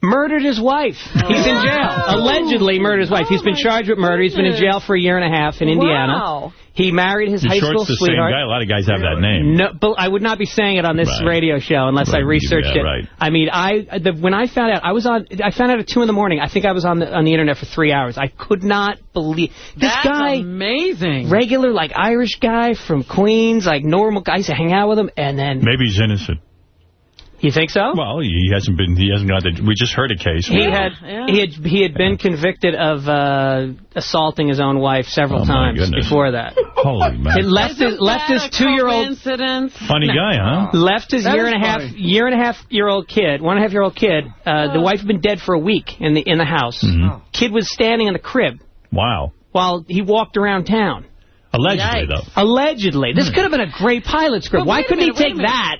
Murdered his wife. He's in jail. Oh. Allegedly murdered his wife. He's been oh charged with murder. He's been in jail for a year and a half in Indiana. Wow. He married his You high school it's the sweetheart. same guy? A lot of guys have that name. No, but I would not be saying it on this Right. radio show unless I researched yeah, it. right. I mean, I the, when I found out, I was on. I found out at two in the morning. I think I was on the on the internet for three hours. I could not believe this That's guy, amazing. regular like Irish guy from Queens, like normal guy. I used to hang out with him, and then Maybe he's innocent. You think so? Well, he hasn't been. He hasn't got the. We just heard a case. He had he had he had been convicted of uh, assaulting his own wife several Oh, times goodness. before that. Holy man. It left his left his two year old Incidents. Funny guy, huh? left his That year and a half funny. year and a half year old kid, one and a half year old kid. Uh, the wife had been dead for a week in the in the house. Mhm. Kid was standing in the crib Wow. while he walked around town. Allegedly, Yikes. though. Allegedly, this hmm. could have been a great pilot script. But Why couldn't he minute, wait take that?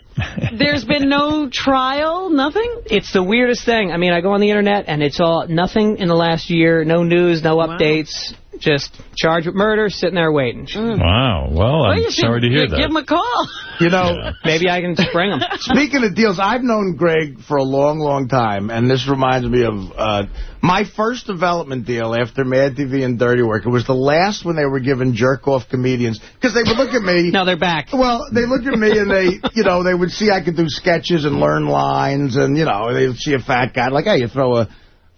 [LAUGHS] There's been no trial, nothing? It's the weirdest thing. I mean, I go on the internet and it's all nothing in the last year, no news, no updates, just charged with murder, sitting there waiting. Wow. Well, I'm you should sorry to hear that. give him a call. [LAUGHS] You know, Maybe I can spring him. [LAUGHS] Speaking of deals, I've known Greg for a long, long time, and this reminds me of uh, my first development deal after Mad TV and Dirty Work. It was the last when they were giving jerk-off comedians, because they would look at me. [LAUGHS] No, they're back. Well, they look at me and they, you know, they would see I could do sketches and learn lines, and, you know, they would see a fat guy, like, hey, you throw a,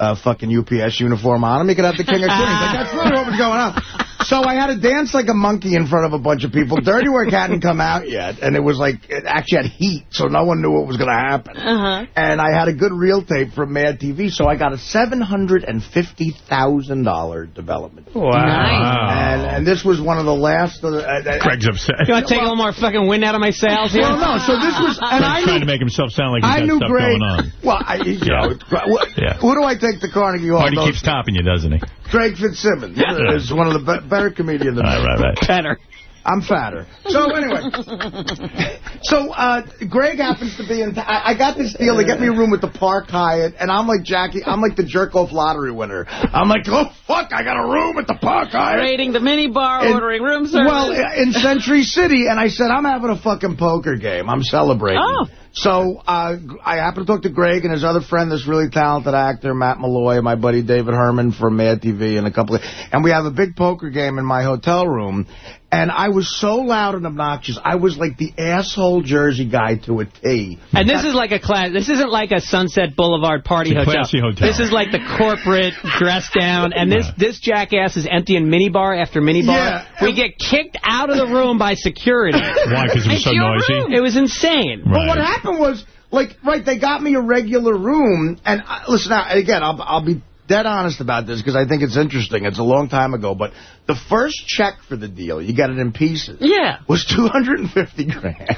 a fucking UPS uniform on him, you could have the King of Queens. Like, that's really what was going on. So I had to dance like a monkey in front of a bunch of people. Dirty Work hadn't come out yet, and it was like, it actually had heat, so no one knew what was going to happen. Uh-huh. And I had a good reel tape from Mad TV, so I got a $750,000 development. Wow. And, and this was one of the last... Of the, uh, uh, Craig's upset. You want to take a little more fucking wind out of my sails here? Well, no, so this was... And I Craig's trying to make himself sound like he's I got knew stuff Greg... going on. [LAUGHS] Well, I, you Yeah. know, what, Yeah. who do I take to Carnegie Hall? Marty Those- keeps topping you, doesn't he? Greg Fitzsimmons is one of the be better comedians than Right, me. right, right. Better. I'm fatter. So anyway, [LAUGHS] so uh, Greg happens to be in. I, I got this deal. to get me a room at the Park Hyatt, and I'm like Jackie. I'm like the jerk off lottery winner. I'm like, oh fuck, I got a room at the Park Hyatt. Raiding the mini bar, And- ordering room service. Well, in Century City, and I said, I'm having a fucking poker game. I'm celebrating. Oh. So uh, I happened to talk to Greg and his other friend, this really talented actor, Matt Malloy, and my buddy David Herman from Mad TV, and a couple of... And we have a big poker game in my hotel room. And I was so loud and obnoxious. I was like the asshole Jersey guy to a T. And this is like a class. This isn't like a Sunset Boulevard party It's a hotel. hotel. This is like the corporate dress down. And this this jackass is emptying minibar after minibar. Yeah. We get kicked out of the room by security. Why? Because it was so noisy? It was insane. But what happened was, like, right, they got me a regular room, and uh, listen, now, again, I'll, I'll be dead honest about this because I think it's interesting. It's a long time ago, but the first check for the deal, you get it in pieces. Yeah. Was 250 grand. [LAUGHS]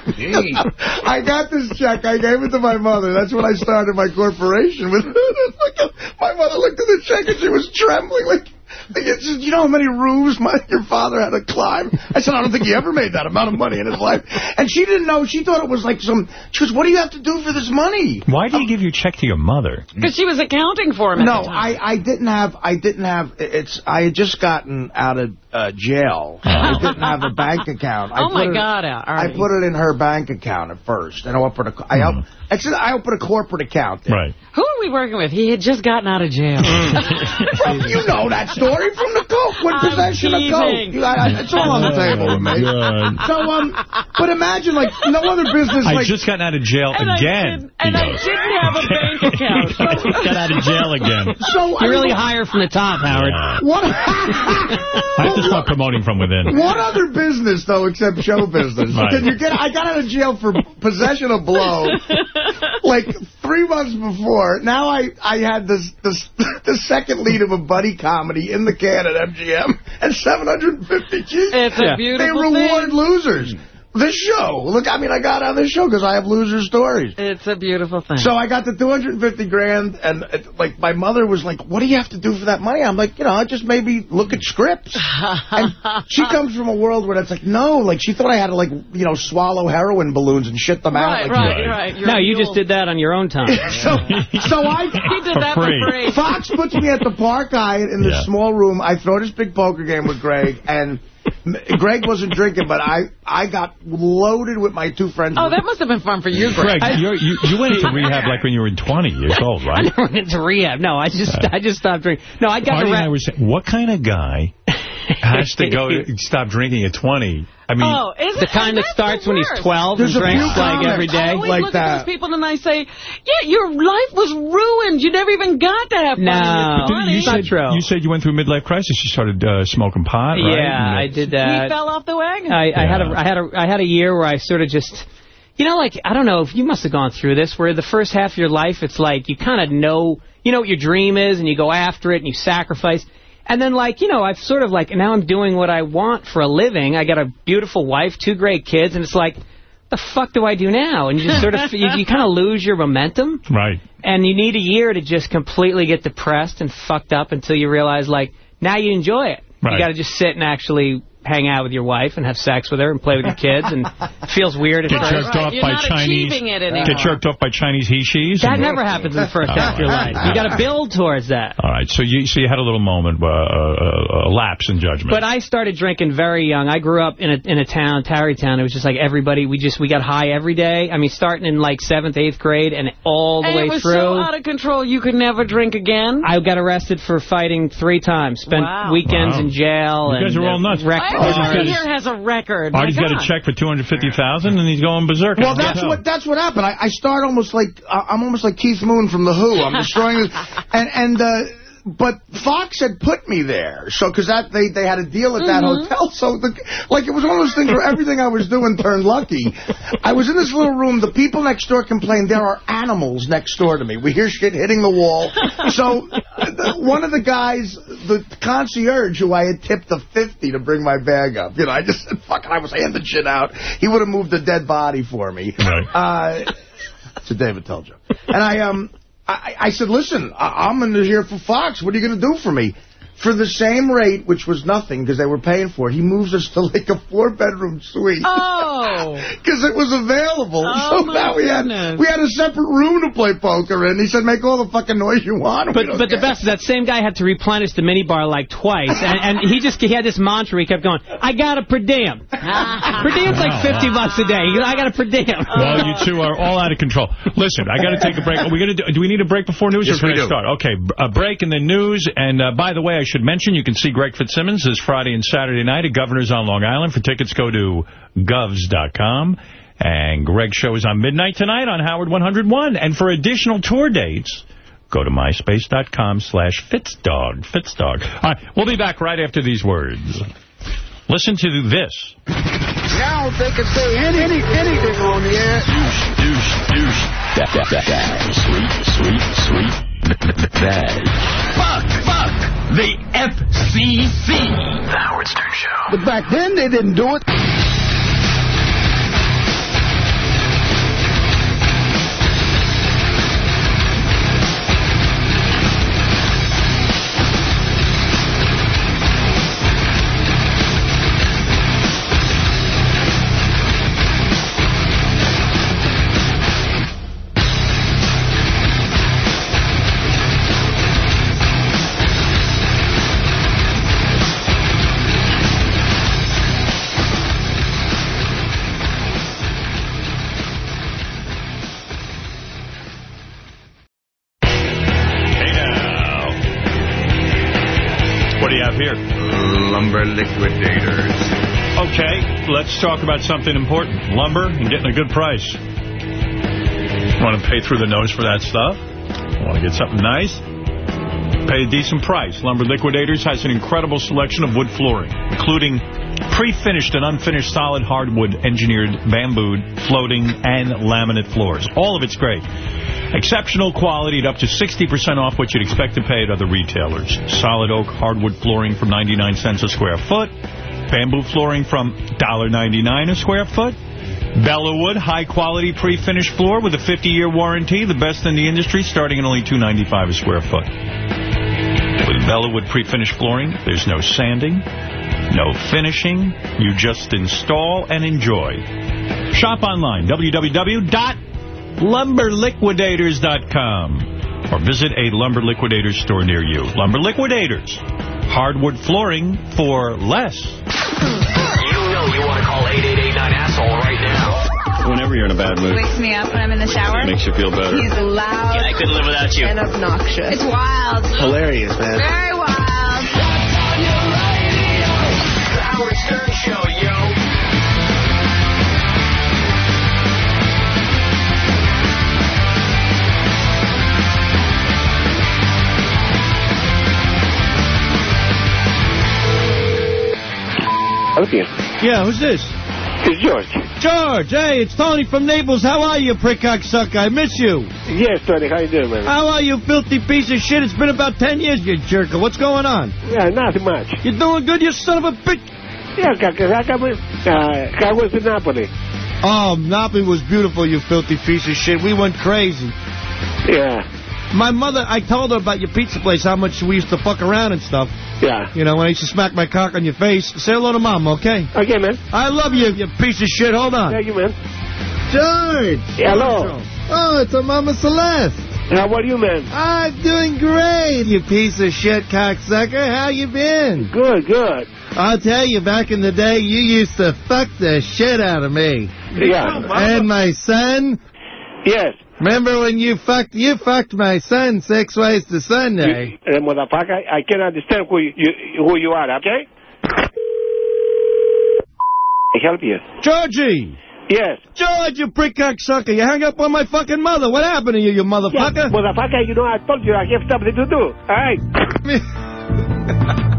I got this check. I gave it to my mother. That's when I started my corporation. With [LAUGHS] my mother looked at the check and she was trembling like. [LAUGHS] It's just, you know how many roofs my, your father had to climb? I said, I don't think he ever made that amount of money in his life. And she didn't know. She thought it was like some... She goes, what do you have to do for this money? Why do you give your check to your mother? Because she was accounting for him No. I, I didn't have, I didn't have, it's, I had just gotten out of uh, jail. [LAUGHS] I didn't have a bank account. I Oh, my it- God, Al, I put it in her bank account at first. And I opened a, I, op- I said I opened a corporate account there. Right. Who are we working with? He had just gotten out of jail. [LAUGHS] From, [LAUGHS] you know that story from the coke, when I'm possession of coke. I- I- It's all on the table with me. God. So, um, but imagine, like, no other business, I like... just got out of jail And I again. did- and he I didn't have a [LAUGHS] bank account. I just got out of jail again. so, You're really mean, higher from the top, Howard. What, I have to start promoting from within. what other business, though, except show business? Right. Can you get? I got out of jail for possession of blow, like three months before. Now I I had this this [LAUGHS] the second lead of a buddy comedy in the can at MGM and 750 G's. It's a beautiful They reward thing. losers. This show. Look, I mean, I got on this show because I have loser stories. It's a beautiful thing. So I got the 250 grand, and uh, like my mother was like, "What do you have to do for that money?" I'm like, you know, I just maybe look at scripts. and [LAUGHS] she comes from a world where it's like, no, like she thought I had to like, you know, swallow heroin balloons and shit them right, out. Like, right, right, You're No, you just did that on your own time. [LAUGHS] So, so I [LAUGHS] He did For that free. for free. Fox puts me at the Park Hyatt in this Yeah. small room. I throw this big poker game with Greg, and M- Greg wasn't drinking, but I I got loaded with my two friends. Oh, that must have been fun for you, Greg, Greg. you're, you you went into rehab like when you were in 20 years old, [LAUGHS] right? I right? never went to rehab. No, I just I just stopped drinking. No, I got Marty to and I were saying, what kind of guy [LAUGHS] has to go stop drinking at 20. I mean, oh, is the kind that starts when he's 12 There's and a few drinks like comics every I always like look that. at those people and I say, yeah, your life was ruined. You never even got to have fun. No. in your didn't you, said, true. you said you went through a midlife crisis. You started uh, smoking pot, right? Yeah, I did he that. fell off the wagon. I, I had a Yeah. I had a I had a year where I sort of just you know like I don't know if you must have gone through this where the first half of your life it's like you kind of know you know what your dream is and you go after it and you sacrifice and then like you know I've sort of like now I'm doing what I want for a living I got a beautiful wife two great kids and it's like the fuck do I do now and you just sort of you, you kind of [LAUGHS] lose your momentum Right. and you need a year to just completely get depressed and fucked up until you realize like now you enjoy it Right. you got to just sit and actually hang out with your wife and have sex with her and play with your kids and it [LAUGHS] feels weird at Get first. jerked off You're by Chinese. it anymore. Get jerked off by Chinese he she's. That never happens in the first half of your life. You got to build towards that. All right, so you so you had a little moment, uh, uh, a lapse in judgment. But I started drinking very young. I grew up in a in a town, Tarrytown. It was just like everybody. We just we got high every day. I mean, starting in like seventh, eighth grade, and all the and way it was through. so out of control you could never drink again. I got arrested for fighting three times. Spent Wow. weekends Wow. in jail. You guys are all uh, nuts. wrecked Artie's cars. got his- here has a record. Artie's My got a check for 250,000, and he's going berserk. Well, that's what that's what happened. I, I start almost like I- I'm almost like Keith Moon from the Who. I'm destroying [LAUGHS] this, and and uh, but Fox had put me there, so because that they they had a deal at that Mm-hmm. hotel, so the, like it was one of those things where everything I was doing turned lucky. I was in this little room. The people next door complained there are animals next door to me. We hear shit hitting the wall. So the, one of the guys, the concierge, who I had tipped the 50 to bring my bag up, you know, I just said, fuck it, I was handing the shit out. He would have moved a dead body for me. Right. Uh, it's a Dave Attell joke. And I, um, I, I said, listen, I, I'm in here for Fox. What are you going to do for me? For the same rate, which was nothing because they were paying for it, he moves us to like a four-bedroom suite. Oh. [LAUGHS] Because it was available. Oh, so my now we had goodness. we had a separate room to play poker in. He said, make all the fucking noise you want. We But don't but the best is that same guy had to replenish the minibar like twice, and, and he just he had this mantra. He kept going, "I got a per diem." [LAUGHS] per diem's like fifty bucks a day. Goes, I got a per diem. Well, you two are all out of control. Listen, I got to take a break. Are we gonna do, do we need a break before news Yes, or can we do. start? Okay, a break and then news. And uh, by the way, I should mention you can see Greg Fitzsimmons this Friday and Saturday night at Governor's on Long Island. For tickets, go to govs.com. And Greg's show is on midnight tonight on Howard 101. And for additional tour dates, go to myspace.com slash fitzdog. Fitzdog. All right, we'll be back right after these words. Listen to this. Now they can say any, any, anything on the air. Douche, douche. That, that, that, that. Sweet, sweet, sweet. Bad. Fuck, fuck. The FCC. The Howard Stern Show. But back then they didn't do it. Talk about something important. Lumber and getting a good price. Want to pay through the nose for that stuff? Want to get something nice? Pay a decent price. Lumber Liquidators has an incredible selection of wood flooring, including pre-finished and unfinished solid hardwood engineered bamboo, floating, and laminate floors. All of it's great. Exceptional quality at up to 60% off what you'd expect to pay at other retailers. Solid oak hardwood flooring from 99 cents a square foot. Bamboo flooring from $1.99 a square foot. Bellawood, high-quality pre-finished floor with a 50-year warranty, the best in the industry, starting at only $2.95 a square foot. With Bellawood pre-finished flooring, there's no sanding, no finishing. You just install and enjoy. Shop online, www.lumberliquidators.com or visit a Lumber Liquidators store near you. Lumber Liquidators, hardwood flooring for less. You know you want to call 8889-ASSHOLE right now. Whenever you're in a bad mood, Wakes me up when I'm in the shower. makes you feel better. He's loud. Yeah, I couldn't live without you. And obnoxious. It's wild. Hilarious, man. Very wild. Stern Show, Okay. Yeah, who's this? It's George. George, hey, it's Tony from Naples. How are you, prickcock sucker? I miss you. Yes, Tony, how you doing, man? How are you, filthy piece of shit? It's been about 10 years, you jerker. What's going on? Yeah, not much. You're doing good, you son of a bitch? Yeah, uh, how was in Napoli? Oh, Napoli was beautiful, you filthy piece of shit. We went crazy. Yeah. My mother, I told her about your pizza place, how much we used to fuck around and stuff. Yeah. You know, when I used to smack my cock on your face. Say hello to Mom, okay? Okay, man. I love you, you piece of shit. Hold on. Thank you, man. George. Hello. Oh, it's a Mama Celeste. How are you, man? I'm doing great, you piece of shit cocksucker. How you been? Good, good. I'll tell you, back in the day, you used to fuck the shit out of me. Yeah. And my son? Yes. Remember when you fucked you fucked my son six ways to Sunday? Uh, motherfucker, I can't understand who you, you who you are, okay? I help you. Georgie! Yes. George, you prick sucker. You hung up on my fucking mother. What happened to you, you motherfucker? Yeah, motherfucker, you know I told you I have something to do. All right. [LAUGHS]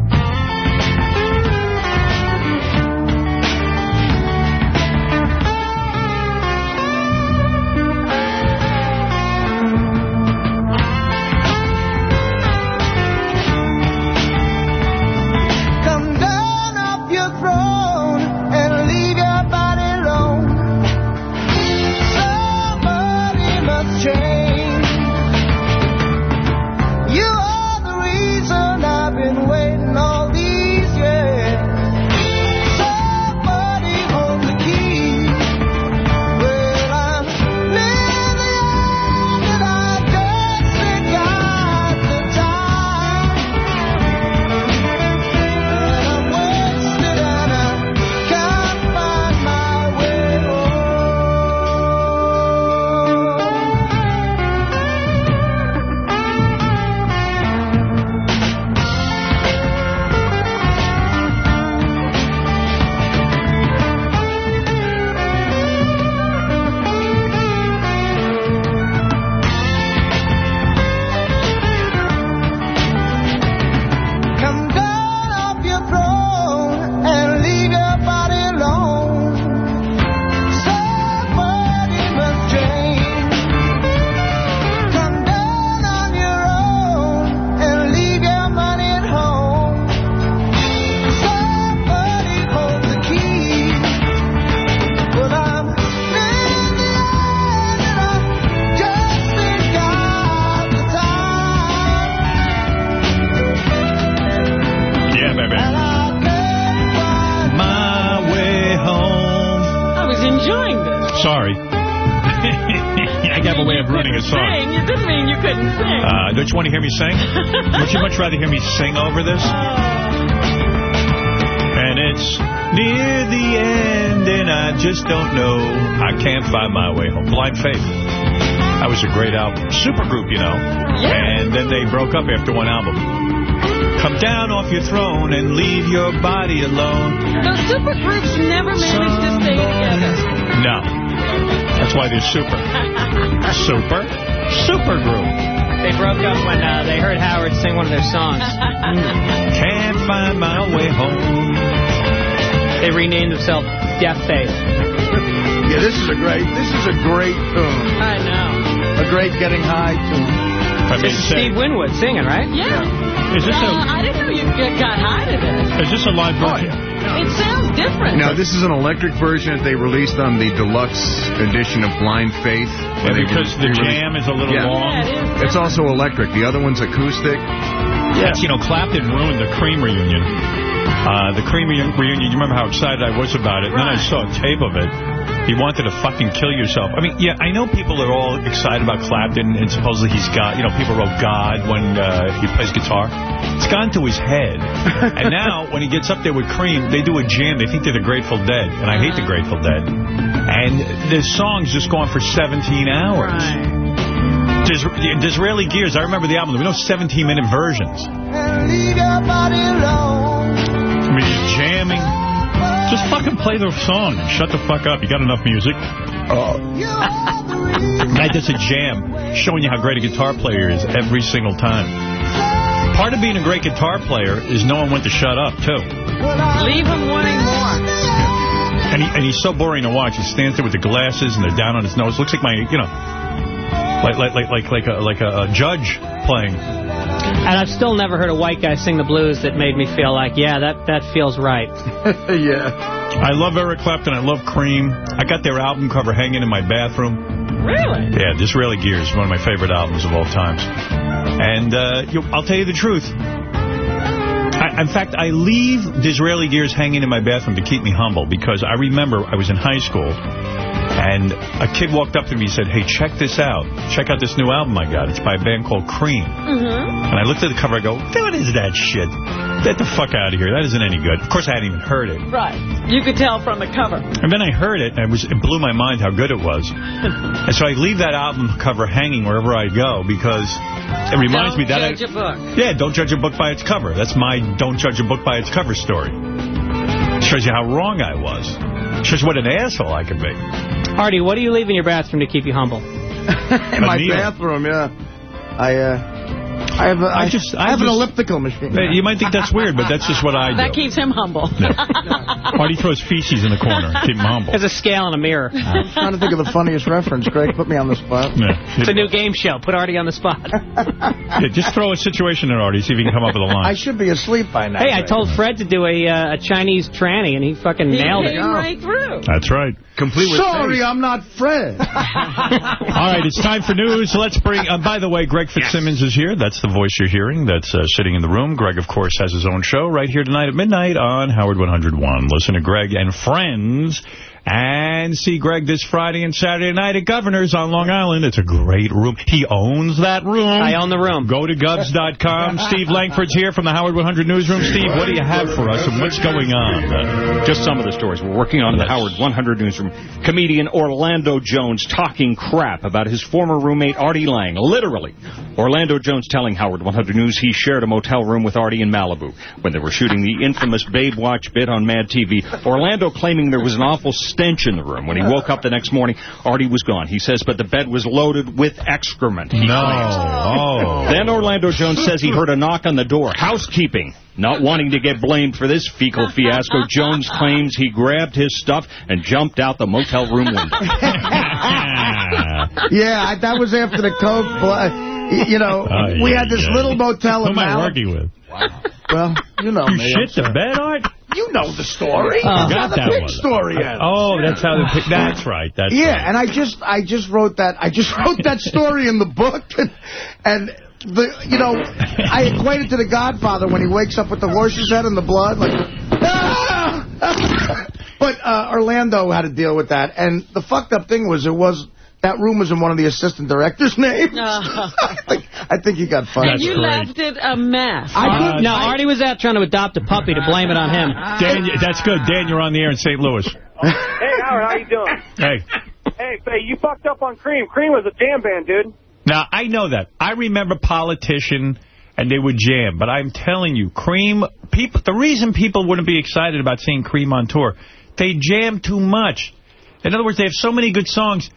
sing over this? And it's near the end, and I just don't know. I can't find my way home. Blind Faith. That was a great album. Super group, you know. And then they broke up after one album. Come down off your throne and leave your body alone. Those super groups never managed to stay together. No. That's why they're super. [LAUGHS] super? Super group. They broke up when uh, they heard Howard sing one of their songs. Can't find my way home. They renamed themselves Death Faith. Yeah, this is a great, this is a great tune. I know. A great getting high tune. I This is Steve Winwood singing, right? Yeah. Is this Uh, a I didn't know you got high to this. is this a live version? It sounds different. No, this is an electric version that they released on the deluxe edition of Blind Faith. Yeah, because the jam is a little Yeah. long. Yeah, it is It's also electric. The other one's acoustic. Yes, you know, Clapton ruined the Cream reunion. Uh, the Cream reunion, you remember how excited I was about it. And then I saw a tape of it. He wanted to fucking kill yourself. I mean, yeah, I know people are all excited about Clapton, and supposedly he's got, you know, people wrote God when uh, he plays guitar. It's gone to his head. [LAUGHS] and now, when he gets up there with Cream, they do a jam. They think they're the Grateful Dead, and I hate the Grateful Dead. And the song's just going for 17 hours. Dis Disraeli Gears, I remember the album. There were no 17-minute versions. Leave your body alone. I mean, he's jamming. Just fucking play the song and shut the fuck up. You got enough music. Oh. Guy does a jam showing you how great a guitar player is every single time. Part of being a great guitar player is knowing when to shut up, too. Leave him wanting more. And, he, and he's so boring to watch. He stands there with the glasses and they're down on his nose. Looks like my, you know, like like like like like a, like a, a judge playing. And I've still never heard a white guy sing the blues that made me feel like, yeah, that, that feels right. [LAUGHS] yeah. I love Eric Clapton. I love Cream. I got their album cover hanging in my bathroom. Really? Yeah, Disraeli Gears, is one of my favorite albums of all times. And uh, you, I'll tell you the truth. I, in fact, I leave Disraeli Gears hanging in my bathroom to keep me humble because I remember I was in high school and a kid walked up to me and said, hey, check this out. Check out this new album I got. It's by a band called Cream. Mm-hmm. And I looked at the cover, I go, what is that shit? Get the fuck out of here. That isn't any good. Of course, I hadn't even heard it. Right. You could tell from the cover. And then I heard it, and it, was, it blew my mind how good it was. [LAUGHS] and so I leave that album cover hanging wherever I go because it reminds Don't me that judge I... a book. Yeah, don't judge a book by its cover. That's my don't judge a book by its cover story. Shows you how wrong I was. Shows what an asshole I could be. Artie, what do you leave in your bathroom to keep you humble? [LAUGHS] In my needle. bathroom, yeah. I uh, I have a, I I just- I I have an elliptical machine. Hey, You might think that's weird, but that's just what I [LAUGHS] That do. keeps him humble. [LAUGHS] Artie throws feces in the corner. Keep him humble. There's a scale and a mirror. I'm trying to think of the funniest reference. Greg, put me on the spot. Yeah. It's a new game show. Put Artie on the spot. [LAUGHS] Yeah, just throw a situation at Artie, see if he can come up with a line. I should be asleep by now. Hey, I told Fred to do a, uh, a Chinese tranny, and he fucking He nailed it. came right through. That's right. Complete with Sorry, I'm not Fred. All right, it's time for news. Let's bring... Uh, by the way, Greg Fitzsimmons is here. That's the voice you're hearing that's uh, sitting in the room. Greg, of course, has his own show right here tonight at midnight on Howard 101. Listen to Greg and friends and see Greg this Friday and Saturday night at Governor's on Long Island. It's a great room. He owns that room. I own the room. Go to Govs.com. [LAUGHS] Steve Langford's here from the Howard 100 Newsroom. Steve, what do you have for us and what's going on? Just some of the stories we're working on in the Howard 100 newsroom. Comedian Orlando Jones talking crap about his former roommate Artie Lange. Literally. Orlando Jones telling Howard 100 News he shared a motel room with Artie in Malibu when they were shooting the infamous Babe Watch bit on Mad TV. Orlando claiming there was an awful stench in the room. When he woke up the next morning, Artie was gone. He says, but the bed was loaded with excrement. He No. Oh. Then Orlando Jones says he heard a knock on the door. Housekeeping. Not wanting to get blamed for this fecal fiasco, Jones claims he grabbed his stuff and jumped out the motel room window. [LAUGHS] yeah, that was after the coke. Blo- [LAUGHS] You know, Oh, we had this yeah. little motel Who in am I working with? Wow. Well, you know You me. shit the bed, Art? You know the story. I That's how the that pig one. story ends. Oh, that's how the pic- That's right. That's yeah, right. and I just I just wrote that I just [LAUGHS] wrote that story in the book, and, and the you know I equated to the Godfather when he wakes up with the horse's head and the blood, like. "Ah!" [LAUGHS] but uh, Orlando had to deal with that, and the fucked up thing was it was. That room was in one of the assistant directors' [LAUGHS] names. [LAUGHS] I, think, I think he got fired. and you left it a mess. I Uh, couldn't- No, Artie was out trying to adopt a puppy to blame it on him. Dan, that's good. Dan, you're on the air in St. Louis. Hey, Howard, how you doing? Hey. Hey, hey, you fucked up on Cream. Cream was a jam band, dude. Now, I know that. I remember Politician, and they would jam. But I'm telling you, Cream, people. the reason people wouldn't be excited about seeing Cream on tour, they jam too much. In other words, they have so many good songs,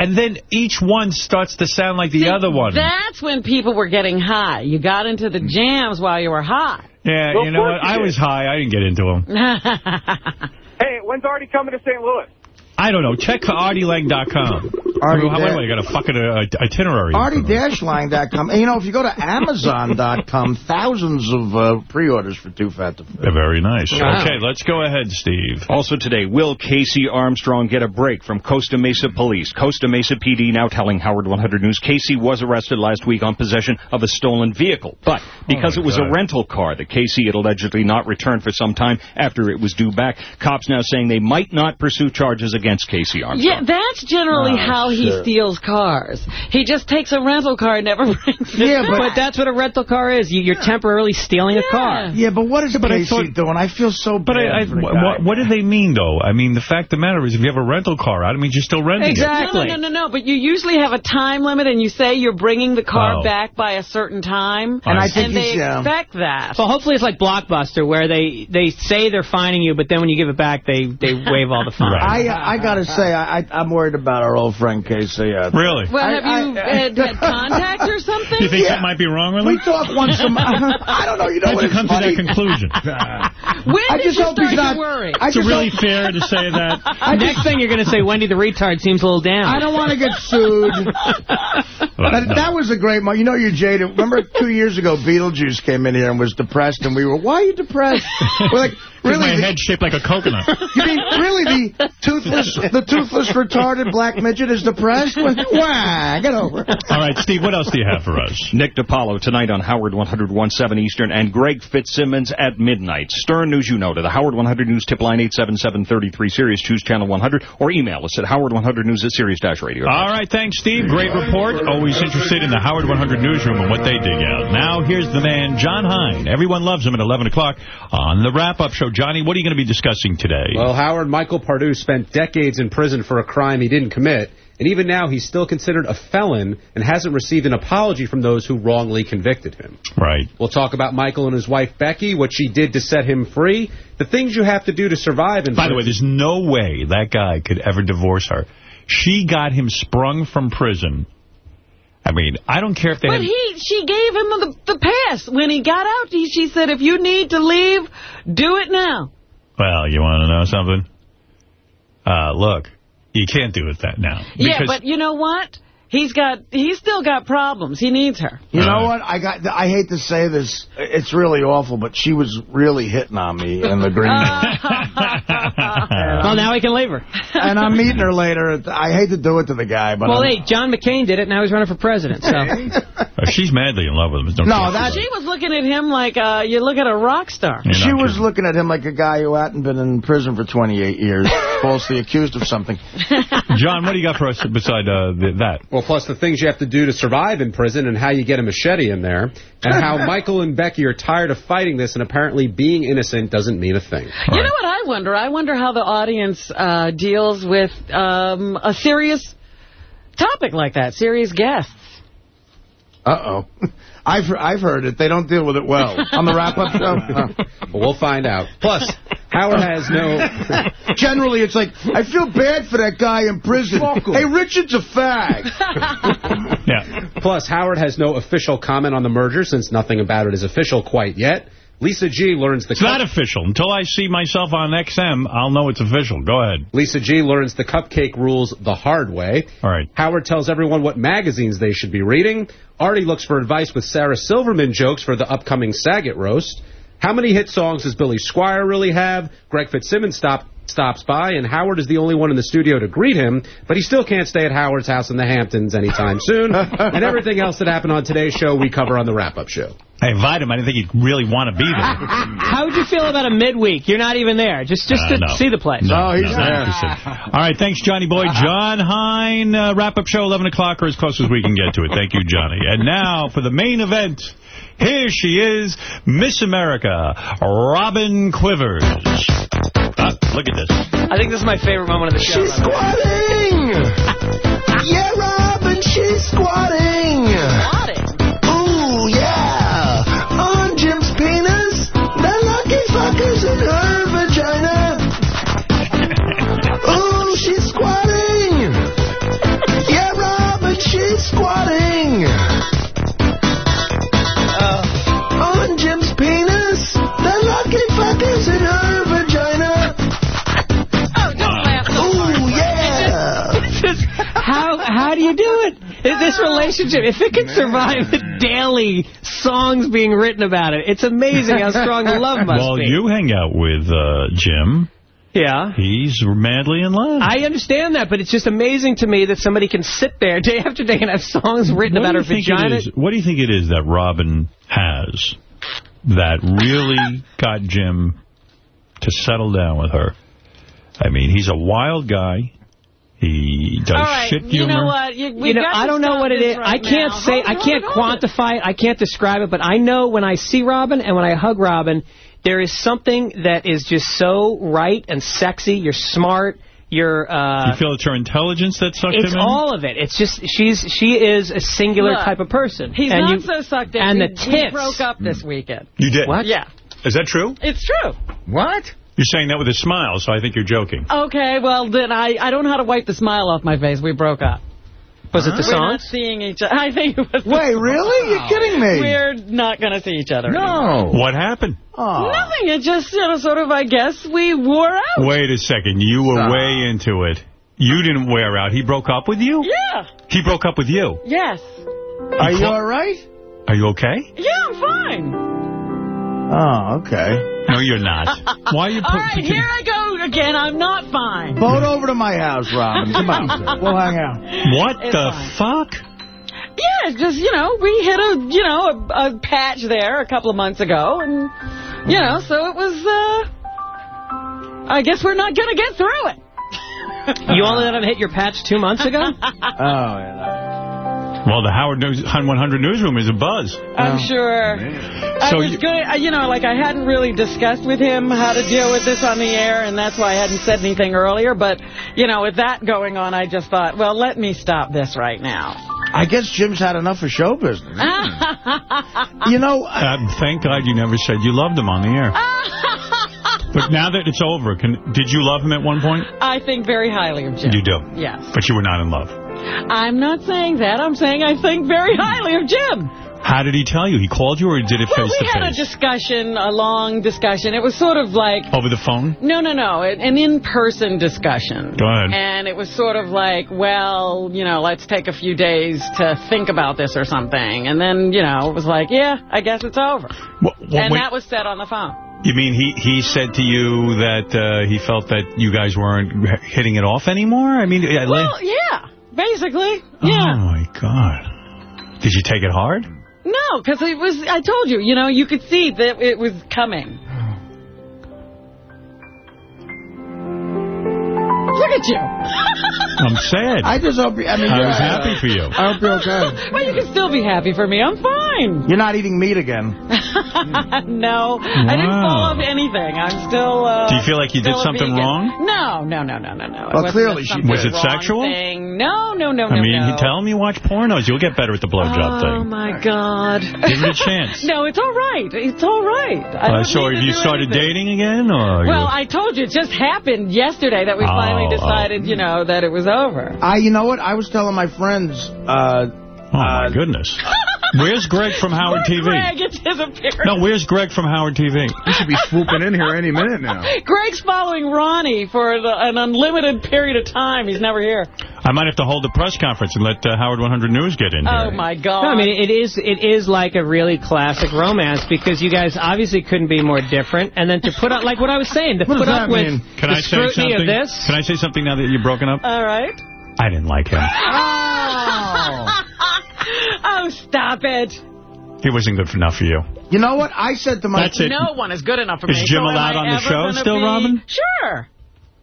and then each one starts to sound like the other one. That's when people were getting high. You got into the mm. jams while you were high. yeah, Well, you know what? you I was high. I didn't get into them. [LAUGHS] Hey, when's Artie coming to St. Louis? I don't know. Check artielange.com. Artie wait, wait, wait, I got a fucking uh, itinerary. ArtieDashline.com. And, you know, if you go to Amazon.com, [LAUGHS] thousands of uh, pre-orders for Too Fat to Fail. Yeah, Very nice. Wow. Okay, let's go ahead, Steve. Also today, will Casey Armstrong get a break from Costa Mesa Police? Costa Mesa PD now telling Howard 100 News Casey was arrested last week on possession of a stolen vehicle. But because Oh, it was God. a rental car that Casey had allegedly not returned for some time after it was due back, cops now saying they might not pursue charges against Casey Armstrong. Yeah, that's generally Oh, how he steals cars. He just takes a rental car and never [LAUGHS] brings it Yeah, back. But that's what a rental car is. You, you're temporarily stealing a car. Yeah, but what is but I Casey thought- doing? I feel so bad But I, I, for the wh- guy. wh- what do they mean, though? I mean, the fact of the matter is, if you have a rental car out, it means you're still renting No, no, no, no, no. But you usually have a time limit, and you say you're bringing the car Oh. back by a certain time, And I think and they yeah. expect that. Well, hopefully it's like Blockbuster, where they, they say they're fining you, but then when you give it back, they, they waive all the fines. I I gotta say I, I I'm worried about our old friend Casey. Uh, Really? Well, I- have you I- had, had [LAUGHS] contact or something? You think Yeah. something might be wrong with him? We talk once a month. I don't know. You know How'd what? you come funny? to that conclusion? [LAUGHS] When I did just you hope start he's not. to worry? I Is it just really hope- fair to say [LAUGHS] that? Next thing you're going to say, Wendy the retard seems a little down. I don't want to get sued. that, that was a great moment. You know you're jaded. Remember two years ago, Beetlejuice came in here and was depressed, and we were, why are you depressed? We're like, Really? really? my the- head shaped like a coconut. [LAUGHS] You mean really the toothless, the toothless retarded black midget is depressed? Wah, get over it. All right, Steve, what else do you have for us? Nick DiPaolo tonight on Howard 101.7 Eastern and Greg Fitzsimmons at midnight. Stern News You Know to the Howard 100 News tip line 877-33 Sirius, choose channel 100 or email us at howard100news at Sirius-radio. All right, thanks, Steve. Great report. Always interested in the Howard 100 newsroom and what they dig out. Now, here's the man, Jon Hein. Everyone loves him at 11 o'clock on the wrap-up show. Johnny, what are you going to be discussing today? Well, Howard Michael Pardue spent decades in prison for a crime he didn't commit, and even now he's still considered a felon and hasn't received an apology from those who wrongly convicted him. Right. We'll talk about Michael and his wife Becky, what she did to set him free, the things you have to do to survive in By the way, there's no way that guy could ever divorce her. She got him sprung from prison. I mean, I don't care if they But he, she gave him the, the pass. When he got out, he, she said, if you need to leave, do it now. Well, you want to know something? Uh, look, you can't do it that now. yeah, but you know what? He's got, he's still got problems. He needs her. You know what? I got. I hate to say this. It's really awful, but she was really hitting on me in the green room. [LAUGHS] [LAUGHS] well, now he can leave her. and I'm meeting her later. I hate to do it to the guy, but well, I'm- hey, John McCain did it. Now he's running for president. So Uh, she's madly in love with him. Don't No, that- She was looking at him like uh, you look at a rock star. You're She not was looking at him like a guy who hadn't been in prison for 28 years, falsely accused of something. John, what do you got for us beside uh, that? Well, plus the things you have to do to survive in prison and how you get a machete in there, and how [LAUGHS] Michael and Becky are tired of fighting this, and apparently being innocent doesn't mean a thing. You know what I wonder? I wonder how the audience uh, deals with um, a serious topic like that, serious guests. Uh-oh. I've, I've heard it. They don't deal with it well. On the wrap-up show? Huh. [LAUGHS] Well, we'll find out. Plus, Howard has no... [LAUGHS] Generally, it's like, I feel bad for that guy in prison. Hey, Richard's a fag. [LAUGHS] Yeah. Plus, Howard has no official comment on the merger since nothing about it is official quite yet. Lisa G learns the... It's not official. Until I see myself on XM, I'll know it's official. Go ahead. Lisa G learns the cupcake rules the hard way. All right. Howard tells everyone what magazines they should be reading. Artie looks for advice with Sarah Silverman jokes for the upcoming Saget roast. How many hit songs does Billy Squier really have? Greg Fitzsimmons stop, stops by, and Howard is the only one in the studio to greet him, but he still can't stay at Howard's house in the Hamptons anytime [LAUGHS] soon. and everything else that happened on today's show, we cover on the wrap-up show. I invite him. I didn't think he'd really want to be there. [LAUGHS] how would you feel about a midweek? You're not even there. Just just Uh, to no. see the place. No, no, not interested. All right, thanks, Johnny Boy. Jon Hein, uh, wrap-up show, 11 o'clock, or as close as we can get to it. Thank you, Johnny. And now for the main event. Here she is, Miss America, Robin Quivers. Ah, look at this. I think this is my favorite moment of the show. She's squatting! [LAUGHS] yeah, Robin, she's squatting! Do you do it? This relationship, if it can survive the daily songs being written about it, it's amazing how strong the love must well, be. Well, you hang out with uh, Jim. Yeah. He's madly in love. I understand that, but it's just amazing to me that somebody can sit there day after day and have songs written What about her you think it vagina. What do you think it is that Robin has that really [LAUGHS] got Jim to settle down with her? I mean, he's a wild guy. He does All right, shit you humor. know what? You, you know, got I don't know what it is. right I can't now. say, I can't quantify it. I can't describe it, but I know when I see Robin and when I hug Robin, there is something that is just so right and sexy. You're smart. You're. Uh, you feel it's her intelligence that sucked it's him in? It's all of it. It's just she's she is a singular Look, type of person. He's and not you, so sucked in. and we, the we tits. broke up this weekend. You did? What? Yeah, Is that true? it's true. What? You're saying that with a smile, so I think you're joking. Okay, well, then I, I don't know how to wipe the smile off my face. We broke up. Was it the We're not seeing each other. I think it was. Wait, really? You're kidding me. We're not going to see each other anymore. What happened? Oh. Nothing. It just, you know, sort of, I guess, we wore out. Wait a second. You were Stop. way into it. You didn't wear out. He broke up with you? Yeah. He broke up with you. Yes. Are you all right? Are you okay? Yeah, I'm fine. Oh, okay. No, you're not. [LAUGHS] Why are you... All right, here I go again. I'm not fine. Boat over to my house, Robin. Come on. [LAUGHS] We'll hang out. What It's the fine. fuck? Yeah, just, you know, we hit a, you know, a, a patch there a couple of months ago. And, you know, so it was, uh, I guess we're not going to get through it. You only let him hit your patch two months ago? [LAUGHS] Oh, yeah. Well, the Howard News 100 newsroom is a buzz. I'm sure. I So was you- good. uh, You know, like I hadn't really discussed with him how to deal with this on the air, and that's why I hadn't said anything earlier. But, you know, with that going on, I just thought, well, let me stop this right now. I guess Jim's had enough of show business. [LAUGHS] You know, Uh, thank God you never said you loved him on the air. [LAUGHS] but now that it's over, can, did you love him at one point? I think very highly of Jim. You do. Yes. But you were not in love. I'm not saying that. I'm saying I think very highly of Jim. How did he tell you? He called you or did it Well, face we to had a discussion, a long discussion. It was sort of like, Over the phone? no, no, no, an in-person discussion. Go ahead. And it was sort of like, well, you know, let's take a few days to think about this or something. And then, you know, it was like, yeah, I guess it's over. What, and that was said on the phone. You mean he, he said to you that uh, he felt that you guys weren't hitting it off anymore? I mean, I, Well, yeah, basically, yeah. oh yeah. my God. Did you take it hard? No, because it was, I told you, you know, you could see that it was coming. Look at you. I'm sad. I just hope. I mean, I you're- was happy for you. I hope you're okay. well, you can still be happy for me. I'm fine. You're not eating meat again. [LAUGHS] no, I didn't fall off anything. I'm still. Uh, Do you feel like you did something wrong? No, no, no, no, no, no. Well, wasn't clearly she- Was it sexual? Thing. No, no, no, no, I mean, no. you tell him you watch pornos. You'll get better at the blowjob Oh, thing. Oh my God. Give it a chance. [LAUGHS] no, it's all right. It's all right. I Uh, don't so need have you started anything. dating again? or Well, you... I told you, it just happened yesterday that we finally Oh, oh. Decided, you know, that it was over. I, you know what? I was telling my friends. Uh, Oh, my goodness. [LAUGHS] Where's Greg from Howard TV? Greg, it's his appearance. No, where's Greg from Howard TV? He should be swooping in here any minute now. [LAUGHS] Greg's following Ronnie for the, an unlimited period of time. He's never here. I might have to hold a press conference and let uh, Howard 100 News get in Oh, here. my God. No, I mean, it is it is like a really classic romance because you guys obviously couldn't be more different. And then to put up, like what I was saying, to What put up that with? Can the I say scrutiny something? of this. Can I say something now that you're broken up? All right. I didn't like him. oh, [LAUGHS] stop it. He wasn't good enough for you. you know what? I said to my. That's it. No one is good enough for Is me. Is Jim so allowed on the show still, be- Robin? Sure.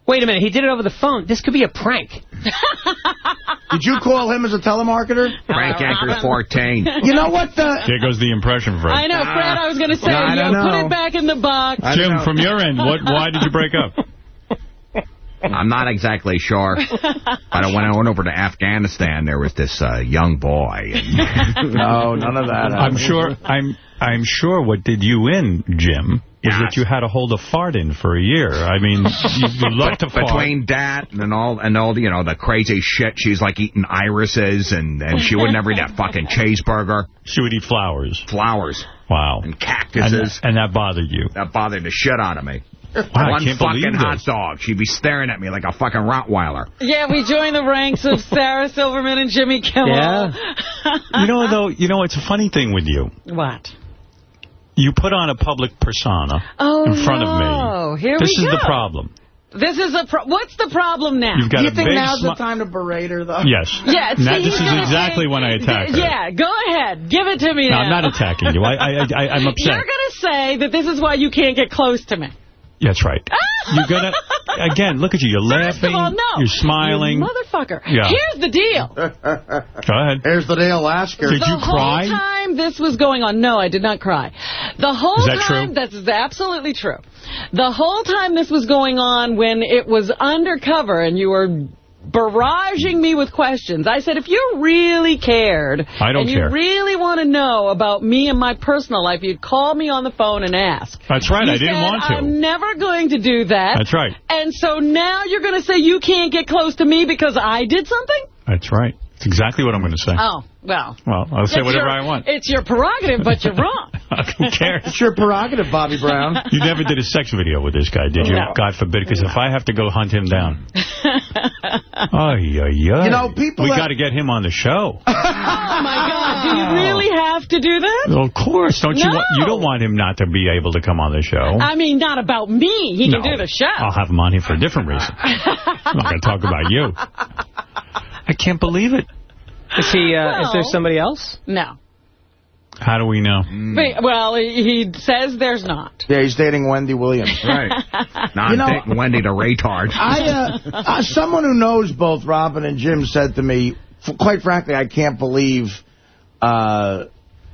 Wait a minute, he did it over the phone. This could be a prank. [LAUGHS] Did you call him as a telemarketer? Frank Anchor 14. [LAUGHS] You know what? The There goes the impression, Fred. I know, Fred, I was going to say, No, I yo, don't put it back in the box. Jim, from your end, what? why did you break up? [LAUGHS] I'm not exactly sure. But when I went over to Afghanistan, there was this uh, young boy. And [LAUGHS] no, none of that. I'm sure. I'm. I'm sure. What did you in, Jim? Was Yes. that you had to hold a fart in for a year? I mean, you, you love to [LAUGHS] fart. Between that and all and all the you know the crazy shit, she's like eating irises and and she would never eat that fucking [LAUGHS] cheeseburger. She would eat flowers. Flowers Wow. and And, cactuses. and that bothered you. that bothered the shit out of me. I One fucking hot dog. She'd be staring at me like a fucking Rottweiler. Yeah, we join the ranks of [LAUGHS] Sarah Silverman and Jimmy Kimmel. Yeah. [LAUGHS] You know, though, you know, it's a funny thing with you. What? You put on a public persona Oh, in front no. of me. Here this we is go. the problem. This is a pro What's the problem now? You've got Do you a think now's the time to berate her, though? Yes. [LAUGHS] Yeah, see, Now, this is exactly say- when I attack her. Yeah, go ahead. Give it to me No, now. I'm not attacking you. I, I, I, I'm upset. You're going to say that this is why you can't get close to me. That's right. [LAUGHS] You're gonna again. Look at you. You're First laughing. of all, no. You're smiling. You motherfucker. Yeah. Here's the deal. [LAUGHS] Go ahead. Here's the deal. Ask her. Did you cry? the whole cry? time this was going on, no, I did not cry. The whole Is that time, true? that's absolutely true. The whole time this was going on, when it was undercover and you were barraging me with questions, I said, if you really cared, I don't and care. you really want to know about me and my personal life, you'd call me on the phone and ask. That's right. You I didn't want to. I'm never going to do that. That's right. And so now you're going to say you can't get close to me because I did something? That's right. It's exactly what I'm going to say. Oh, well. Well, I'll say whatever your- I want. It's your prerogative, but you're wrong. [LAUGHS] Who cares? It's your prerogative, Bobby Brown. [LAUGHS] You never did a sex video with this guy, did you? No. God forbid, because if I have to go hunt him down. [LAUGHS] Ay, ay, ay. You know, people We that- got to get him on the show. Oh, my God. Do you really have to do that? Well, of course. Don't you want, you don't want him not to be able to come on the show. I mean, not about me. He can No. do the show. I'll have him on here for a different reason. I'm not going to talk about you. I can't believe it. Is he? Uh, Is there somebody else? No. How do we know? But- well, he he says there's not. Yeah, he's dating Wendy Williams. [LAUGHS] Right. Not You know- dating Wendy the retard. I, uh, uh, someone who knows both Robin and Jim said to me, f- quite frankly, I can't believe uh,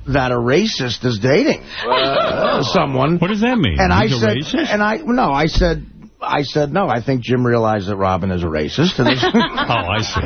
that a racist is dating uh, [LAUGHS] someone. What does that mean? And I He's a said, racist? and I no, I said, I said no. I think Jim realized that Robin is a racist. And [LAUGHS] oh, I see.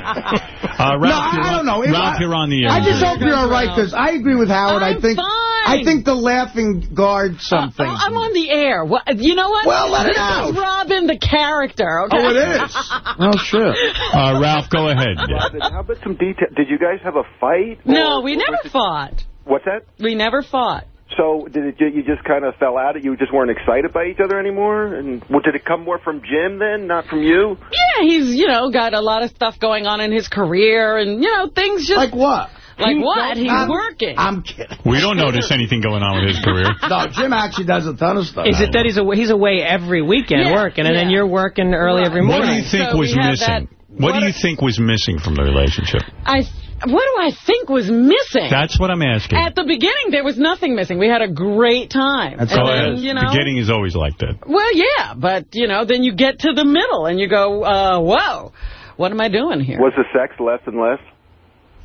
Uh, Ralph, no, you're I don't know. If Ralph, I, you're on the air. I just hope you're all right because I agree with Howard. i think I think the laughing guards some Oh. I'm on the air. What, you know what? Well, let it this out. is Robin, the character. Okay? Oh, it is. [LAUGHS] oh shit. Uh, Ralph, go ahead. Robin, how about some detail? Did you guys have a fight? No, we never fought. What's that? We never fought. So did it? You just kind of fell out? Of you just weren't excited by each other anymore? And well, did it come more from Jim then, not from you? Yeah, he's, you know, got a lot of stuff going on in his career and, you know, things just... Like what? Like He- what? He's I'm- working. I'm kidding. We don't notice anything going on with his career. [LAUGHS] No, Jim actually does a ton of stuff. Is it that he's away, he's away every weekend Yeah, working, and then you're working early every morning? What morning? do you think So was missing? that- What do you think was missing from the relationship? I, what do I think was missing? That's what I'm asking. At the beginning, there was nothing missing. We had a great time. That's and all then, it is. you know, Beginning is always like that. Well, yeah, but, you know, then you get to the middle and you go, uh, whoa, what am I doing here? Was the sex less and less?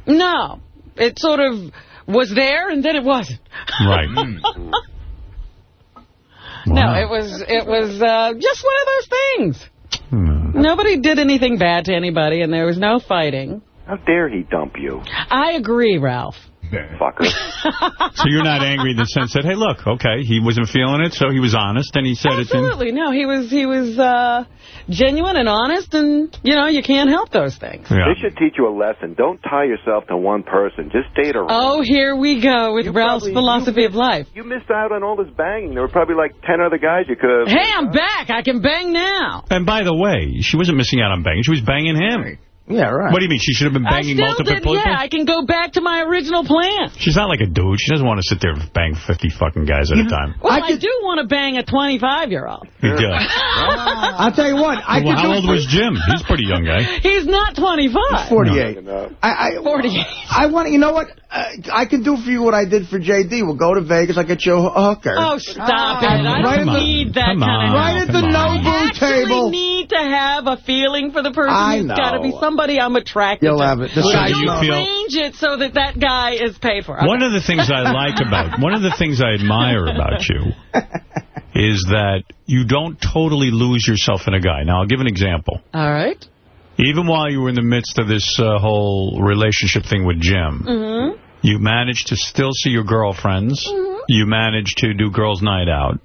No. It sort of was there and then it wasn't. Right. [LAUGHS] No, it was it was uh, just one of those things. Hmm. Nobody did anything bad to anybody, and there was no fighting. How dare he dump you? I agree, Ralph. Fucker. [LAUGHS] So you're not angry in the sense that, hey, look, okay, he wasn't feeling it, so he was honest, and he said it. And, Absolutely. No, he was he was uh, genuine and honest, and, you know, you can't help those things. yeah. They should teach you a lesson. Don't tie yourself to one person. Just date around. Oh, here we go with Ralph's probably- philosophy of life. You missed out on all this banging. There were probably like ten other guys you could have. Hey, I'm back. I can bang now. And by the way, she wasn't missing out on banging. She was banging him. Yeah, right. What do you mean? She should have been banging multiple did, people? yeah, I can go back to my original plan. She's not like a dude. She doesn't want to sit there and bang 50 fucking guys at a time. Well, I, do want to bang a 25-year-old. You do. [LAUGHS] I'll tell you what. I Well, could how do old was Jim? He's a pretty young guy. [LAUGHS] He's not 25. 48. I, I, 48. I want you know what? Uh, I can do for you what I did for JD. We'll go to Vegas. I'll get you a hooker. Oh, stop it. I Right don't at the- need that Come kind on. of... Right at the come no on. boo I actually table. need to have a feeling for the person. I It's got to be know. Somebody I'm attracted You'll to. have it. The size you don't feel- arrange it so that that guy is paid for. One of the things I like about, [LAUGHS] one of the things I admire about you is that you don't totally lose yourself in a guy. Now, I'll give an example. All right. Even while you were in the midst of this uh, whole relationship thing with Jim, Mm-hmm. you managed to still see your girlfriends. You managed to do girls' night out.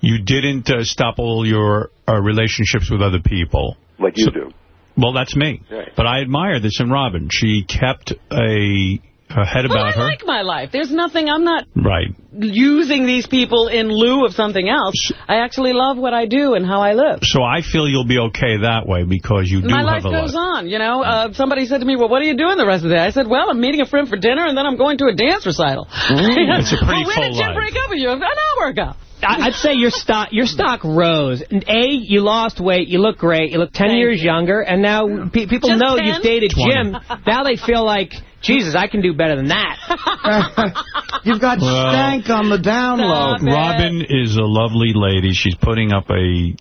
You didn't uh, stop all your uh, relationships with other people. Like you do. Well, that's me. Right. But I admire this in Robin. She kept a, a head Well, about I her. like my life. There's nothing, I'm not Right. using these people in lieu of something else. I actually love what I do and how I live. So I feel you'll be okay that way because you do My have life a goes lot. on, you know. Uh, somebody said to me, well, what are you doing the rest of the day? I said, well, I'm meeting a friend for dinner, and then I'm going to a dance recital. [LAUGHS] It's a pretty well, when did Jim life. break up with you? An hour ago. I- I'd say your stock your stock rose. And A, you lost weight, you look great, you look 10 Thank years you. younger, and now pe people Just know 10? you've dated 20. Jim. Now they feel like, Jesus, I can do better than that. [LAUGHS] You've got Well, stanky think on the down low. Robin is a lovely lady. She's putting up a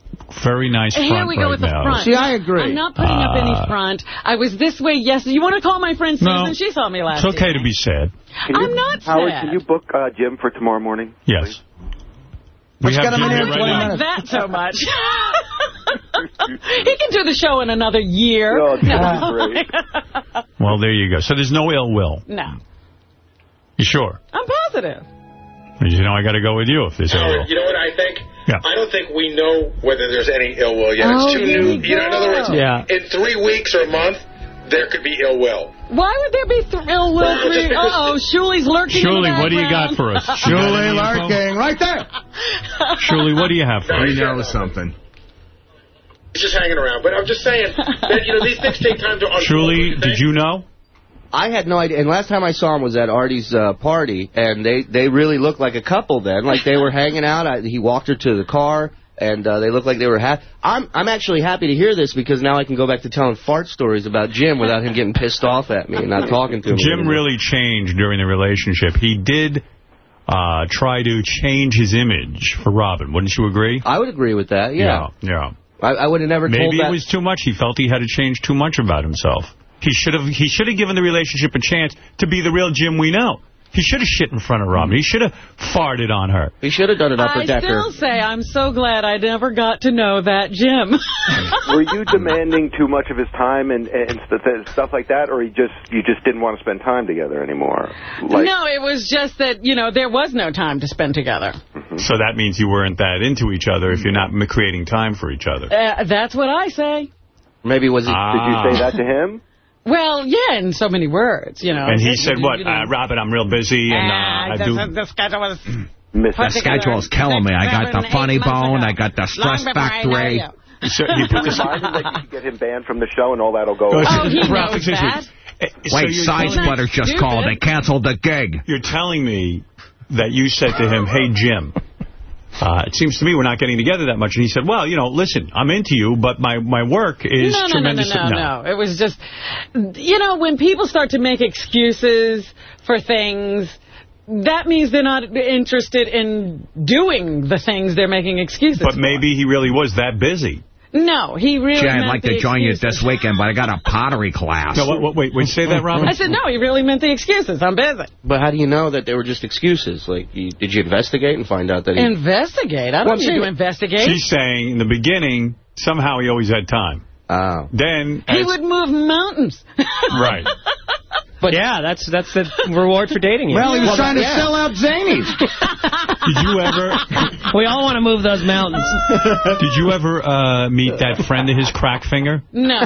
very nice front Here we go right with the now. front. See, I agree. I'm not putting up any Uh, front. I was this way yesterday. You want to call my friend Susan? No. she saw me last It's okay evening. to be sad. Can you, I'm not Howard, sad. can you book uh, Jim for tomorrow morning? Yes. Let's have get him in here in right 20 now. like that so much. [LAUGHS] he can do the show in another year. Oh, No. [LAUGHS] Well, there you go. So there's no ill will. no, You sure? I'm positive. You know I got to go with you if there's ill will. You know what I think? Yeah. I don't think we know whether there's any ill will yet. Oh, it's too new. we You know, in other words. Yeah. in three weeks or a month, there could be ill will. Why would there be ill will? Well, just three- because- Uh-oh, Shuli's lurking in Shuli, the what do you got for us? [LAUGHS] You got Julie any info? lurking, right there. Shuli, what do you have for us? We know something. He's just hanging around. But I'm just saying that, you know, these things take time to unfold. Shuli, did you know? I had no idea. And last time I saw him was at Artie's uh, party, and they they really looked like a couple then. Like they were hanging out. I, he walked her to the car, and uh, they looked like they were happy. I'm I'm actually happy to hear this because now I can go back to telling fart stories about Jim without him getting pissed off at me and not talking to him. Jim anymore. really changed during the relationship. He did uh, try to change his image for Robin. Wouldn't you agree? I would agree with that. Yeah. Yeah. yeah. I, I would have never told Maybe it was too much. He felt he had to change too much about himself. He should have he should have given the relationship a chance to be the real Jim we know. He should have shit in front of Robin. He should have farted on her. He should have done an upper I decker. still say I'm so glad I never got to know that Jim. [LAUGHS] Were you demanding too much of his time and, and stuff like that, or you just you just didn't want to spend time together anymore? Like, no, it was just that, you know, there was no time to spend together. So that means you weren't that into each other if you're not creating time for each other. Uh, that's what I say. Maybe was he? Ah. Did you say that to him? Well, yeah, in so many words, you know. And he You- said, you- what, you know. uh, Robin, I'm real busy, and uh, Ah, I the, do... the, the schedule was... [CLEARS THROAT] Miss The schedule's killing me. I got the funny bone. I got the stress factory. So he put this- Remind him that you can get him banned from the show and all that'll go Oh, away. Oh, he knows that. Eh, so Wait, you're Side telling- Splitters just stupid. called. They canceled the gig. You're telling me that you said to him, hey, Jim, uh, it seems to me we're not getting together that much. And he said, well, you know, listen, I'm into you, but my, my work is no, no, no, no, tremendous. no, no. It was just, you know, when people start to make excuses for things, that means they're not interested in doing the things they're making excuses But for. maybe he really was that busy. No, he really Gee, I'd meant like the to join you this weekend, but I got a pottery class. No, what, what, wait, wait, say that, [LAUGHS] Robin? I said, no, he really meant the excuses. I'm busy. But how do you know that they were just excuses? Like, you, did you investigate and find out that he... Investigate? I don't need see- to investigate. She's saying in the beginning, somehow he always had time. Oh. Then, He would move mountains. right. [LAUGHS] But yeah, that's that's the reward for dating you. Well, he was Well, trying to yeah. sell out Zanies. [LAUGHS] Did you ever, [LAUGHS] We all want to move those mountains. did you ever uh, meet that friend of his, Crack Finger? No.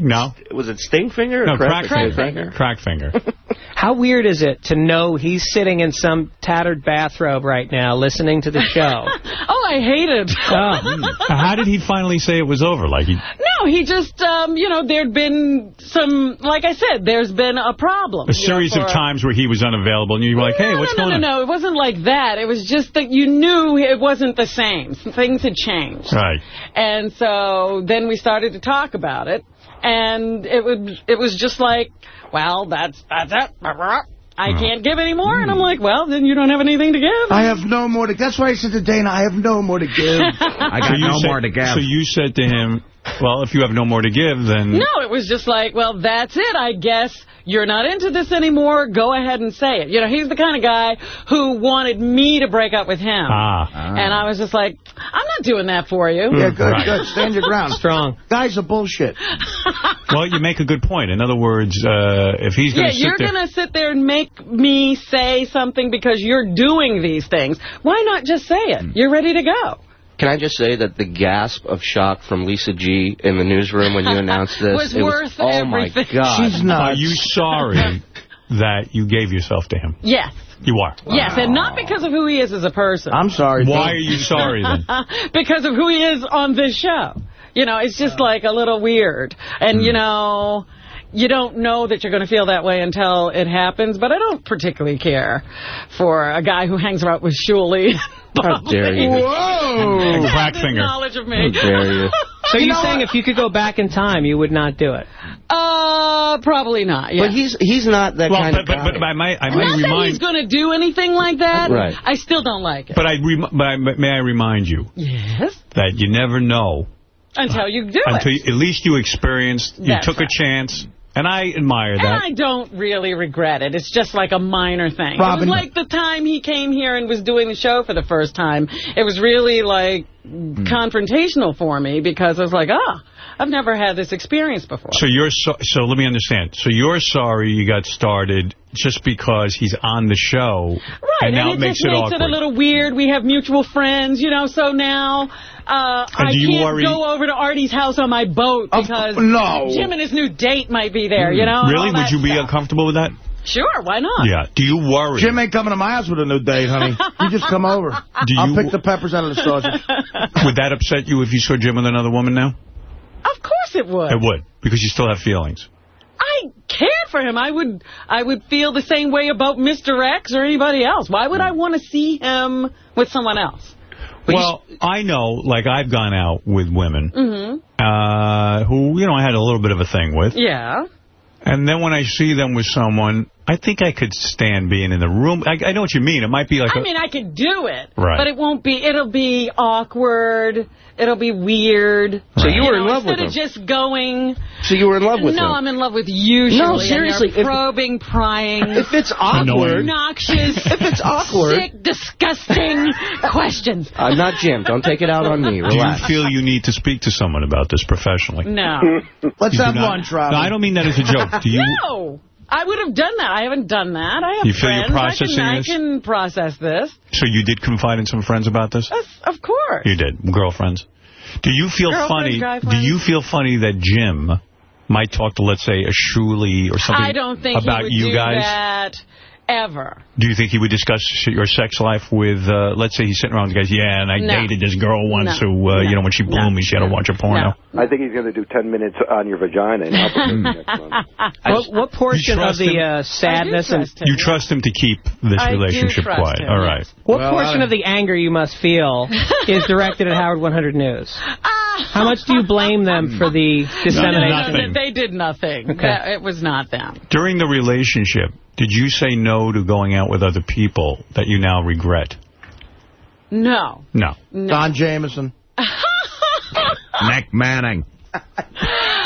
No? Was it Stingfinger or No, Crack Crack Finger. Crack Finger. [LAUGHS] How weird is it to know he's sitting in some tattered bathrobe right now listening to the show? Oh, I hate it. Oh. How did he finally say it was over? Like he, No, he just, um, you know, there'd been some, like I said, there's been a problem. a you know, series of times where he was unavailable, and you were like, hey, what's no, going no, on? no, no, no, it wasn't like that. It was just that you knew it wasn't the same. Things had changed. Right. And so then we started to talk about it, and it was it was just like, well, that's that's it. I can't give any more. And I'm hmm. like, well, then you don't have anything to give. I have no more to... That's why I said to Dana, I have no more to give. [LAUGHS] I got So no said- more to give. So you said to him, well, if you have no more to give, then... No, it was just like, well, that's it, I guess. You're not into this anymore. Go ahead and say it. You know, he's the kind of guy who wanted me to break up with him. Ah. And I was just like, I'm not doing that for you. Yeah, good, Right. good. Stand your ground. [LAUGHS] Strong. Guys are bullshit. [LAUGHS] Well, you make a good point. In other words, uh, if he's going Yeah, to sit you're going to sit there and make me say something because you're doing these things. Why not just say it? You're ready to go. Can I just say that the gasp of shock from Lisa G in the newsroom when you [LAUGHS] announced this Was it worth oh everything. my god! She's Are you sorry [LAUGHS] that you gave yourself to him? Yes. You are. Yes, and not because of who he is as a person. I'm sorry. Why Dana. are you sorry then? [LAUGHS] because of who he is on this show. You know, it's just like a little weird. And, you hmm. know, you don't know that you're going to feel that way until it happens. But I don't particularly care for a guy who hangs around with Shuli. How dare you? And crack finger. knowledge of me. How dare you? So You you're know saying if you could go back in time, you would not do it? Uh, probably not. Yeah. But he's he's not that Well, kind but, of but, guy. but but I might, I might not may that he's going to do anything like that. Right. I still don't like it. but I, rem, but I, may I remind you yes. that you never know Until you do until it. you, at least you experienced, you That's took right. a chance, and I admire that. And. I don't really regret it. It's just like a minor thing. Robin- It was like the time he came here and was doing the show for the first time. It was really like Hmm. confrontational for me because I was like, ah, I've never had this experience before. So you're so, so let me understand. So you're sorry you got started just because he's on the show, Right, and now it it makes just it makes awkward. it a little weird. We have mutual friends, you know, so now uh, I can't worry- go over to Artie's house on my boat because no. Jim and his new date might be there, you know. really? Would you be stuff. uncomfortable with that? Sure, why not? Yeah. Do you worry? Jim ain't coming to my house with a new date, honey. You just come over. [LAUGHS] Do I'll you- pick the peppers out of the sausage. [LAUGHS] Would that upset you if you saw Jim with another woman now? Of course it would. It would, because you still have feelings. I cared for him. I would I would feel the same way about Mr. X or anybody else. Why would I want to see him with someone else? well, I know, like, I've gone out with women Mm-hmm. uh, who, you know, I had a little bit of a thing with. Yeah. And then when I see them with someone, I think I could stand being in the room. I, I know what you mean. It might be like I a, mean, I could do it, Right. but it won't be. It'll be awkward. It'll be weird. So you were in know, love with instead him? of just going. So you were in love with no, him? I'm in love with you. No, seriously, And you're if- probing, prying. If it's awkward- obnoxious. [LAUGHS] If it's awkward- sick, disgusting [LAUGHS] questions. I'm not Jim. Don't take it out on me. Relax. [LAUGHS] do you feel you need to speak to someone about this professionally? No. Let's You have not- lunch, Robin. No, I don't mean that as a joke. Do you? No. I would have done that. I haven't done that. I have You feel you're friends. processing I can, this? I can process this. So you did confide in some friends about this? Of course. You did, girlfriends. Do you feel Girlfriends, funny? Do you feel funny that Jim might talk to, let's say, a Shuli or something I don't think about you guys? that ever. Do you think he would discuss your sex life with, uh, let's say he's sitting around with guys, yeah, and I No. dated this girl once No. who, uh, you know, when she blew No. me, she had to watch a porno. I think he's going to do 10 minutes on your vagina in Albuquerque [LAUGHS] next month. [LAUGHS] What, what portion of the uh, sadness and You trust him to keep this I relationship quiet. him, All right. what Well, portion of the anger you must feel is [LAUGHS] directed at Howard 100 News? How much do you blame them for the No, dissemination? no, no, they did nothing. Okay. That- it was not them. During the relationship, did you say no to going out with other people that you now regret? No. No. Don Jameson. [LAUGHS] Nick Manning.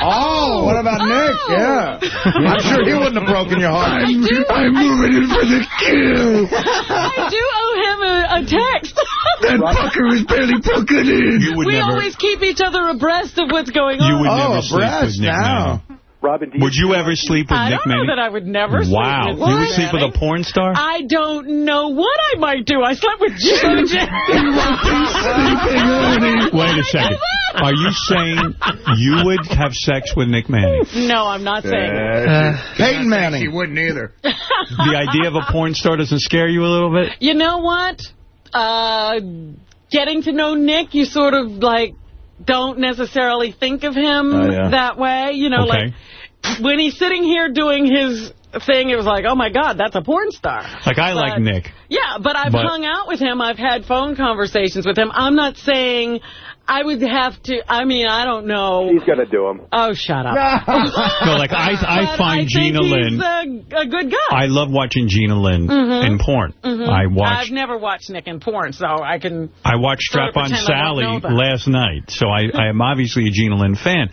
Oh, what about Nick? Oh. Yeah. I'm sure he wouldn't have broken your heart. I'm, I'm moving in for the kill. I do owe him a, a text. That fucker was barely broken in. You would we never. always keep each other abreast of what's going You on. would Oh, never sleep with abreast Nick now. Manning. Robin, do Would you ever sleep with I Nick don't know Manning? that I would never sleep Wow. with You would sleep with a porn star? I don't know what I might do. I slept with Jim. [LAUGHS] Wait a [LAUGHS] second. Are you saying you would have sex with Nick Manning? no, I'm not saying it. Peyton Manning. He wouldn't either. The idea of a porn star doesn't scare you a little bit? You know what? Uh, getting to know Nick, you sort of like don't necessarily think of him Oh, yeah. that way. You know, Okay. like when he's sitting here doing his thing, it was like, oh my God, that's a porn star. Like, I like Nick. Yeah, but I've But- hung out with him. I've had phone conversations with him. I'm not saying I would have to. I mean, I don't know. He's going to do him. Oh, shut up. [LAUGHS] No, like, I, I find I Gina think Lynn. He's a, a good guy. I love watching Gina Lynn Mhm. in porn. Mhm. I watched I've never watched Nick in porn, so I can. I watched Strap on pretend I don't Sally last night, so I, I am obviously a Gina Lynn fan.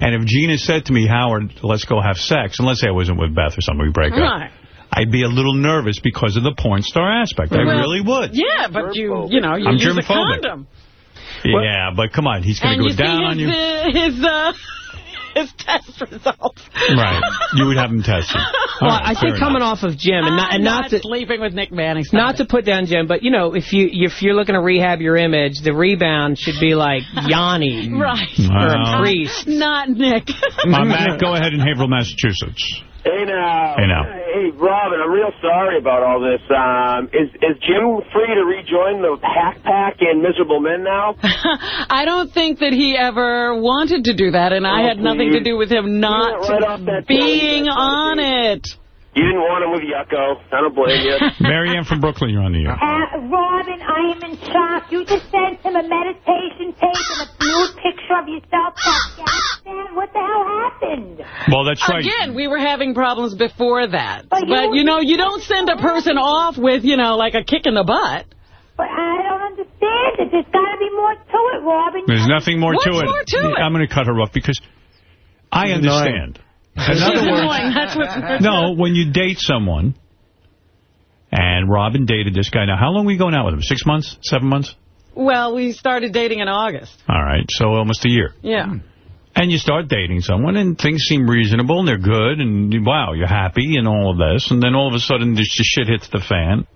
And if Gina said to me, Howard, let's go have sex, and let's say I wasn't with Beth or something, we break up, Right. I'd be a little nervous because of the porn star aspect. I really would. Yeah, but you, you know, you I'm use a germophobic. condom. Yeah, but come on, he's going to go down on you. his, his, uh, his [LAUGHS] test results. Right. You would have him tested. [LAUGHS] Well, All right, I fair think coming enough. off of Jim, and not, and not not to, sleeping with Nick Manning. Stop not to put down Jim, but you know, if you if you're looking to rehab your image, the rebound should be like Yanni [LAUGHS] Right. or Wow. a priest. Not Nick. Uh, Matt, go ahead in Haverhill, Massachusetts. Hey now. Hey, now. Hey, Robin, I'm real sorry about all this. Um, is is Jim free to rejoin the Hack Pack and Miserable Men now? [LAUGHS] I don't think that he ever wanted to do that, and I Oh, had nothing to do with him not right being table, on it. You didn't want him with Yucko. I don't blame you. [LAUGHS] Marianne from Brooklyn, you're on the air. Uh, Robin, I am in shock. You just sent him a meditation tape and a nude picture of yourself to Afghanistan. What the hell happened? Well, that's right. Again, we were having problems before that. But But, you- you know, you don't send a person off with, you know, like a kick in the butt. But I don't understand it. There's got to be more to it, Robin. There's nothing more What's to it. more to it? I'm going to cut her off because I understand. In other words, annoying. That's what's [LAUGHS] no, when you date someone, and Robin dated this guy. Now, how long were you going out with him? Six months? Seven months? Well, we started dating in August. All right, so almost a year. Yeah. Hmm. And you start dating someone, and things seem reasonable, and they're good, and wow, you're happy, and all of this, and then all of a sudden, this shit hits the fan,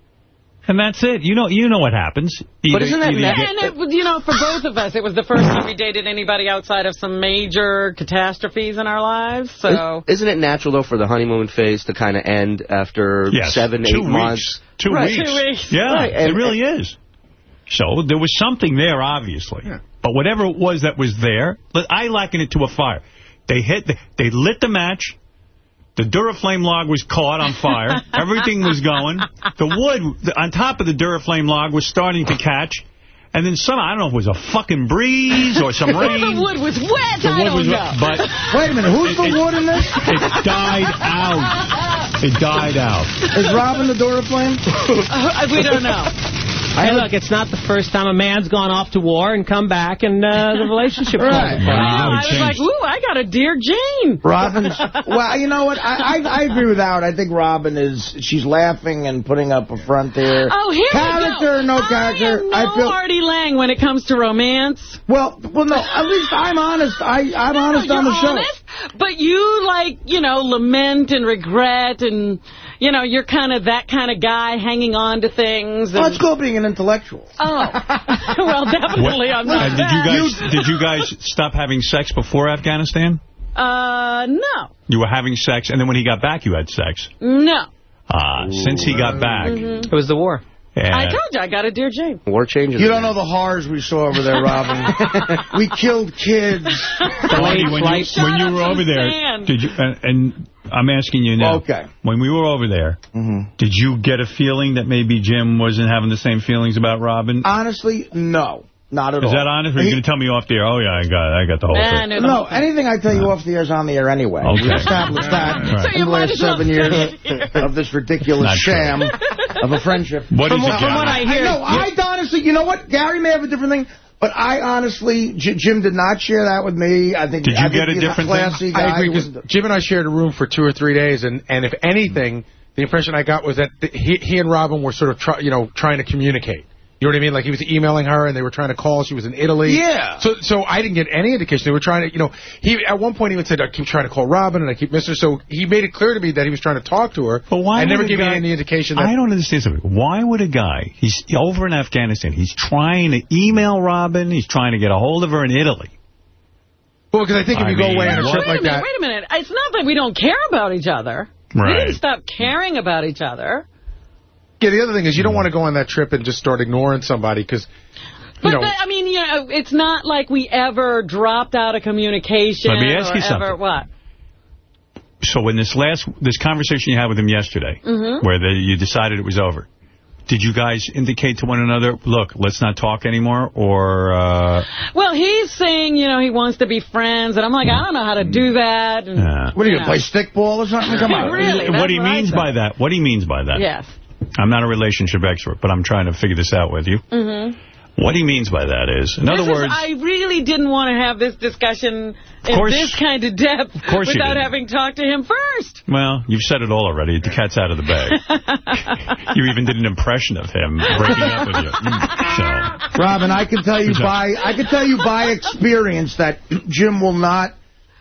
and that's it. You know, you know what happens. Either- either you get- And, it, you know, for both of us, it was the first time we dated anybody outside of some major catastrophes in our lives. So, Isn't it natural, though, for the honeymoon phase to kind of end after Yes, seven, two eight weeks. months? Two Right. weeks. Yeah, Right, it and- really is. So there was something there, obviously. Yeah. But whatever it was that was there, I liken it to a fire. They hit, the, they lit the match. The Duraflame log was caught on fire. [LAUGHS] Everything was going. The wood the- on top of the Duraflame log was starting to catch. And then some, I don't know if it was a fucking breeze or some [LAUGHS] rain. the wood was wet. The I wood don't was know. wet, but [LAUGHS] Wait a minute, who's the wood in this? it died out. It died out. Is Robin the Duraflame? Uh, we don't know. Hey, look, it's not the first time a man's gone off to war and come back and uh, the [LAUGHS] relationship falls Right. apart. I was like, ooh, I got a Dear Jane. Robin's, [LAUGHS] well, you know what? I, I I agree with Howard. I think Robin is, she's laughing and putting up a front there. Oh, here Character, we go. no character. I am no I feel- Artie Lange when it comes to romance. Well, well, no, at least I'm honest. I, I'm honest No, on the you're show. honest, but you, like, you know, lament and regret and, you know, you're kind of that kind of guy hanging on to things. And, Well, it's called being an intellectual. Oh. [LAUGHS] well, definitely I'm not And did you that. guys did you guys stop having sex before Afghanistan? Uh, no. You were having sex, and then when he got back, you had sex. No. Uh, since he got back, Mhm. It was the war. Yeah. I told you I got a Dear Jane. War changes. You don't know the horrors we saw over there, Robin. [LAUGHS] we killed kids. Artie, when you, when you were over there, sand. did you? And, and I'm asking you now. Okay. When we were over there, mm-hmm. did you get a feeling that maybe Jim wasn't having the same feelings about Robin? Honestly, no. Not at Is all. that honest? Or are you going to tell me off the air? Oh yeah, I got, I got the whole Nah, thing. no, No, anything I tell you off the air is on the air anyway. Okay. We established that Right. So in the last seven years of this ridiculous Not true. sham of a friendship. What from is it, what, from what I hear. No, I honestly, you know what? Gary may have a different thing, but I honestly, J Jim did not share that with me. I think Did you I think get a he's different classy thing? guy. I agree, He because Jim and I shared a room for two or three days, and, and if anything, the impression I got was that th- he, he and Robin were sort of, try, you know, trying to communicate. You know what I mean? Like he was emailing her, and they were trying to call. She was in Italy. Yeah. So, so I didn't get any indication. They were trying to, you know, he at one point he even said, "I keep trying to call Robin, and I keep missing her." So he made it clear to me that he was trying to talk to her. But why I would never a gave me guy- any indication that I don't understand something. Why would a guy, he's over in Afghanistan, he's trying to email Robin, he's trying to get a hold of her in Italy. Well, because I think if I you go away on a what- trip Wait a like minute, that, wait a minute. It's not that we don't care about each other. We Right. didn't stop caring about each other. Yeah. The other thing is you don't want to go on that trip and just start ignoring somebody because. You But know, that, I mean, you know, it's not like we ever dropped out of communication. Let me ask you something. Ever, what? So in this last, this conversation you had with him yesterday, Mhm. where the, you decided it was over, did you guys indicate to one another, look, let's not talk anymore, or... Uh, Well, he's saying, you know, he wants to be friends, and I'm like, I don't know how to do that. And, uh, What are you know. going to play stickball or something? Come [LAUGHS] on. Really? what he what means by that, what he means by that. Yes. I'm not a relationship expert, but I'm trying to figure this out with you. Mm-hmm. What he means by that is, in other This is- words, I really didn't want to have this discussion in course- this kind of depth Of course without having talked to him first. well, you've said it all already. The cat's out of the bag. [LAUGHS] you even did an impression of him breaking up with you. [LAUGHS] So, Robin, I can tell you by I can tell you by experience that Jim will not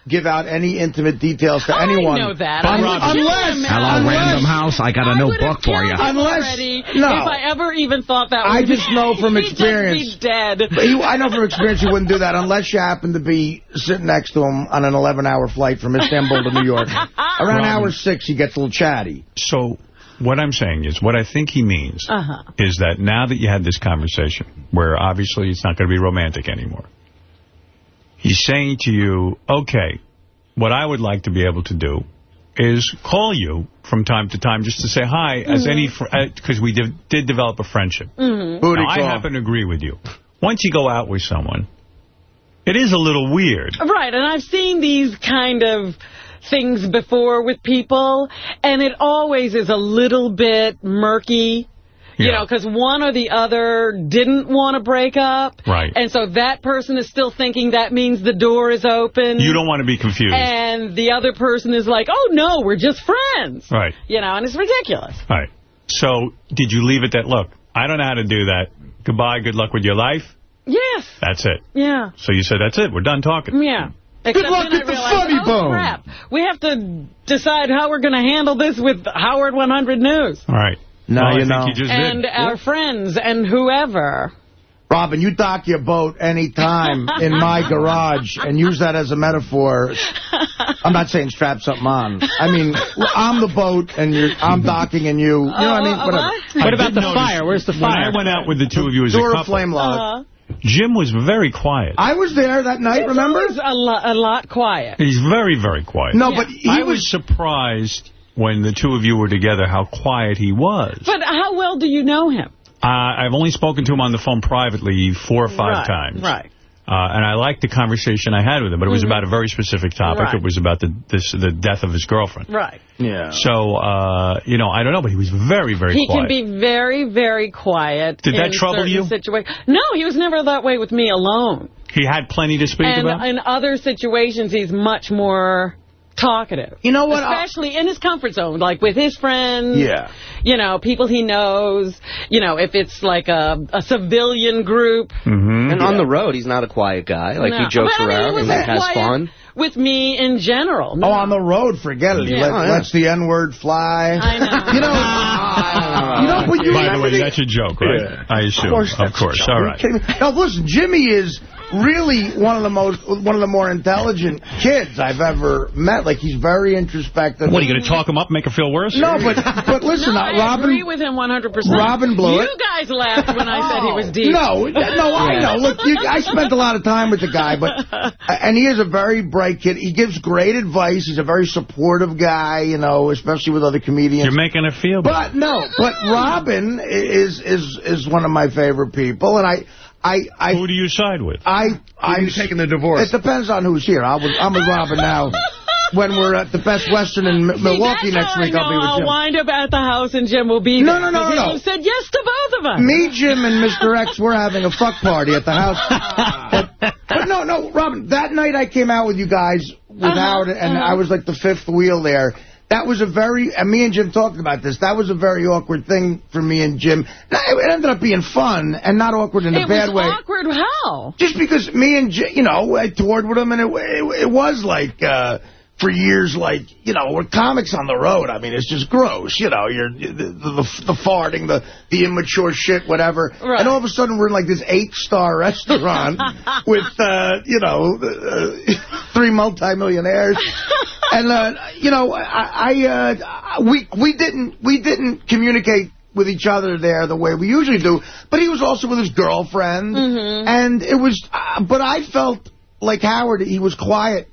give out any intimate details to anyone. I anyone. know that. Un- I would kill unless. Hello, Unless- Random House. I got a new book for you. Unless- no. if I ever even thought that I would just know from He'd just experience. be dead. But you, I know from experience you wouldn't do that unless you happen to be sitting next to him on an 11-hour flight from Istanbul to New York. [LAUGHS] Around Robin. hour six, he gets a little chatty. so what I'm saying is, what I think he means Uh-huh. is that now that you had this conversation, where obviously it's not going to be romantic anymore, he's saying to you, okay, what I would like to be able to do is call you from time to time just to say hi, as Mhm. any, because we did, did develop a friendship. Mhm. Now, I happen to agree with you. Once you go out with someone, it is a little weird. Right, and I've seen these kind of things before with people, and it always is a little bit murky. You know, because one or the other didn't want to break up. Right. And so that person is still thinking that means the door is open. You don't want to be confused. And the other person is like, oh, no, we're just friends. Right. You know, and it's ridiculous. Right. So, did you leave it that, look, I don't know how to do that. Goodbye, good luck with your life. Yes. That's it. Yeah. So you said, that's it, we're done talking. Yeah. Except luck with the realized, funny oh, bone. crap. We have to decide how we're going to handle this with Howard 100 News. All right. Now Well, I you think know. you just and did. our friends and whoever. Robin, you dock your boat anytime [LAUGHS] in my garage and use that as a metaphor. I'm not saying strap something on. I mean, I'm the boat and you're, I'm docking and you. You know what I mean? Oh, Whatever. I did notice When I went out with the two of you as a Door of couple, flame log. Uh-huh. Jim was very quiet. I was there that night, remember? It was a, lo a lot quiet. He's very, very quiet. No, but he I was surprised when the two of you were together how quiet he was. But how well do you know him? Uh, I've only spoken to him on the phone privately four or five right, times. Right. Uh, and I liked the conversation I had with him, but it was Mhm. about a very specific topic. Right. It was about the this, the death of his girlfriend. Right. Yeah. So, uh, you know, I don't know, but he was very, very He quiet. can be very, very quiet. Did that trouble you? situa- No, he was never that way with me alone. He had plenty to speak and about? in other situations, he's much more talkative. You know what? Especially in his comfort zone, like with his friends. Yeah. You know, people he knows. You know, if it's like a, a civilian group. Mm-hmm. And on the road, he's not a quiet guy. Like, No. he jokes Well, I mean, he around and wasn't has fun. With me in general. Oh, on the road, forget it. He Yeah. let, Oh, yeah. lets the N-word fly. I know. [LAUGHS] You know, [LAUGHS] you know, but you By the way, the- that's a joke, right? I assume. Of course, Of course. a joke. All Are you right. kidding me? Now, listen, Jimmy is really one of the most, one of the more intelligent kids I've ever met. Like, he's very introspective. What, are you going to talk him up, make him feel worse? No, but but listen, [LAUGHS] no, uh, I Robin. agree with him 100%. Robin blew you it. guys laughed when I said he was [LAUGHS] deep. No, no, I know. Look, you, I spent a lot of time with the guy, but [LAUGHS] and he is a very bright kid. He gives great advice. He's a very supportive guy, you know, especially with other comedians. You're making it feel But no, but Robin is is is one of my favorite people, and I. I, I, Who do you side with? I, I'm taking the divorce? It depends on who's here. I was, I'm with Robin now. [LAUGHS] When we're at the Best Western in See, Milwaukee next week, I I'll be know with I'll Jim. wind up at the house and Jim will be No, there. no, no, 'cause no, He'll no. have said yes to both of us. Me, Jim, and Mr. X, we're having a fuck party at the house. but, [LAUGHS] but no, no, Robin, that night I came out with you guys without, Uh-huh, Howard, and uh-huh. I was like the fifth wheel there. That was a very, and me and Jim talked about this, that was a very awkward thing for me and Jim. It ended up being fun, and not awkward in a bad way. it was awkward. How? Just because me and Jim, you know, I toured with him, and it, it, it was like... uh for years, like, you know, we're comics on the road. I mean, it's just gross. You know, you're the, the, the farting, the, the immature shit, whatever. Right. And all of a sudden, we're in, like, this eight-star [LAUGHS] restaurant with, uh, you know, uh, [LAUGHS] three multimillionaires. and, uh, you know, I, I uh, we, we didn't, we didn't communicate with each other there the way we usually do. But he was also with his girlfriend. Mm-hmm. And it was, uh, but I felt like Howard, he was quiet.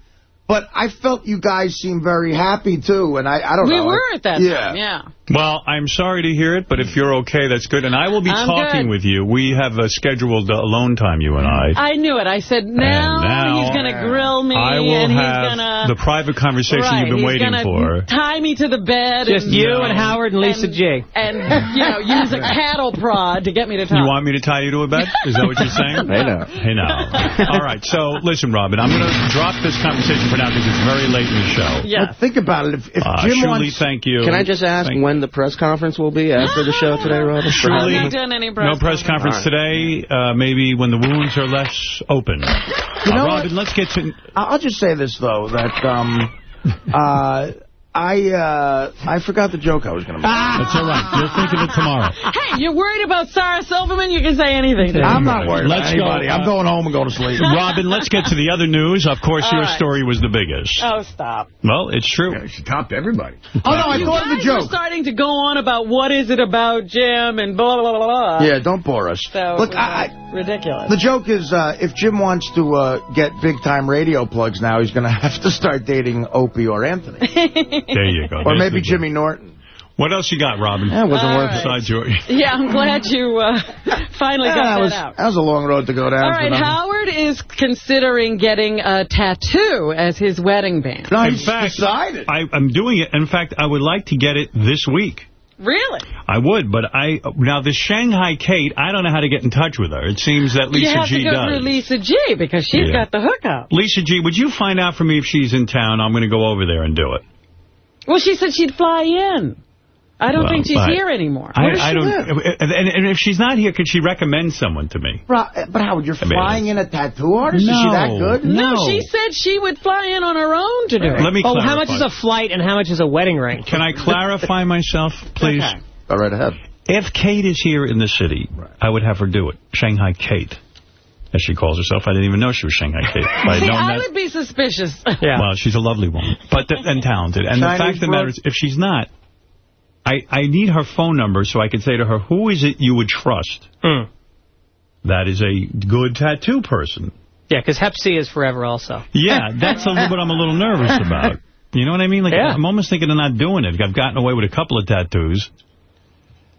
But I felt you guys seemed very happy, too, and I, I don't we know. We were at that yeah. time, yeah. Well, I'm sorry to hear it, but if you're okay, that's good. And I will be I'm talking good. with you. We have a scheduled uh, alone time, you and I. I knew it. I said, now, now he's going to grill me, I will and he's have going to... the private conversation right, you've been waiting for. tie me to the bed. Just and, you No. and Howard and Lisa G. And, you know, use a cattle prod to get me to talk. You want me to tie you to a bed? Is that what you're saying? [LAUGHS] Hey, now. Hey, now. All right. So, listen, Robin, I'm going to drop this conversation for now because it's very late in the show. Yeah. But think about it. If, if Uh, Jim Shuli, wants... thank you. Can I just ask Thank- when the press conference will be after the show today, Robin? For Shuli, I'm not doing any No press conference today. Uh, maybe when the wounds are less open. You Uh, know Robin, what? let's get to... I'll just say this, though, that um, [LAUGHS] uh, I uh, I forgot the joke I was going to make. That's all right. You'll think of it tomorrow. Hey, you're worried about Sarah Silverman? You can say anything. to I'm not worried Let's about go, uh, I'm going home and going to sleep. [LAUGHS] Robin, let's get to the other news. Of course, All your right. story was the biggest. Oh, stop. Well, it's true. She topped everybody. Oh, no, I you thought of guys the are joke. starting to go on about what is it about Jim and blah, blah, blah, blah. Yeah, don't bore us. So Look, it I, like, ridiculous. The joke is, uh, if Jim wants to uh, get big-time radio plugs now, he's going [LAUGHS] to have to start dating Opie or Anthony. [LAUGHS] There you go. Or There's maybe Jimmy Norton. What else you got, Robin? That wasn't All worth right. it. Besides your... Yeah, I'm glad you uh, [LAUGHS] finally Yeah, got that, that was, out. that was a long road to go down. All for right, them. Howard is considering getting a tattoo as his wedding band. No, In he's fact, decided. I, I'm doing it. In fact, I would like to get it this week. Really? I would, but I now this Shanghai Kate, I don't know how to get in touch with her. It seems that Lisa G does. you Lisa have G to go does. through Lisa G because she's Yeah. got the hookup. Lisa G, would you find out for me if she's in town? I'm going to go over there and do it. Well, she said she'd fly in. I don't Well, think she's here anymore. I, Where does I she don't. live? And, and if she's not here, could she recommend someone to me? Bro, but Howard, you're I mean- flying in a tattoo artist? Is she that good? No, No. she said she would fly in on her own to do it. Let me Oh, clarify. how much is a flight and how much is a wedding ring? Can I clarify myself, please? Okay. Go right ahead. If Kate is here in the city, I would have her do it. Shanghai Kate, as she calls herself. I didn't even know she was Shanghai Kate. I had See, I that, would be suspicious. [LAUGHS] Yeah. well, she's a lovely woman, but th- and talented. And the fact of the matter is, if she's not, I I need her phone number so I can say to her, "Who is it you would trust? Mm. That is a good tattoo person." Yeah, because Hep C is forever also. Yeah, that's a little bit I'm a little nervous about. [LAUGHS] You know what I mean? Like Yeah. I'm almost thinking of not doing it. I've gotten away with a couple of tattoos,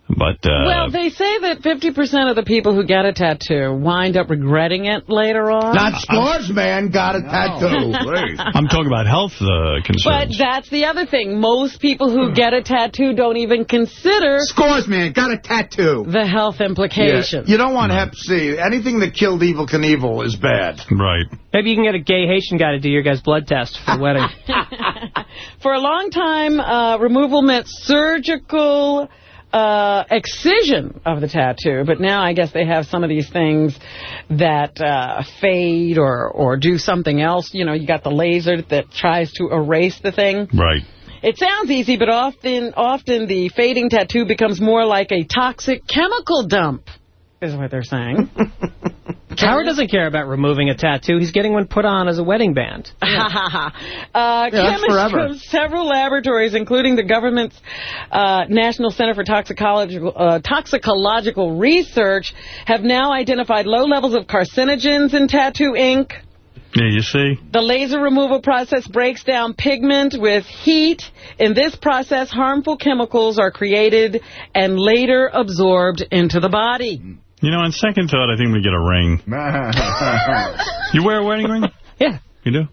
but uh, well, they say that 50% of the people who get a tattoo wind up regretting it later on. Not Scores Man got a tattoo. I'm talking about health uh, But that's the other thing. Most people who get a tattoo don't even consider Scores Man got a tattoo. the health implications. You don't want Hep C. Anything that killed Evel Knievel is bad. right. Maybe you can get a gay Haitian guy to do your guys' blood test for the [LAUGHS] wedding. For a long time, uh, removal meant surgical uh, excision of the tattoo, but now I guess they have some of these things that uh, fade or, or do something else. You know, you got the laser that tries to erase the thing. Right. It sounds easy, but often, often the fading tattoo becomes more like a toxic chemical dump, is what they're saying. [LAUGHS] Howard doesn't care about removing a tattoo. He's getting one put on as a wedding band. [LAUGHS] uh, that's chemists from several laboratories, including the government's uh, National Center for Toxicological, uh, Toxicological Research, have now identified low levels of carcinogens in tattoo ink. Yeah, you see? The laser removal process breaks down pigment with heat. In this process, harmful chemicals are created and later absorbed into the body. You know, on second thought, I think we get a ring. [LAUGHS] You wear a wedding ring? [LAUGHS] Yeah. You do?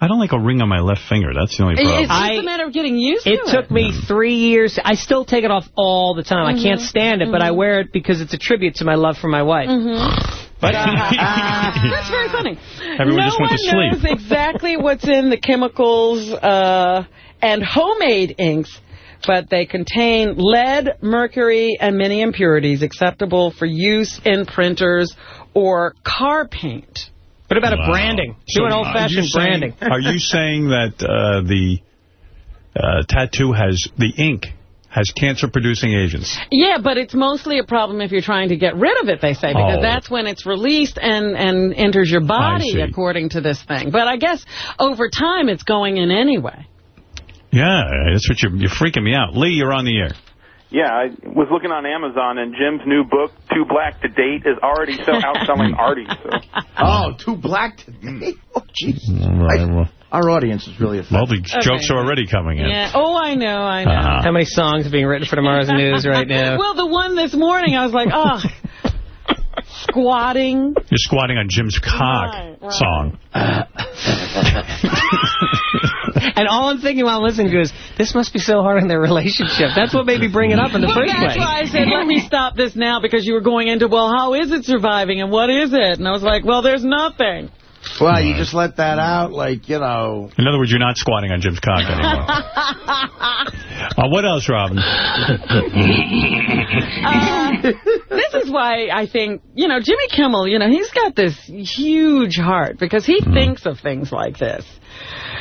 I don't like a ring on my left finger. That's the only It's problem. just a matter of getting used to It it. took me mm. three years. I still take it off all the time. I mm-hmm. can't stand it, but I mm-hmm. wear it because it's a tribute to my love for my wife. Mm-hmm. [LAUGHS] But uh, that's very funny. Everyone no just went one to sleep. knows exactly what's in the chemicals uh, and homemade inks, but they contain lead, mercury, and many impurities acceptable for use in printers or car paint. What about Wow. a branding? So Do an are old-fashioned you saying- branding. [LAUGHS] Are you saying that uh, the uh, tattoo has, the ink, has cancer-producing agents? Yeah, but it's mostly a problem if you're trying to get rid of it, they say, because Oh. that's when it's released and, and enters your body, according to this thing. But I guess over time it's going in anyway. Yeah, that's what you're, you're freaking me out. Lee, you're on the air. Yeah, I was looking on Amazon, and Jim's new book, Too Black to Date, is already so [LAUGHS] outselling Artie. So. Oh, too black today? Oh, Jesus. All right, well, Our audience is really well offended. the jokes are already coming in. Yeah. Oh, I know, I know. Uh-huh. How many songs are being written for tomorrow's [LAUGHS] news right now? well, the one this morning, I was like, oh, squatting. You're squatting on Jim's cock Right, right. song. [LAUGHS] and all I'm thinking while I'm listening to is, this must be so hard in their relationship. That's what made me bring it up in the well, first that's place. why I said, let me stop this now, because you were going into, well, how is it surviving, and what is it? And I was like, well, there's nothing. Well, you just let that out, like, you know. In other words, you're not squatting on Jim's cock anymore. [LAUGHS] uh, what else, Robin? Uh, this is why I think, you know, Jimmy Kimmel, you know, he's got this huge heart because he thinks of things like this.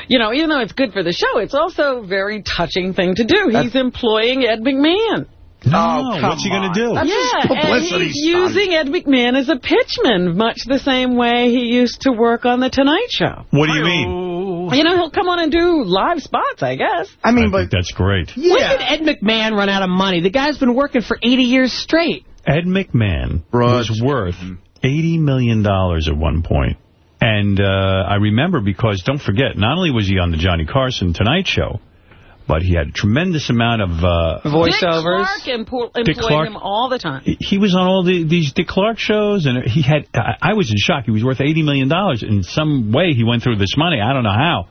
You know, even though it's good for the show, it's also a very touching thing to do. He's employing Ed McMahon. Oh, what's he going to do? That's yeah, just publicity and he's stunt. using Ed McMahon as a pitchman, much the same way he used to work on The Tonight Show. What do you mean? You know, he'll come on and do live spots, I guess. I mean, I but that's great. When did Ed McMahon run out of money? The guy's been working for 80 years straight. Ed McMahon Broad. was worth $80 million at one point. And uh, I remember because, don't forget, not only was he on the Johnny Carson Tonight Show, but he had a tremendous amount of... Uh, Dick Clark empo- employed Dick Clark- him all the time. he was on all the, these Dick Clark shows, and he had. I, I was in shock. He was worth 80 million. dollars. In some way, he went through this money. I don't know how.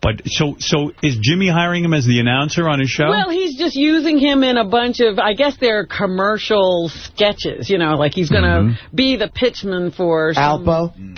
But so so is Jimmy hiring him as the announcer on his show? Well, he's just using him in a bunch of, I guess they're commercial sketches, you know, like he's going to Mm-hmm. be the pitchman for some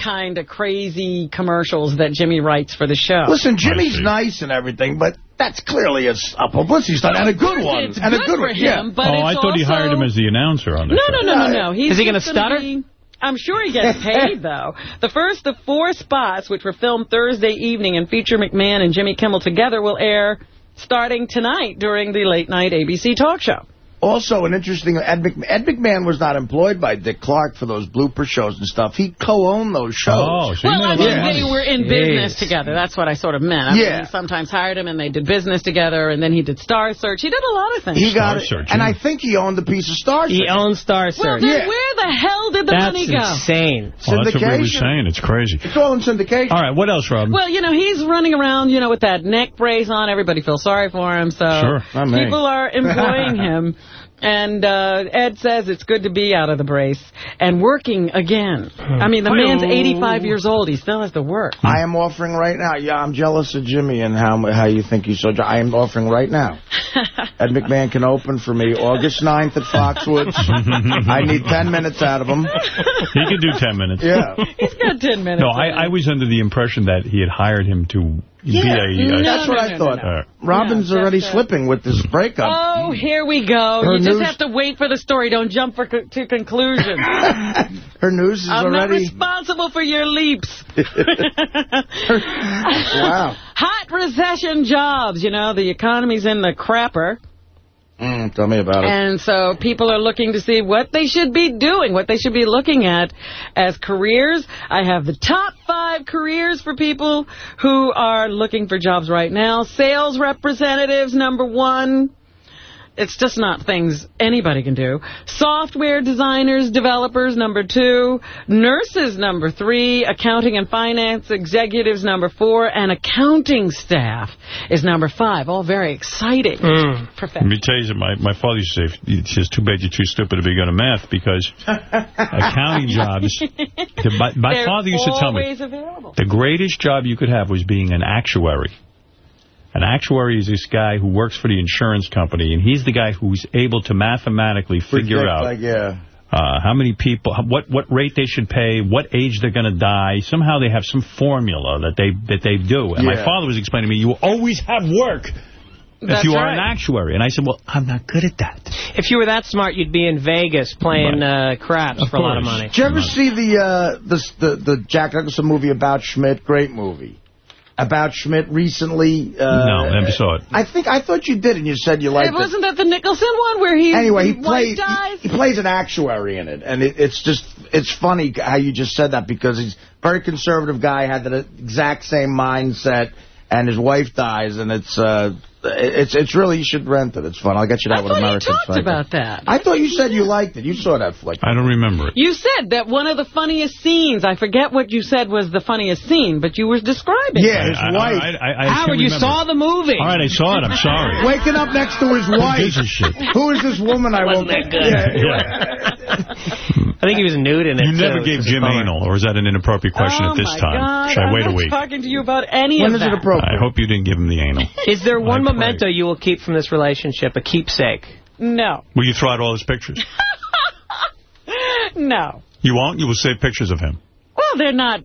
kind of crazy commercials that Jimmy writes for the show. Listen, Jimmy's nice and everything, but that's clearly a publicity stunt and a good one. it's and a good good for one. Yeah. him, but oh, I it's thought he hired him as the announcer on the No, show. no, no, no, no. He's Is he gonna gonna stutter? be- I'm sure he gets [LAUGHS] paid, though. The first of four spots, which were filmed Thursday evening and feature McMahon and Jimmy Kimmel together, will air starting tonight during the late-night ABC talk show. Also, an interesting, Ed, Mc, Ed McMahon was not employed by Dick Clark for those blooper shows and stuff. He co-owned those shows. Oh, Well, I mean, they were in business together. That's what I sort of meant. I Yeah. mean, he sometimes hired him, and they did business together, and then he did Star Search. He did a lot of things. He got it, and I think he owned a piece of Star Search. He owned owns Star Well, Search. then where the hell did the That's money go? insane. Well, oh, that's what we were Syndication. saying. It's crazy. It's all in syndication. All right, what else, Rob? Well, you know, he's running around, you know, with that neck brace on. Everybody feels sorry for him, so Sure. People are employing him. [LAUGHS] And uh, Ed says it's good to be out of the brace and working again. I mean, the man's 85 years old. He still has to work. I am offering right now. Yeah, I'm jealous of Jimmy and how how you think he's so. I am offering right now. [LAUGHS] Ed McMahon can open for me August 9th at Foxwoods. [LAUGHS] I need 10 minutes out of him. He can do 10 minutes. Yeah. He's got 10 minutes. No, I, I was under the impression that he had hired him to Yeah, be a... uh, that's what I thought. uh, Robin's already slipping with this breakup. Oh, here we go. Her you just have to wait for the story. Don't jump for, to conclusions. [LAUGHS] Her news is I'm not responsible for your leaps. [LAUGHS] [LAUGHS] wow. Hot recession jobs. You know, the economy's in the crapper. Mm, tell me about it. And so people are looking to see what they should be doing, what they should be looking at as careers. I have the top five careers for people who are looking for jobs right now. Sales representatives, number one. It's just not things anybody can do. Software designers, developers, number two. Nurses, number three. Accounting and finance executives, number four. And accounting staff is number five. All very exciting hmm. professions. Let me tell you, something. my, my father used to say, he says, too bad you're too stupid to be good at math, because [LAUGHS] accounting jobs, the- my, my father used to tell me, always available. the greatest job you could have was being an actuary. An actuary is this guy who works for the insurance company, and he's the guy who's able to mathematically figure Predict, out Like, yeah. uh, how many people, what what rate they should pay, what age they're going to die. Somehow they have some formula that they that they do. And my father was explaining to me, you always have work if That's you are right. an actuary. And I said, well, I'm not good at that. If you were that smart, you'd be in Vegas playing uh, craps for a lot of money. Did you ever see the, uh, the the the Jack Nicholson movie about Schmidt? Great movie. About Schmidt recently. Uh, no, never saw it. I think I thought you did, and you said you liked It wasn't that the Nicholson one where he Anyway, he plays he, he plays an actuary in it, and it, it's just it's funny how you just said that because he's a very conservative guy, had the exact same mindset, and his wife dies, and it's uh it's it's really you should rent it. It's fun. I'll get you that I with thought you American talked Psycho. about that. I thought you said you liked it. You saw that flick. I don't remember it. You said that one of the funniest scenes, I forget what you said was the funniest scene, but you were describing Yeah, it. his I- I- wife. I- I- I Howard, you saw the movie. All right, I saw it. I'm sorry. [LAUGHS] Waking up next to his wife. gives a shit? Who is this woman I Wasn't won't that good? Yeah, [LAUGHS] I think he was nude in it, You never too, gave which is a Jim anal, or is that an inappropriate question oh at this time? God, Should I I'm wait a week? talking to you about any When of is it appropriate? I hope you didn't give him the anal. Is there one I pray. memento you will keep from this relationship, a keepsake? No. Will you throw out all his pictures? [LAUGHS] No. You won't? You will save pictures of him. Well, they're not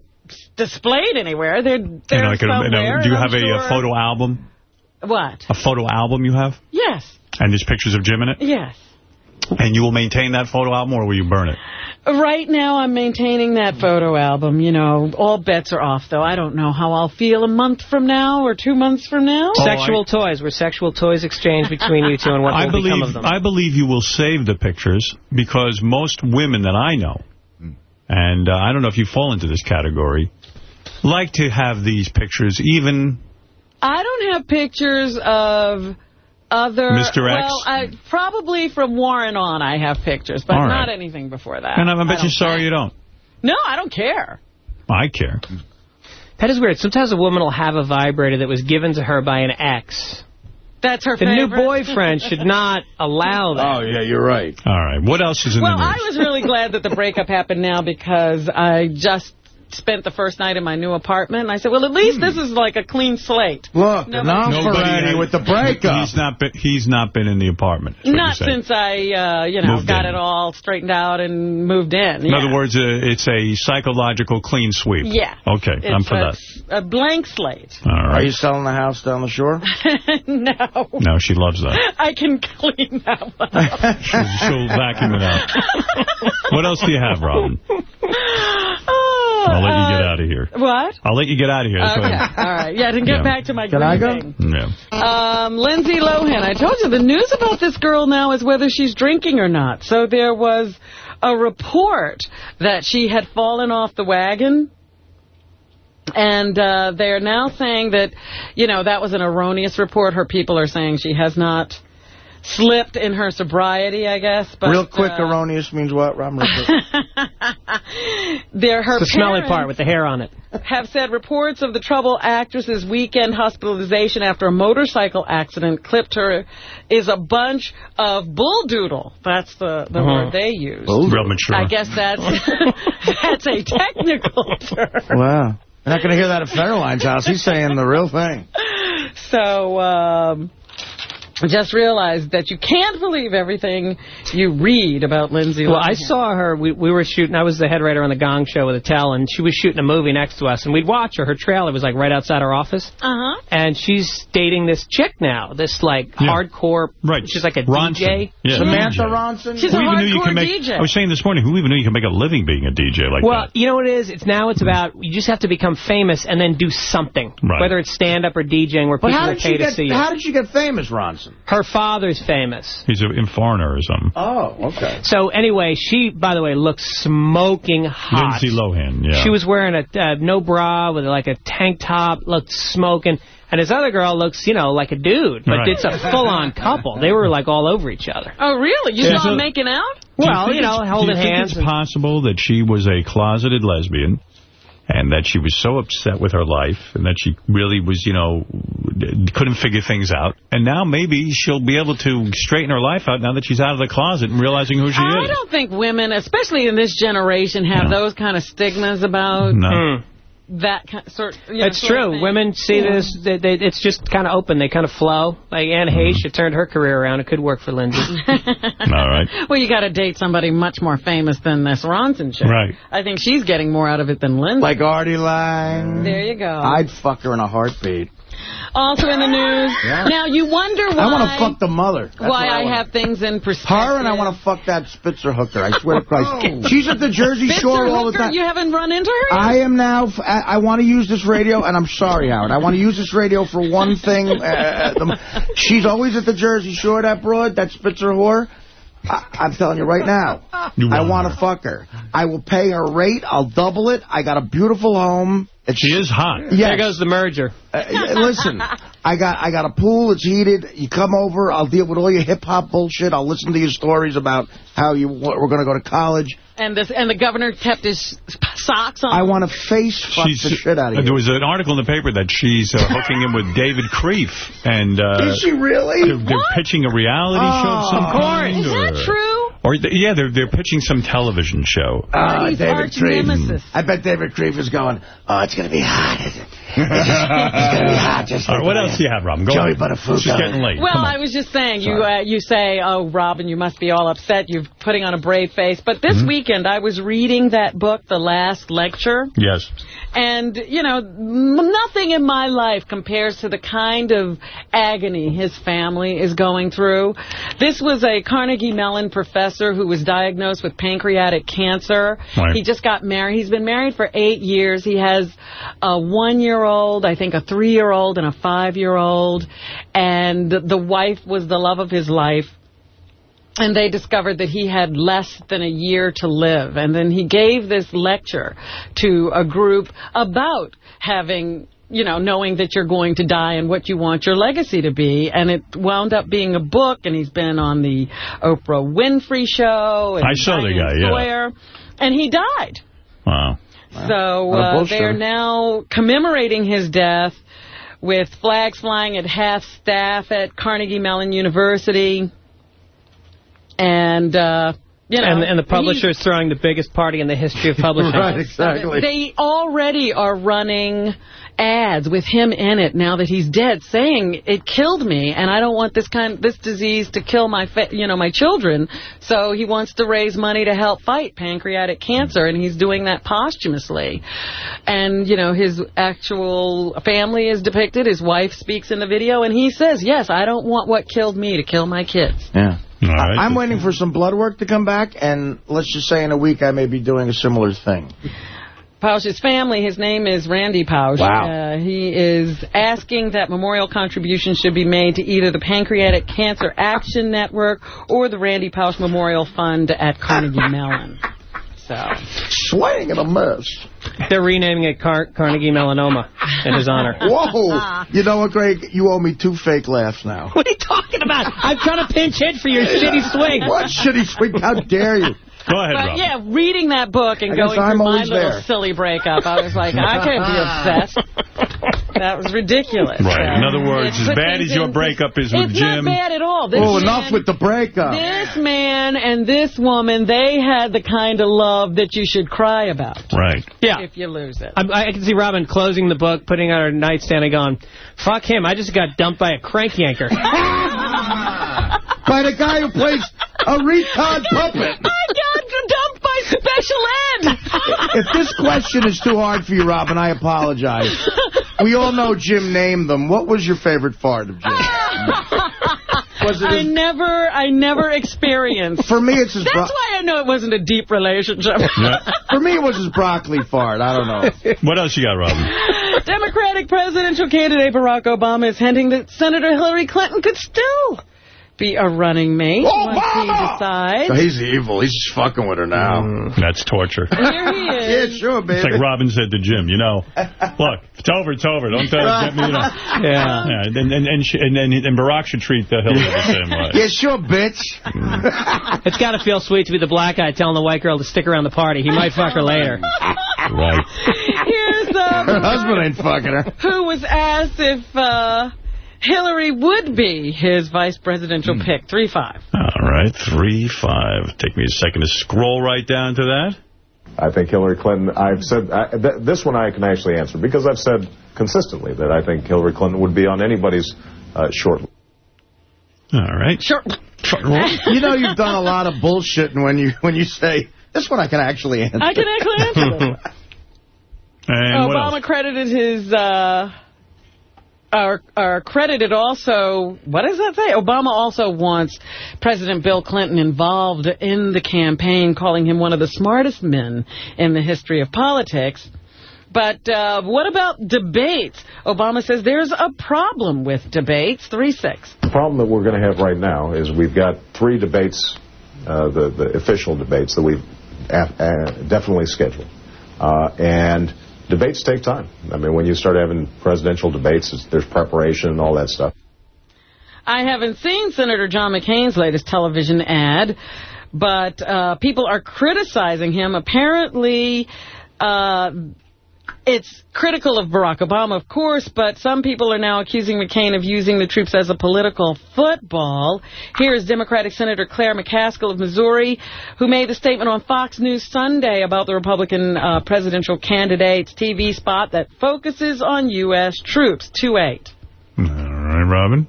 displayed anywhere. They're, You they're know, like a- you know, do you and have I'm a, uh photo album? What? A photo album you have? Yes. And there's pictures of Jim in it? Yes. And you will maintain that photo album, or will you burn it? Right now, I'm maintaining that photo album. You know, all bets are off, though. I don't know how I'll feel a month from now or two months from now. sexual toys, Were sexual toys exchange between you two and what [LAUGHS] I will believe become of them. I believe you will save the pictures because most women that I know, and uh, I don't know if you fall into this category, like to have these pictures even I don't have pictures of other... Mr. X? Well, I, probably from Warren on I have pictures, but All right. not anything before that. And I bet I you're don't sorry you don't. No, I don't care. I care. That is weird. Sometimes a woman will have a vibrator that was given to her by an ex. That's her The new boyfriend should not allow that. Oh, yeah, you're right. All right. What else is in Well, the I was really glad that the breakup happened now because I just spent the first night in my new apartment. And I said, well, at least this is like a clean slate. Look, Nobody- enough Nobody with the breakup. He's not been, he's not been in the apartment. Not since I, uh, you know, Moved got in. it all straightened out and moved in. In other words, uh, it's a psychological clean sweep. Yeah. Okay, It's I'm for a, that. a blank slate. All Are you selling the house down the shore? [LAUGHS] no. No, she loves that. [LAUGHS] I can clean that one up. [LAUGHS] She'll, she'll vacuum it out. What else do you have, Robin? I'll let you get out of here. What? I'll let you get out of here. That's Okay. what All right. Yeah, to get Yeah. back to my Can I go? grieving. I'm- yeah. Um, Lindsay Lohan, I told you the news about this girl now is whether she's drinking or not. So there was a report that she had fallen off the wagon. And uh, they're now saying that, you know, that was an erroneous report. Her people are saying she has not slipped in her sobriety, I guess. But, Real quick, uh, erroneous means what, Robin? [LAUGHS] They're her It's the smelly part with the hair on it. [LAUGHS] have said reports of the trouble actress's weekend hospitalization after a motorcycle accident clipped her is a bunch of bulldoodle. That's the, the Uh-huh. word they use. Real mature. I guess that's [LAUGHS] that's a technical term. wow. You're not going to hear that at Fairline's house. He's saying the real thing. So um, just realized that you can't believe everything you read about Lindsay Well, Lohan. I saw her. We, we were shooting. I was the head writer on the Gong Show with Attell, and she was shooting a movie next to us. And we'd watch her. Her trailer was like right outside our office. Uh-huh. And she's dating this chick now. This like Yeah. hardcore. Right. She's like a Ronson. DJ. Yeah. Samantha Ronson? She's Who a even knew you hardcore can make, DJ. I was saying this morning, who even knew you can make a living being a DJ like Well, that? you know what it is? It's now it's about you just have to become famous and then do something. Right. Whether it's stand up or DJing where But people how are did, paid to get, see you. how did she get famous, Ronson? Her father's famous. He's a, in foreigner or something. Oh, okay. So anyway, she, by the way, looks smoking hot. Lindsay Lohan, yeah. She was wearing a uh, no bra with like a tank top, looked smoking. And his other girl looks, you know, like a dude. But Right. it's a full-on [LAUGHS] couple. They were like all over each other. Oh, really? You Yeah. saw So- them making out? Well, think you know, it's- holding Do you think hands it's and- possible that she was a closeted lesbian and that she was so upset with her life and that she really was, you know, couldn't figure things out. And now maybe she'll be able to straighten her life out now that she's out of the closet and realizing who she I is. I don't think women, especially in this generation, have those kind of stigmas about No. Hmm. That kind sort. You know, It's sort true. thing. Women see Yeah. this. They, they, it's just kind of open. They kind of flow. Like Anne mm-hmm. Heche, she turned her career around. It could work for Lindsay. [LAUGHS] All right. Well, you got to date somebody much more famous than this Ronson chick. Right. I think she's getting more out of it than Lindsay. Like Artie Lange. there you go. I'd fuck her in a heartbeat. Also in the news. Yeah. Now you wonder why. I want to fuck the mother. That's why what I, have things in perspective. Her and I want to fuck that Spitzer hooker. I swear to [LAUGHS] Christ. She's at the Jersey Spitzer Shore all the time. You haven't run into her? yet? I am now, I want to use this radio, and I'm sorry, Howard. I want to use this radio for one thing. Uh, the, she's always at the Jersey Shore, that broad, that Spitzer whore. I, I'm telling you right now, You I want want to fuck her. I will pay her rate. I'll double it. I got a beautiful home. It's, She is hot. Yes. There goes the merger. Uh, listen, [LAUGHS] I got I got a pool. It's heated. You come over. I'll deal with all your hip hop bullshit. I'll listen to your stories about how you were going to go to college. And this and the governor kept his socks on. I want to face fuck the shit out of uh, you. There was an article in the paper that she's uh, hooking him with David Creef. And, uh, Is she really? They're, they're pitching a reality show of some Oh, kind. Is that or- true? Or, th- yeah, they're they're pitching some television show. Ah, He's David arch Creef. nemesis. I bet David Creef is going, oh, it's going to be hot. It's, it's, just- it's going to be [LAUGHS] hot. Just All right, like what else do you have, Robin? Go Joey on. Buttafuoco. It's getting late. Well, I was just saying, you uh, you say, oh, Robin, you must be all upset. You're putting on a brave face. But this Mm-hmm. weekend, I was reading that book, The Last Lecture. Yes. And, you know, nothing in my life compares to the kind of agony his family is going through. This was a Carnegie Mellon professor who was diagnosed with pancreatic cancer. Right. He just got married. He's been married for eight years. He has a one-year-old, I think a three-year-old, and a five-year-old. And the wife was the love of his life. And they discovered that he had less than a year to live. And then he gave this lecture to a group about having, you know, knowing that you're going to die and what you want your legacy to be. And it wound up being a book, and he's been on the Oprah Winfrey Show. And I saw the Diane guy, yeah. Sawyer, And he died. Wow. So uh, they're now commemorating his death with flags flying at half staff at Carnegie Mellon University. And, uh, you know, and, and the he- publisher's throwing the biggest party in the history of [LAUGHS] publishing. right, exactly. They already are running ads with him in it now that he's dead, saying it killed me, and I don't want this kind, this disease to kill my, fa you know, my children. So he wants to raise money to help fight pancreatic cancer, and he's doing that posthumously. And you know, his actual family is depicted. His wife speaks in the video, and he says, "Yes, I don't want what killed me to kill my kids." Yeah. right. I'm waiting for some blood work to come back, and let's just say in a week I may be doing a similar thing. Pausch's family, his name is Randy Pausch. Wow. Uh, he is asking that memorial contributions should be made to either the Pancreatic Cancer Action Network or the Randy Pausch Memorial Fund at Carnegie [LAUGHS] Mellon. So, Swing and a miss. They're renaming it Car Carnegie Melanoma in his honor. [LAUGHS] Whoa. You know what, Greg? You owe me two fake laughs now. What are you talking about? I'm trying to pinch hit for your shitty swing. What shitty swing? How dare you? Go ahead, but Rob. yeah, reading that book and I guess going I'm through my little there. silly breakup, I was like, I can't be [LAUGHS] obsessed. That was ridiculous. Right. In other words, as bad as your breakup is with it's Jim. not bad at all. This Oh, man- enough with the breakup. This man and this woman, they had the kind of love that you should cry about Right. Yeah. if you lose it. I, I can see Robin closing the book, putting on her nightstand and going, fuck him, I just got dumped by a crank yanker. [LAUGHS] By the guy who plays a retard [LAUGHS] puppet. I got dumped by special ed. [LAUGHS] If this question is too hard for you, Robin, I apologize. We all know Jim named them. What was your favorite fart of Jim? [LAUGHS] Was it I his- never, I never experienced. For me, it's his That's why I know it wasn't a deep relationship. For me, it was his broccoli fart. I don't know. What else you got, Robin? Democratic presidential candidate Barack Obama is hinting that Senator Hillary Clinton could still be a running mate once he decides. He's evil. He's just fucking with her now. That's torture. Here he [LAUGHS] Yeah, sure, baby. It's like Robin said to Jim, you know, look, it's over, it's over. Don't tell get me, you know. [LAUGHS] Yeah. Yeah, and, and, and, sh- and, and, and Barack should treat the Hillary the same way. [LAUGHS] Yeah, sure, bitch. It's got to feel sweet to be the black guy telling the white girl to stick around the party. He might fuck her later. Right. Here's uh, Her husband ain't fucking her. who was asked if uh, Hillary would be his vice presidential Hmm. pick. 3-5. All right, three, five. Take me a second to scroll right down to that. I think Hillary Clinton, I've said, I, th this one I can actually answer because I've said consistently that I think Hillary Clinton would be on anybody's uh, short list. All right. Sure. You know you've done a lot of bullshitting when you when you say, this one I can actually answer. I can actually answer. [LAUGHS] And Obama credited his, uh, or, or credited also, what does that say? Obama also wants President Bill Clinton involved in the campaign, calling him one of the smartest men in the history of politics. But uh, what about debates? Obama says there's a problem with debates. 3-6. The problem that we're going to have right now is we've got three debates, uh, the, the official debates that we've uh, definitely scheduled. Uh, and debates take time. I mean, when you start having presidential debates, there's preparation and all that stuff. I haven't seen Senator John McCain's latest television ad, but uh, people are criticizing him. Apparently, uh, it's critical of Barack Obama, of course, but some people are now accusing McCain of using the troops as a political football. Here's Democratic Senator Claire McCaskill of Missouri, who made the statement on Fox News Sunday about the Republican uh, presidential candidate's TV spot that focuses on U.S. troops. 2-8. All right, Robin.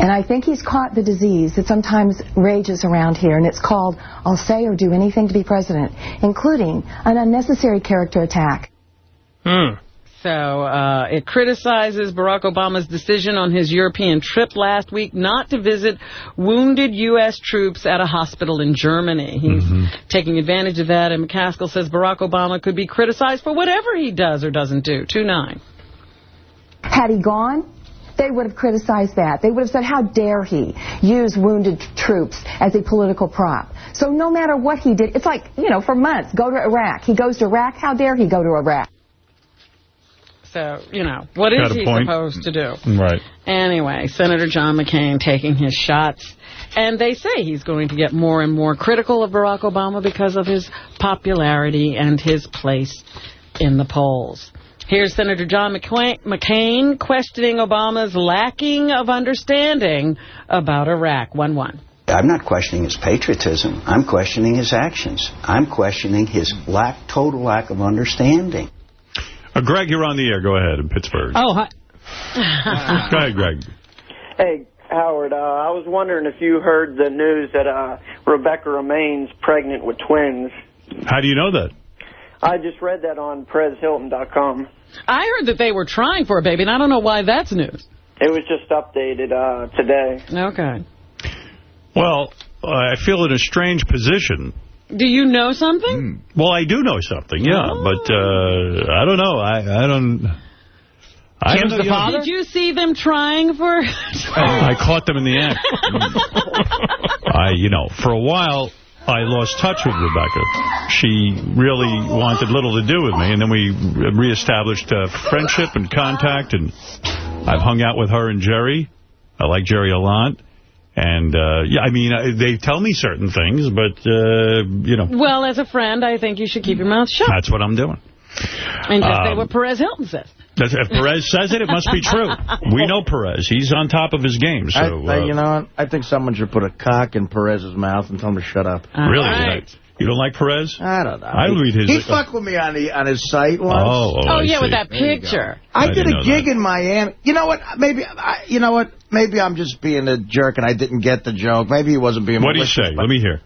And I think he's caught the disease that sometimes rages around here, and it's called I'll say or do anything to be president, including an unnecessary character attack. Hmm. So uh, it criticizes Barack Obama's decision on his European trip last week not to visit wounded U.S. troops at a hospital in Germany. He's taking advantage of that, and McCaskill says Barack Obama could be criticized for whatever he does or doesn't do. 2-9. Had he gone, they would have criticized that. They would have said, how dare he use wounded troops as a political prop. So no matter what he did, it's like, you know, for months, go to Iraq. He goes to Iraq, how dare he go to Iraq? So, you know, what is Got a he point. supposed to do? Right. Anyway, Senator John McCain taking his shots. And they say he's going to get more and more critical of Barack Obama because of his popularity and his place in the polls. Here's Senator John McCain, McCain questioning Obama's lacking of understanding about Iraq. 1-1. I'm not questioning his patriotism. I'm questioning his actions. I'm questioning his lack, total lack of understanding. Uh, Greg, you're on the air. Go ahead in Pittsburgh. Oh, hi. [LAUGHS] Go ahead, Greg. Hey, Howard, uh, I was wondering if you heard the news that uh, Rebecca Romijn's pregnant with twins. How do you know that? I just read that on PerezHilton.com. I heard that they were trying for a baby, and I don't know why that's news. It was just updated uh, today. Okay. Well, I feel in a strange position. Do you know something? Well, I do know something, yeah, Oh. but uh, I don't know. I I don't. I don't know, you know, Did you see them trying for... I caught them in the act. [LAUGHS] I, you know, for a while, I lost touch with Rebecca. She really wanted little to do with me, and then we reestablished uh, friendship and contact, and I've hung out with her and Jerry. I like Jerry a lot. And, uh, yeah, I mean, uh, they tell me certain things, but, uh, you know, Well, as a friend, I think you should keep your mouth shut that's what I'm doing. and just say Um, what Perez Hilton says. That's, if Perez says it, it must be true. We know Perez. He's on top of his game. So, I, I- uh, you know what? I think someone should put a cock in Perez's mouth and tell him to shut up. really? You don't like Perez? I don't know. I read his... He fucked with me on the on his site once. Oh, oh, Oh, I yeah, with that picture. I, I did a know gig in Miami. You know what? Maybe I, you know what? Maybe I'm just being a jerk and I didn't get the joke. Maybe he wasn't being. What do you malicious, say? but- Let me hear.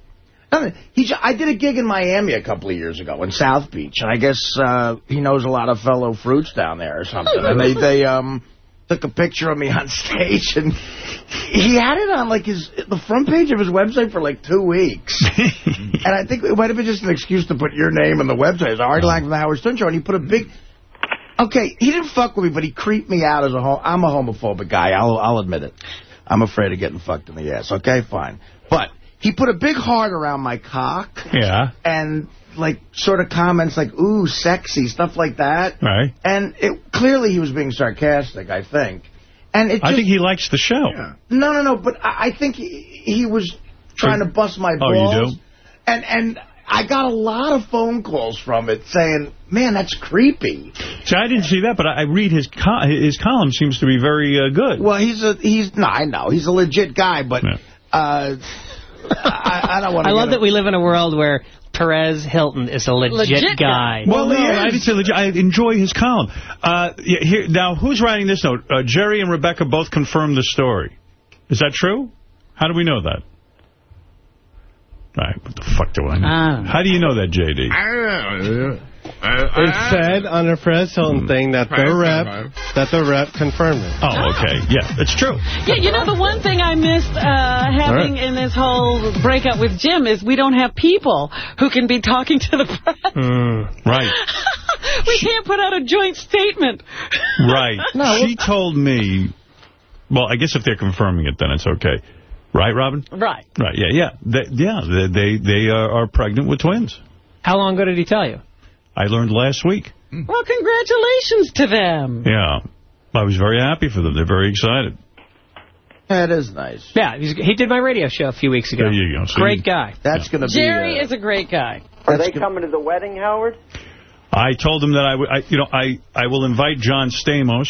He, I did a gig in Miami a couple of years ago in South Beach, and I guess uh, he knows a lot of fellow fruits down there or something. And they they um took a picture of me on [LAUGHS] stage, and he had it on like his the front page of his website for like two weeks. [LAUGHS] and I think it might have been just an excuse to put your name on the website. It's Art Lang from the Howard Stern Show, and he put a big. Okay, he didn't fuck with me, but he creeped me out as a ho I'm a homophobic guy. I'll I'll admit it. I'm afraid of getting fucked in the ass. Okay, fine. But he put a big heart around my cock Yeah. and like sort of comments like "ooh, sexy" stuff like that. Right. And it clearly he was being sarcastic. I think. And it I think he likes the show. Yeah. no, no, no. But I, I think he, he was trying to bust my balls. Oh, you do? And and I got a lot of phone calls from it saying, "Man, that's creepy." See, I didn't see that, but I I read his co his column seems to be very uh, good. Well, he's a he's no, I know he's a legit guy, but uh, I, I don't want I to. love that we live in a world where Perez Hilton is a legit, Legit guy. Well, no, I legit. I enjoy his column. Uh, yeah, here, now, who's writing this note? Uh, Jerry and Rebecca both confirmed the story. Is that true? How do we know that? All right, what the fuck do I know? Ah. How do you know that, J.D.? Uh, it uh, said on the Perez Hilton thing that the rep that the rep confirmed it. Oh, okay. Yeah, it's true. Yeah, you know, the one thing I missed uh, having in this whole breakup with Jim is we don't have people who can be talking to the [LAUGHS] press. Hmm, right. [LAUGHS] we can't put out a joint statement. [LAUGHS] Right. she told me, well, I guess if they're confirming it, then it's okay. Right, Robin? Right. Right, yeah, yeah. They, yeah, they, they, they are, are pregnant with twins. How long ago did he tell you? I learned last week. Well, congratulations to them. Yeah. I was very happy for them. They're very excited. That is nice. Yeah, he's, he did my radio show a few weeks ago. There you go. So Great guy. That's going to be. Jerry uh, is a great guy. Are they coming to the wedding, Howard? I told them that I, would- I, you know, I, I will invite John Stamos,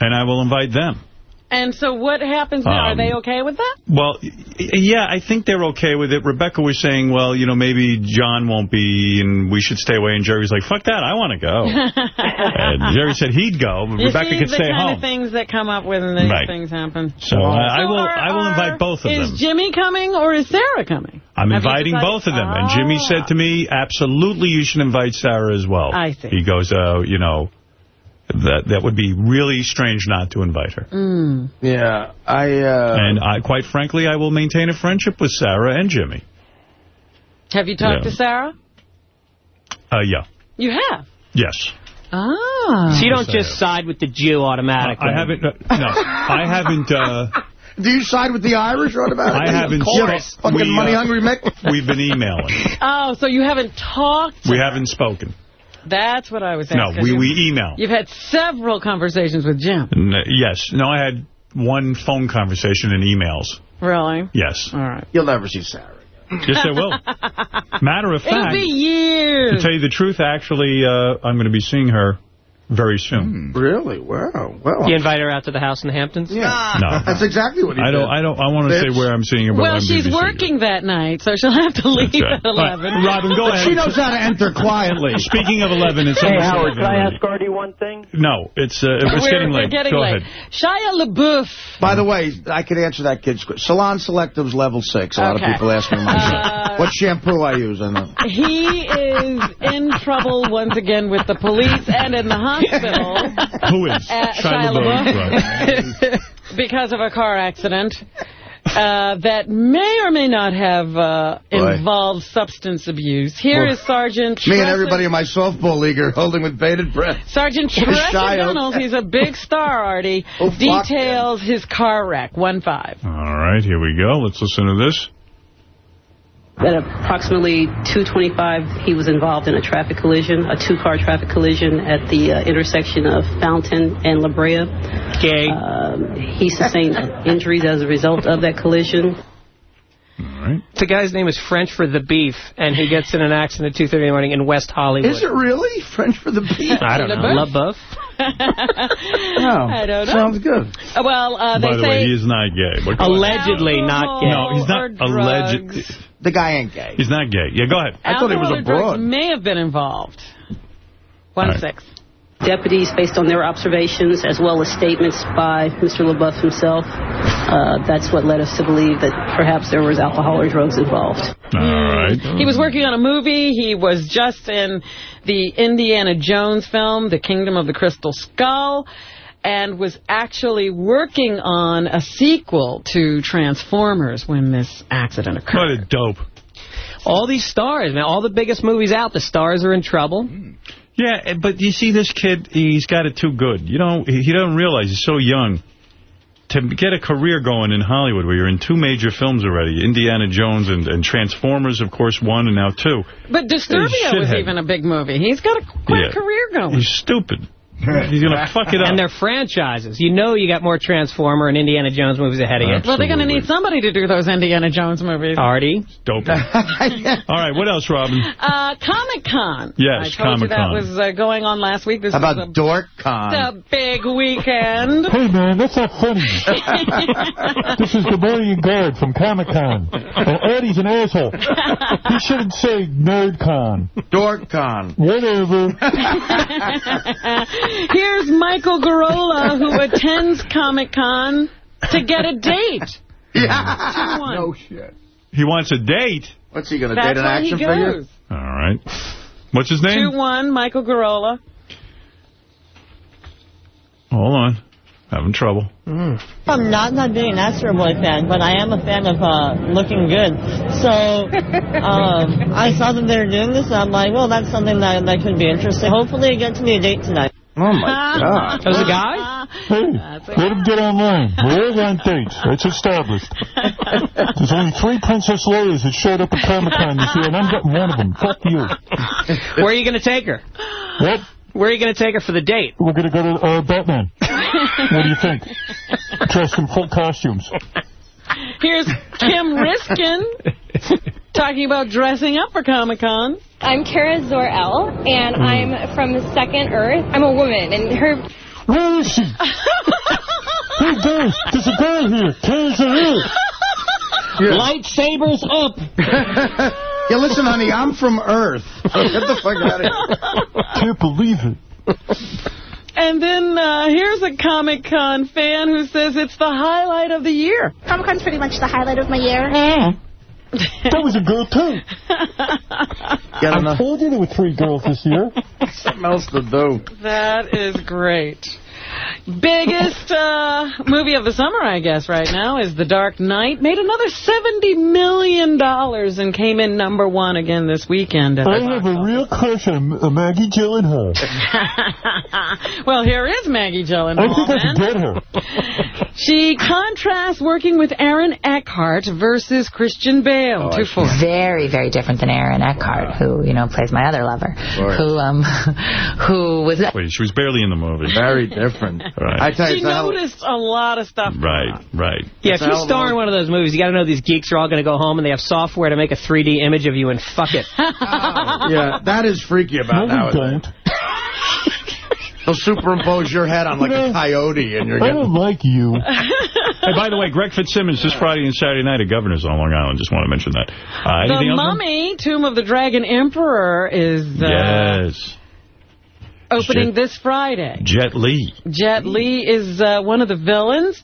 and I will invite them. And so what happens now? Are Um, they okay with that? Well, yeah, I think they're okay with it. Rebecca was saying, well, you know, maybe John won't be, and we should stay away. And Jerry's like, fuck that, I want to go. [LAUGHS] and Jerry said he'd go, but you Rebecca see could the kind of things that come up when these Right. things happen. So uh, I will are- I will invite both of Is them. Is Jimmy coming or is Sarah coming? I'm Have inviting both of them. And Jimmy said to me, absolutely, you should invite Sarah as well. I see. He goes, uh, you know, that that would be really strange not to invite her. Mm. Yeah, I. Uh, And I, quite frankly, I will maintain a friendship with Sarah and Jimmy. Have you talked Yeah. to Sarah? Uh, yeah. You have. Yes. Ah. So you don't just side with the Jew automatically. I haven't. Uh, no, I haven't. Uh, [LAUGHS] Do you side with the Irish or about I haven't. Of course. Fucking uh, money hungry Mick. We've been emailing. [LAUGHS] Oh, so you haven't talked? We haven't spoken. That's what I was asking. No, we, you. we email. You've had several conversations with Jim. N- yes. No, I had one phone conversation and emails. Really? Yes. All right. You'll never see Sarah. Yes, I will. [LAUGHS] Matter of fact, It'll fact, be to tell you the truth, actually, uh, I'm going to be seeing her very soon. Hmm. Really? Wow. Well. You invite her out to the house in the Hamptons? Yeah. Ah. No. [LAUGHS] That's exactly what he I did. don't. I don't. I want to say where I'm seeing her. but Well, I'm she's working that night, so she'll have to leave right. at 11. All right, Robin, go ahead. She knows how to enter quietly. [LAUGHS] Speaking of 11, it's Hey, almost Howard, can I ask Artie one thing? No, it's uh, it's we're, getting we're late. getting Go late. ahead. Shia LaBeouf. By the way, I could answer that kid's question. Salon Selective's level six. A lot Okay. of people ask me myself. Uh, what shampoo I use. I know. He is in trouble once again with the police and in the hospital. [LAUGHS] Who is? Uh, Shia Shia LaBeouf, LaBeouf. [LAUGHS] because of a car accident uh, that may or may not have uh, involved substance abuse. Here Well, is Sergeant Me and everybody in my softball league are holding with bated breath. Sergeant Shia. Tressa Donald, he's a big star, Artie, Oh, details his car wreck, 1-5. All right, here we go. Let's listen to this. At approximately 225, he was involved in a traffic collision, a two-car traffic collision at the uh, intersection of Fountain and La Brea. Gay. Um, he sustained injuries as a result of that collision. The guy's name is French for the beef, and he gets in an accident at 2.30 in the morning in West Hollywood. Is it really French for the beef? [LAUGHS] I don't know. LaBeouf? LaBeouf? No. I don't know. Sounds good. Uh, Well, uh, they By the say... way, he is not gay. But Allegedly not gay. No, he's not allegedly. The guy ain't gay. He's not gay. Yeah, go ahead. I thought he was Alcohol or drugs may have been involved. One All right. six. Deputies, based on their observations, as well as statements by Mr. LaBeouf himself, uh, that's what led us to believe that perhaps there was alcohol or drugs involved. All right. He was working on a movie. He was just in the Indiana Jones film, The Kingdom of the Crystal Skull, and was actually working on a sequel to Transformers when this accident What occurred. a dope. All these stars, man, all the biggest movies out, the stars are in trouble. Yeah, eh, but you see, this kid, he's got it too good. You know, he he doesn't realize he's so young. To get a career going in Hollywood where you're in two major films already, Indiana Jones and, and Transformers, of course, one and now two. But Disturbia was even a big movie. He's got a quite Yeah. a career going. He's stupid. He's going to fuck it up. And they're franchises. You know you got more Transformer and Indiana Jones movies ahead of you. Well, they're going to need somebody to do those Indiana Jones movies. Artie. Dope. [LAUGHS] [LAUGHS] All right, what else, Robin? Uh, Comic-Con. Yes, I told you that was uh, going on last week. This How was about Dork Con? a big weekend. [LAUGHS] Hey, man, that's not funny. this is the Marion Guard from Comic-Con. And Eddie's an asshole. He shouldn't say Nerd-Con. Dork Con. Whatever. Here's Michael Garola, who attends Comic-Con to get a date. Yeah. No shit. He wants a date. What's he going to date an why he action figure? goes. All right. What's his name? 2-1, Michael Garola. Hold on. Having trouble. I'm not not being an Astro Boy fan, but I am a fan of uh, looking good. So [LAUGHS] um, I saw that they were doing this, and I'm like, well, that's something that that could be interesting. Hopefully, I get to me a date tonight. Oh my [LAUGHS] God! That was a guy? [LAUGHS] Hey, let him get online. We're all on dates. It's established. [LAUGHS] There's only three Princess Leias that showed up at Comic-Con this year, and I'm getting one of them. Fuck you. Where are you going to take her? What? Where are you going to take her for the date? We're going to go to uh, Batman. what do you think? Dressed in full costumes. Here's Kim Riskin talking about dressing up for Comic-Con. I'm Kara Zor-El, and I'm from Second Earth. I'm a woman, and her... Where is she? [LAUGHS] hey, guys, there's a girl here. Turns her in. Lightsabers up. [LAUGHS] Yeah, listen, honey, I'm from Earth. [LAUGHS] Get the fuck out of here. Can't believe it. And then uh, here's a Comic-Con fan who says it's the highlight of the year. Comic-Con's pretty much the highlight of my year. That was a girl, too. [LAUGHS] I told you there were three girls this year. [LAUGHS] Something else to do. That is great. Biggest uh, movie of the summer, I guess, right now is The Dark Knight. Made another $70 million and came in number one again this weekend. at I the have a real crush on uh, Maggie Gyllenhaal. [LAUGHS] well, here is Maggie Gyllenhaal. I Gyllenhaal. think I then. can get her. [LAUGHS] She contrasts working with Aaron Eckhart versus Christian Bale. Two four. Very, very different than Aaron Eckhart, who, you know, plays my other lover, Right. who, um, [LAUGHS] who was... Wait, she was barely in the movie. Very different. [LAUGHS] Right. I tell you, She it's a hell- noticed a lot of stuff. Right, right. Yeah, It's if you hell of star in one of those movies, you got to know these geeks are all going to go home and they have software to make a 3D image of you and fuck it. [LAUGHS] yeah, that is freaky about No, we nowadays. don't. [LAUGHS] He'll superimpose your head on like a coyote, and you're I don't like you. hey, by the way, Greg Fitzsimmons this Friday and Saturday night at Governor's on Long Island. Just want to mention that. Uh, The anything else? Mummy, Tomb of the Dragon Emperor, is uh, Yes. Opening Jet- this Friday. Jet Li. Jet Li is uh, one of the villains.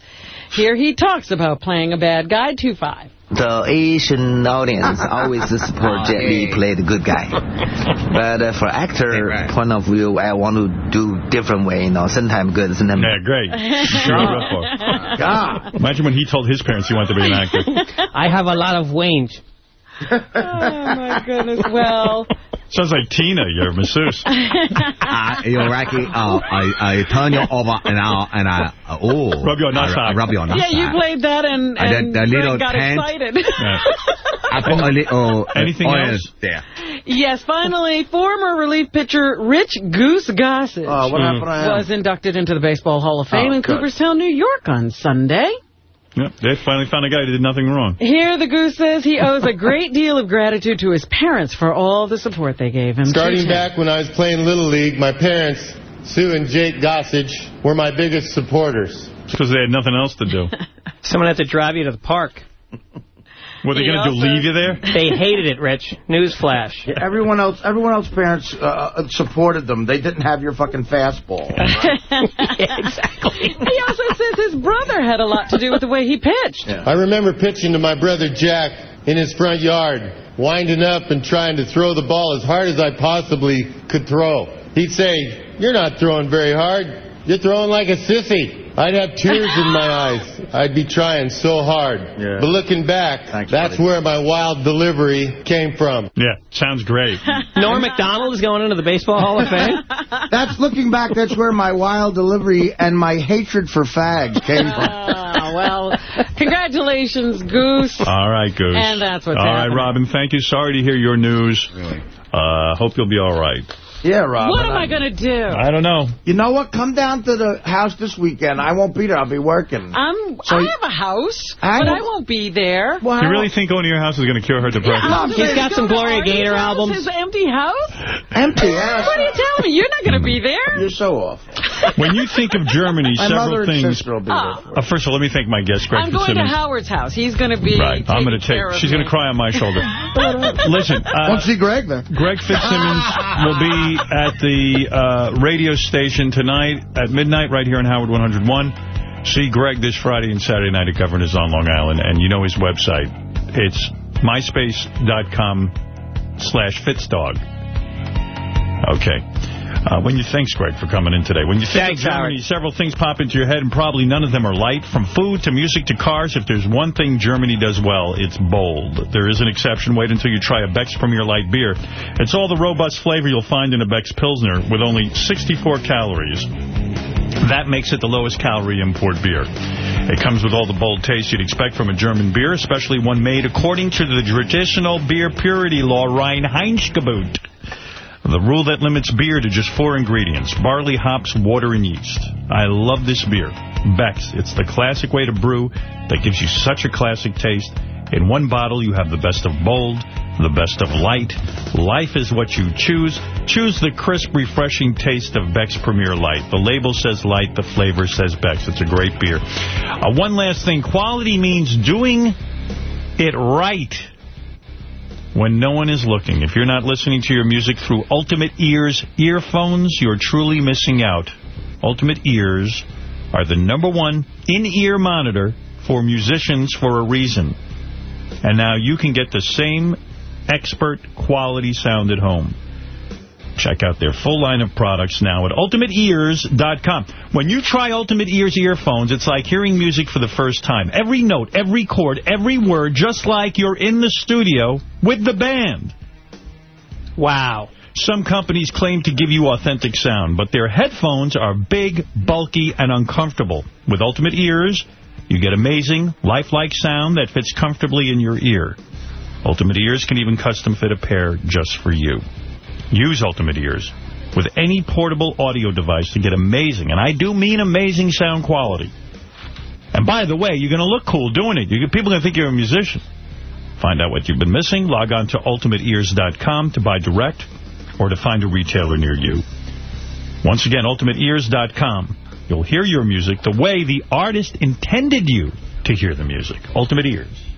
Here he talks about playing a bad guy, 2-5. The Asian audience [LAUGHS] always support Jet Li play the good guy. But uh, for actor point of view, I want to do different way, you know, sometimes good, sometimes Yeah, great. [LAUGHS] Sure, God. Imagine when he told his parents he wanted to be an actor. I have a lot of wage. [LAUGHS] Oh, my goodness. Well, Sounds like Tina, your masseuse. [LAUGHS] uh, you know, Rocky, uh, I, I turn you over and I, and I, uh, oh. Rub your nuts I, I rub your nuts yeah, you played that and, And and that- that little got tent. excited. I put a little uh, [LAUGHS] Anything oil else? there. Yes, finally, former relief pitcher Rich Goose Gossage Oh, what happened was inducted into the Baseball Hall of Fame Oh, in good. Cooperstown, New York on Sunday. Yep, they finally found a guy who did nothing wrong. Here, the Goose says he owes a great [LAUGHS] deal of gratitude to his parents for all the support they gave him. Starting back when I was playing Little League, my parents, Sue and Jake Gossage, were my biggest supporters. Because they had nothing else to do. [LAUGHS] Someone had to drive you to the park. [LAUGHS] What are they going to leave you there? They hated it, Rich. Newsflash. Yeah, [LAUGHS] everyone else, everyone else parents uh, supported them. They didn't have your fucking fastball. [LAUGHS] exactly. [LAUGHS] He also says his brother had a lot to do with the way he pitched. I remember pitching to my brother Jack in his front yard, winding up and trying to throw the ball as hard as I possibly could throw. He'd say, you're not throwing very hard. You're throwing like a sissy. I'd have tears in my eyes. I'd be trying so hard. Yeah. But looking back, that's where my wild delivery came from. Yeah, sounds great. [LAUGHS] Norm MacDonald is going into the Baseball Hall of Fame? [LAUGHS] That's looking back. That's where my wild delivery and my hatred for fags came from. Ah, [LAUGHS] well, congratulations, Goose. All right, Goose. And that's what's All right, happening. Robin, thank you. Sorry to hear your news. Really? Uh, hope you'll be all right. Yeah, Robin. What am I going to do? I don't know. You know what? Come down to the house this weekend. I won't be there. I'll be working. I'm, So I have a house, I but I won't be there. Do you really think going to your house is going to cure her depression? I'm She's gonna got some Gloria Artie's Gaynor house, albums. His empty house? Empty. house. What are you telling me? You're not going to be there? [LAUGHS] You're so off. When you think of Germany, several things... sister will be there. Uh, first of all, let me thank my guest, Greg I'm going to Howard's house. He's going to be Right, I'm going to take... care She's going to cry on my shoulder. [LAUGHS] Listen, uh, Won't see Greg then. Greg Fitzsimmons [LAUGHS] will be at the uh, radio station tonight at midnight right here on Howard 101. See Greg this Friday and Saturday night at Governor's on Long Island. And you know his website. It's myspace.com slash fitzdog. Okay. Uh, when you thanks, Greg, for coming in today. When you think Thanks, of Germany, Howard. several things pop into your head, and probably none of them are light. From food to music to cars, if there's one thing Germany does well, it's bold. There is an exception. Wait until you try a Beck's Premier Light beer. It's all the robust flavor you'll find in a Beck's Pilsner with only 64 calories. That makes it the lowest calorie import beer. It comes with all the bold taste you'd expect from a German beer, especially one made according to the traditional beer purity law Reinheitsgebot. The rule that limits beer to just four ingredients, barley, hops, water, and yeast. I love this beer. Beck's. It's the classic way to brew that gives you such a classic taste. In one bottle, you have the best of bold, the best of light. Life is what you choose. Choose the crisp, refreshing taste of Beck's Premier Light. The label says light, the flavor says Beck's. It's a great beer. Uh, one last thing. Quality means doing it right when no one is looking. If you're not listening to your music through Ultimate Ears earphones, you're truly missing out. Ultimate Ears are the number one in-ear monitor for musicians for a reason. And now you can get the same expert quality sound at home. Check out their full line of products now at UltimateEars.com. When you try Ultimate Ears earphones, it's like hearing music for the first time. Every note, every chord, every word, just like you're in the studio with the band. Wow. Some companies claim to give you authentic sound, but their headphones are big, bulky, and uncomfortable. With Ultimate Ears, you get amazing, lifelike sound that fits comfortably in your ear. Ultimate Ears can even custom fit a pair just for you. Use Ultimate Ears with any portable audio device to get amazing, and I do mean amazing sound quality. And by the way, you're going to look cool doing it. You, people are going to think you're a musician. Find out what you've been missing. Log on to ultimateears.com to buy direct or to find a retailer near you. Once again, ultimateears.com. You'll hear your music the way the artist intended you to hear the music. Ultimate Ears.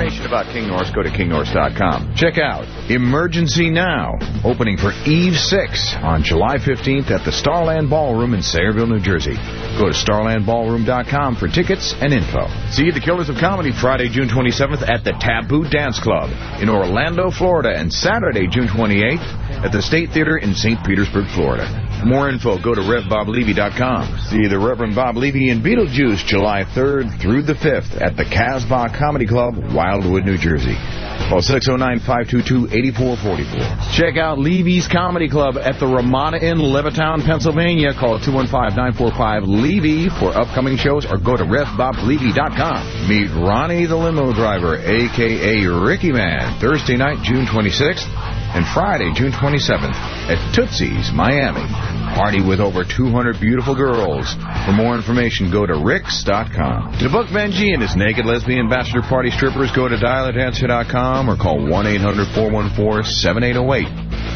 Information about King Norse, go to kingnorse.com. Check out Emergency Now, opening for Eve 6 on July 15th at the Starland Ballroom in Sayreville, New Jersey. Go to starlandballroom.com for tickets and info. See The Killers of Comedy Friday, June 27th at the Taboo Dance Club in Orlando, Florida, and Saturday, June 28th at the State Theater in St. Petersburg, Florida. For more info, go to RevBobLevy.com. See the Reverend Bob Levy in Beetlejuice July 3rd through the 5th at the Casbah Comedy Club, Wildwood, New Jersey. Call 609-522-8444. Check out Levy's Comedy Club at the Ramada Inn, Levittown, Pennsylvania. Call 215-945-LEVY for upcoming shows or go to RevBobLevy.com. Meet Ronnie the Limo Driver, a.k.a. Ricky Man, Thursday night, June 26th and Friday, June 27th at Tootsie's, Miami. Party with over 200 beautiful girls. For more information, go to Ricks.com. To book Benji and his naked lesbian bachelor party strippers, go to dialadancer.com or call 1-800-414-7808.